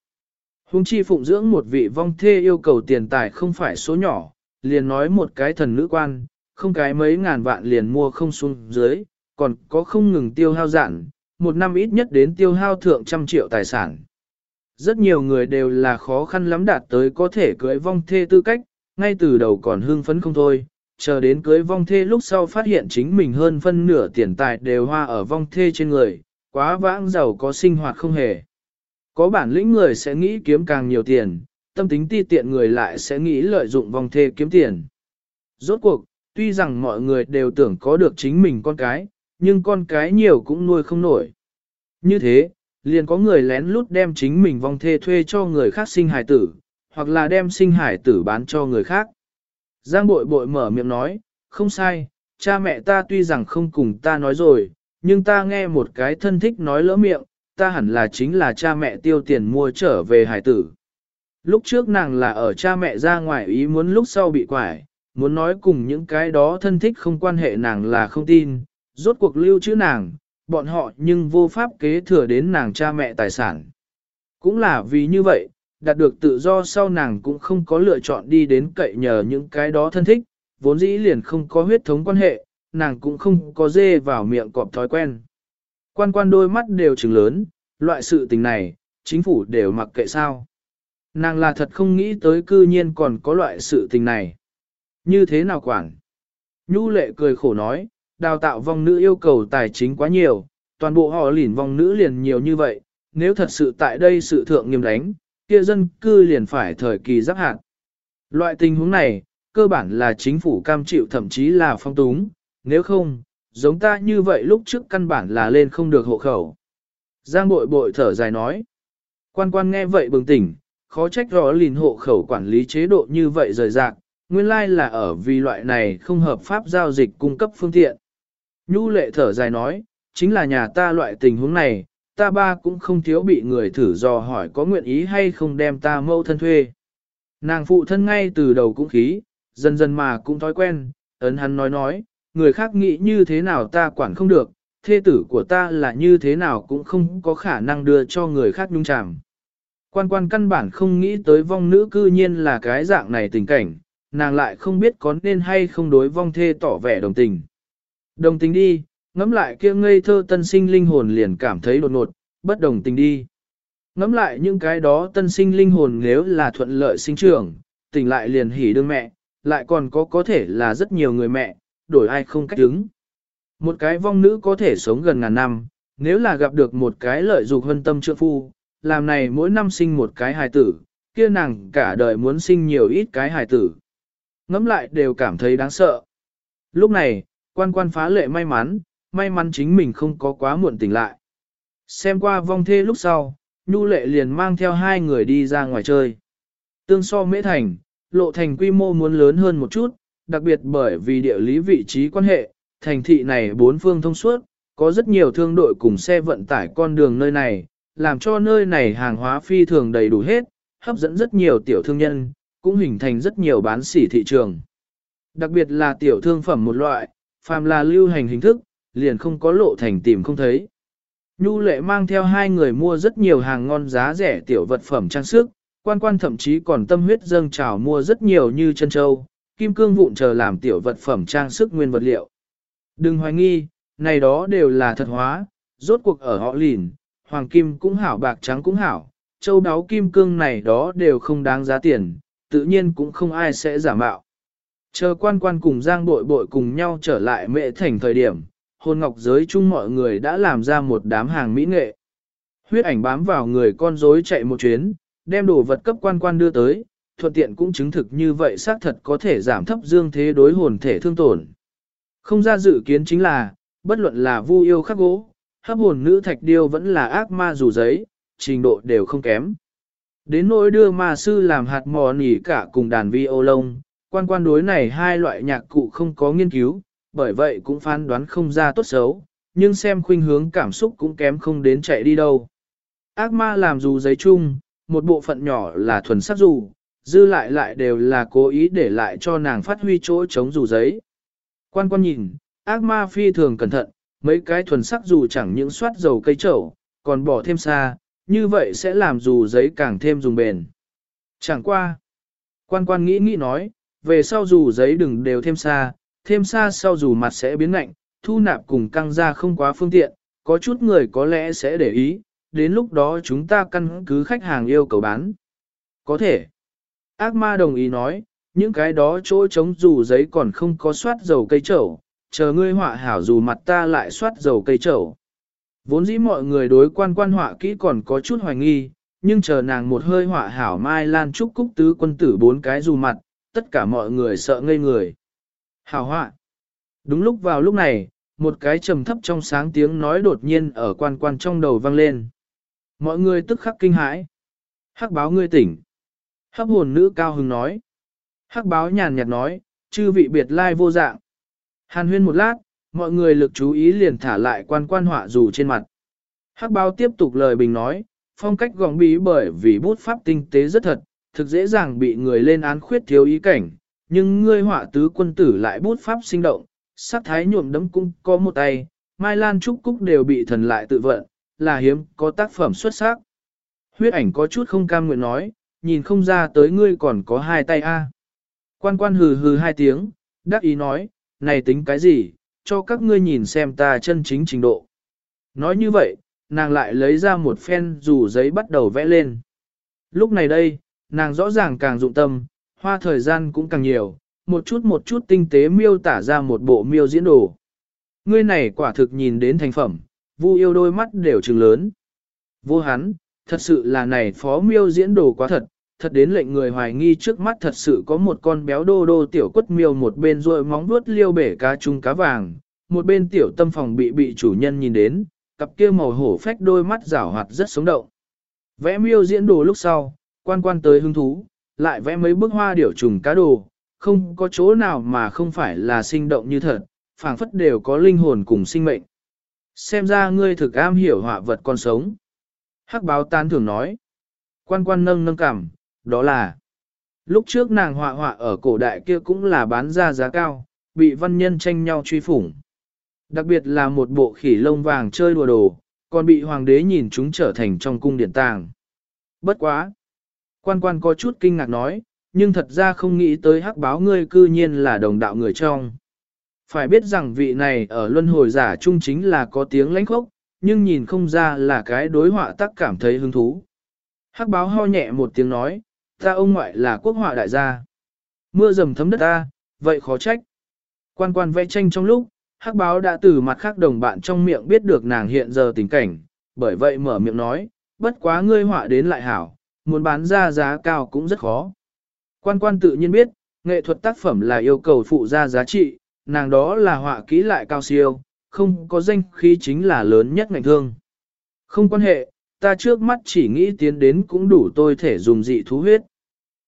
Hùng chi phụng dưỡng một vị vong thê yêu cầu tiền tài không phải số nhỏ, liền nói một cái thần nữ quan, không cái mấy ngàn vạn liền mua không xuống dưới, còn có không ngừng tiêu hao dạn, một năm ít nhất đến tiêu hao thượng trăm triệu tài sản. Rất nhiều người đều là khó khăn lắm đạt tới có thể cưới vong thê tư cách, ngay từ đầu còn hưng phấn không thôi, chờ đến cưới vong thê lúc sau phát hiện chính mình hơn phân nửa tiền tài đều hoa ở vong thê trên người, quá vãng giàu có sinh hoạt không hề. Có bản lĩnh người sẽ nghĩ kiếm càng nhiều tiền, tâm tính ti tiện người lại sẽ nghĩ lợi dụng vong thê kiếm tiền. Rốt cuộc, tuy rằng mọi người đều tưởng có được chính mình con cái, nhưng con cái nhiều cũng nuôi không nổi. Như thế, liền có người lén lút đem chính mình vong thê thuê cho người khác sinh hải tử, hoặc là đem sinh hải tử bán cho người khác. Giang bội bội mở miệng nói, không sai, cha mẹ ta tuy rằng không cùng ta nói rồi, nhưng ta nghe một cái thân thích nói lỡ miệng, ta hẳn là chính là cha mẹ tiêu tiền mua trở về hải tử. Lúc trước nàng là ở cha mẹ ra ngoài ý muốn lúc sau bị quải, muốn nói cùng những cái đó thân thích không quan hệ nàng là không tin, rốt cuộc lưu chữ nàng, bọn họ nhưng vô pháp kế thừa đến nàng cha mẹ tài sản. Cũng là vì như vậy, đạt được tự do sau nàng cũng không có lựa chọn đi đến cậy nhờ những cái đó thân thích, vốn dĩ liền không có huyết thống quan hệ, nàng cũng không có dê vào miệng cọp thói quen. Quan quan đôi mắt đều trừng lớn, loại sự tình này, chính phủ đều mặc kệ sao. Nàng là thật không nghĩ tới cư nhiên còn có loại sự tình này. Như thế nào quản? Nhu lệ cười khổ nói, đào tạo vong nữ yêu cầu tài chính quá nhiều, toàn bộ họ lỉn vong nữ liền nhiều như vậy, nếu thật sự tại đây sự thượng nghiêm đánh, kia dân cư liền phải thời kỳ giáp hạn. Loại tình huống này, cơ bản là chính phủ cam chịu thậm chí là phong túng, nếu không, giống ta như vậy lúc trước căn bản là lên không được hộ khẩu. Giang bội bội thở dài nói. Quan quan nghe vậy bừng tỉnh, khó trách rõ lìn hộ khẩu quản lý chế độ như vậy rời rạc, nguyên lai là ở vì loại này không hợp pháp giao dịch cung cấp phương tiện. Nhu lệ thở dài nói, chính là nhà ta loại tình huống này, ta ba cũng không thiếu bị người thử dò hỏi có nguyện ý hay không đem ta mâu thân thuê. Nàng phụ thân ngay từ đầu cũng khí, dần dần mà cũng thói quen, ấn hắn nói nói, người khác nghĩ như thế nào ta quản không được, thê tử của ta là như thế nào cũng không có khả năng đưa cho người khác nhung chàm. Quan quan căn bản không nghĩ tới vong nữ cư nhiên là cái dạng này tình cảnh, nàng lại không biết có nên hay không đối vong thê tỏ vẻ đồng tình. Đồng tình đi, ngắm lại kia ngây thơ tân sinh linh hồn liền cảm thấy đột ngột, bất đồng tình đi. Ngắm lại những cái đó tân sinh linh hồn nếu là thuận lợi sinh trưởng, tỉnh lại liền hỉ đương mẹ, lại còn có có thể là rất nhiều người mẹ, đổi ai không cách đứng. Một cái vong nữ có thể sống gần ngàn năm, nếu là gặp được một cái lợi dục hân tâm trượng phu, làm này mỗi năm sinh một cái hài tử, kia nàng cả đời muốn sinh nhiều ít cái hài tử. Ngắm lại đều cảm thấy đáng sợ. Lúc này, quan quan phá lệ may mắn, may mắn chính mình không có quá muộn tỉnh lại. Xem qua vong thê lúc sau, Nhu Lệ liền mang theo hai người đi ra ngoài chơi. Tương so mễ thành, lộ thành quy mô muốn lớn hơn một chút, đặc biệt bởi vì địa lý vị trí quan hệ, thành thị này bốn phương thông suốt, có rất nhiều thương đội cùng xe vận tải con đường nơi này, làm cho nơi này hàng hóa phi thường đầy đủ hết, hấp dẫn rất nhiều tiểu thương nhân, cũng hình thành rất nhiều bán sỉ thị trường. Đặc biệt là tiểu thương phẩm một loại, phàm là lưu hành hình thức, liền không có lộ thành tìm không thấy. Nhu lệ mang theo hai người mua rất nhiều hàng ngon giá rẻ tiểu vật phẩm trang sức, quan quan thậm chí còn tâm huyết dâng trào mua rất nhiều như chân châu, kim cương vụn chờ làm tiểu vật phẩm trang sức nguyên vật liệu. Đừng hoài nghi, này đó đều là thật hóa, rốt cuộc ở họ lìn, hoàng kim cũng hảo bạc trắng cũng hảo, châu đáo kim cương này đó đều không đáng giá tiền, tự nhiên cũng không ai sẽ giả mạo. Chờ quan quan cùng giang bội bội cùng nhau trở lại mệ thành thời điểm, hồn ngọc giới chung mọi người đã làm ra một đám hàng mỹ nghệ. Huyết ảnh bám vào người con rối chạy một chuyến, đem đồ vật cấp quan quan đưa tới, thuận tiện cũng chứng thực như vậy xác thật có thể giảm thấp dương thế đối hồn thể thương tổn. Không ra dự kiến chính là, bất luận là vu yêu khắc gỗ, hấp hồn nữ thạch điêu vẫn là ác ma dù giấy, trình độ đều không kém. Đến nỗi đưa ma sư làm hạt mò nỉ cả cùng đàn vi ô lông, quan quan đối này hai loại nhạc cụ không có nghiên cứu, bởi vậy cũng phán đoán không ra tốt xấu, nhưng xem khuynh hướng cảm xúc cũng kém không đến chạy đi đâu. Ác ma làm dù giấy chung, một bộ phận nhỏ là thuần sắc dù, dư lại lại đều là cố ý để lại cho nàng phát huy chỗ chống dù giấy. Quan quan nhìn, ác ma phi thường cẩn thận, mấy cái thuần sắc dù chẳng những soát dầu cây trầu, còn bỏ thêm xa, như vậy sẽ làm dù giấy càng thêm dùng bền. Chẳng qua. Quan quan nghĩ nghĩ nói, về sau dù giấy đừng đều thêm xa, thêm xa sau dù mặt sẽ biến lạnh, thu nạp cùng căng ra không quá phương tiện, có chút người có lẽ sẽ để ý, đến lúc đó chúng ta căn cứ khách hàng yêu cầu bán. Có thể. Ác ma đồng ý nói, những cái đó chỗ trống dù giấy còn không có soát dầu cây trầu, chờ ngươi họa hảo dù mặt ta lại soát dầu cây trầu. Vốn dĩ mọi người đối quan quan họa kỹ còn có chút hoài nghi, nhưng chờ nàng một hơi họa hảo mai lan trúc cúc tứ quân tử bốn cái dù mặt, tất cả mọi người sợ ngây người. Hảo họa. Đúng lúc vào lúc này, một cái trầm thấp trong sáng tiếng nói đột nhiên ở quan quan trong đầu vang lên. Mọi người tức khắc kinh hãi. Hắc báo ngươi tỉnh. Hắc hồn nữ cao hứng nói. Hắc báo nhàn nhạt nói, chư vị biệt lai vô dạng. Hàn huyên một lát, mọi người lực chú ý liền thả lại quan quan họa dù trên mặt. Hắc báo tiếp tục lời bình nói, phong cách gọng bí bởi vì bút pháp tinh tế rất thật, thực dễ dàng bị người lên án khuyết thiếu ý cảnh, nhưng ngươi họa tứ quân tử lại bút pháp sinh động, sắc thái nhuộm đấm cũng có một tay, Mai Lan Trúc Cúc đều bị thần lại tự vận, là hiếm có tác phẩm xuất sắc. Huyết ảnh có chút không cam nguyện nói, nhìn không ra tới ngươi còn có hai tay a. Quan quan hừ hừ hai tiếng, đắc ý nói, này tính cái gì, cho các ngươi nhìn xem ta chân chính trình độ. Nói như vậy, nàng lại lấy ra một phen dù giấy bắt đầu vẽ lên. Lúc này đây, nàng rõ ràng càng dụng tâm, hoa thời gian cũng càng nhiều, một chút một chút tinh tế miêu tả ra một bộ miêu diễn đồ. Ngươi này quả thực nhìn đến thành phẩm, vu yêu đôi mắt đều trừng lớn. Vô hắn, thật sự là này phó miêu diễn đồ quá thật, thật đến lệnh người hoài nghi trước mắt thật sự có một con béo đô đô tiểu quất miêu một bên rôi móng vuốt liêu bể cá chung cá vàng, một bên tiểu tâm phòng bị bị chủ nhân nhìn đến, cặp kia màu hổ phách đôi mắt rảo hoạt rất sống động. Vẽ miêu diễn đồ lúc sau, quan quan tới hứng thú, lại vẽ mấy bức hoa điểu trùng cá đồ, không có chỗ nào mà không phải là sinh động như thật, phảng phất đều có linh hồn cùng sinh mệnh. Xem ra ngươi thực am hiểu họa vật con sống. Hắc báo tan thường nói. Quan quan nâng nâng cảm, đó là. Lúc trước nàng họa họa ở cổ đại kia cũng là bán ra giá cao, bị văn nhân tranh nhau truy phủng. Đặc biệt là một bộ khỉ lông vàng chơi đùa đồ, còn bị hoàng đế nhìn chúng trở thành trong cung điện tàng. Bất quá. Quan quan có chút kinh ngạc nói, nhưng thật ra không nghĩ tới hắc báo ngươi cư nhiên là đồng đạo người trong. Phải biết rằng vị này ở luân hồi giả trung chính là có tiếng lãnh khốc, nhưng nhìn không ra là cái đối họa tác cảm thấy hứng thú. Hắc báo ho nhẹ một tiếng nói, ta ông ngoại là quốc họa đại gia. Mưa dầm thấm đất ta, vậy khó trách. Quan quan vẽ tranh trong lúc, hắc báo đã từ mặt khác đồng bạn trong miệng biết được nàng hiện giờ tình cảnh, bởi vậy mở miệng nói, bất quá ngươi họa đến lại hảo, muốn bán ra giá cao cũng rất khó. Quan quan tự nhiên biết, nghệ thuật tác phẩm là yêu cầu phụ ra giá trị, nàng đó là họa kỹ lại cao siêu, không có danh khí chính là lớn nhất ngành thương. Không quan hệ, ta trước mắt chỉ nghĩ tiến đến cũng đủ tôi thể dùng dị thú huyết.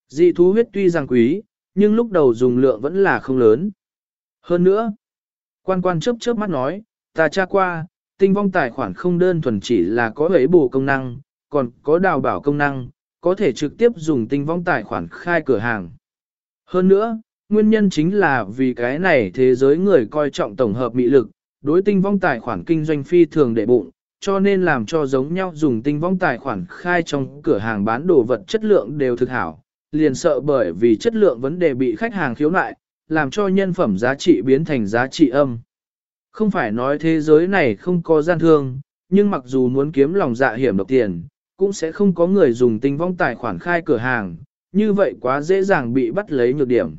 Dị thú huyết tuy rằng quý, nhưng lúc đầu dùng lượng vẫn là không lớn. Hơn nữa, quan quan chớp chớp mắt nói, ta tra qua, tinh vong tài khoản không đơn thuần chỉ là có ấy bổ công năng, còn có đào bảo công năng, có thể trực tiếp dùng tinh vong tài khoản khai cửa hàng. Hơn nữa, nguyên nhân chính là vì cái này thế giới người coi trọng tổng hợp mị lực, đối tinh vong tài khoản kinh doanh phi thường để bụng, cho nên làm cho giống nhau dùng tinh vong tài khoản khai trong cửa hàng bán đồ vật chất lượng đều thực hảo, liền sợ bởi vì chất lượng vấn đề bị khách hàng khiếu nại, làm cho nhân phẩm giá trị biến thành giá trị âm. Không phải nói thế giới này không có gian thương, nhưng mặc dù muốn kiếm lòng dạ hiểm độc tiền, cũng sẽ không có người dùng tinh vong tài khoản khai cửa hàng, như vậy quá dễ dàng bị bắt lấy nhược điểm.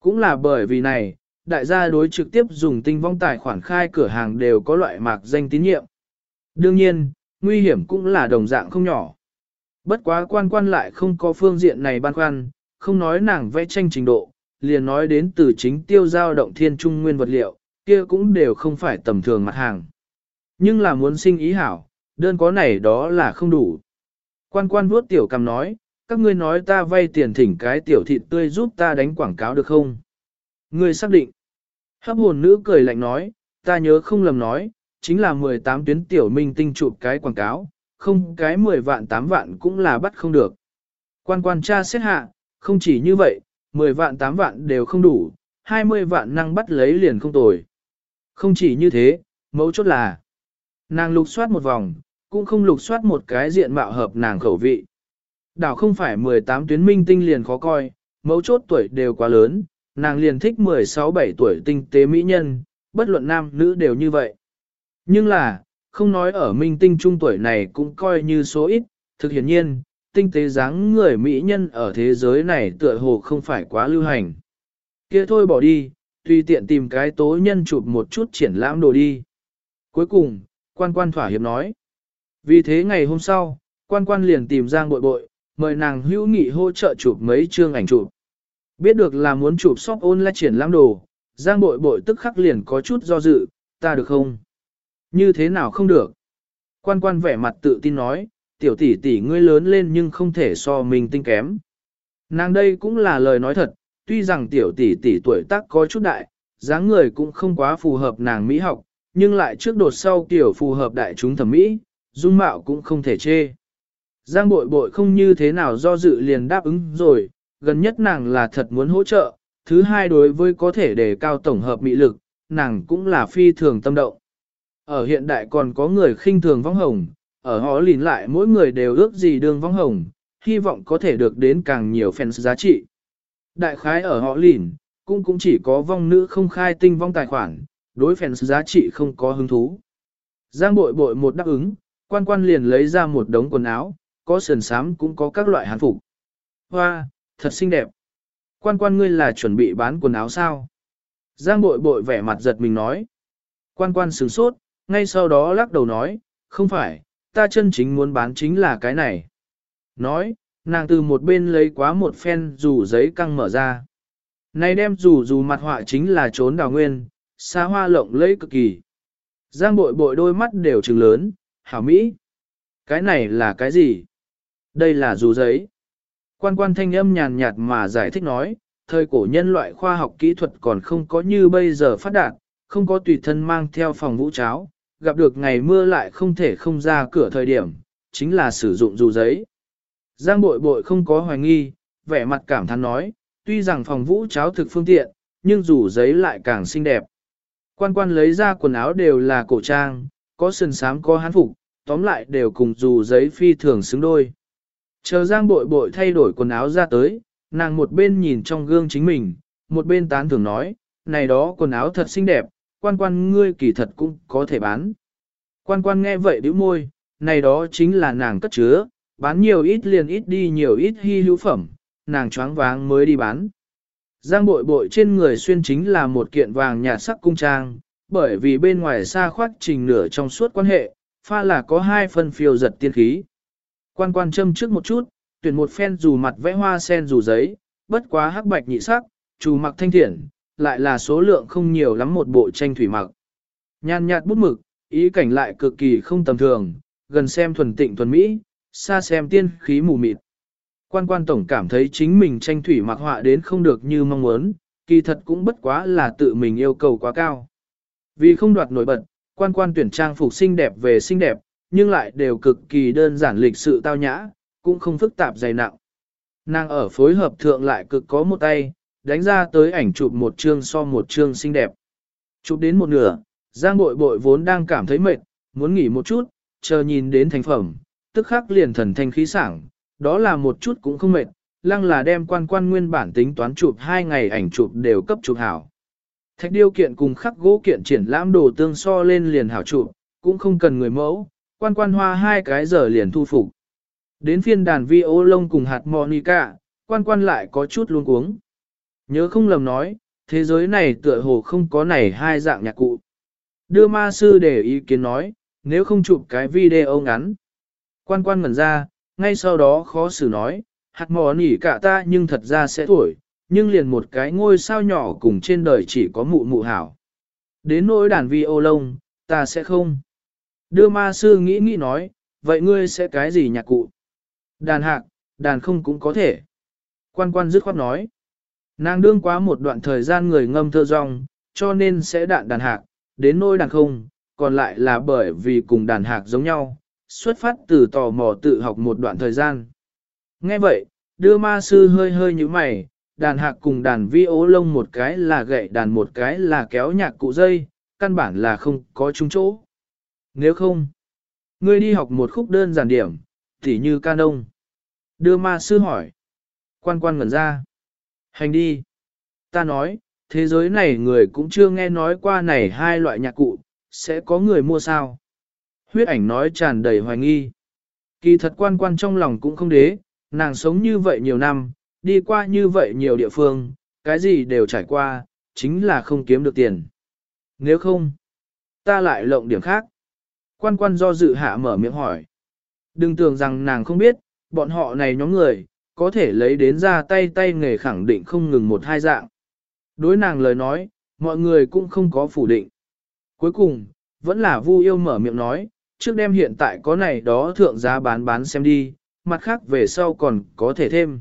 Cũng là bởi vì này, đại gia đối trực tiếp dùng tinh vong tài khoản khai cửa hàng đều có loại mạc danh tín nhiệm. Đương nhiên, nguy hiểm cũng là đồng dạng không nhỏ. Bất quá quan quan lại không có phương diện này băn khoăn, không nói nàng vẽ tranh trình độ, liền nói đến từ chính tiêu giao động thiên trung nguyên vật liệu, kia cũng đều không phải tầm thường mặt hàng. Nhưng là muốn sinh ý hảo, đơn có này đó là không đủ. Quan quan vuốt tiểu cầm nói, các ngươi nói ta vay tiền thỉnh cái tiểu thịt tươi giúp ta đánh quảng cáo được không? Ngươi xác định. Hấp hồn nữ cười lạnh nói, ta nhớ không lầm nói, chính là 18 tuyến tiểu minh tinh chụp cái quảng cáo, không cái 10 vạn 8 vạn cũng là bắt không được. Quan quan tra xét hạ, không chỉ như vậy, 10 vạn 8 vạn đều không đủ, 20 vạn năng bắt lấy liền không tồi. Không chỉ như thế, mấu chốt là, nàng lục soát một vòng, cũng không lục soát một cái diện mạo hợp nàng khẩu vị. Đảo không phải 18 tuyến minh tinh liền khó coi, mấu chốt tuổi đều quá lớn, nàng liền thích 16-17 tuổi tinh tế mỹ nhân, bất luận nam nữ đều như vậy. Nhưng là, không nói ở minh tinh trung tuổi này cũng coi như số ít, thực hiện nhiên, tinh tế dáng người mỹ nhân ở thế giới này tựa hồ không phải quá lưu hành. kia thôi bỏ đi, tùy tiện tìm cái tố nhân chụp một chút triển lãm đồ đi. Cuối cùng, quan quan thỏa hiệp nói. Vì thế ngày hôm sau, quan quan liền tìm Giang bội bội, mời nàng hữu nghị hỗ trợ chụp mấy chương ảnh chụp. Biết được là muốn chụp shop ôn triển lãm đồ, Giang bội bội tức khắc liền có chút do dự, ta được không? Như thế nào không được? Quan quan vẻ mặt tự tin nói, tiểu tỷ tỷ ngươi lớn lên nhưng không thể so mình tinh kém. Nàng đây cũng là lời nói thật, tuy rằng tiểu tỷ tỷ tuổi tác có chút đại, dáng người cũng không quá phù hợp nàng mỹ học, nhưng lại trước đột sau kiểu phù hợp đại chúng thẩm mỹ, dung mạo cũng không thể chê. Giang bội bội không như thế nào do dự liền đáp ứng rồi, gần nhất nàng là thật muốn hỗ trợ, thứ hai đối với có thể đề cao tổng hợp mị lực, nàng cũng là phi thường tâm động. Ở hiện đại còn có người khinh thường vong hồng, ở họ lìn lại mỗi người đều ước gì đường vong hồng, hy vọng có thể được đến càng nhiều fans giá trị. Đại khái ở họ lìn, cũng cũng chỉ có vong nữ không khai tinh vong tài khoản, đối fans giá trị không có hứng thú. Giang bội bội một đáp ứng, quan quan liền lấy ra một đống quần áo, có sườn sám cũng có các loại hán phục. Hoa, thật xinh đẹp. Quan quan ngươi là chuẩn bị bán quần áo sao? Giang bội bội vẻ mặt giật mình nói. Quan quan sửng sốt, ngay sau đó lắc đầu nói, không phải, ta chân chính muốn bán chính là cái này. Nói, nàng từ một bên lấy quá một phen dù giấy căng mở ra. Này đem dù dù mặt họa chính là trốn đào nguyên, xa hoa lộng lẫy cực kỳ. Giang bội bội đôi mắt đều trừng lớn, hảo mỹ. Cái này là cái gì? Đây là dù giấy. Quan quan thanh âm nhàn nhạt mà giải thích nói, thời cổ nhân loại khoa học kỹ thuật còn không có như bây giờ phát đạt, không có tùy thân mang theo phòng vũ cháo, gặp được ngày mưa lại không thể không ra cửa thời điểm, chính là sử dụng dù giấy. Giang bội bội không có hoài nghi, vẻ mặt cảm thán nói, tuy rằng phòng vũ cháo thực phương tiện, nhưng dù giấy lại càng xinh đẹp. Quan quan lấy ra quần áo đều là cổ trang, có sườn sám có hán phục, tóm lại đều cùng dù giấy phi thường xứng đôi. Chờ Giang bội bội thay đổi quần áo ra tới, nàng một bên nhìn trong gương chính mình, một bên tán thường nói, này đó quần áo thật xinh đẹp, quan quan ngươi kỳ thật cũng có thể bán. Quan quan nghe vậy bĩu môi, này đó chính là nàng cất chứa, bán nhiều ít liền ít đi nhiều ít hy hữu phẩm, nàng choáng váng mới đi bán. Giang bội bội trên người xuyên chính là một kiện vàng nhạt sắc cung trang, bởi vì bên ngoài xa khoác trình nửa trong suốt quan hệ, pha là có hai phần phiêu giật tiên khí. Quan quan châm trước một chút, tuyển một phen dù mặt vẽ hoa sen dù giấy, bất quá hắc bạch nhị sắc, chủ mặc thanh thiện, lại là số lượng không nhiều lắm một bộ tranh thủy mặc. Nhàn nhạt bút mực, ý cảnh lại cực kỳ không tầm thường, gần xem thuần tịnh thuần mỹ, xa xem tiên khí mù mịt. Quan quan tổng cảm thấy chính mình tranh thủy mặc họa đến không được như mong muốn, kỳ thật cũng bất quá là tự mình yêu cầu quá cao. Vì không đoạt nổi bật, quan quan tuyển trang phục xinh đẹp về xinh đẹp, nhưng lại đều cực kỳ đơn giản lịch sự tao nhã, cũng không phức tạp dày nặng. Nàng ở phối hợp thượng lại cực có một tay, đánh ra tới ảnh chụp một chương so một chương xinh đẹp. Chụp đến một nửa, Giang bội bội vốn đang cảm thấy mệt, muốn nghỉ một chút, chờ nhìn đến thành phẩm, tức khắc liền thần thanh khí sảng, đó là một chút cũng không mệt, lăng là đem quan quan nguyên bản tính toán chụp hai ngày ảnh chụp đều cấp chụp hảo. Thạch điêu kiện cùng khắc gỗ kiện triển lãm đồ tương so lên liền hảo trụ cũng không cần người mẫu, quan quan hoa hai cái giờ liền thu phục. Đến phiên đàn vi ô lông cùng hạt monica, quan quan lại có chút luống cuống. Nhớ không lầm nói, thế giới này tựa hồ không có này hai dạng nhạc cụ. Đưa ma sư để ý kiến nói, nếu không chụp cái video ngắn. Quan quan ngẩn ra, ngay sau đó khó xử nói, hạt mò nỉ cả ta nhưng thật ra sẽ thổi, nhưng liền một cái ngôi sao nhỏ cùng trên đời chỉ có mụ mụ hảo. Đến nỗi đàn vi ô lông, ta sẽ không. Đưa ma sư nghĩ nghĩ nói, vậy ngươi sẽ cái gì nhạc cụ? Đàn hạc, đàn không cũng có thể. Quan quan dứt khoát nói. Nàng đương quá một đoạn thời gian người ngâm thơ rong, cho nên sẽ đạn đàn hạc, đến nỗi đàn không, còn lại là bởi vì cùng đàn hạc giống nhau, xuất phát từ tò mò tự học một đoạn thời gian. Nghe vậy, đưa ma sư hơi hơi như mày, đàn hạc cùng đàn vi ố lông một cái là gậy đàn một cái là kéo nhạc cụ dây, căn bản là không có chung chỗ. Nếu không, ngươi đi học một khúc đơn giản điểm, tỉ như ca nông. Đưa ma sư hỏi. Quan quan ngẩn ra. Hành đi. Ta nói, thế giới này người cũng chưa nghe nói qua này hai loại nhạc cụ, sẽ có người mua sao. Huyết ảnh nói tràn đầy hoài nghi. Kỳ thật quan quan trong lòng cũng không đế, nàng sống như vậy nhiều năm, đi qua như vậy nhiều địa phương, cái gì đều trải qua, chính là không kiếm được tiền. Nếu không, ta lại lộng điểm khác. Quan quan do dự hạ mở miệng hỏi. Đừng tưởng rằng nàng không biết, bọn họ này nhóm người, có thể lấy đến ra tay tay nghề khẳng định không ngừng một hai dạng. Đối nàng lời nói, mọi người cũng không có phủ định. Cuối cùng, vẫn là Vu yêu mở miệng nói, trước đêm hiện tại có này đó thượng giá bán bán xem đi, mặt khác về sau còn có thể thêm.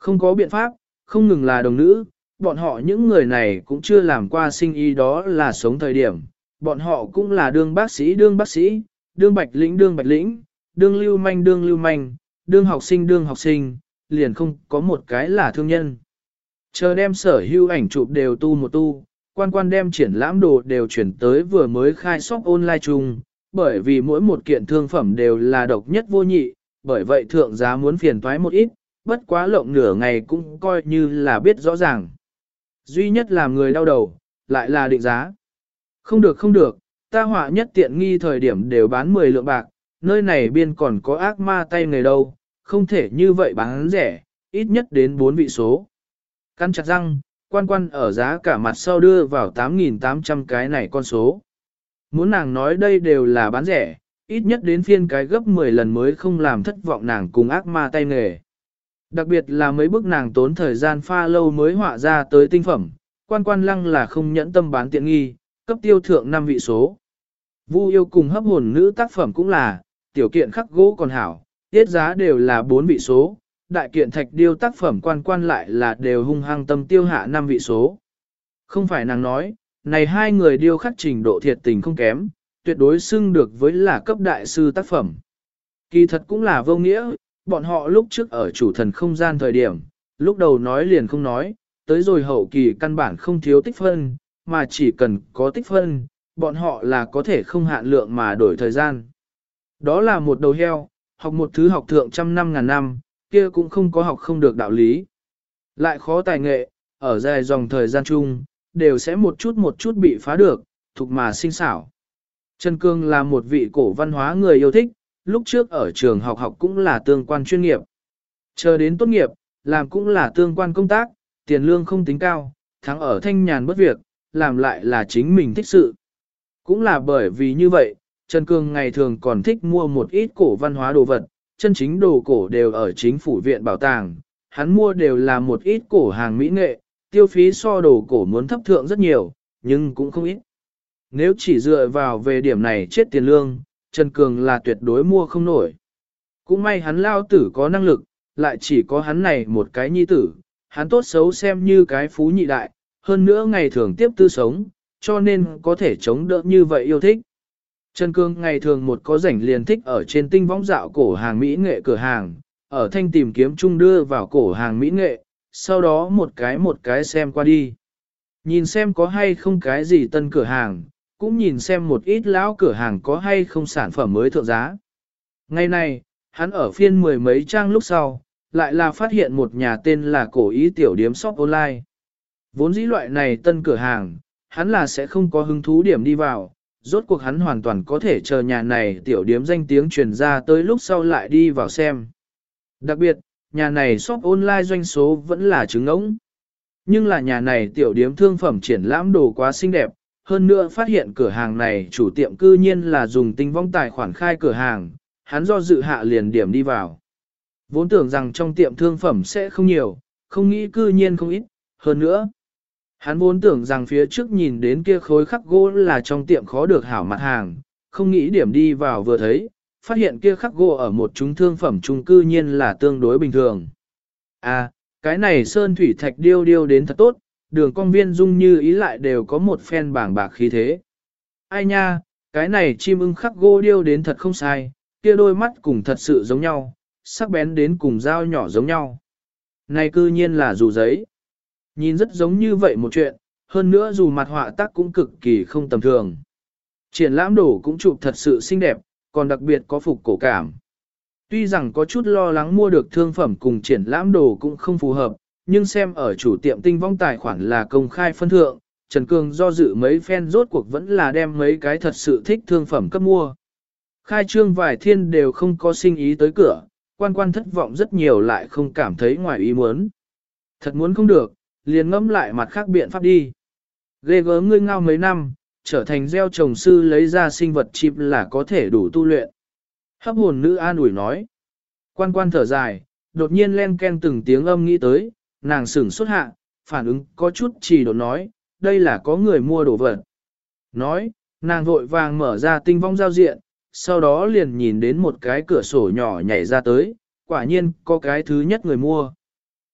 Không có biện pháp, không ngừng là đồng nữ, bọn họ những người này cũng chưa làm qua sinh y đó là sống thời điểm, bọn họ cũng là đương bác sĩ đương bác sĩ, đương bạch lĩnh đương bạch lĩnh, đương lưu manh đương lưu manh, đương học sinh đương học sinh, liền không có một cái là thương nhân. Chờ đem sở hữu ảnh chụp đều tu một tu, quan quan đem triển lãm đồ đều chuyển tới vừa mới khai shop online chung, bởi vì mỗi một kiện thương phẩm đều là độc nhất vô nhị, bởi vậy thượng giá muốn phiền toái một ít, bất quá lộng nửa ngày cũng coi như là biết rõ ràng. Duy nhất làm người đau đầu, lại là định giá. Không được không được, ta họa nhất tiện nghi thời điểm đều bán 10 lượng bạc, nơi này biên còn có ác ma tay người đâu, không thể như vậy bán rẻ, ít nhất đến 4 vị số. Căn chặt răng, quan quan ở giá cả mặt sau đưa vào 8.800 cái này con số. Muốn nàng nói đây đều là bán rẻ, ít nhất đến phiên cái gấp 10 lần mới không làm thất vọng nàng cùng ác ma tay nghề. Đặc biệt là mấy bức nàng tốn thời gian pha lâu mới họa ra tới tinh phẩm, quan quan lăng là không nhẫn tâm bán tiện nghi, cấp tiêu thượng 5 vị số. Vu yêu cùng hấp hồn nữ tác phẩm cũng là, tiểu kiện khắc gỗ còn hảo, tiết giá đều là 4 vị số, đại kiện thạch điêu tác phẩm quan quan lại là đều hung hăng tâm tiêu hạ 5 vị số. Không phải nàng nói, này hai người điêu khắc trình độ thiệt tình không kém, tuyệt đối xưng được với là cấp đại sư tác phẩm. Kỳ thật cũng là vô nghĩa, bọn họ lúc trước ở chủ thần không gian thời điểm, lúc đầu nói liền không nói, tới rồi hậu kỳ căn bản không thiếu tích phân, mà chỉ cần có tích phân, bọn họ là có thể không hạn lượng mà đổi thời gian. Đó là một đầu heo, học một thứ học thượng trăm năm ngàn năm, kia cũng không có học không được đạo lý. Lại khó tài nghệ, ở dài dòng thời gian chung, đều sẽ một chút một chút bị phá được, thuộc mà sinh xảo. Trần Cương là một vị cổ văn hóa người yêu thích, lúc trước ở trường học học cũng là tương quan chuyên nghiệp. Chờ đến tốt nghiệp, làm cũng là tương quan công tác, tiền lương không tính cao, thắng ở thanh nhàn bất việc, làm lại là chính mình thích sự. Cũng là bởi vì như vậy, Trần Cương ngày thường còn thích mua một ít cổ văn hóa đồ vật, chân chính đồ cổ đều ở chính phủ viện bảo tàng, hắn mua đều là một ít cổ hàng mỹ nghệ, tiêu phí so đồ cổ muốn thấp thượng rất nhiều, nhưng cũng không ít. Nếu chỉ dựa vào về điểm này chết tiền lương, Trần Cường là tuyệt đối mua không nổi. Cũng may hắn lao tử có năng lực, lại chỉ có hắn này một cái nhi tử, hắn tốt xấu xem như cái phú nhị đại, hơn nữa ngày thường tiếp tư sống, cho nên có thể chống đỡ như vậy yêu thích. Trần Cương ngày thường một có rảnh liền thích ở trên tinh võng dạo cổ hàng Mỹ nghệ cửa hàng, ở thanh tìm kiếm chung đưa vào cổ hàng Mỹ nghệ, sau đó một cái một cái xem qua đi. Nhìn xem có hay không cái gì tân cửa hàng, cũng nhìn xem một ít lão cửa hàng có hay không sản phẩm mới thượng giá. Ngày này, hắn ở phiên mười mấy trang lúc sau, lại là phát hiện một nhà tên là cổ ý tiểu điếm shop online. Vốn dĩ loại này tân cửa hàng, hắn là sẽ không có hứng thú điểm đi vào, rốt cuộc hắn hoàn toàn có thể chờ nhà này tiểu điếm danh tiếng truyền ra tới lúc sau lại đi vào xem. Đặc biệt, nhà này shop online doanh số vẫn là trứng ống. Nhưng là nhà này tiểu điếm thương phẩm triển lãm đồ quá xinh đẹp, hơn nữa phát hiện cửa hàng này chủ tiệm cư nhiên là dùng tinh vong tài khoản khai cửa hàng, hắn do dự hạ liền điểm đi vào. Vốn tưởng rằng trong tiệm thương phẩm sẽ không nhiều, không nghĩ cư nhiên không ít, hơn nữa. Hắn vốn tưởng rằng phía trước nhìn đến kia khối khắc gỗ là trong tiệm khó được hảo mặt hàng, không nghĩ điểm đi vào vừa thấy, phát hiện kia khắc gỗ ở một chúng thương phẩm trung cư nhiên là tương đối bình thường. À, cái này sơn thủy thạch điêu điêu đến thật tốt, đường công viên dung như ý lại đều có một phen bảng bạc khí thế. Ai nha, cái này chim ưng khắc gỗ điêu đến thật không sai, kia đôi mắt cùng thật sự giống nhau, sắc bén đến cùng dao nhỏ giống nhau. Này cư nhiên là dù giấy. Nhìn rất giống như vậy một chuyện, hơn nữa dù mặt họa tác cũng cực kỳ không tầm thường. Triển lãm đồ cũng chụp thật sự xinh đẹp, còn đặc biệt có phục cổ cảm. Tuy rằng có chút lo lắng mua được thương phẩm cùng triển lãm đồ cũng không phù hợp, nhưng xem ở chủ tiệm tinh vong tài khoản là công khai phân thượng, Trần Cường do dự mấy phen rốt cuộc vẫn là đem mấy cái thật sự thích thương phẩm cấp mua. Khai trương vài thiên đều không có sinh ý tới cửa, quan quan thất vọng rất nhiều lại không cảm thấy ngoài ý muốn. Thật muốn không được, liền ngẫm lại mặt khác biện pháp đi. Ghê gớm ngươi ngao mấy năm, trở thành gieo trồng sư lấy ra sinh vật chip là có thể đủ tu luyện. Hấp hồn nữ an ủi nói. Quan quan thở dài, đột nhiên len ken từng tiếng âm nghĩ tới, nàng sửng xuất hạ, phản ứng có chút chỉ đột nói, đây là có người mua đồ vật. Nói, nàng vội vàng mở ra tinh vong giao diện, sau đó liền nhìn đến một cái cửa sổ nhỏ nhảy ra tới, quả nhiên có cái thứ nhất người mua.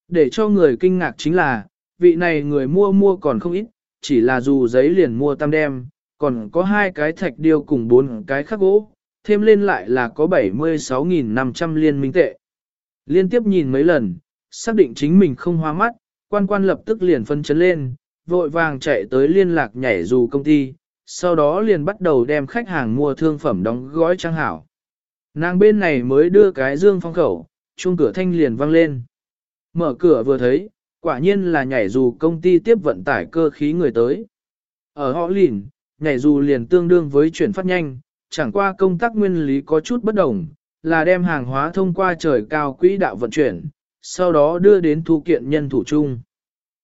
Để cho người kinh ngạc chính là, vị này người mua mua còn không ít, chỉ là dù giấy liền mua tam đem, còn có hai cái thạch điêu cùng bốn cái khắc gỗ, thêm lên lại là có 76.500 liên minh tệ. Liên tiếp nhìn mấy lần, xác định chính mình không hoa mắt, quan quan lập tức liền phân chấn lên, vội vàng chạy tới liên lạc nhảy dù công ty, sau đó liền bắt đầu đem khách hàng mua thương phẩm đóng gói trang hảo. Nàng bên này mới đưa cái dương phong khẩu, chuông cửa thanh liền vang lên. Mở cửa vừa thấy, quả nhiên là nhảy dù công ty tiếp vận tải cơ khí người tới. Ở họ lìn, nhảy dù liền tương đương với chuyển phát nhanh, chẳng qua công tác nguyên lý có chút bất đồng, là đem hàng hóa thông qua trời cao quỹ đạo vận chuyển, sau đó đưa đến thu kiện nhân thủ chung.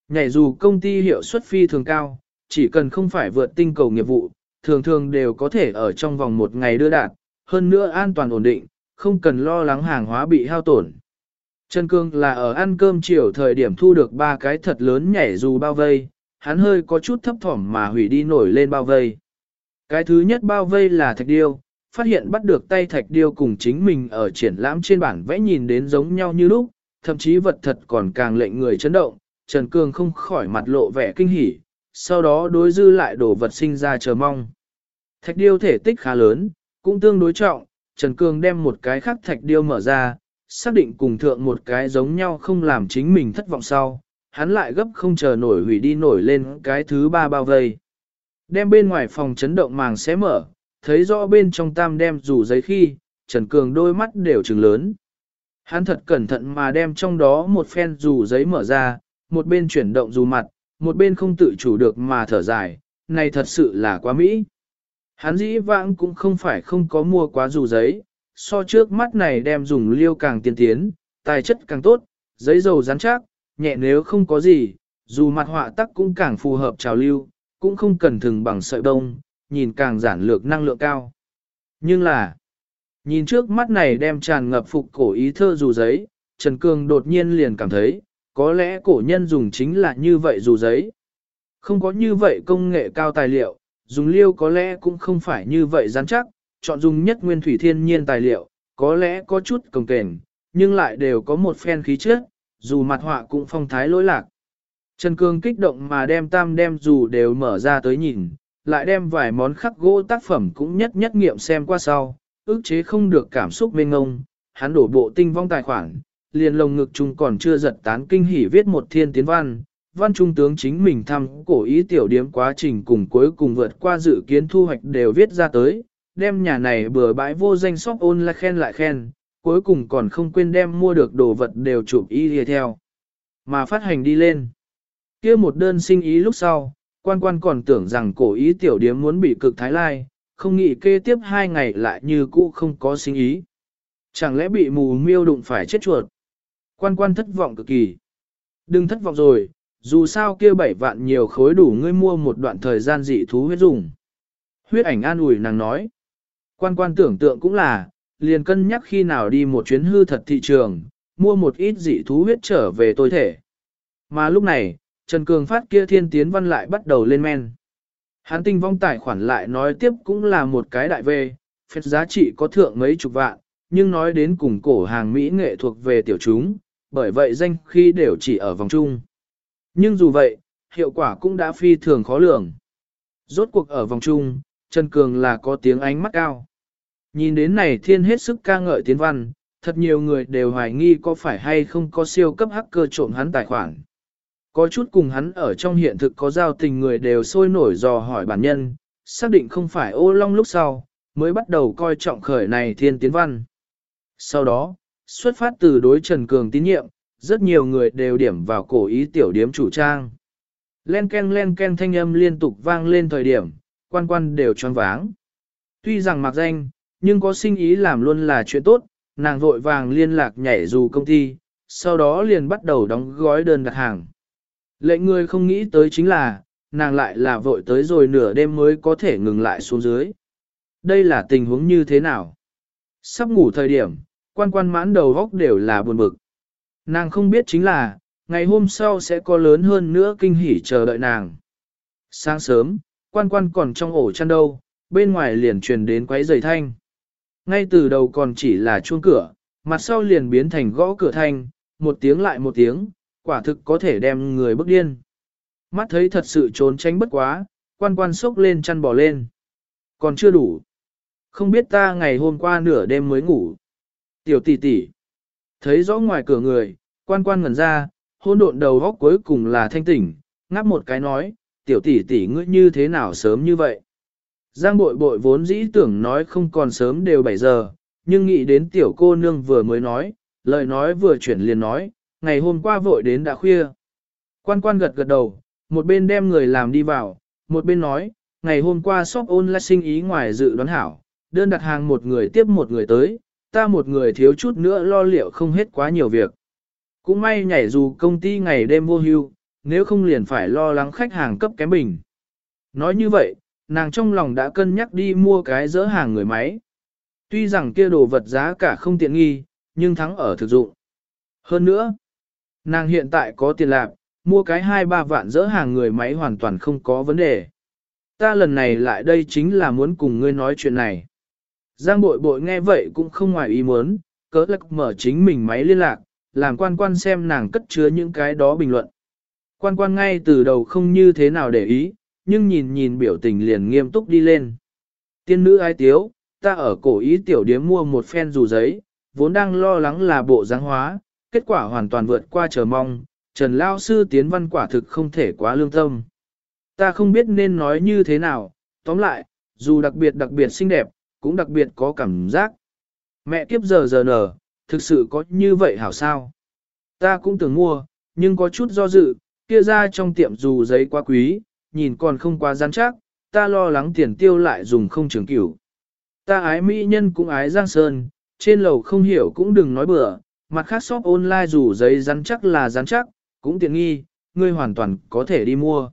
Nhảy dù công ty hiệu suất phi thường cao, chỉ cần không phải vượt tinh cầu nghiệp vụ, thường thường đều có thể ở trong vòng một ngày đưa đạt, hơn nữa an toàn ổn định, không cần lo lắng hàng hóa bị hao tổn. Trần Cương là ở ăn cơm chiều thời điểm thu được ba cái thật lớn nhảy dù bao vây, hắn hơi có chút thấp thỏm mà hủy đi nổi lên bao vây. Cái thứ nhất bao vây là thạch điêu, phát hiện bắt được tay thạch điêu cùng chính mình ở triển lãm trên bản vẽ nhìn đến giống nhau như lúc, thậm chí vật thật còn càng lệnh người chấn động, Trần Cương không khỏi mặt lộ vẻ kinh hỉ, sau đó đối dư lại đổ vật sinh ra chờ mong. Thạch điêu thể tích khá lớn, cũng tương đối trọng, Trần Cương đem một cái khác thạch điêu mở ra, xác định cùng thượng một cái giống nhau không làm chính mình thất vọng sau, hắn lại gấp không chờ nổi hủy đi nổi lên cái thứ ba bao vây. Đem bên ngoài phòng chấn động màng xé mở, thấy rõ bên trong tam đem rủ giấy khi, Trần Cường đôi mắt đều trừng lớn. Hắn thật cẩn thận mà đem trong đó một phen dù giấy mở ra, một bên chuyển động dù mặt, một bên không tự chủ được mà thở dài, này thật sự là quá mỹ. Hắn dĩ vãng cũng không phải không có mua quá dù giấy, so trước mắt này đem dùng liêu càng tiên tiến, tài chất càng tốt, giấy dầu rắn chắc, nhẹ nếu không có gì, dù mặt họa tắc cũng càng phù hợp trào lưu, cũng không cần thừng bằng sợi đông, nhìn càng giản lược năng lượng cao. Nhưng là, nhìn trước mắt này đem tràn ngập phục cổ ý thơ dù giấy, Trần Cương đột nhiên liền cảm thấy, có lẽ cổ nhân dùng chính là như vậy dù giấy. Không có như vậy công nghệ cao tài liệu, dùng liêu có lẽ cũng không phải như vậy rắn chắc, chọn dùng nhất nguyên thủy thiên nhiên tài liệu, có lẽ có chút cồng kềnh, nhưng lại đều có một phen khí chất, dù mặt họa cũng phong thái lỗi lạc. Trần Cương kích động mà đem tam đem dù đều mở ra tới nhìn, lại đem vài món khắc gỗ tác phẩm cũng nhất nhất nghiệm xem qua sau, ức chế không được cảm xúc mênh ngông, hắn đổ bộ tinh vong tài khoản, liền lồng ngực chung còn chưa giật tán kinh hỉ viết một thiên tiến văn, văn trung tướng chính mình thăm cổ ý tiểu điếm quá trình cùng cuối cùng vượt qua dự kiến thu hoạch đều viết ra tới, đem nhà này bừa bãi vô danh sóc ôn là khen lại khen, cuối cùng còn không quên đem mua được đồ vật đều chụp y lìa theo, mà phát hành đi lên. kia một đơn sinh ý lúc sau, quan quan còn tưởng rằng cổ ý tiểu điếm muốn bị cực thái lai, không nghĩ kê tiếp hai ngày lại như cũ không có sinh ý. Chẳng lẽ bị mù miêu đụng phải chết chuột? Quan quan thất vọng cực kỳ. Đừng thất vọng rồi, dù sao kia bảy vạn nhiều khối đủ ngươi mua một đoạn thời gian dị thú huyết dùng. Huyết ảnh an ủi nàng nói. Quan quan tưởng tượng cũng là, liền cân nhắc khi nào đi một chuyến hư thật thị trường, mua một ít dị thú huyết trở về tôi thể. Mà lúc này, Trần Cường phát kia thiên tiến văn lại bắt đầu lên men. Hán tinh vong tài khoản lại nói tiếp cũng là một cái đại về, phép giá trị có thượng mấy chục vạn, nhưng nói đến cùng cổ hàng Mỹ nghệ thuộc về tiểu chúng, bởi vậy danh khi đều chỉ ở vòng chung. Nhưng dù vậy, hiệu quả cũng đã phi thường khó lường. Rốt cuộc ở vòng chung, Trần Cường là có tiếng ánh mắt cao. Nhìn đến này thiên hết sức ca ngợi tiến văn, thật nhiều người đều hoài nghi có phải hay không có siêu cấp hacker trộm hắn tài khoản. Có chút cùng hắn ở trong hiện thực có giao tình người đều sôi nổi dò hỏi bản nhân, xác định không phải ô long lúc sau, mới bắt đầu coi trọng khởi này thiên tiến văn. Sau đó, xuất phát từ đối Trần Cường tín nhiệm, rất nhiều người đều điểm vào cổ ý tiểu điếm chủ trang. Len ken len ken thanh âm liên tục vang lên thời điểm, quan quan đều tròn váng. Tuy rằng mặc danh, nhưng có sinh ý làm luôn là chuyện tốt, nàng vội vàng liên lạc nhảy dù công ty, sau đó liền bắt đầu đóng gói đơn đặt hàng. Lệnh người không nghĩ tới chính là, nàng lại là vội tới rồi nửa đêm mới có thể ngừng lại xuống dưới. Đây là tình huống như thế nào? Sắp ngủ thời điểm, quan quan mãn đầu góc đều là buồn bực. Nàng không biết chính là, ngày hôm sau sẽ có lớn hơn nữa kinh hỉ chờ đợi nàng. Sáng sớm, quan quan còn trong ổ chăn đâu, bên ngoài liền truyền đến quấy giày thanh. Ngay từ đầu còn chỉ là chuông cửa, mặt sau liền biến thành gõ cửa thanh, một tiếng lại một tiếng, quả thực có thể đem người bức điên. Mắt thấy thật sự trốn tránh bất quá, quan quan sốc lên chăn bò lên. Còn chưa đủ. Không biết ta ngày hôm qua nửa đêm mới ngủ. Tiểu tỷ tỷ. Thấy rõ ngoài cửa người, quan quan ngẩn ra, hôn độn đầu góc cuối cùng là thanh tỉnh, ngáp một cái nói, tiểu tỷ tỷ ngươi như thế nào sớm như vậy. Giang bội bội vốn dĩ tưởng nói không còn sớm đều 7 giờ, nhưng nghĩ đến tiểu cô nương vừa mới nói, lời nói vừa chuyển liền nói, ngày hôm qua vội đến đã khuya. Quan quan gật gật đầu, một bên đem người làm đi vào, một bên nói, ngày hôm qua shop ôn sinh ý ngoài dự đoán hảo, đơn đặt hàng một người tiếp một người tới, ta một người thiếu chút nữa lo liệu không hết quá nhiều việc. Cũng may nhảy dù công ty ngày đêm vô hưu, nếu không liền phải lo lắng khách hàng cấp kém bình. Nói như vậy, nàng trong lòng đã cân nhắc đi mua cái dỡ hàng người máy. Tuy rằng kia đồ vật giá cả không tiện nghi, nhưng thắng ở thực dụng. Hơn nữa, nàng hiện tại có tiền lạc, mua cái 2-3 vạn dỡ hàng người máy hoàn toàn không có vấn đề. Ta lần này lại đây chính là muốn cùng ngươi nói chuyện này. Giang bội bội nghe vậy cũng không ngoài ý muốn, cớ lạc mở chính mình máy liên lạc, làm quan quan xem nàng cất chứa những cái đó bình luận. Quan quan ngay từ đầu không như thế nào để ý, nhưng nhìn nhìn biểu tình liền nghiêm túc đi lên. Tiên nữ ai tiếu, ta ở cổ ý tiểu điếm mua một phen dù giấy, vốn đang lo lắng là bộ dáng hóa, kết quả hoàn toàn vượt qua chờ mong, Trần Lao Sư tiến văn quả thực không thể quá lương tâm. Ta không biết nên nói như thế nào, tóm lại, dù đặc biệt đặc biệt xinh đẹp, cũng đặc biệt có cảm giác. Mẹ kiếp giờ giờ nở, thực sự có như vậy hảo sao? Ta cũng tưởng mua, nhưng có chút do dự, kia ra trong tiệm dù giấy quá quý, nhìn còn không quá rắn chắc, ta lo lắng tiền tiêu lại dùng không trường cửu. Ta ái mỹ nhân cũng ái Giang Sơn, trên lầu không hiểu cũng đừng nói bừa, mặt khác shop online dù giấy rắn chắc là rắn chắc, cũng tiện nghi, ngươi hoàn toàn có thể đi mua.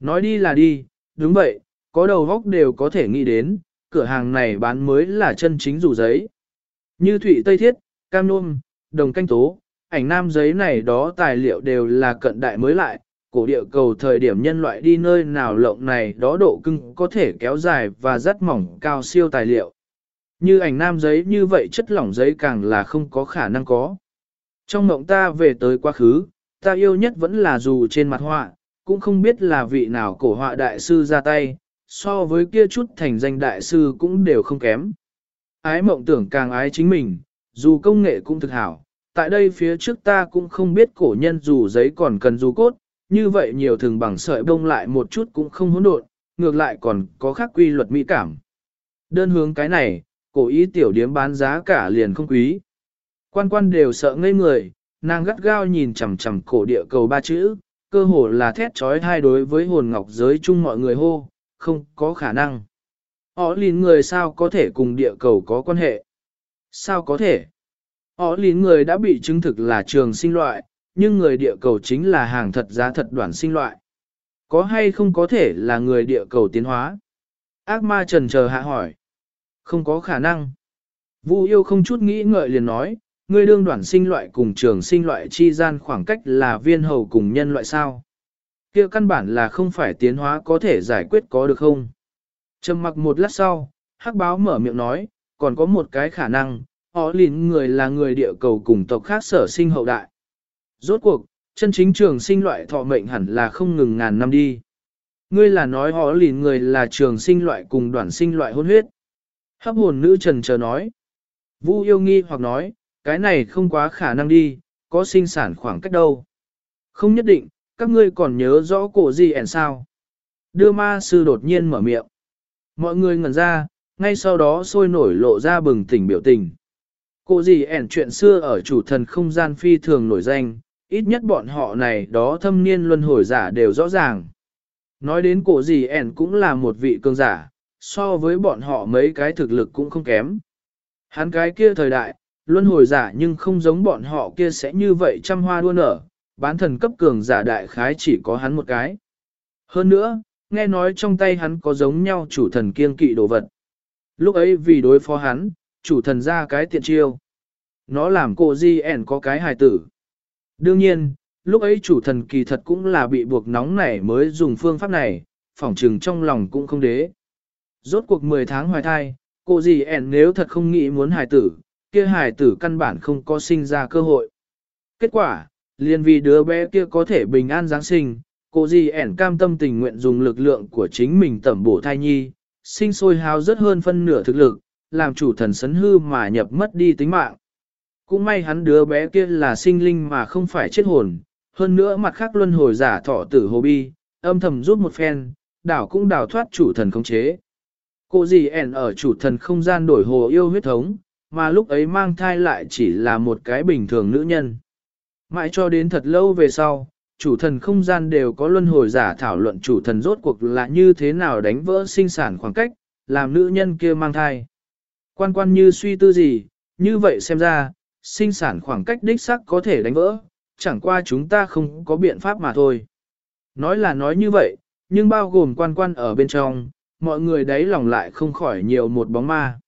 Nói đi là đi, đúng vậy, có đầu góc đều có thể nghĩ đến, cửa hàng này bán mới là chân chính dù giấy. Như thủy tây thiết, cam nôm, đồng canh tố, ảnh nam giấy này đó tài liệu đều là cận đại mới lại, cổ địa cầu thời điểm nhân loại đi nơi nào lộng này đó độ cưng có thể kéo dài và rất mỏng cao siêu tài liệu. Như ảnh nam giấy như vậy chất lỏng giấy càng là không có khả năng có. Trong mộng ta về tới quá khứ, ta yêu nhất vẫn là dù trên mặt họa, cũng không biết là vị nào cổ họa đại sư ra tay, so với kia chút thành danh đại sư cũng đều không kém. Ái mộng tưởng càng ái chính mình, dù công nghệ cũng thực hảo, tại đây phía trước ta cũng không biết cổ nhân dù giấy còn cần dù cốt, như vậy nhiều thường bằng sợi bông lại một chút cũng không hỗn độn, ngược lại còn có khác quy luật mỹ cảm. Đơn hướng cái này, cổ ý tiểu điếm bán giá cả liền không quý. Quan quan đều sợ ngây người, nàng gắt gao nhìn chằm chằm cổ địa cầu ba chữ, cơ hồ là thét trói hai đối với hồn ngọc giới chung mọi người hô, không có khả năng. Họ lìn người sao có thể cùng địa cầu có quan hệ? Sao có thể? Họ lìn người đã bị chứng thực là trường sinh loại, nhưng người địa cầu chính là hàng thật giá thật đoàn sinh loại. Có hay không có thể là người địa cầu tiến hóa? Ác ma trần chờ hạ hỏi. Không có khả năng. Vu yêu không chút nghĩ ngợi liền nói, ngươi đương đoạn sinh loại cùng trường sinh loại chi gian khoảng cách là viên hầu cùng nhân loại sao. kia căn bản là không phải tiến hóa có thể giải quyết có được không. Trầm mặc một lát sau, hắc báo mở miệng nói, còn có một cái khả năng, họ lìn người là người địa cầu cùng tộc khác sở sinh hậu đại. Rốt cuộc, chân chính trường sinh loại thọ mệnh hẳn là không ngừng ngàn năm đi. Ngươi là nói họ lìn người là trường sinh loại cùng đoạn sinh loại hôn huyết. Hấp hồn nữ trần chờ nói. Vu yêu nghi hoặc nói, cái này không quá khả năng đi, có sinh sản khoảng cách đâu. Không nhất định, các ngươi còn nhớ rõ cổ gì ẻn sao. Đưa ma sư đột nhiên mở miệng. Mọi người ngẩn ra, ngay sau đó sôi nổi lộ ra bừng tỉnh biểu tình. Cổ gì ẻn chuyện xưa ở chủ thần không gian phi thường nổi danh, ít nhất bọn họ này đó thâm niên luân hồi giả đều rõ ràng. Nói đến cổ gì ẻn cũng là một vị cường giả, so với bọn họ mấy cái thực lực cũng không kém. Hắn cái kia thời đại, luân hồi giả nhưng không giống bọn họ kia sẽ như vậy trăm hoa đua nở, bán thần cấp cường giả đại khái chỉ có hắn một cái. Hơn nữa, nghe nói trong tay hắn có giống nhau chủ thần kiên kỵ đồ vật. Lúc ấy vì đối phó hắn, chủ thần ra cái tiện chiêu. Nó làm cô Di ẻn có cái hài tử. Đương nhiên, lúc ấy chủ thần kỳ thật cũng là bị buộc nóng nảy mới dùng phương pháp này, phỏng trừng trong lòng cũng không đế. Rốt cuộc 10 tháng hoài thai, cô gì ẻn nếu thật không nghĩ muốn hài tử, kia hài tử căn bản không có sinh ra cơ hội. Kết quả, liền vì đứa bé kia có thể bình an Giáng sinh, cô gì ẻn cam tâm tình nguyện dùng lực lượng của chính mình tẩm bổ thai nhi, sinh sôi hao rất hơn phân nửa thực lực, làm chủ thần sấn hư mà nhập mất đi tính mạng. Cũng may hắn đứa bé kia là sinh linh mà không phải chết hồn, hơn nữa mặt khác luân hồi giả thọ tử hồ bi, âm thầm rút một phen, đảo cũng đảo thoát chủ thần khống chế. Cô gì ẻn ở chủ thần không gian đổi hồ yêu huyết thống, mà lúc ấy mang thai lại chỉ là một cái bình thường nữ nhân. Mãi cho đến thật lâu về sau, chủ thần không gian đều có luân hồi giả thảo luận chủ thần rốt cuộc là như thế nào đánh vỡ sinh sản khoảng cách, làm nữ nhân kia mang thai. Quan quan như suy tư gì, như vậy xem ra, sinh sản khoảng cách đích sắc có thể đánh vỡ, chẳng qua chúng ta không có biện pháp mà thôi. Nói là nói như vậy, nhưng bao gồm quan quan ở bên trong, mọi người đấy lòng lại không khỏi nhiều một bóng ma.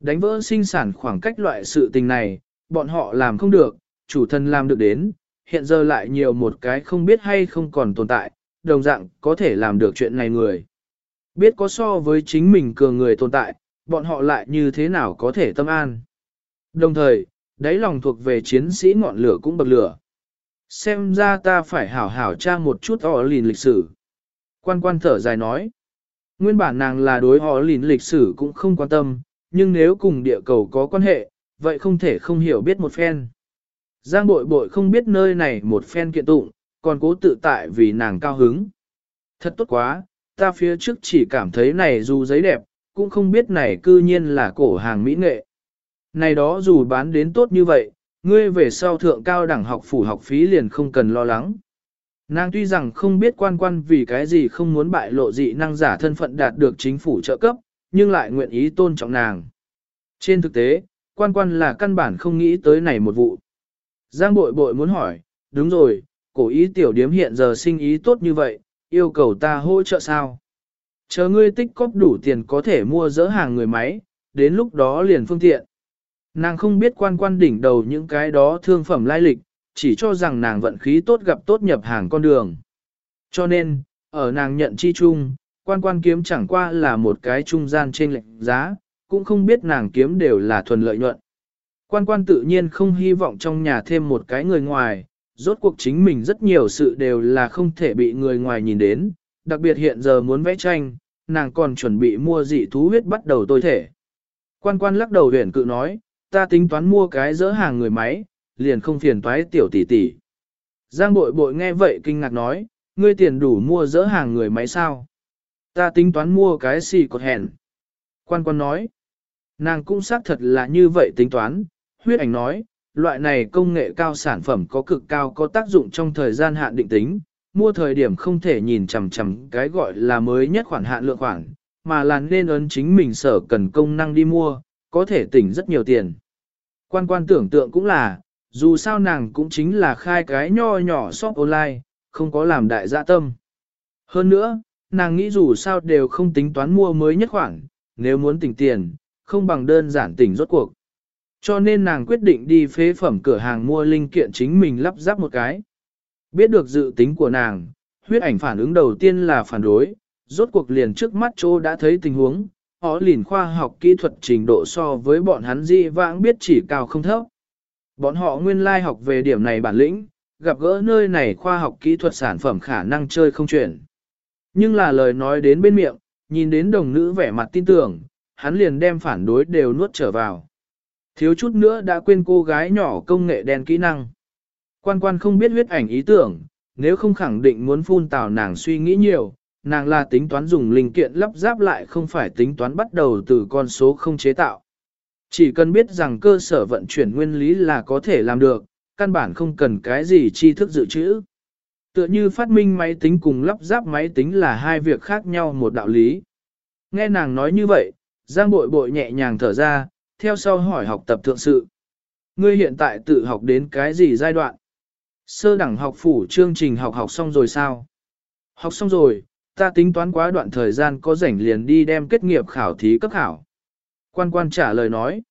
Đánh vỡ sinh sản khoảng cách loại sự tình này, bọn họ làm không được, chủ thân làm được đến, hiện giờ lại nhiều một cái không biết hay không còn tồn tại, đồng dạng có thể làm được chuyện này người. Biết có so với chính mình cường người tồn tại, bọn họ lại như thế nào có thể tâm an. Đồng thời, đáy lòng thuộc về chiến sĩ ngọn lửa cũng bậc lửa. Xem ra ta phải hảo hảo tra một chút họ lìn lịch sử. Quan quan thở dài nói. Nguyên bản nàng là đối họ lìn lịch sử cũng không quan tâm, nhưng nếu cùng địa cầu có quan hệ, vậy không thể không hiểu biết một phen. Giang bội bội không biết nơi này một phen kiện tụng, còn cố tự tại vì nàng cao hứng. Thật tốt quá, ta phía trước chỉ cảm thấy này dù giấy đẹp, cũng không biết này cư nhiên là cổ hàng mỹ nghệ. Này đó dù bán đến tốt như vậy, ngươi về sau thượng cao đẳng học phủ học phí liền không cần lo lắng. Nàng tuy rằng không biết quan quan vì cái gì không muốn bại lộ dị năng giả thân phận đạt được chính phủ trợ cấp, nhưng lại nguyện ý tôn trọng nàng. Trên thực tế, quan quan là căn bản không nghĩ tới này một vụ. Giang bội bội muốn hỏi, đúng rồi, cổ ý tiểu điếm hiện giờ sinh ý tốt như vậy, yêu cầu ta hỗ trợ sao? Chờ ngươi tích cóp đủ tiền có thể mua dỡ hàng người máy, đến lúc đó liền phương tiện. Nàng không biết quan quan đỉnh đầu những cái đó thương phẩm lai lịch, chỉ cho rằng nàng vận khí tốt gặp tốt nhập hàng con đường. Cho nên, ở nàng nhận chi chung, quan quan kiếm chẳng qua là một cái trung gian trên lệnh giá, cũng không biết nàng kiếm đều là thuần lợi nhuận. Quan quan tự nhiên không hy vọng trong nhà thêm một cái người ngoài, rốt cuộc chính mình rất nhiều sự đều là không thể bị người ngoài nhìn đến, đặc biệt hiện giờ muốn vẽ tranh, nàng còn chuẩn bị mua dị thú huyết bắt đầu tôi thể. Quan quan lắc đầu huyền cự nói, ta tính toán mua cái dỡ hàng người máy, liền không phiền toái tiểu tỷ tỷ. Giang bội bội nghe vậy kinh ngạc nói, ngươi tiền đủ mua dỡ hàng người máy sao? Ta tính toán mua cái xì cột hẹn. Quan quan nói, nàng cũng xác thật là như vậy tính toán, huyết ảnh nói, loại này công nghệ cao sản phẩm có cực cao có tác dụng trong thời gian hạn định tính, mua thời điểm không thể nhìn chằm chằm cái gọi là mới nhất khoản hạn lượng khoản, mà là nên ấn chính mình sở cần công năng đi mua, có thể tỉnh rất nhiều tiền. Quan quan tưởng tượng cũng là, dù sao nàng cũng chính là khai cái nho nhỏ shop online, không có làm đại dạ tâm. Hơn nữa, nàng nghĩ dù sao đều không tính toán mua mới nhất khoản, nếu muốn tỉnh tiền, không bằng đơn giản tỉnh rốt cuộc. Cho nên nàng quyết định đi phế phẩm cửa hàng mua linh kiện chính mình lắp ráp một cái. Biết được dự tính của nàng, huyết ảnh phản ứng đầu tiên là phản đối, rốt cuộc liền trước mắt chỗ đã thấy tình huống, họ liền khoa học kỹ thuật trình độ so với bọn hắn di vãng biết chỉ cao không thấp. Bọn họ nguyên lai học về điểm này bản lĩnh, gặp gỡ nơi này khoa học kỹ thuật sản phẩm khả năng chơi không chuyển. Nhưng là lời nói đến bên miệng, nhìn đến đồng nữ vẻ mặt tin tưởng, hắn liền đem phản đối đều nuốt trở vào. Thiếu chút nữa đã quên cô gái nhỏ công nghệ đen kỹ năng. Quan quan không biết huyết ảnh ý tưởng, nếu không khẳng định muốn phun tào nàng suy nghĩ nhiều, nàng là tính toán dùng linh kiện lắp ráp lại không phải tính toán bắt đầu từ con số không chế tạo. Chỉ cần biết rằng cơ sở vận chuyển nguyên lý là có thể làm được, căn bản không cần cái gì tri thức dự trữ. Tựa như phát minh máy tính cùng lắp ráp máy tính là hai việc khác nhau một đạo lý. Nghe nàng nói như vậy, Giang bội bội nhẹ nhàng thở ra, theo sau hỏi học tập thượng sự. Ngươi hiện tại tự học đến cái gì giai đoạn? Sơ đẳng học phủ chương trình học học xong rồi sao? Học xong rồi, ta tính toán quá đoạn thời gian có rảnh liền đi đem kết nghiệp khảo thí cấp khảo. Quan quan trả lời nói,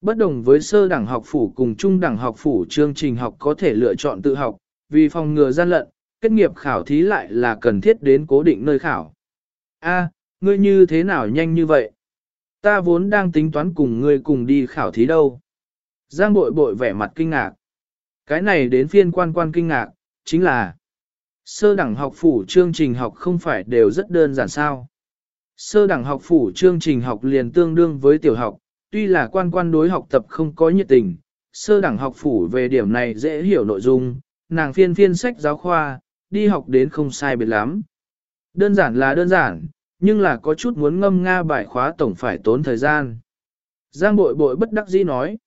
bất đồng với sơ đẳng học phủ cùng trung đẳng học phủ chương trình học có thể lựa chọn tự học, vì phòng ngừa gian lận, kết nghiệp khảo thí lại là cần thiết đến cố định nơi khảo. A, ngươi như thế nào nhanh như vậy? Ta vốn đang tính toán cùng ngươi cùng đi khảo thí đâu. Giang bội bội vẻ mặt kinh ngạc. Cái này đến phiên quan quan kinh ngạc, chính là Sơ đẳng học phủ chương trình học không phải đều rất đơn giản sao. Sơ đẳng học phủ chương trình học liền tương đương với tiểu học, tuy là quan quan đối học tập không có nhiệt tình, sơ đẳng học phủ về điểm này dễ hiểu nội dung, nàng phiên phiên sách giáo khoa, đi học đến không sai biệt lắm. Đơn giản là đơn giản, nhưng là có chút muốn ngâm nga bài khóa tổng phải tốn thời gian. Giang bội bội bất đắc dĩ nói.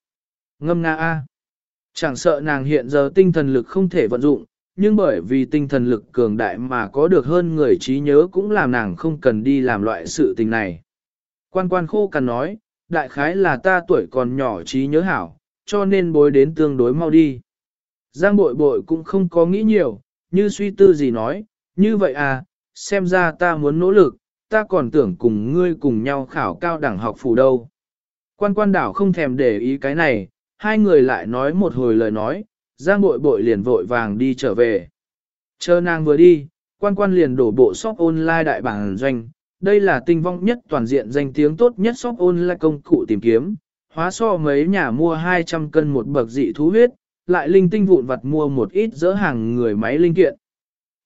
Ngâm nga A. Chẳng sợ nàng hiện giờ tinh thần lực không thể vận dụng, nhưng bởi vì tinh thần lực cường đại mà có được hơn người trí nhớ cũng làm nàng không cần đi làm loại sự tình này. Quan quan khô cằn nói, đại khái là ta tuổi còn nhỏ trí nhớ hảo, cho nên bối đến tương đối mau đi. Giang bội bội cũng không có nghĩ nhiều, như suy tư gì nói, như vậy à, xem ra ta muốn nỗ lực, ta còn tưởng cùng ngươi cùng nhau khảo cao đẳng học phủ đâu. Quan quan đảo không thèm để ý cái này, hai người lại nói một hồi lời nói, Giang bội bội liền vội vàng đi trở về. Chờ nàng vừa đi, quan quan liền đổ bộ shop online đại bảng doanh, đây là tinh vong nhất toàn diện danh tiếng tốt nhất shop online công cụ tìm kiếm, hóa so mấy nhà mua 200 cân một bậc dị thú huyết, lại linh tinh vụn vặt mua một ít dỡ hàng người máy linh kiện.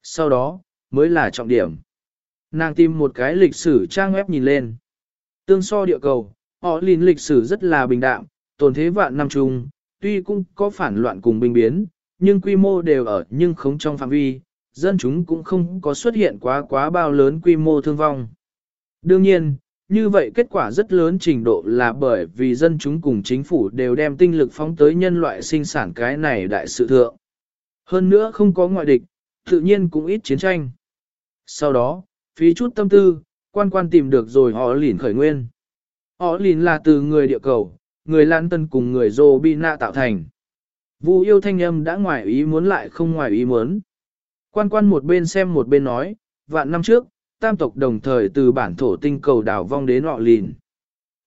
Sau đó, mới là trọng điểm. Nàng tìm một cái lịch sử trang web nhìn lên. Tương so địa cầu, họ liền lịch sử rất là bình đạm, tồn thế vạn năm chung, tuy cũng có phản loạn cùng binh biến, nhưng quy mô đều ở nhưng không trong phạm vi, dân chúng cũng không có xuất hiện quá quá bao lớn quy mô thương vong. Đương nhiên, như vậy kết quả rất lớn trình độ là bởi vì dân chúng cùng chính phủ đều đem tinh lực phóng tới nhân loại sinh sản cái này đại sự thượng. Hơn nữa không có ngoại địch, tự nhiên cũng ít chiến tranh. Sau đó, phí chút tâm tư, quan quan tìm được rồi họ lìn khởi nguyên. Họ lìn là từ người địa cầu, người Lan Tân cùng người Dô Bi Nạ tạo thành. Vu yêu thanh âm đã ngoài ý muốn lại không ngoài ý muốn. Quan quan một bên xem một bên nói, vạn năm trước, tam tộc đồng thời từ bản thổ tinh cầu đảo vong đến họ lìn.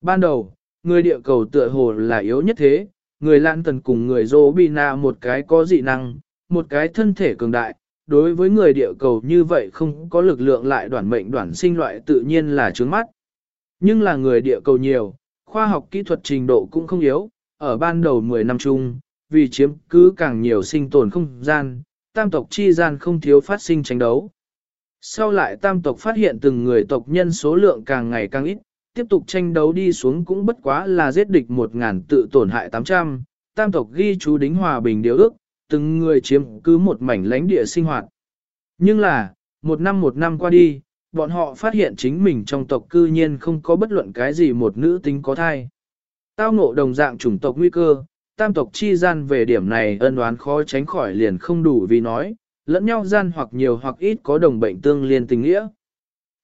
Ban đầu, người địa cầu tựa hồ là yếu nhất thế, người Lan Tần cùng người Dô Bi Nạ một cái có dị năng, một cái thân thể cường đại, đối với người địa cầu như vậy không có lực lượng lại đoản mệnh đoản sinh loại tự nhiên là trướng mắt. Nhưng là người địa cầu nhiều, khoa học kỹ thuật trình độ cũng không yếu, ở ban đầu 10 năm chung, vì chiếm cứ càng nhiều sinh tồn không gian, tam tộc chi gian không thiếu phát sinh tranh đấu. Sau lại tam tộc phát hiện từng người tộc nhân số lượng càng ngày càng ít, tiếp tục tranh đấu đi xuống cũng bất quá là giết địch 1.000 tự tổn hại 800, tam tộc ghi chú đính hòa bình điều ước, từng người chiếm cứ một mảnh lãnh địa sinh hoạt. Nhưng là, một năm một năm qua đi, bọn họ phát hiện chính mình trong tộc cư nhiên không có bất luận cái gì một nữ tính có thai. Tao ngộ đồng dạng chủng tộc nguy cơ, tam tộc chi gian về điểm này ân oán khó tránh khỏi liền không đủ vì nói, lẫn nhau gian hoặc nhiều hoặc ít có đồng bệnh tương liên tình nghĩa.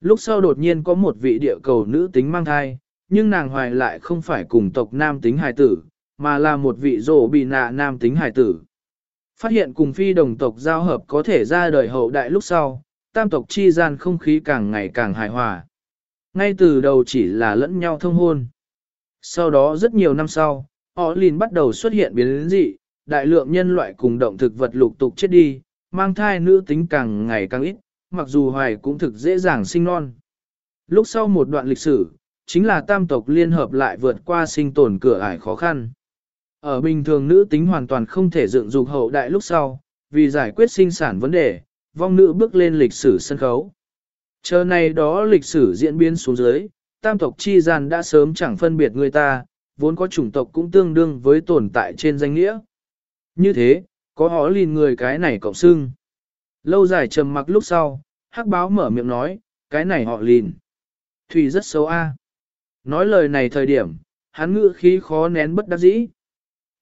Lúc sau đột nhiên có một vị địa cầu nữ tính mang thai, nhưng nàng hoài lại không phải cùng tộc nam tính hài tử, mà là một vị rổ bị nạ nam tính hài tử. Phát hiện cùng phi đồng tộc giao hợp có thể ra đời hậu đại lúc sau, tam tộc chi gian không khí càng ngày càng hài hòa. Ngay từ đầu chỉ là lẫn nhau thông hôn. Sau đó rất nhiều năm sau, họ liền bắt đầu xuất hiện biến dị, đại lượng nhân loại cùng động thực vật lục tục chết đi, mang thai nữ tính càng ngày càng ít, mặc dù hoài cũng thực dễ dàng sinh non. Lúc sau một đoạn lịch sử, chính là tam tộc liên hợp lại vượt qua sinh tồn cửa ải khó khăn. Ở bình thường nữ tính hoàn toàn không thể dựng dục hậu đại lúc sau, vì giải quyết sinh sản vấn đề, vong nữ bước lên lịch sử sân khấu. Chờ này đó lịch sử diễn biến xuống dưới, tam tộc chi gian đã sớm chẳng phân biệt người ta, vốn có chủng tộc cũng tương đương với tồn tại trên danh nghĩa. Như thế, có họ lìn người cái này cộng xưng. Lâu dài trầm mặc lúc sau, hắc báo mở miệng nói, cái này họ lìn. Thủy rất xấu a. Nói lời này thời điểm, hắn ngữ khí khó nén bất đắc dĩ.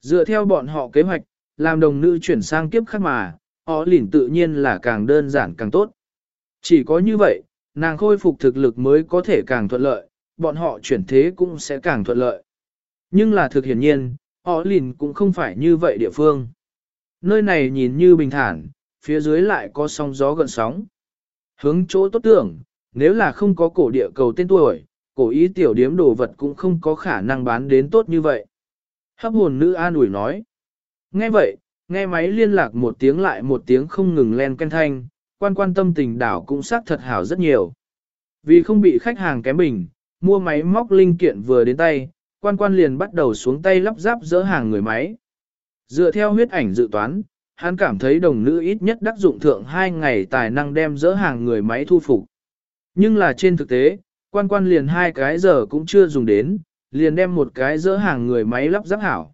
Dựa theo bọn họ kế hoạch, làm đồng nữ chuyển sang kiếp khác mà, họ lìn tự nhiên là càng đơn giản càng tốt. Chỉ có như vậy, nàng khôi phục thực lực mới có thể càng thuận lợi, bọn họ chuyển thế cũng sẽ càng thuận lợi. Nhưng là thực hiển nhiên, họ lìn cũng không phải như vậy địa phương. Nơi này nhìn như bình thản, phía dưới lại có sóng gió gần sóng. Hướng chỗ tốt tưởng, nếu là không có cổ địa cầu tên tuổi, cổ ý tiểu điếm đồ vật cũng không có khả năng bán đến tốt như vậy. Hấp hồn nữ an ủi nói. Nghe vậy, nghe máy liên lạc một tiếng lại một tiếng không ngừng len ken thanh, quan quan tâm tình đảo cũng xác thật hảo rất nhiều. Vì không bị khách hàng kém bình, mua máy móc linh kiện vừa đến tay, quan quan liền bắt đầu xuống tay lắp ráp dỡ hàng người máy. Dựa theo huyết ảnh dự toán, hắn cảm thấy đồng nữ ít nhất đắc dụng thượng hai ngày tài năng đem dỡ hàng người máy thu phục. Nhưng là trên thực tế, quan quan liền hai cái giờ cũng chưa dùng đến, liền đem một cái dỡ hàng người máy lắp ráp hảo.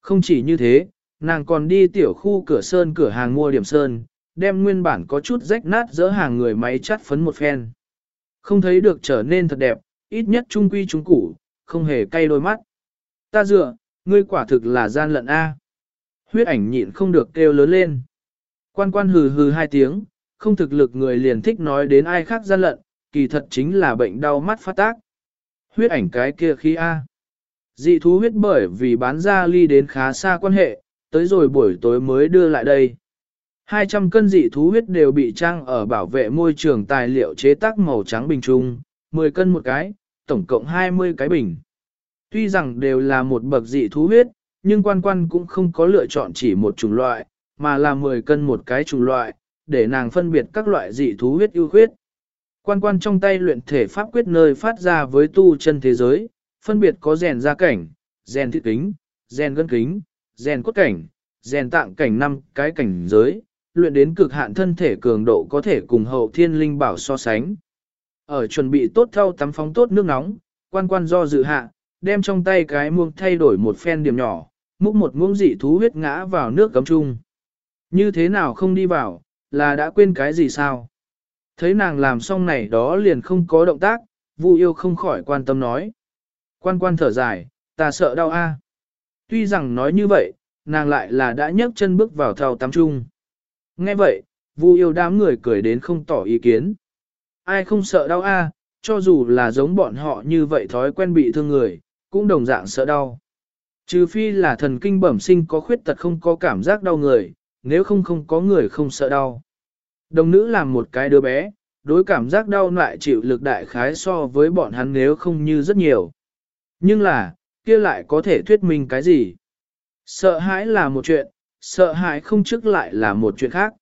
Không chỉ như thế, nàng còn đi tiểu khu cửa sơn cửa hàng mua điểm sơn, đem nguyên bản có chút rách nát dỡ hàng người máy chắt phấn một phen. Không thấy được trở nên thật đẹp, ít nhất trung quy trung củ, không hề cay đôi mắt. Ta dựa, ngươi quả thực là gian lận A. Huyết ảnh nhịn không được kêu lớn lên. Quan quan hừ hừ hai tiếng, không thực lực người liền thích nói đến ai khác gian lận, kỳ thật chính là bệnh đau mắt phát tác. Huyết ảnh cái kia khi A. Dị thú huyết bởi vì bán ra ly đến khá xa quan hệ, tới rồi buổi tối mới đưa lại đây. 200 cân dị thú huyết đều bị trang ở bảo vệ môi trường tài liệu chế tác màu trắng bình trung, 10 cân một cái, tổng cộng 20 cái bình. Tuy rằng đều là một bậc dị thú huyết, nhưng quan quan cũng không có lựa chọn chỉ một chủng loại, mà là 10 cân một cái chủng loại, để nàng phân biệt các loại dị thú huyết ưu huyết. Quan quan trong tay luyện thể pháp quyết nơi phát ra với tu chân thế giới, phân biệt có rèn gia cảnh, rèn thiết kính, rèn gân kính, rèn cốt cảnh, rèn tạng cảnh năm cái cảnh giới, luyện đến cực hạn thân thể cường độ có thể cùng hậu thiên linh bảo so sánh. Ở chuẩn bị tốt thau tắm phóng tốt nước nóng, quan quan do dự hạ, đem trong tay cái muông thay đổi một phen điểm nhỏ, múc một muỗng dị thú huyết ngã vào nước cấm chung. Như thế nào không đi vào, là đã quên cái gì sao? Thấy nàng làm xong này đó liền không có động tác, Vu yêu không khỏi quan tâm nói. Quan quan thở dài, ta sợ đau a. Tuy rằng nói như vậy, nàng lại là đã nhấc chân bước vào thao tắm chung. Nghe vậy, Vu yêu đám người cười đến không tỏ ý kiến. Ai không sợ đau a? cho dù là giống bọn họ như vậy thói quen bị thương người, cũng đồng dạng sợ đau. Trừ phi là thần kinh bẩm sinh có khuyết tật không có cảm giác đau người, nếu không không có người không sợ đau. Đồng nữ làm một cái đứa bé, đối cảm giác đau lại chịu lực đại khái so với bọn hắn nếu không như rất nhiều. Nhưng là, kia lại có thể thuyết minh cái gì? Sợ hãi là một chuyện, sợ hãi không trước lại là một chuyện khác.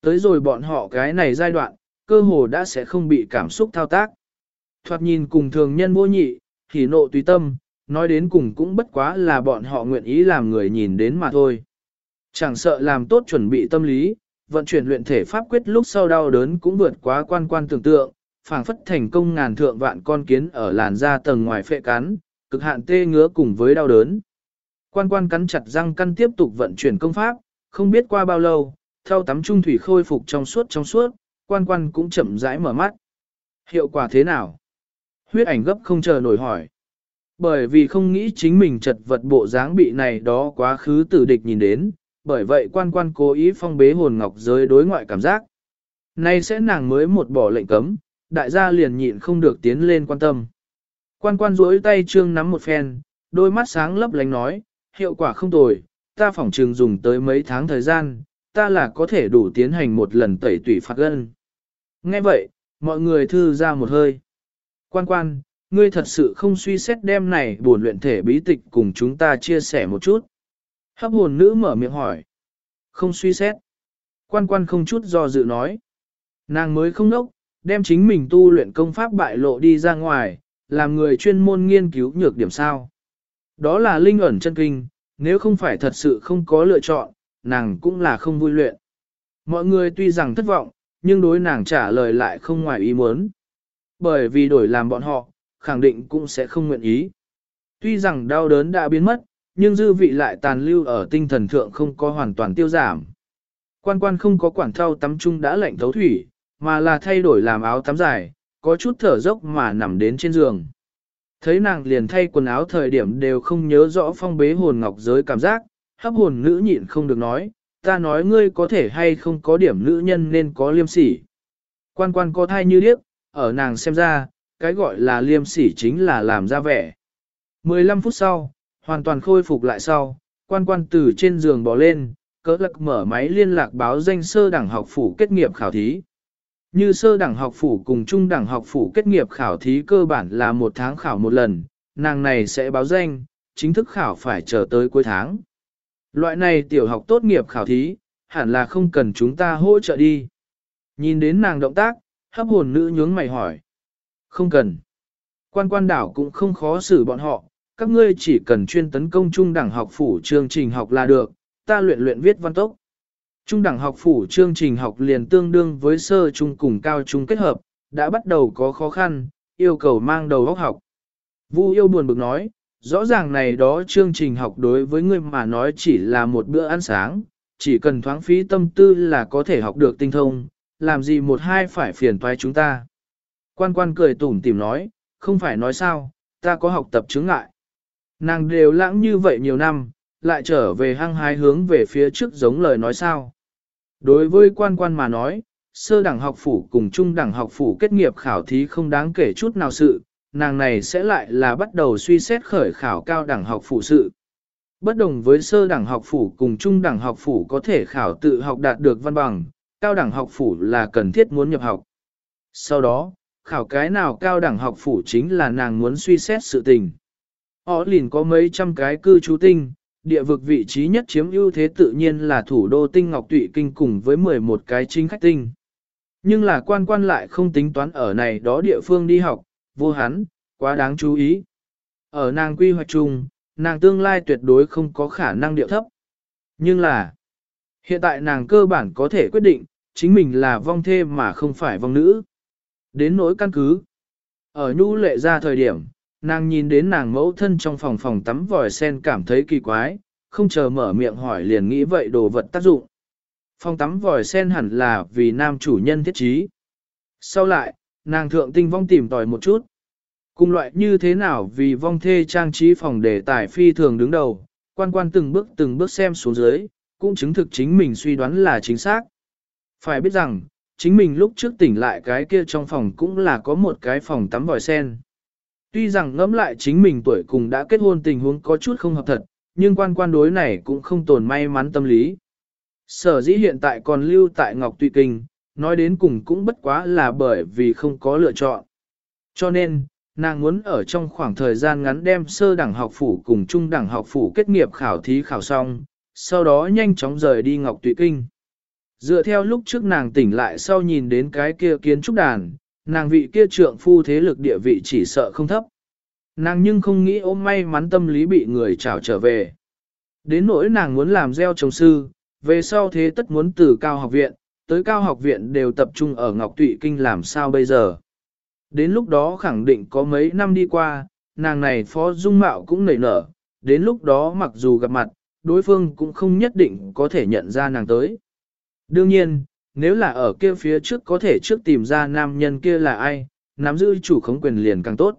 Tới rồi bọn họ cái này giai đoạn, cơ hồ đã sẽ không bị cảm xúc thao tác. Thoạt nhìn cùng thường nhân vô nhị, thì nộ tùy tâm, nói đến cùng cũng bất quá là bọn họ nguyện ý làm người nhìn đến mà thôi. Chẳng sợ làm tốt chuẩn bị tâm lý, vận chuyển luyện thể pháp quyết lúc sau đau đớn cũng vượt quá quan quan tưởng tượng, phảng phất thành công ngàn thượng vạn con kiến ở làn da tầng ngoài phệ cắn, cực hạn tê ngứa cùng với đau đớn. Quan quan cắn chặt răng căn tiếp tục vận chuyển công pháp, không biết qua bao lâu, theo tắm trung thủy khôi phục trong suốt trong suốt, quan quan cũng chậm rãi mở mắt. Hiệu quả thế nào? Huyết ảnh gấp không chờ nổi hỏi. Bởi vì không nghĩ chính mình chật vật bộ dáng bị này đó quá khứ tử địch nhìn đến, bởi vậy quan quan cố ý phong bế hồn ngọc giới đối ngoại cảm giác. Nay sẽ nàng mới một bỏ lệnh cấm, đại gia liền nhịn không được tiến lên quan tâm. Quan quan duỗi tay trương nắm một phen, đôi mắt sáng lấp lánh nói, hiệu quả không tồi, ta phỏng trường dùng tới mấy tháng thời gian, ta là có thể đủ tiến hành một lần tẩy tủy phạt gân. Nghe vậy, mọi người thư ra một hơi. Quan quan, ngươi thật sự không suy xét đem này buồn luyện thể bí tịch cùng chúng ta chia sẻ một chút. Hấp hồn nữ mở miệng hỏi. Không suy xét. Quan quan không chút do dự nói. Nàng mới không nốc, đem chính mình tu luyện công pháp bại lộ đi ra ngoài, làm người chuyên môn nghiên cứu nhược điểm sao. Đó là linh ẩn chân kinh, nếu không phải thật sự không có lựa chọn, nàng cũng là không vui luyện. Mọi người tuy rằng thất vọng, nhưng đối nàng trả lời lại không ngoài ý muốn. Bởi vì đổi làm bọn họ, khẳng định cũng sẽ không nguyện ý. Tuy rằng đau đớn đã biến mất, nhưng dư vị lại tàn lưu ở tinh thần thượng không có hoàn toàn tiêu giảm. Quan quan không có quản thao tắm chung đã lạnh thấu thủy, mà là thay đổi làm áo tắm dài, có chút thở dốc mà nằm đến trên giường. Thấy nàng liền thay quần áo thời điểm đều không nhớ rõ phong bế hồn ngọc giới cảm giác, hấp hồn nữ nhịn không được nói, ta nói ngươi có thể hay không có điểm nữ nhân nên có liêm sỉ. Quan quan có thai như điếc, ở nàng xem ra, cái gọi là liêm sỉ chính là làm ra vẻ. 15 phút sau, hoàn toàn khôi phục lại sau, quan quan từ trên giường bò lên, cỡ lắc mở máy liên lạc báo danh sơ đẳng học phủ kết nghiệp khảo thí. Như sơ đẳng học phủ cùng trung đẳng học phủ kết nghiệp khảo thí cơ bản là một tháng khảo một lần, nàng này sẽ báo danh, chính thức khảo phải chờ tới cuối tháng. Loại này tiểu học tốt nghiệp khảo thí, hẳn là không cần chúng ta hỗ trợ đi. Nhìn đến nàng động tác, hấp hồn nữ nhướng mày hỏi. Không cần. Quan quan đảo cũng không khó xử bọn họ, các ngươi chỉ cần chuyên tấn công trung đẳng học phủ chương trình học là được, ta luyện luyện viết văn tốc. Trung đẳng học phủ chương trình học liền tương đương với sơ trung cùng cao trung kết hợp, đã bắt đầu có khó khăn, yêu cầu mang đầu óc học. Vu yêu buồn bực nói, rõ ràng này đó chương trình học đối với người mà nói chỉ là một bữa ăn sáng, chỉ cần thoáng phí tâm tư là có thể học được tinh thông, làm gì một hai phải phiền toái chúng ta. Quan quan cười tủm tìm nói, không phải nói sao, ta có học tập chứng ngại. Nàng đều lãng như vậy nhiều năm, lại trở về hăng hái hướng về phía trước giống lời nói sao. Đối với quan quan mà nói, sơ đẳng học phủ cùng trung đẳng học phủ kết nghiệp khảo thí không đáng kể chút nào sự, nàng này sẽ lại là bắt đầu suy xét khởi khảo cao đẳng học phủ sự. Bất đồng với sơ đẳng học phủ cùng trung đẳng học phủ có thể khảo tự học đạt được văn bằng, cao đẳng học phủ là cần thiết muốn nhập học. Sau đó, khảo cái nào cao đẳng học phủ chính là nàng muốn suy xét sự tình. Họ liền có mấy trăm cái cư trú tinh, địa vực vị trí nhất chiếm ưu thế tự nhiên là thủ đô tinh Ngọc Tụy Kinh cùng với 11 cái chính khách tinh. Nhưng là quan quan lại không tính toán ở này đó địa phương đi học, vô hắn, quá đáng chú ý. Ở nàng quy hoạch chung, nàng tương lai tuyệt đối không có khả năng điệu thấp. Nhưng là, hiện tại nàng cơ bản có thể quyết định, chính mình là vong thê mà không phải vong nữ. Đến nỗi căn cứ. Ở nhu lệ ra thời điểm, nàng nhìn đến nàng mẫu thân trong phòng phòng tắm vòi sen cảm thấy kỳ quái, không chờ mở miệng hỏi liền nghĩ vậy đồ vật tác dụng. Phòng tắm vòi sen hẳn là vì nam chủ nhân thiết trí. Sau lại, nàng thượng tinh vong tìm tòi một chút. Cùng loại như thế nào vì vong thê trang trí phòng đề tài phi thường đứng đầu, quan quan từng bước từng bước xem xuống dưới, cũng chứng thực chính mình suy đoán là chính xác. Phải biết rằng, chính mình lúc trước tỉnh lại cái kia trong phòng cũng là có một cái phòng tắm vòi sen. Tuy rằng ngẫm lại chính mình tuổi cùng đã kết hôn tình huống có chút không hợp thật, nhưng quan quan đối này cũng không tồn may mắn tâm lý. Sở dĩ hiện tại còn lưu tại Ngọc Tụy Kinh, nói đến cùng cũng bất quá là bởi vì không có lựa chọn. Cho nên, nàng muốn ở trong khoảng thời gian ngắn đem sơ đẳng học phủ cùng trung đẳng học phủ kết nghiệp khảo thí khảo xong, sau đó nhanh chóng rời đi Ngọc Tụy Kinh. Dựa theo lúc trước nàng tỉnh lại sau nhìn đến cái kia kiến trúc đàn, nàng vị kia trượng phu thế lực địa vị chỉ sợ không thấp. Nàng nhưng không nghĩ ôm may mắn tâm lý bị người trảo trở về. Đến nỗi nàng muốn làm gieo trồng sư, về sau thế tất muốn từ cao học viện, tới cao học viện đều tập trung ở Ngọc Tụy Kinh làm sao bây giờ. Đến lúc đó khẳng định có mấy năm đi qua, nàng này phó dung mạo cũng nảy nở, đến lúc đó mặc dù gặp mặt, đối phương cũng không nhất định có thể nhận ra nàng tới. Đương nhiên, nếu là ở kia phía trước có thể trước tìm ra nam nhân kia là ai, nắm giữ chủ khống quyền liền càng tốt.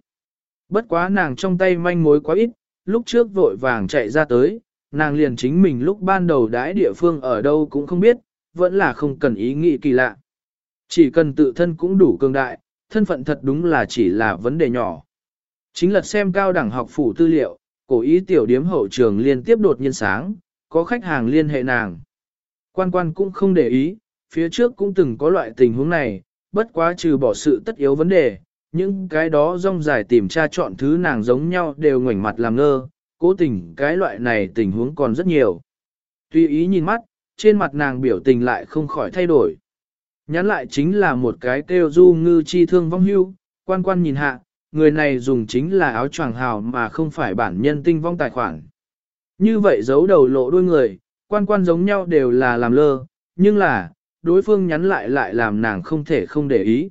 Bất quá nàng trong tay manh mối quá ít, lúc trước vội vàng chạy ra tới, nàng liền chính mình lúc ban đầu đãi địa phương ở đâu cũng không biết, vẫn là không cần ý nghĩ kỳ lạ. Chỉ cần tự thân cũng đủ cường đại, thân phận thật đúng là chỉ là vấn đề nhỏ. Chính lật xem cao đẳng học phủ tư liệu, cổ ý tiểu điếm hậu trường liên tiếp đột nhiên sáng, có khách hàng liên hệ nàng. Quan quan cũng không để ý, phía trước cũng từng có loại tình huống này, bất quá trừ bỏ sự tất yếu vấn đề, những cái đó rong dài tìm tra chọn thứ nàng giống nhau đều ngoảnh mặt làm ngơ, cố tình cái loại này tình huống còn rất nhiều. Tuy ý nhìn mắt, trên mặt nàng biểu tình lại không khỏi thay đổi. Nhắn lại chính là một cái kêu du ngư chi thương vong hưu, quan quan nhìn hạ, người này dùng chính là áo choàng hào mà không phải bản nhân tinh vong tài khoản. Như vậy giấu đầu lộ đuôi người, quan quan giống nhau đều là làm lơ, nhưng là, đối phương nhắn lại lại làm nàng không thể không để ý.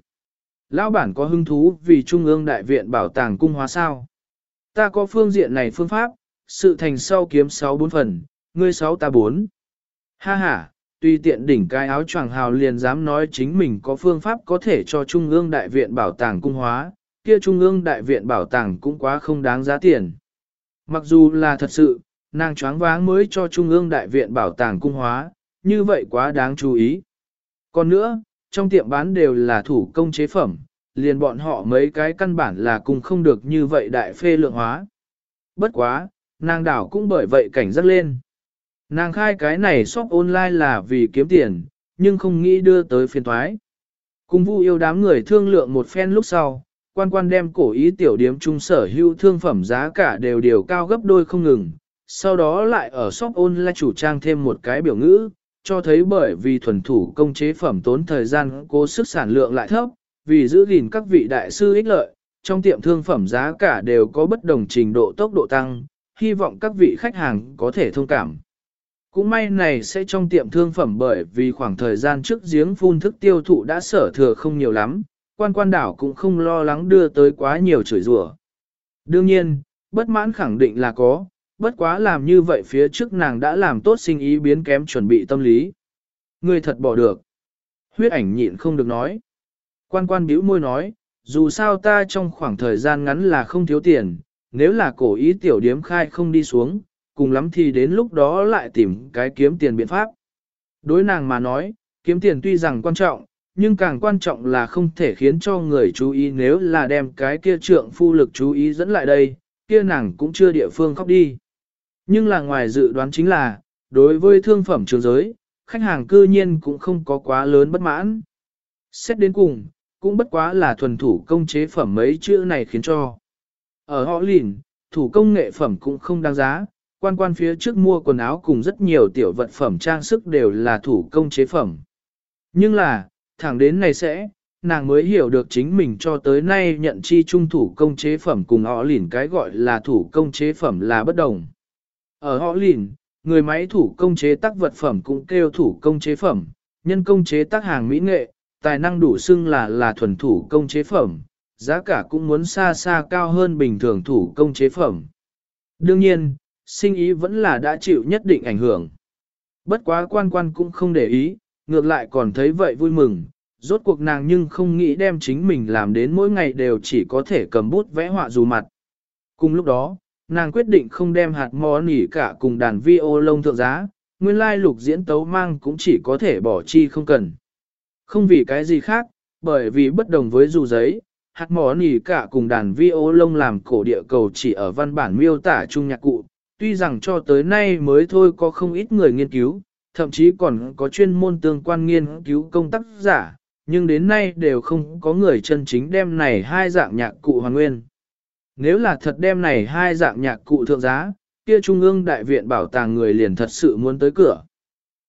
Lão bản có hứng thú vì Trung ương Đại viện Bảo tàng Cung Hóa sao. Ta có phương diện này phương pháp, sự thành sau kiếm 6 bốn phần, ngươi 6 ta 4. Ha ha, tuy tiện đỉnh cái áo choàng hào liền dám nói chính mình có phương pháp có thể cho Trung ương Đại viện Bảo tàng Cung Hóa, kia Trung ương Đại viện Bảo tàng cũng quá không đáng giá tiền. Mặc dù là thật sự, nàng choáng váng mới cho Trung ương Đại viện Bảo tàng Cung Hóa, như vậy quá đáng chú ý. Còn nữa, trong tiệm bán đều là thủ công chế phẩm, liền bọn họ mấy cái căn bản là cùng không được như vậy đại phê lượng hóa. Bất quá, nàng đảo cũng bởi vậy cảnh giác lên. Nàng khai cái này shop online là vì kiếm tiền, nhưng không nghĩ đưa tới phiên thoái. Cùng vu yêu đám người thương lượng một phen lúc sau, quan quan đem cổ ý tiểu điếm trung sở hữu thương phẩm giá cả đều điều cao gấp đôi không ngừng, sau đó lại ở shop online chủ trang thêm một cái biểu ngữ, cho thấy bởi vì thuần thủ công chế phẩm tốn thời gian cố sức sản lượng lại thấp, vì giữ gìn các vị đại sư ích lợi, trong tiệm thương phẩm giá cả đều có bất đồng trình độ tốc độ tăng, hy vọng các vị khách hàng có thể thông cảm. Cũng may này sẽ trong tiệm thương phẩm bởi vì khoảng thời gian trước giếng phun thức tiêu thụ đã sở thừa không nhiều lắm, quan quan đảo cũng không lo lắng đưa tới quá nhiều chửi rủa. Đương nhiên, bất mãn khẳng định là có, bất quá làm như vậy phía trước nàng đã làm tốt sinh ý biến kém chuẩn bị tâm lý. Ngươi thật bỏ được. Huyết ảnh nhịn không được nói. Quan quan bĩu môi nói, dù sao ta trong khoảng thời gian ngắn là không thiếu tiền, nếu là cổ ý tiểu điếm khai không đi xuống, cùng lắm thì đến lúc đó lại tìm cái kiếm tiền biện pháp. Đối nàng mà nói, kiếm tiền tuy rằng quan trọng, nhưng càng quan trọng là không thể khiến cho người chú ý nếu là đem cái kia trượng phu lực chú ý dẫn lại đây, kia nàng cũng chưa địa phương khóc đi. Nhưng là ngoài dự đoán chính là, đối với thương phẩm trường giới, khách hàng cư nhiên cũng không có quá lớn bất mãn. Xét đến cùng, cũng bất quá là thuần thủ công chế phẩm mấy chữ này khiến cho. Ở họ lìn, thủ công nghệ phẩm cũng không đáng giá, quan quan phía trước mua quần áo cùng rất nhiều tiểu vật phẩm trang sức đều là thủ công chế phẩm. Nhưng là, thẳng đến này sẽ, nàng mới hiểu được chính mình cho tới nay nhận chi trung thủ công chế phẩm cùng họ lìn cái gọi là thủ công chế phẩm là bất đồng. Ở họ lìn, người máy thủ công chế tác vật phẩm cũng kêu thủ công chế phẩm, nhân công chế tác hàng mỹ nghệ, tài năng đủ xưng là là thuần thủ công chế phẩm, giá cả cũng muốn xa xa cao hơn bình thường thủ công chế phẩm. Đương nhiên, sinh ý vẫn là đã chịu nhất định ảnh hưởng. Bất quá quan quan cũng không để ý, ngược lại còn thấy vậy vui mừng, rốt cuộc nàng nhưng không nghĩ đem chính mình làm đến mỗi ngày đều chỉ có thể cầm bút vẽ họa dù mặt. Cùng lúc đó, nàng quyết định không đem hạt mò nỉ cả cùng đàn vi ô lông thượng giá, nguyên lai lục diễn tấu mang cũng chỉ có thể bỏ chi không cần. Không vì cái gì khác, bởi vì bất đồng với dù giấy, hạt mỏ nỉ cả cùng đàn vi ô lông làm cổ địa cầu chỉ ở văn bản miêu tả chung nhạc cụ, tuy rằng cho tới nay mới thôi có không ít người nghiên cứu, thậm chí còn có chuyên môn tương quan nghiên cứu công tác giả, nhưng đến nay đều không có người chân chính đem này hai dạng nhạc cụ hoàn nguyên. Nếu là thật đem này hai dạng nhạc cụ thượng giá, kia Trung ương Đại viện bảo tàng người liền thật sự muốn tới cửa.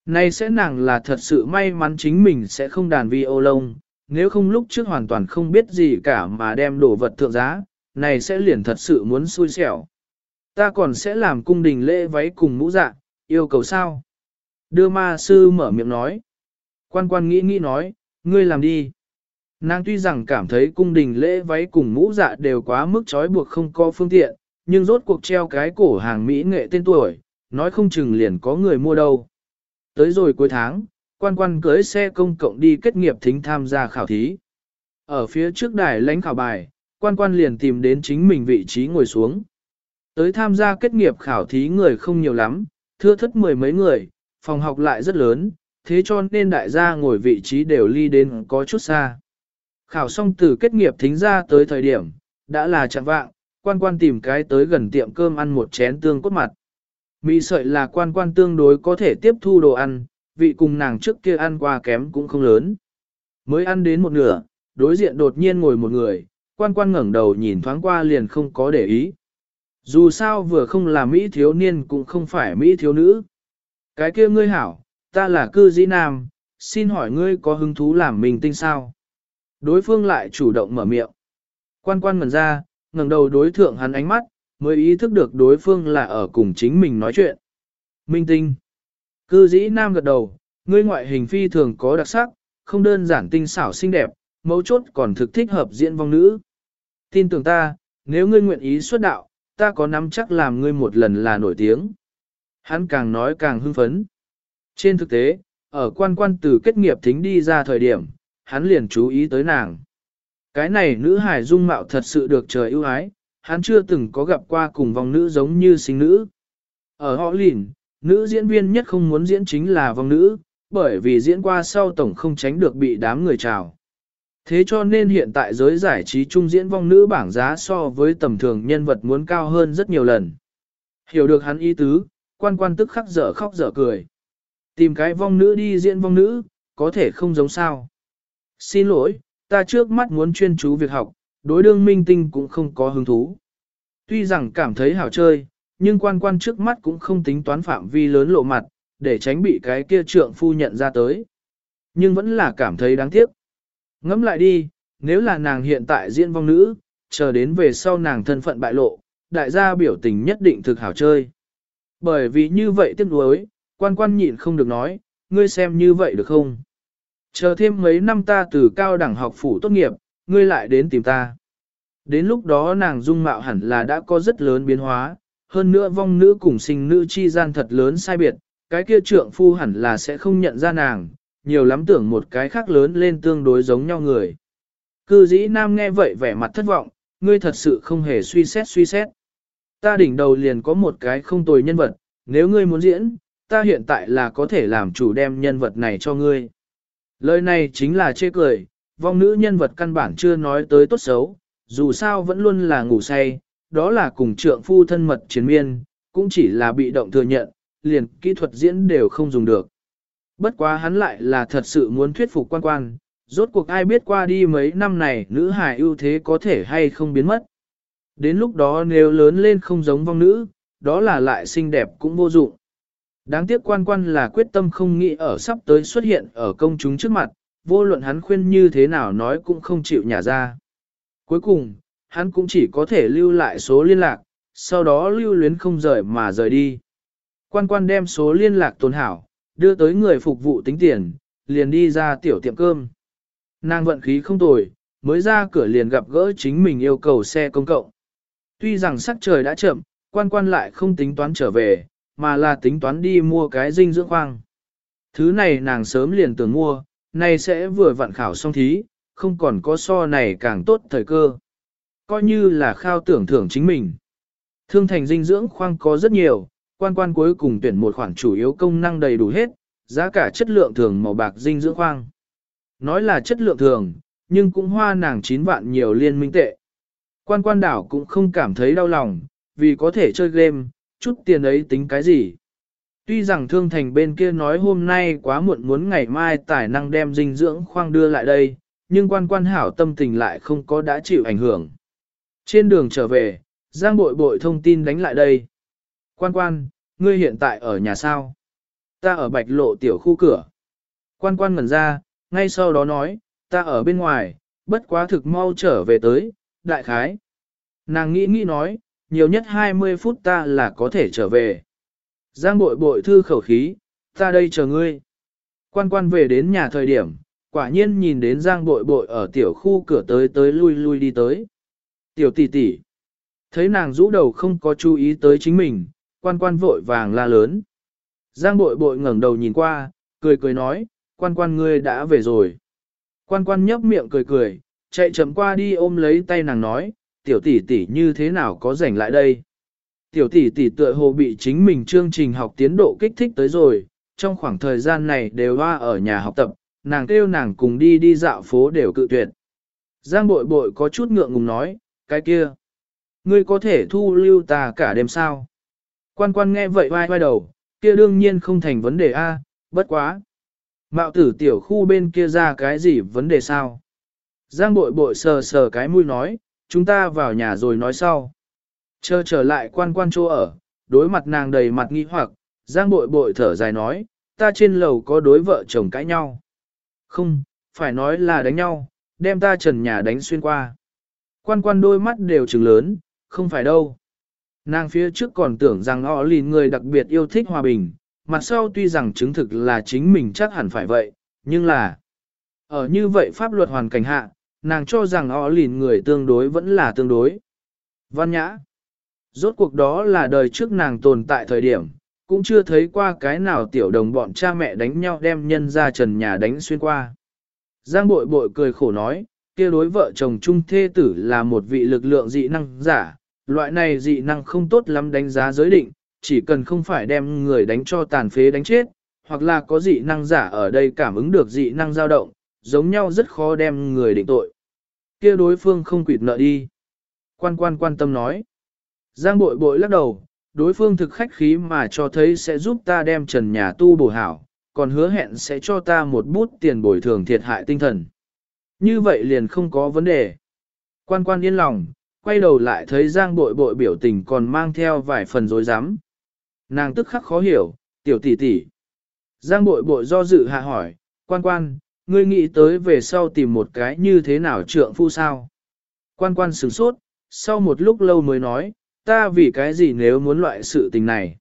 Nay sẽ nàng là thật sự may mắn chính mình sẽ không đàn vi ô lông, nếu không lúc trước hoàn toàn không biết gì cả mà đem đồ vật thượng giá, này sẽ liền thật sự muốn xui xẻo. Ta còn sẽ làm cung đình lễ váy cùng mũ dạ, yêu cầu sao? Đưa ma sư mở miệng nói. Quan quan nghĩ nghĩ nói, ngươi làm đi. Nàng tuy rằng cảm thấy cung đình lễ váy cùng mũ dạ đều quá mức trói buộc không có phương tiện, nhưng rốt cuộc treo cái cổ hàng Mỹ nghệ tên tuổi, nói không chừng liền có người mua đâu. Tới rồi cuối tháng, quan quan cưới xe công cộng đi kết nghiệp thính tham gia khảo thí. Ở phía trước đài lãnh khảo bài, quan quan liền tìm đến chính mình vị trí ngồi xuống. Tới tham gia kết nghiệp khảo thí người không nhiều lắm, thưa thất mười mấy người, phòng học lại rất lớn, thế cho nên đại gia ngồi vị trí đều ly đến có chút xa. Khảo xong từ kết nghiệp thính ra tới thời điểm, đã là chẳng vạng, quan quan tìm cái tới gần tiệm cơm ăn một chén tương cốt mặt. Mì sợi là quan quan tương đối có thể tiếp thu đồ ăn, vị cùng nàng trước kia ăn qua kém cũng không lớn. Mới ăn đến một nửa, đối diện đột nhiên ngồi một người, quan quan ngẩng đầu nhìn thoáng qua liền không có để ý. Dù sao vừa không là Mỹ thiếu niên cũng không phải Mỹ thiếu nữ. Cái kia ngươi hảo, ta là cư dĩ nam, xin hỏi ngươi có hứng thú làm mình tinh sao? Đối phương lại chủ động mở miệng. Quan quan ngần ra, ngẩng đầu đối thượng hắn ánh mắt, mới ý thức được đối phương là ở cùng chính mình nói chuyện. Minh tinh. Cư dĩ nam gật đầu, ngươi ngoại hình phi thường có đặc sắc, không đơn giản tinh xảo xinh đẹp, mấu chốt còn thực thích hợp diễn vong nữ. Tin tưởng ta, nếu ngươi nguyện ý xuất đạo, ta có nắm chắc làm ngươi một lần là nổi tiếng. Hắn càng nói càng hưng phấn. Trên thực tế, ở quan quan từ kết nghiệp thính đi ra thời điểm, hắn liền chú ý tới nàng. Cái này nữ hải dung mạo thật sự được trời ưu ái, hắn chưa từng có gặp qua cùng vòng nữ giống như sinh nữ. Ở họ lìn, nữ diễn viên nhất không muốn diễn chính là vòng nữ, bởi vì diễn qua sau tổng không tránh được bị đám người chào. Thế cho nên hiện tại giới giải trí trung diễn vong nữ bảng giá so với tầm thường nhân vật muốn cao hơn rất nhiều lần. Hiểu được hắn ý tứ, quan quan tức khắc dở khóc dở cười. Tìm cái vong nữ đi diễn vong nữ, có thể không giống sao. Xin lỗi, ta trước mắt muốn chuyên chú việc học, đối đương minh tinh cũng không có hứng thú. Tuy rằng cảm thấy hảo chơi, nhưng quan quan trước mắt cũng không tính toán phạm vi lớn lộ mặt, để tránh bị cái kia trượng phu nhận ra tới. Nhưng vẫn là cảm thấy đáng tiếc. Ngẫm lại đi, nếu là nàng hiện tại diễn vong nữ, chờ đến về sau nàng thân phận bại lộ, đại gia biểu tình nhất định thực hảo chơi. Bởi vì như vậy tiếc nuối, quan quan nhịn không được nói, ngươi xem như vậy được không? Chờ thêm mấy năm ta từ cao đẳng học phủ tốt nghiệp, ngươi lại đến tìm ta. Đến lúc đó nàng dung mạo hẳn là đã có rất lớn biến hóa, hơn nữa vong nữ cùng sinh nữ chi gian thật lớn sai biệt, cái kia trượng phu hẳn là sẽ không nhận ra nàng, nhiều lắm tưởng một cái khác lớn lên tương đối giống nhau người. Cư dĩ nam nghe vậy vẻ mặt thất vọng, ngươi thật sự không hề suy xét suy xét. Ta đỉnh đầu liền có một cái không tồi nhân vật, nếu ngươi muốn diễn, ta hiện tại là có thể làm chủ đem nhân vật này cho ngươi. Lời này chính là chê cười, vong nữ nhân vật căn bản chưa nói tới tốt xấu, dù sao vẫn luôn là ngủ say, đó là cùng trượng phu thân mật chiến miên, cũng chỉ là bị động thừa nhận, liền kỹ thuật diễn đều không dùng được. Bất quá hắn lại là thật sự muốn thuyết phục quan quan, rốt cuộc ai biết qua đi mấy năm này nữ hài ưu thế có thể hay không biến mất. Đến lúc đó nếu lớn lên không giống vong nữ, đó là lại xinh đẹp cũng vô dụng. Đáng tiếc quan quan là quyết tâm không nghĩ ở sắp tới xuất hiện ở công chúng trước mặt, vô luận hắn khuyên như thế nào nói cũng không chịu nhả ra. Cuối cùng, hắn cũng chỉ có thể lưu lại số liên lạc, sau đó lưu luyến không rời mà rời đi. Quan quan đem số liên lạc tồn hảo, đưa tới người phục vụ tính tiền, liền đi ra tiểu tiệm cơm. Nàng vận khí không tồi, mới ra cửa liền gặp gỡ chính mình yêu cầu xe công cộng. Tuy rằng sắc trời đã chậm, quan quan lại không tính toán trở về, mà là tính toán đi mua cái dinh dưỡng khoang. Thứ này nàng sớm liền tưởng mua, nay sẽ vừa vặn khảo xong thí, không còn có so này càng tốt thời cơ. Coi như là khao tưởng thưởng chính mình. Thương thành dinh dưỡng khoang có rất nhiều, quan quan cuối cùng tuyển một khoản chủ yếu công năng đầy đủ hết, giá cả chất lượng thường màu bạc dinh dưỡng khoang. Nói là chất lượng thường, nhưng cũng hoa nàng chín vạn nhiều liên minh tệ. Quan quan đảo cũng không cảm thấy đau lòng, vì có thể chơi game, chút tiền ấy tính cái gì. Tuy rằng thương thành bên kia nói hôm nay quá muộn muốn ngày mai tài năng đem dinh dưỡng khoang đưa lại đây, nhưng quan quan hảo tâm tình lại không có đã chịu ảnh hưởng. Trên đường trở về, Giang bội bội thông tin đánh lại đây. Quan quan, ngươi hiện tại ở nhà sao? Ta ở bạch lộ tiểu khu cửa. Quan quan ngẩn ra, ngay sau đó nói, ta ở bên ngoài, bất quá thực mau trở về tới, đại khái. Nàng nghĩ nghĩ nói, nhiều nhất 20 phút ta là có thể trở về. Giang bội bội thư khẩu khí, ta đây chờ ngươi. Quan quan về đến nhà thời điểm, quả nhiên nhìn đến Giang bội bội ở tiểu khu cửa tới tới lui lui đi tới. Tiểu tỷ tỷ, thấy nàng rũ đầu không có chú ý tới chính mình, quan quan vội vàng la lớn. Giang bội bội ngẩng đầu nhìn qua, cười cười nói, quan quan ngươi đã về rồi. Quan quan nhấp miệng cười cười, chạy chậm qua đi ôm lấy tay nàng nói, tiểu tỷ tỷ như thế nào có rảnh lại đây. Tiểu tỷ tỷ tựa hồ bị chính mình chương trình học tiến độ kích thích tới rồi, trong khoảng thời gian này đều hoa ở nhà học tập, nàng kêu nàng cùng đi đi dạo phố đều cự tuyệt. Giang bội bội có chút ngượng ngùng nói, cái kia, ngươi có thể thu lưu ta cả đêm sao? Quan quan nghe vậy vai vai đầu, kia đương nhiên không thành vấn đề a, bất quá. Mạo tử tiểu khu bên kia ra cái gì vấn đề sao? Giang bội bội sờ sờ cái mũi nói, chúng ta vào nhà rồi nói sau. Chờ trở lại quan quan chỗ ở, đối mặt nàng đầy mặt nghi hoặc, Giang bội bội thở dài nói, ta trên lầu có đối vợ chồng cãi nhau. Không, phải nói là đánh nhau, đem ta trần nhà đánh xuyên qua. Quan quan đôi mắt đều trừng lớn, không phải đâu. Nàng phía trước còn tưởng rằng họ lìn người đặc biệt yêu thích hòa bình, mặt sau tuy rằng chứng thực là chính mình chắc hẳn phải vậy, nhưng là ở như vậy pháp luật hoàn cảnh hạ, nàng cho rằng họ lìn người tương đối vẫn là tương đối. Văn nhã, rốt cuộc đó là đời trước nàng tồn tại thời điểm, cũng chưa thấy qua cái nào tiểu đồng bọn cha mẹ đánh nhau đem nhân ra trần nhà đánh xuyên qua. Giang bội bội cười khổ nói, kia đối vợ chồng trung thê tử là một vị lực lượng dị năng giả, loại này dị năng không tốt lắm đánh giá giới định, chỉ cần không phải đem người đánh cho tàn phế đánh chết, hoặc là có dị năng giả ở đây cảm ứng được dị năng dao động, giống nhau rất khó đem người định tội kia đối phương không quỵt nợ đi. Quan quan quan tâm nói. Giang bội bội lắc đầu, đối phương thực khách khí mà cho thấy sẽ giúp ta đem trần nhà tu bổ hảo, còn hứa hẹn sẽ cho ta một bút tiền bồi thường thiệt hại tinh thần. Như vậy liền không có vấn đề. Quan quan yên lòng, quay đầu lại thấy Giang bội bội biểu tình còn mang theo vài phần dối rắm Nàng tức khắc khó hiểu, tiểu tỷ tỷ. Giang bội bội do dự hạ hỏi, quan quan, ngươi nghĩ tới về sau tìm một cái như thế nào trượng phu sao? Quan quan sửng sốt, sau một lúc lâu mới nói, ta vì cái gì nếu muốn loại sự tình này?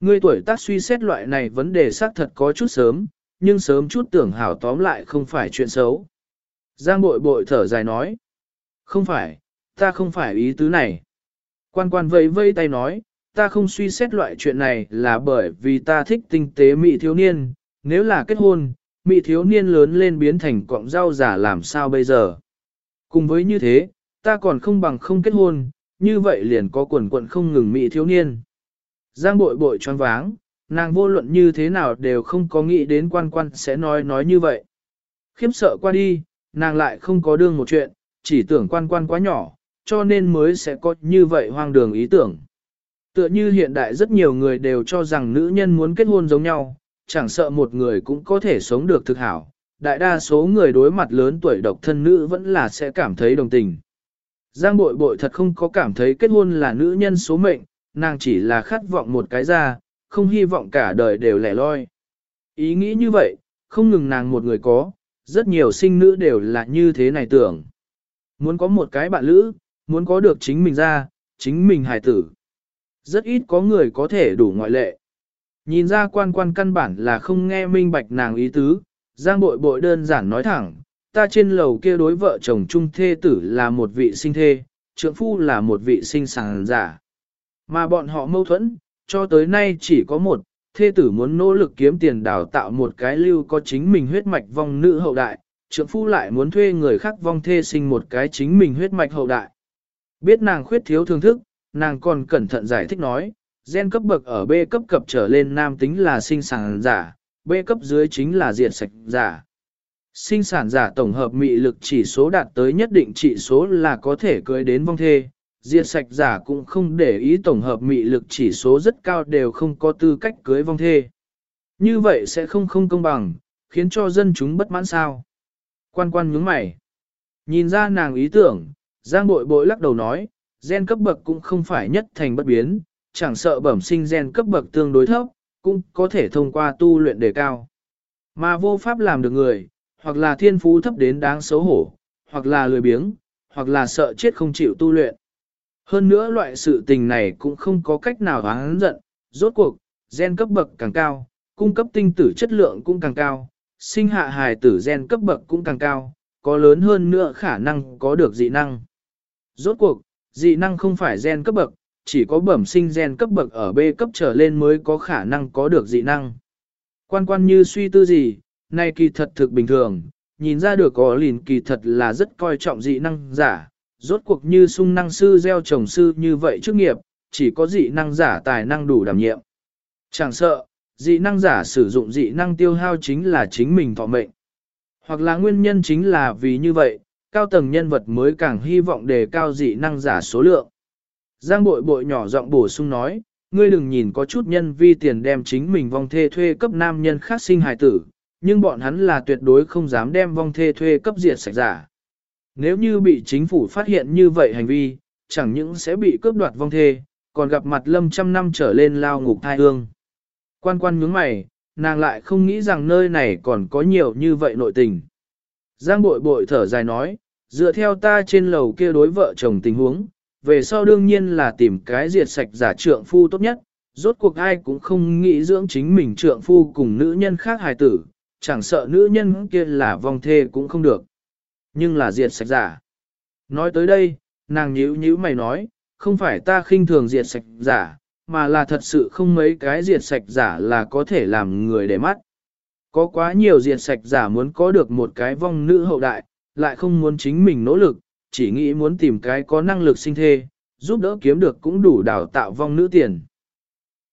Ngươi tuổi tác suy xét loại này vấn đề xác thật có chút sớm, nhưng sớm chút tưởng hảo tóm lại không phải chuyện xấu. Giang bội bội thở dài nói, không phải, ta không phải ý tứ này. Quan quan vẫy vây tay nói, ta không suy xét loại chuyện này là bởi vì ta thích tinh tế mỹ thiếu niên, nếu là kết hôn, mỹ thiếu niên lớn lên biến thành cọng rau giả làm sao bây giờ. Cùng với như thế, ta còn không bằng không kết hôn, như vậy liền có quần quận không ngừng mỹ thiếu niên. Giang bội bội choáng váng, nàng vô luận như thế nào đều không có nghĩ đến quan quan sẽ nói nói như vậy. Khiếp sợ qua đi, nàng lại không có đương một chuyện, chỉ tưởng quan quan quá nhỏ, cho nên mới sẽ có như vậy hoang đường ý tưởng. Tựa như hiện đại rất nhiều người đều cho rằng nữ nhân muốn kết hôn giống nhau, chẳng sợ một người cũng có thể sống được thực hảo. Đại đa số người đối mặt lớn tuổi độc thân nữ vẫn là sẽ cảm thấy đồng tình. Giang bội bội thật không có cảm thấy kết hôn là nữ nhân số mệnh, nàng chỉ là khát vọng một cái ra, không hy vọng cả đời đều lẻ loi. Ý nghĩ như vậy, không ngừng nàng một người có, rất nhiều sinh nữ đều là như thế này tưởng. Muốn có một cái bạn lữ, muốn có được chính mình ra, chính mình hài tử. Rất ít có người có thể đủ ngoại lệ. Nhìn ra quan quan căn bản là không nghe minh bạch nàng ý tứ, Giang bội bội đơn giản nói thẳng, ta trên lầu kia đối vợ chồng trung thê tử là một vị sinh thê, trượng phu là một vị sinh sàng giả. Mà bọn họ mâu thuẫn, cho tới nay chỉ có một, thê tử muốn nỗ lực kiếm tiền đào tạo một cái lưu có chính mình huyết mạch vong nữ hậu đại, trượng phu lại muốn thuê người khác vong thê sinh một cái chính mình huyết mạch hậu đại. Biết nàng khuyết thiếu thương thức, nàng còn cẩn thận giải thích nói, gen cấp bậc ở B cấp cập trở lên nam tính là sinh sản giả, B cấp dưới chính là diệt sạch giả. Sinh sản giả tổng hợp mị lực chỉ số đạt tới nhất định trị số là có thể cưới đến vong thê, diệt sạch giả cũng không để ý tổng hợp mị lực chỉ số rất cao đều không có tư cách cưới vong thê. Như vậy sẽ không không công bằng, khiến cho dân chúng bất mãn sao. Quan quan nhướng mày. Nhìn ra nàng ý tưởng, Giang bội bội lắc đầu nói, gen cấp bậc cũng không phải nhất thành bất biến, chẳng sợ bẩm sinh gen cấp bậc tương đối thấp, cũng có thể thông qua tu luyện đề cao. Mà vô pháp làm được người, hoặc là thiên phú thấp đến đáng xấu hổ, hoặc là lười biếng, hoặc là sợ chết không chịu tu luyện. Hơn nữa loại sự tình này cũng không có cách nào hắn giận, rốt cuộc, gen cấp bậc càng cao, cung cấp tinh tử chất lượng cũng càng cao, sinh hạ hài tử gen cấp bậc cũng càng cao, có lớn hơn nữa khả năng có được dị năng. Rốt cuộc, dị năng không phải gen cấp bậc, chỉ có bẩm sinh gen cấp bậc ở B cấp trở lên mới có khả năng có được dị năng. Quan quan như suy tư gì, này kỳ thật thực bình thường, nhìn ra được có lìn kỳ thật là rất coi trọng dị năng giả, rốt cuộc như sung năng sư gieo trồng sư như vậy trước nghiệp, chỉ có dị năng giả tài năng đủ đảm nhiệm. Chẳng sợ, dị năng giả sử dụng dị năng tiêu hao chính là chính mình thọ mệnh. Hoặc là nguyên nhân chính là vì như vậy, cao tầng nhân vật mới càng hy vọng đề cao dị năng giả số lượng. Giang bội bội nhỏ giọng bổ sung nói, ngươi đừng nhìn có chút nhân vi tiền đem chính mình vong thê thuê cấp nam nhân khác sinh hài tử, nhưng bọn hắn là tuyệt đối không dám đem vong thê thuê cấp diệt sạch giả. Nếu như bị chính phủ phát hiện như vậy hành vi, chẳng những sẽ bị cướp đoạt vong thê, còn gặp mặt lâm trăm năm trở lên lao ngục thai hương. Quan quan nhướng mày, nàng lại không nghĩ rằng nơi này còn có nhiều như vậy nội tình. Giang bội bội thở dài nói, dựa theo ta trên lầu kia đối vợ chồng tình huống, về sau đương nhiên là tìm cái diệt sạch giả trượng phu tốt nhất, rốt cuộc ai cũng không nghĩ dưỡng chính mình trượng phu cùng nữ nhân khác hài tử, chẳng sợ nữ nhân kia là vong thê cũng không được. Nhưng là diệt sạch giả. Nói tới đây, nàng nhíu nhíu mày nói, không phải ta khinh thường diệt sạch giả, mà là thật sự không mấy cái diệt sạch giả là có thể làm người để mắt. Có quá nhiều diệt sạch giả muốn có được một cái vong nữ hậu đại, lại không muốn chính mình nỗ lực, chỉ nghĩ muốn tìm cái có năng lực sinh thê, giúp đỡ kiếm được cũng đủ đào tạo vong nữ tiền.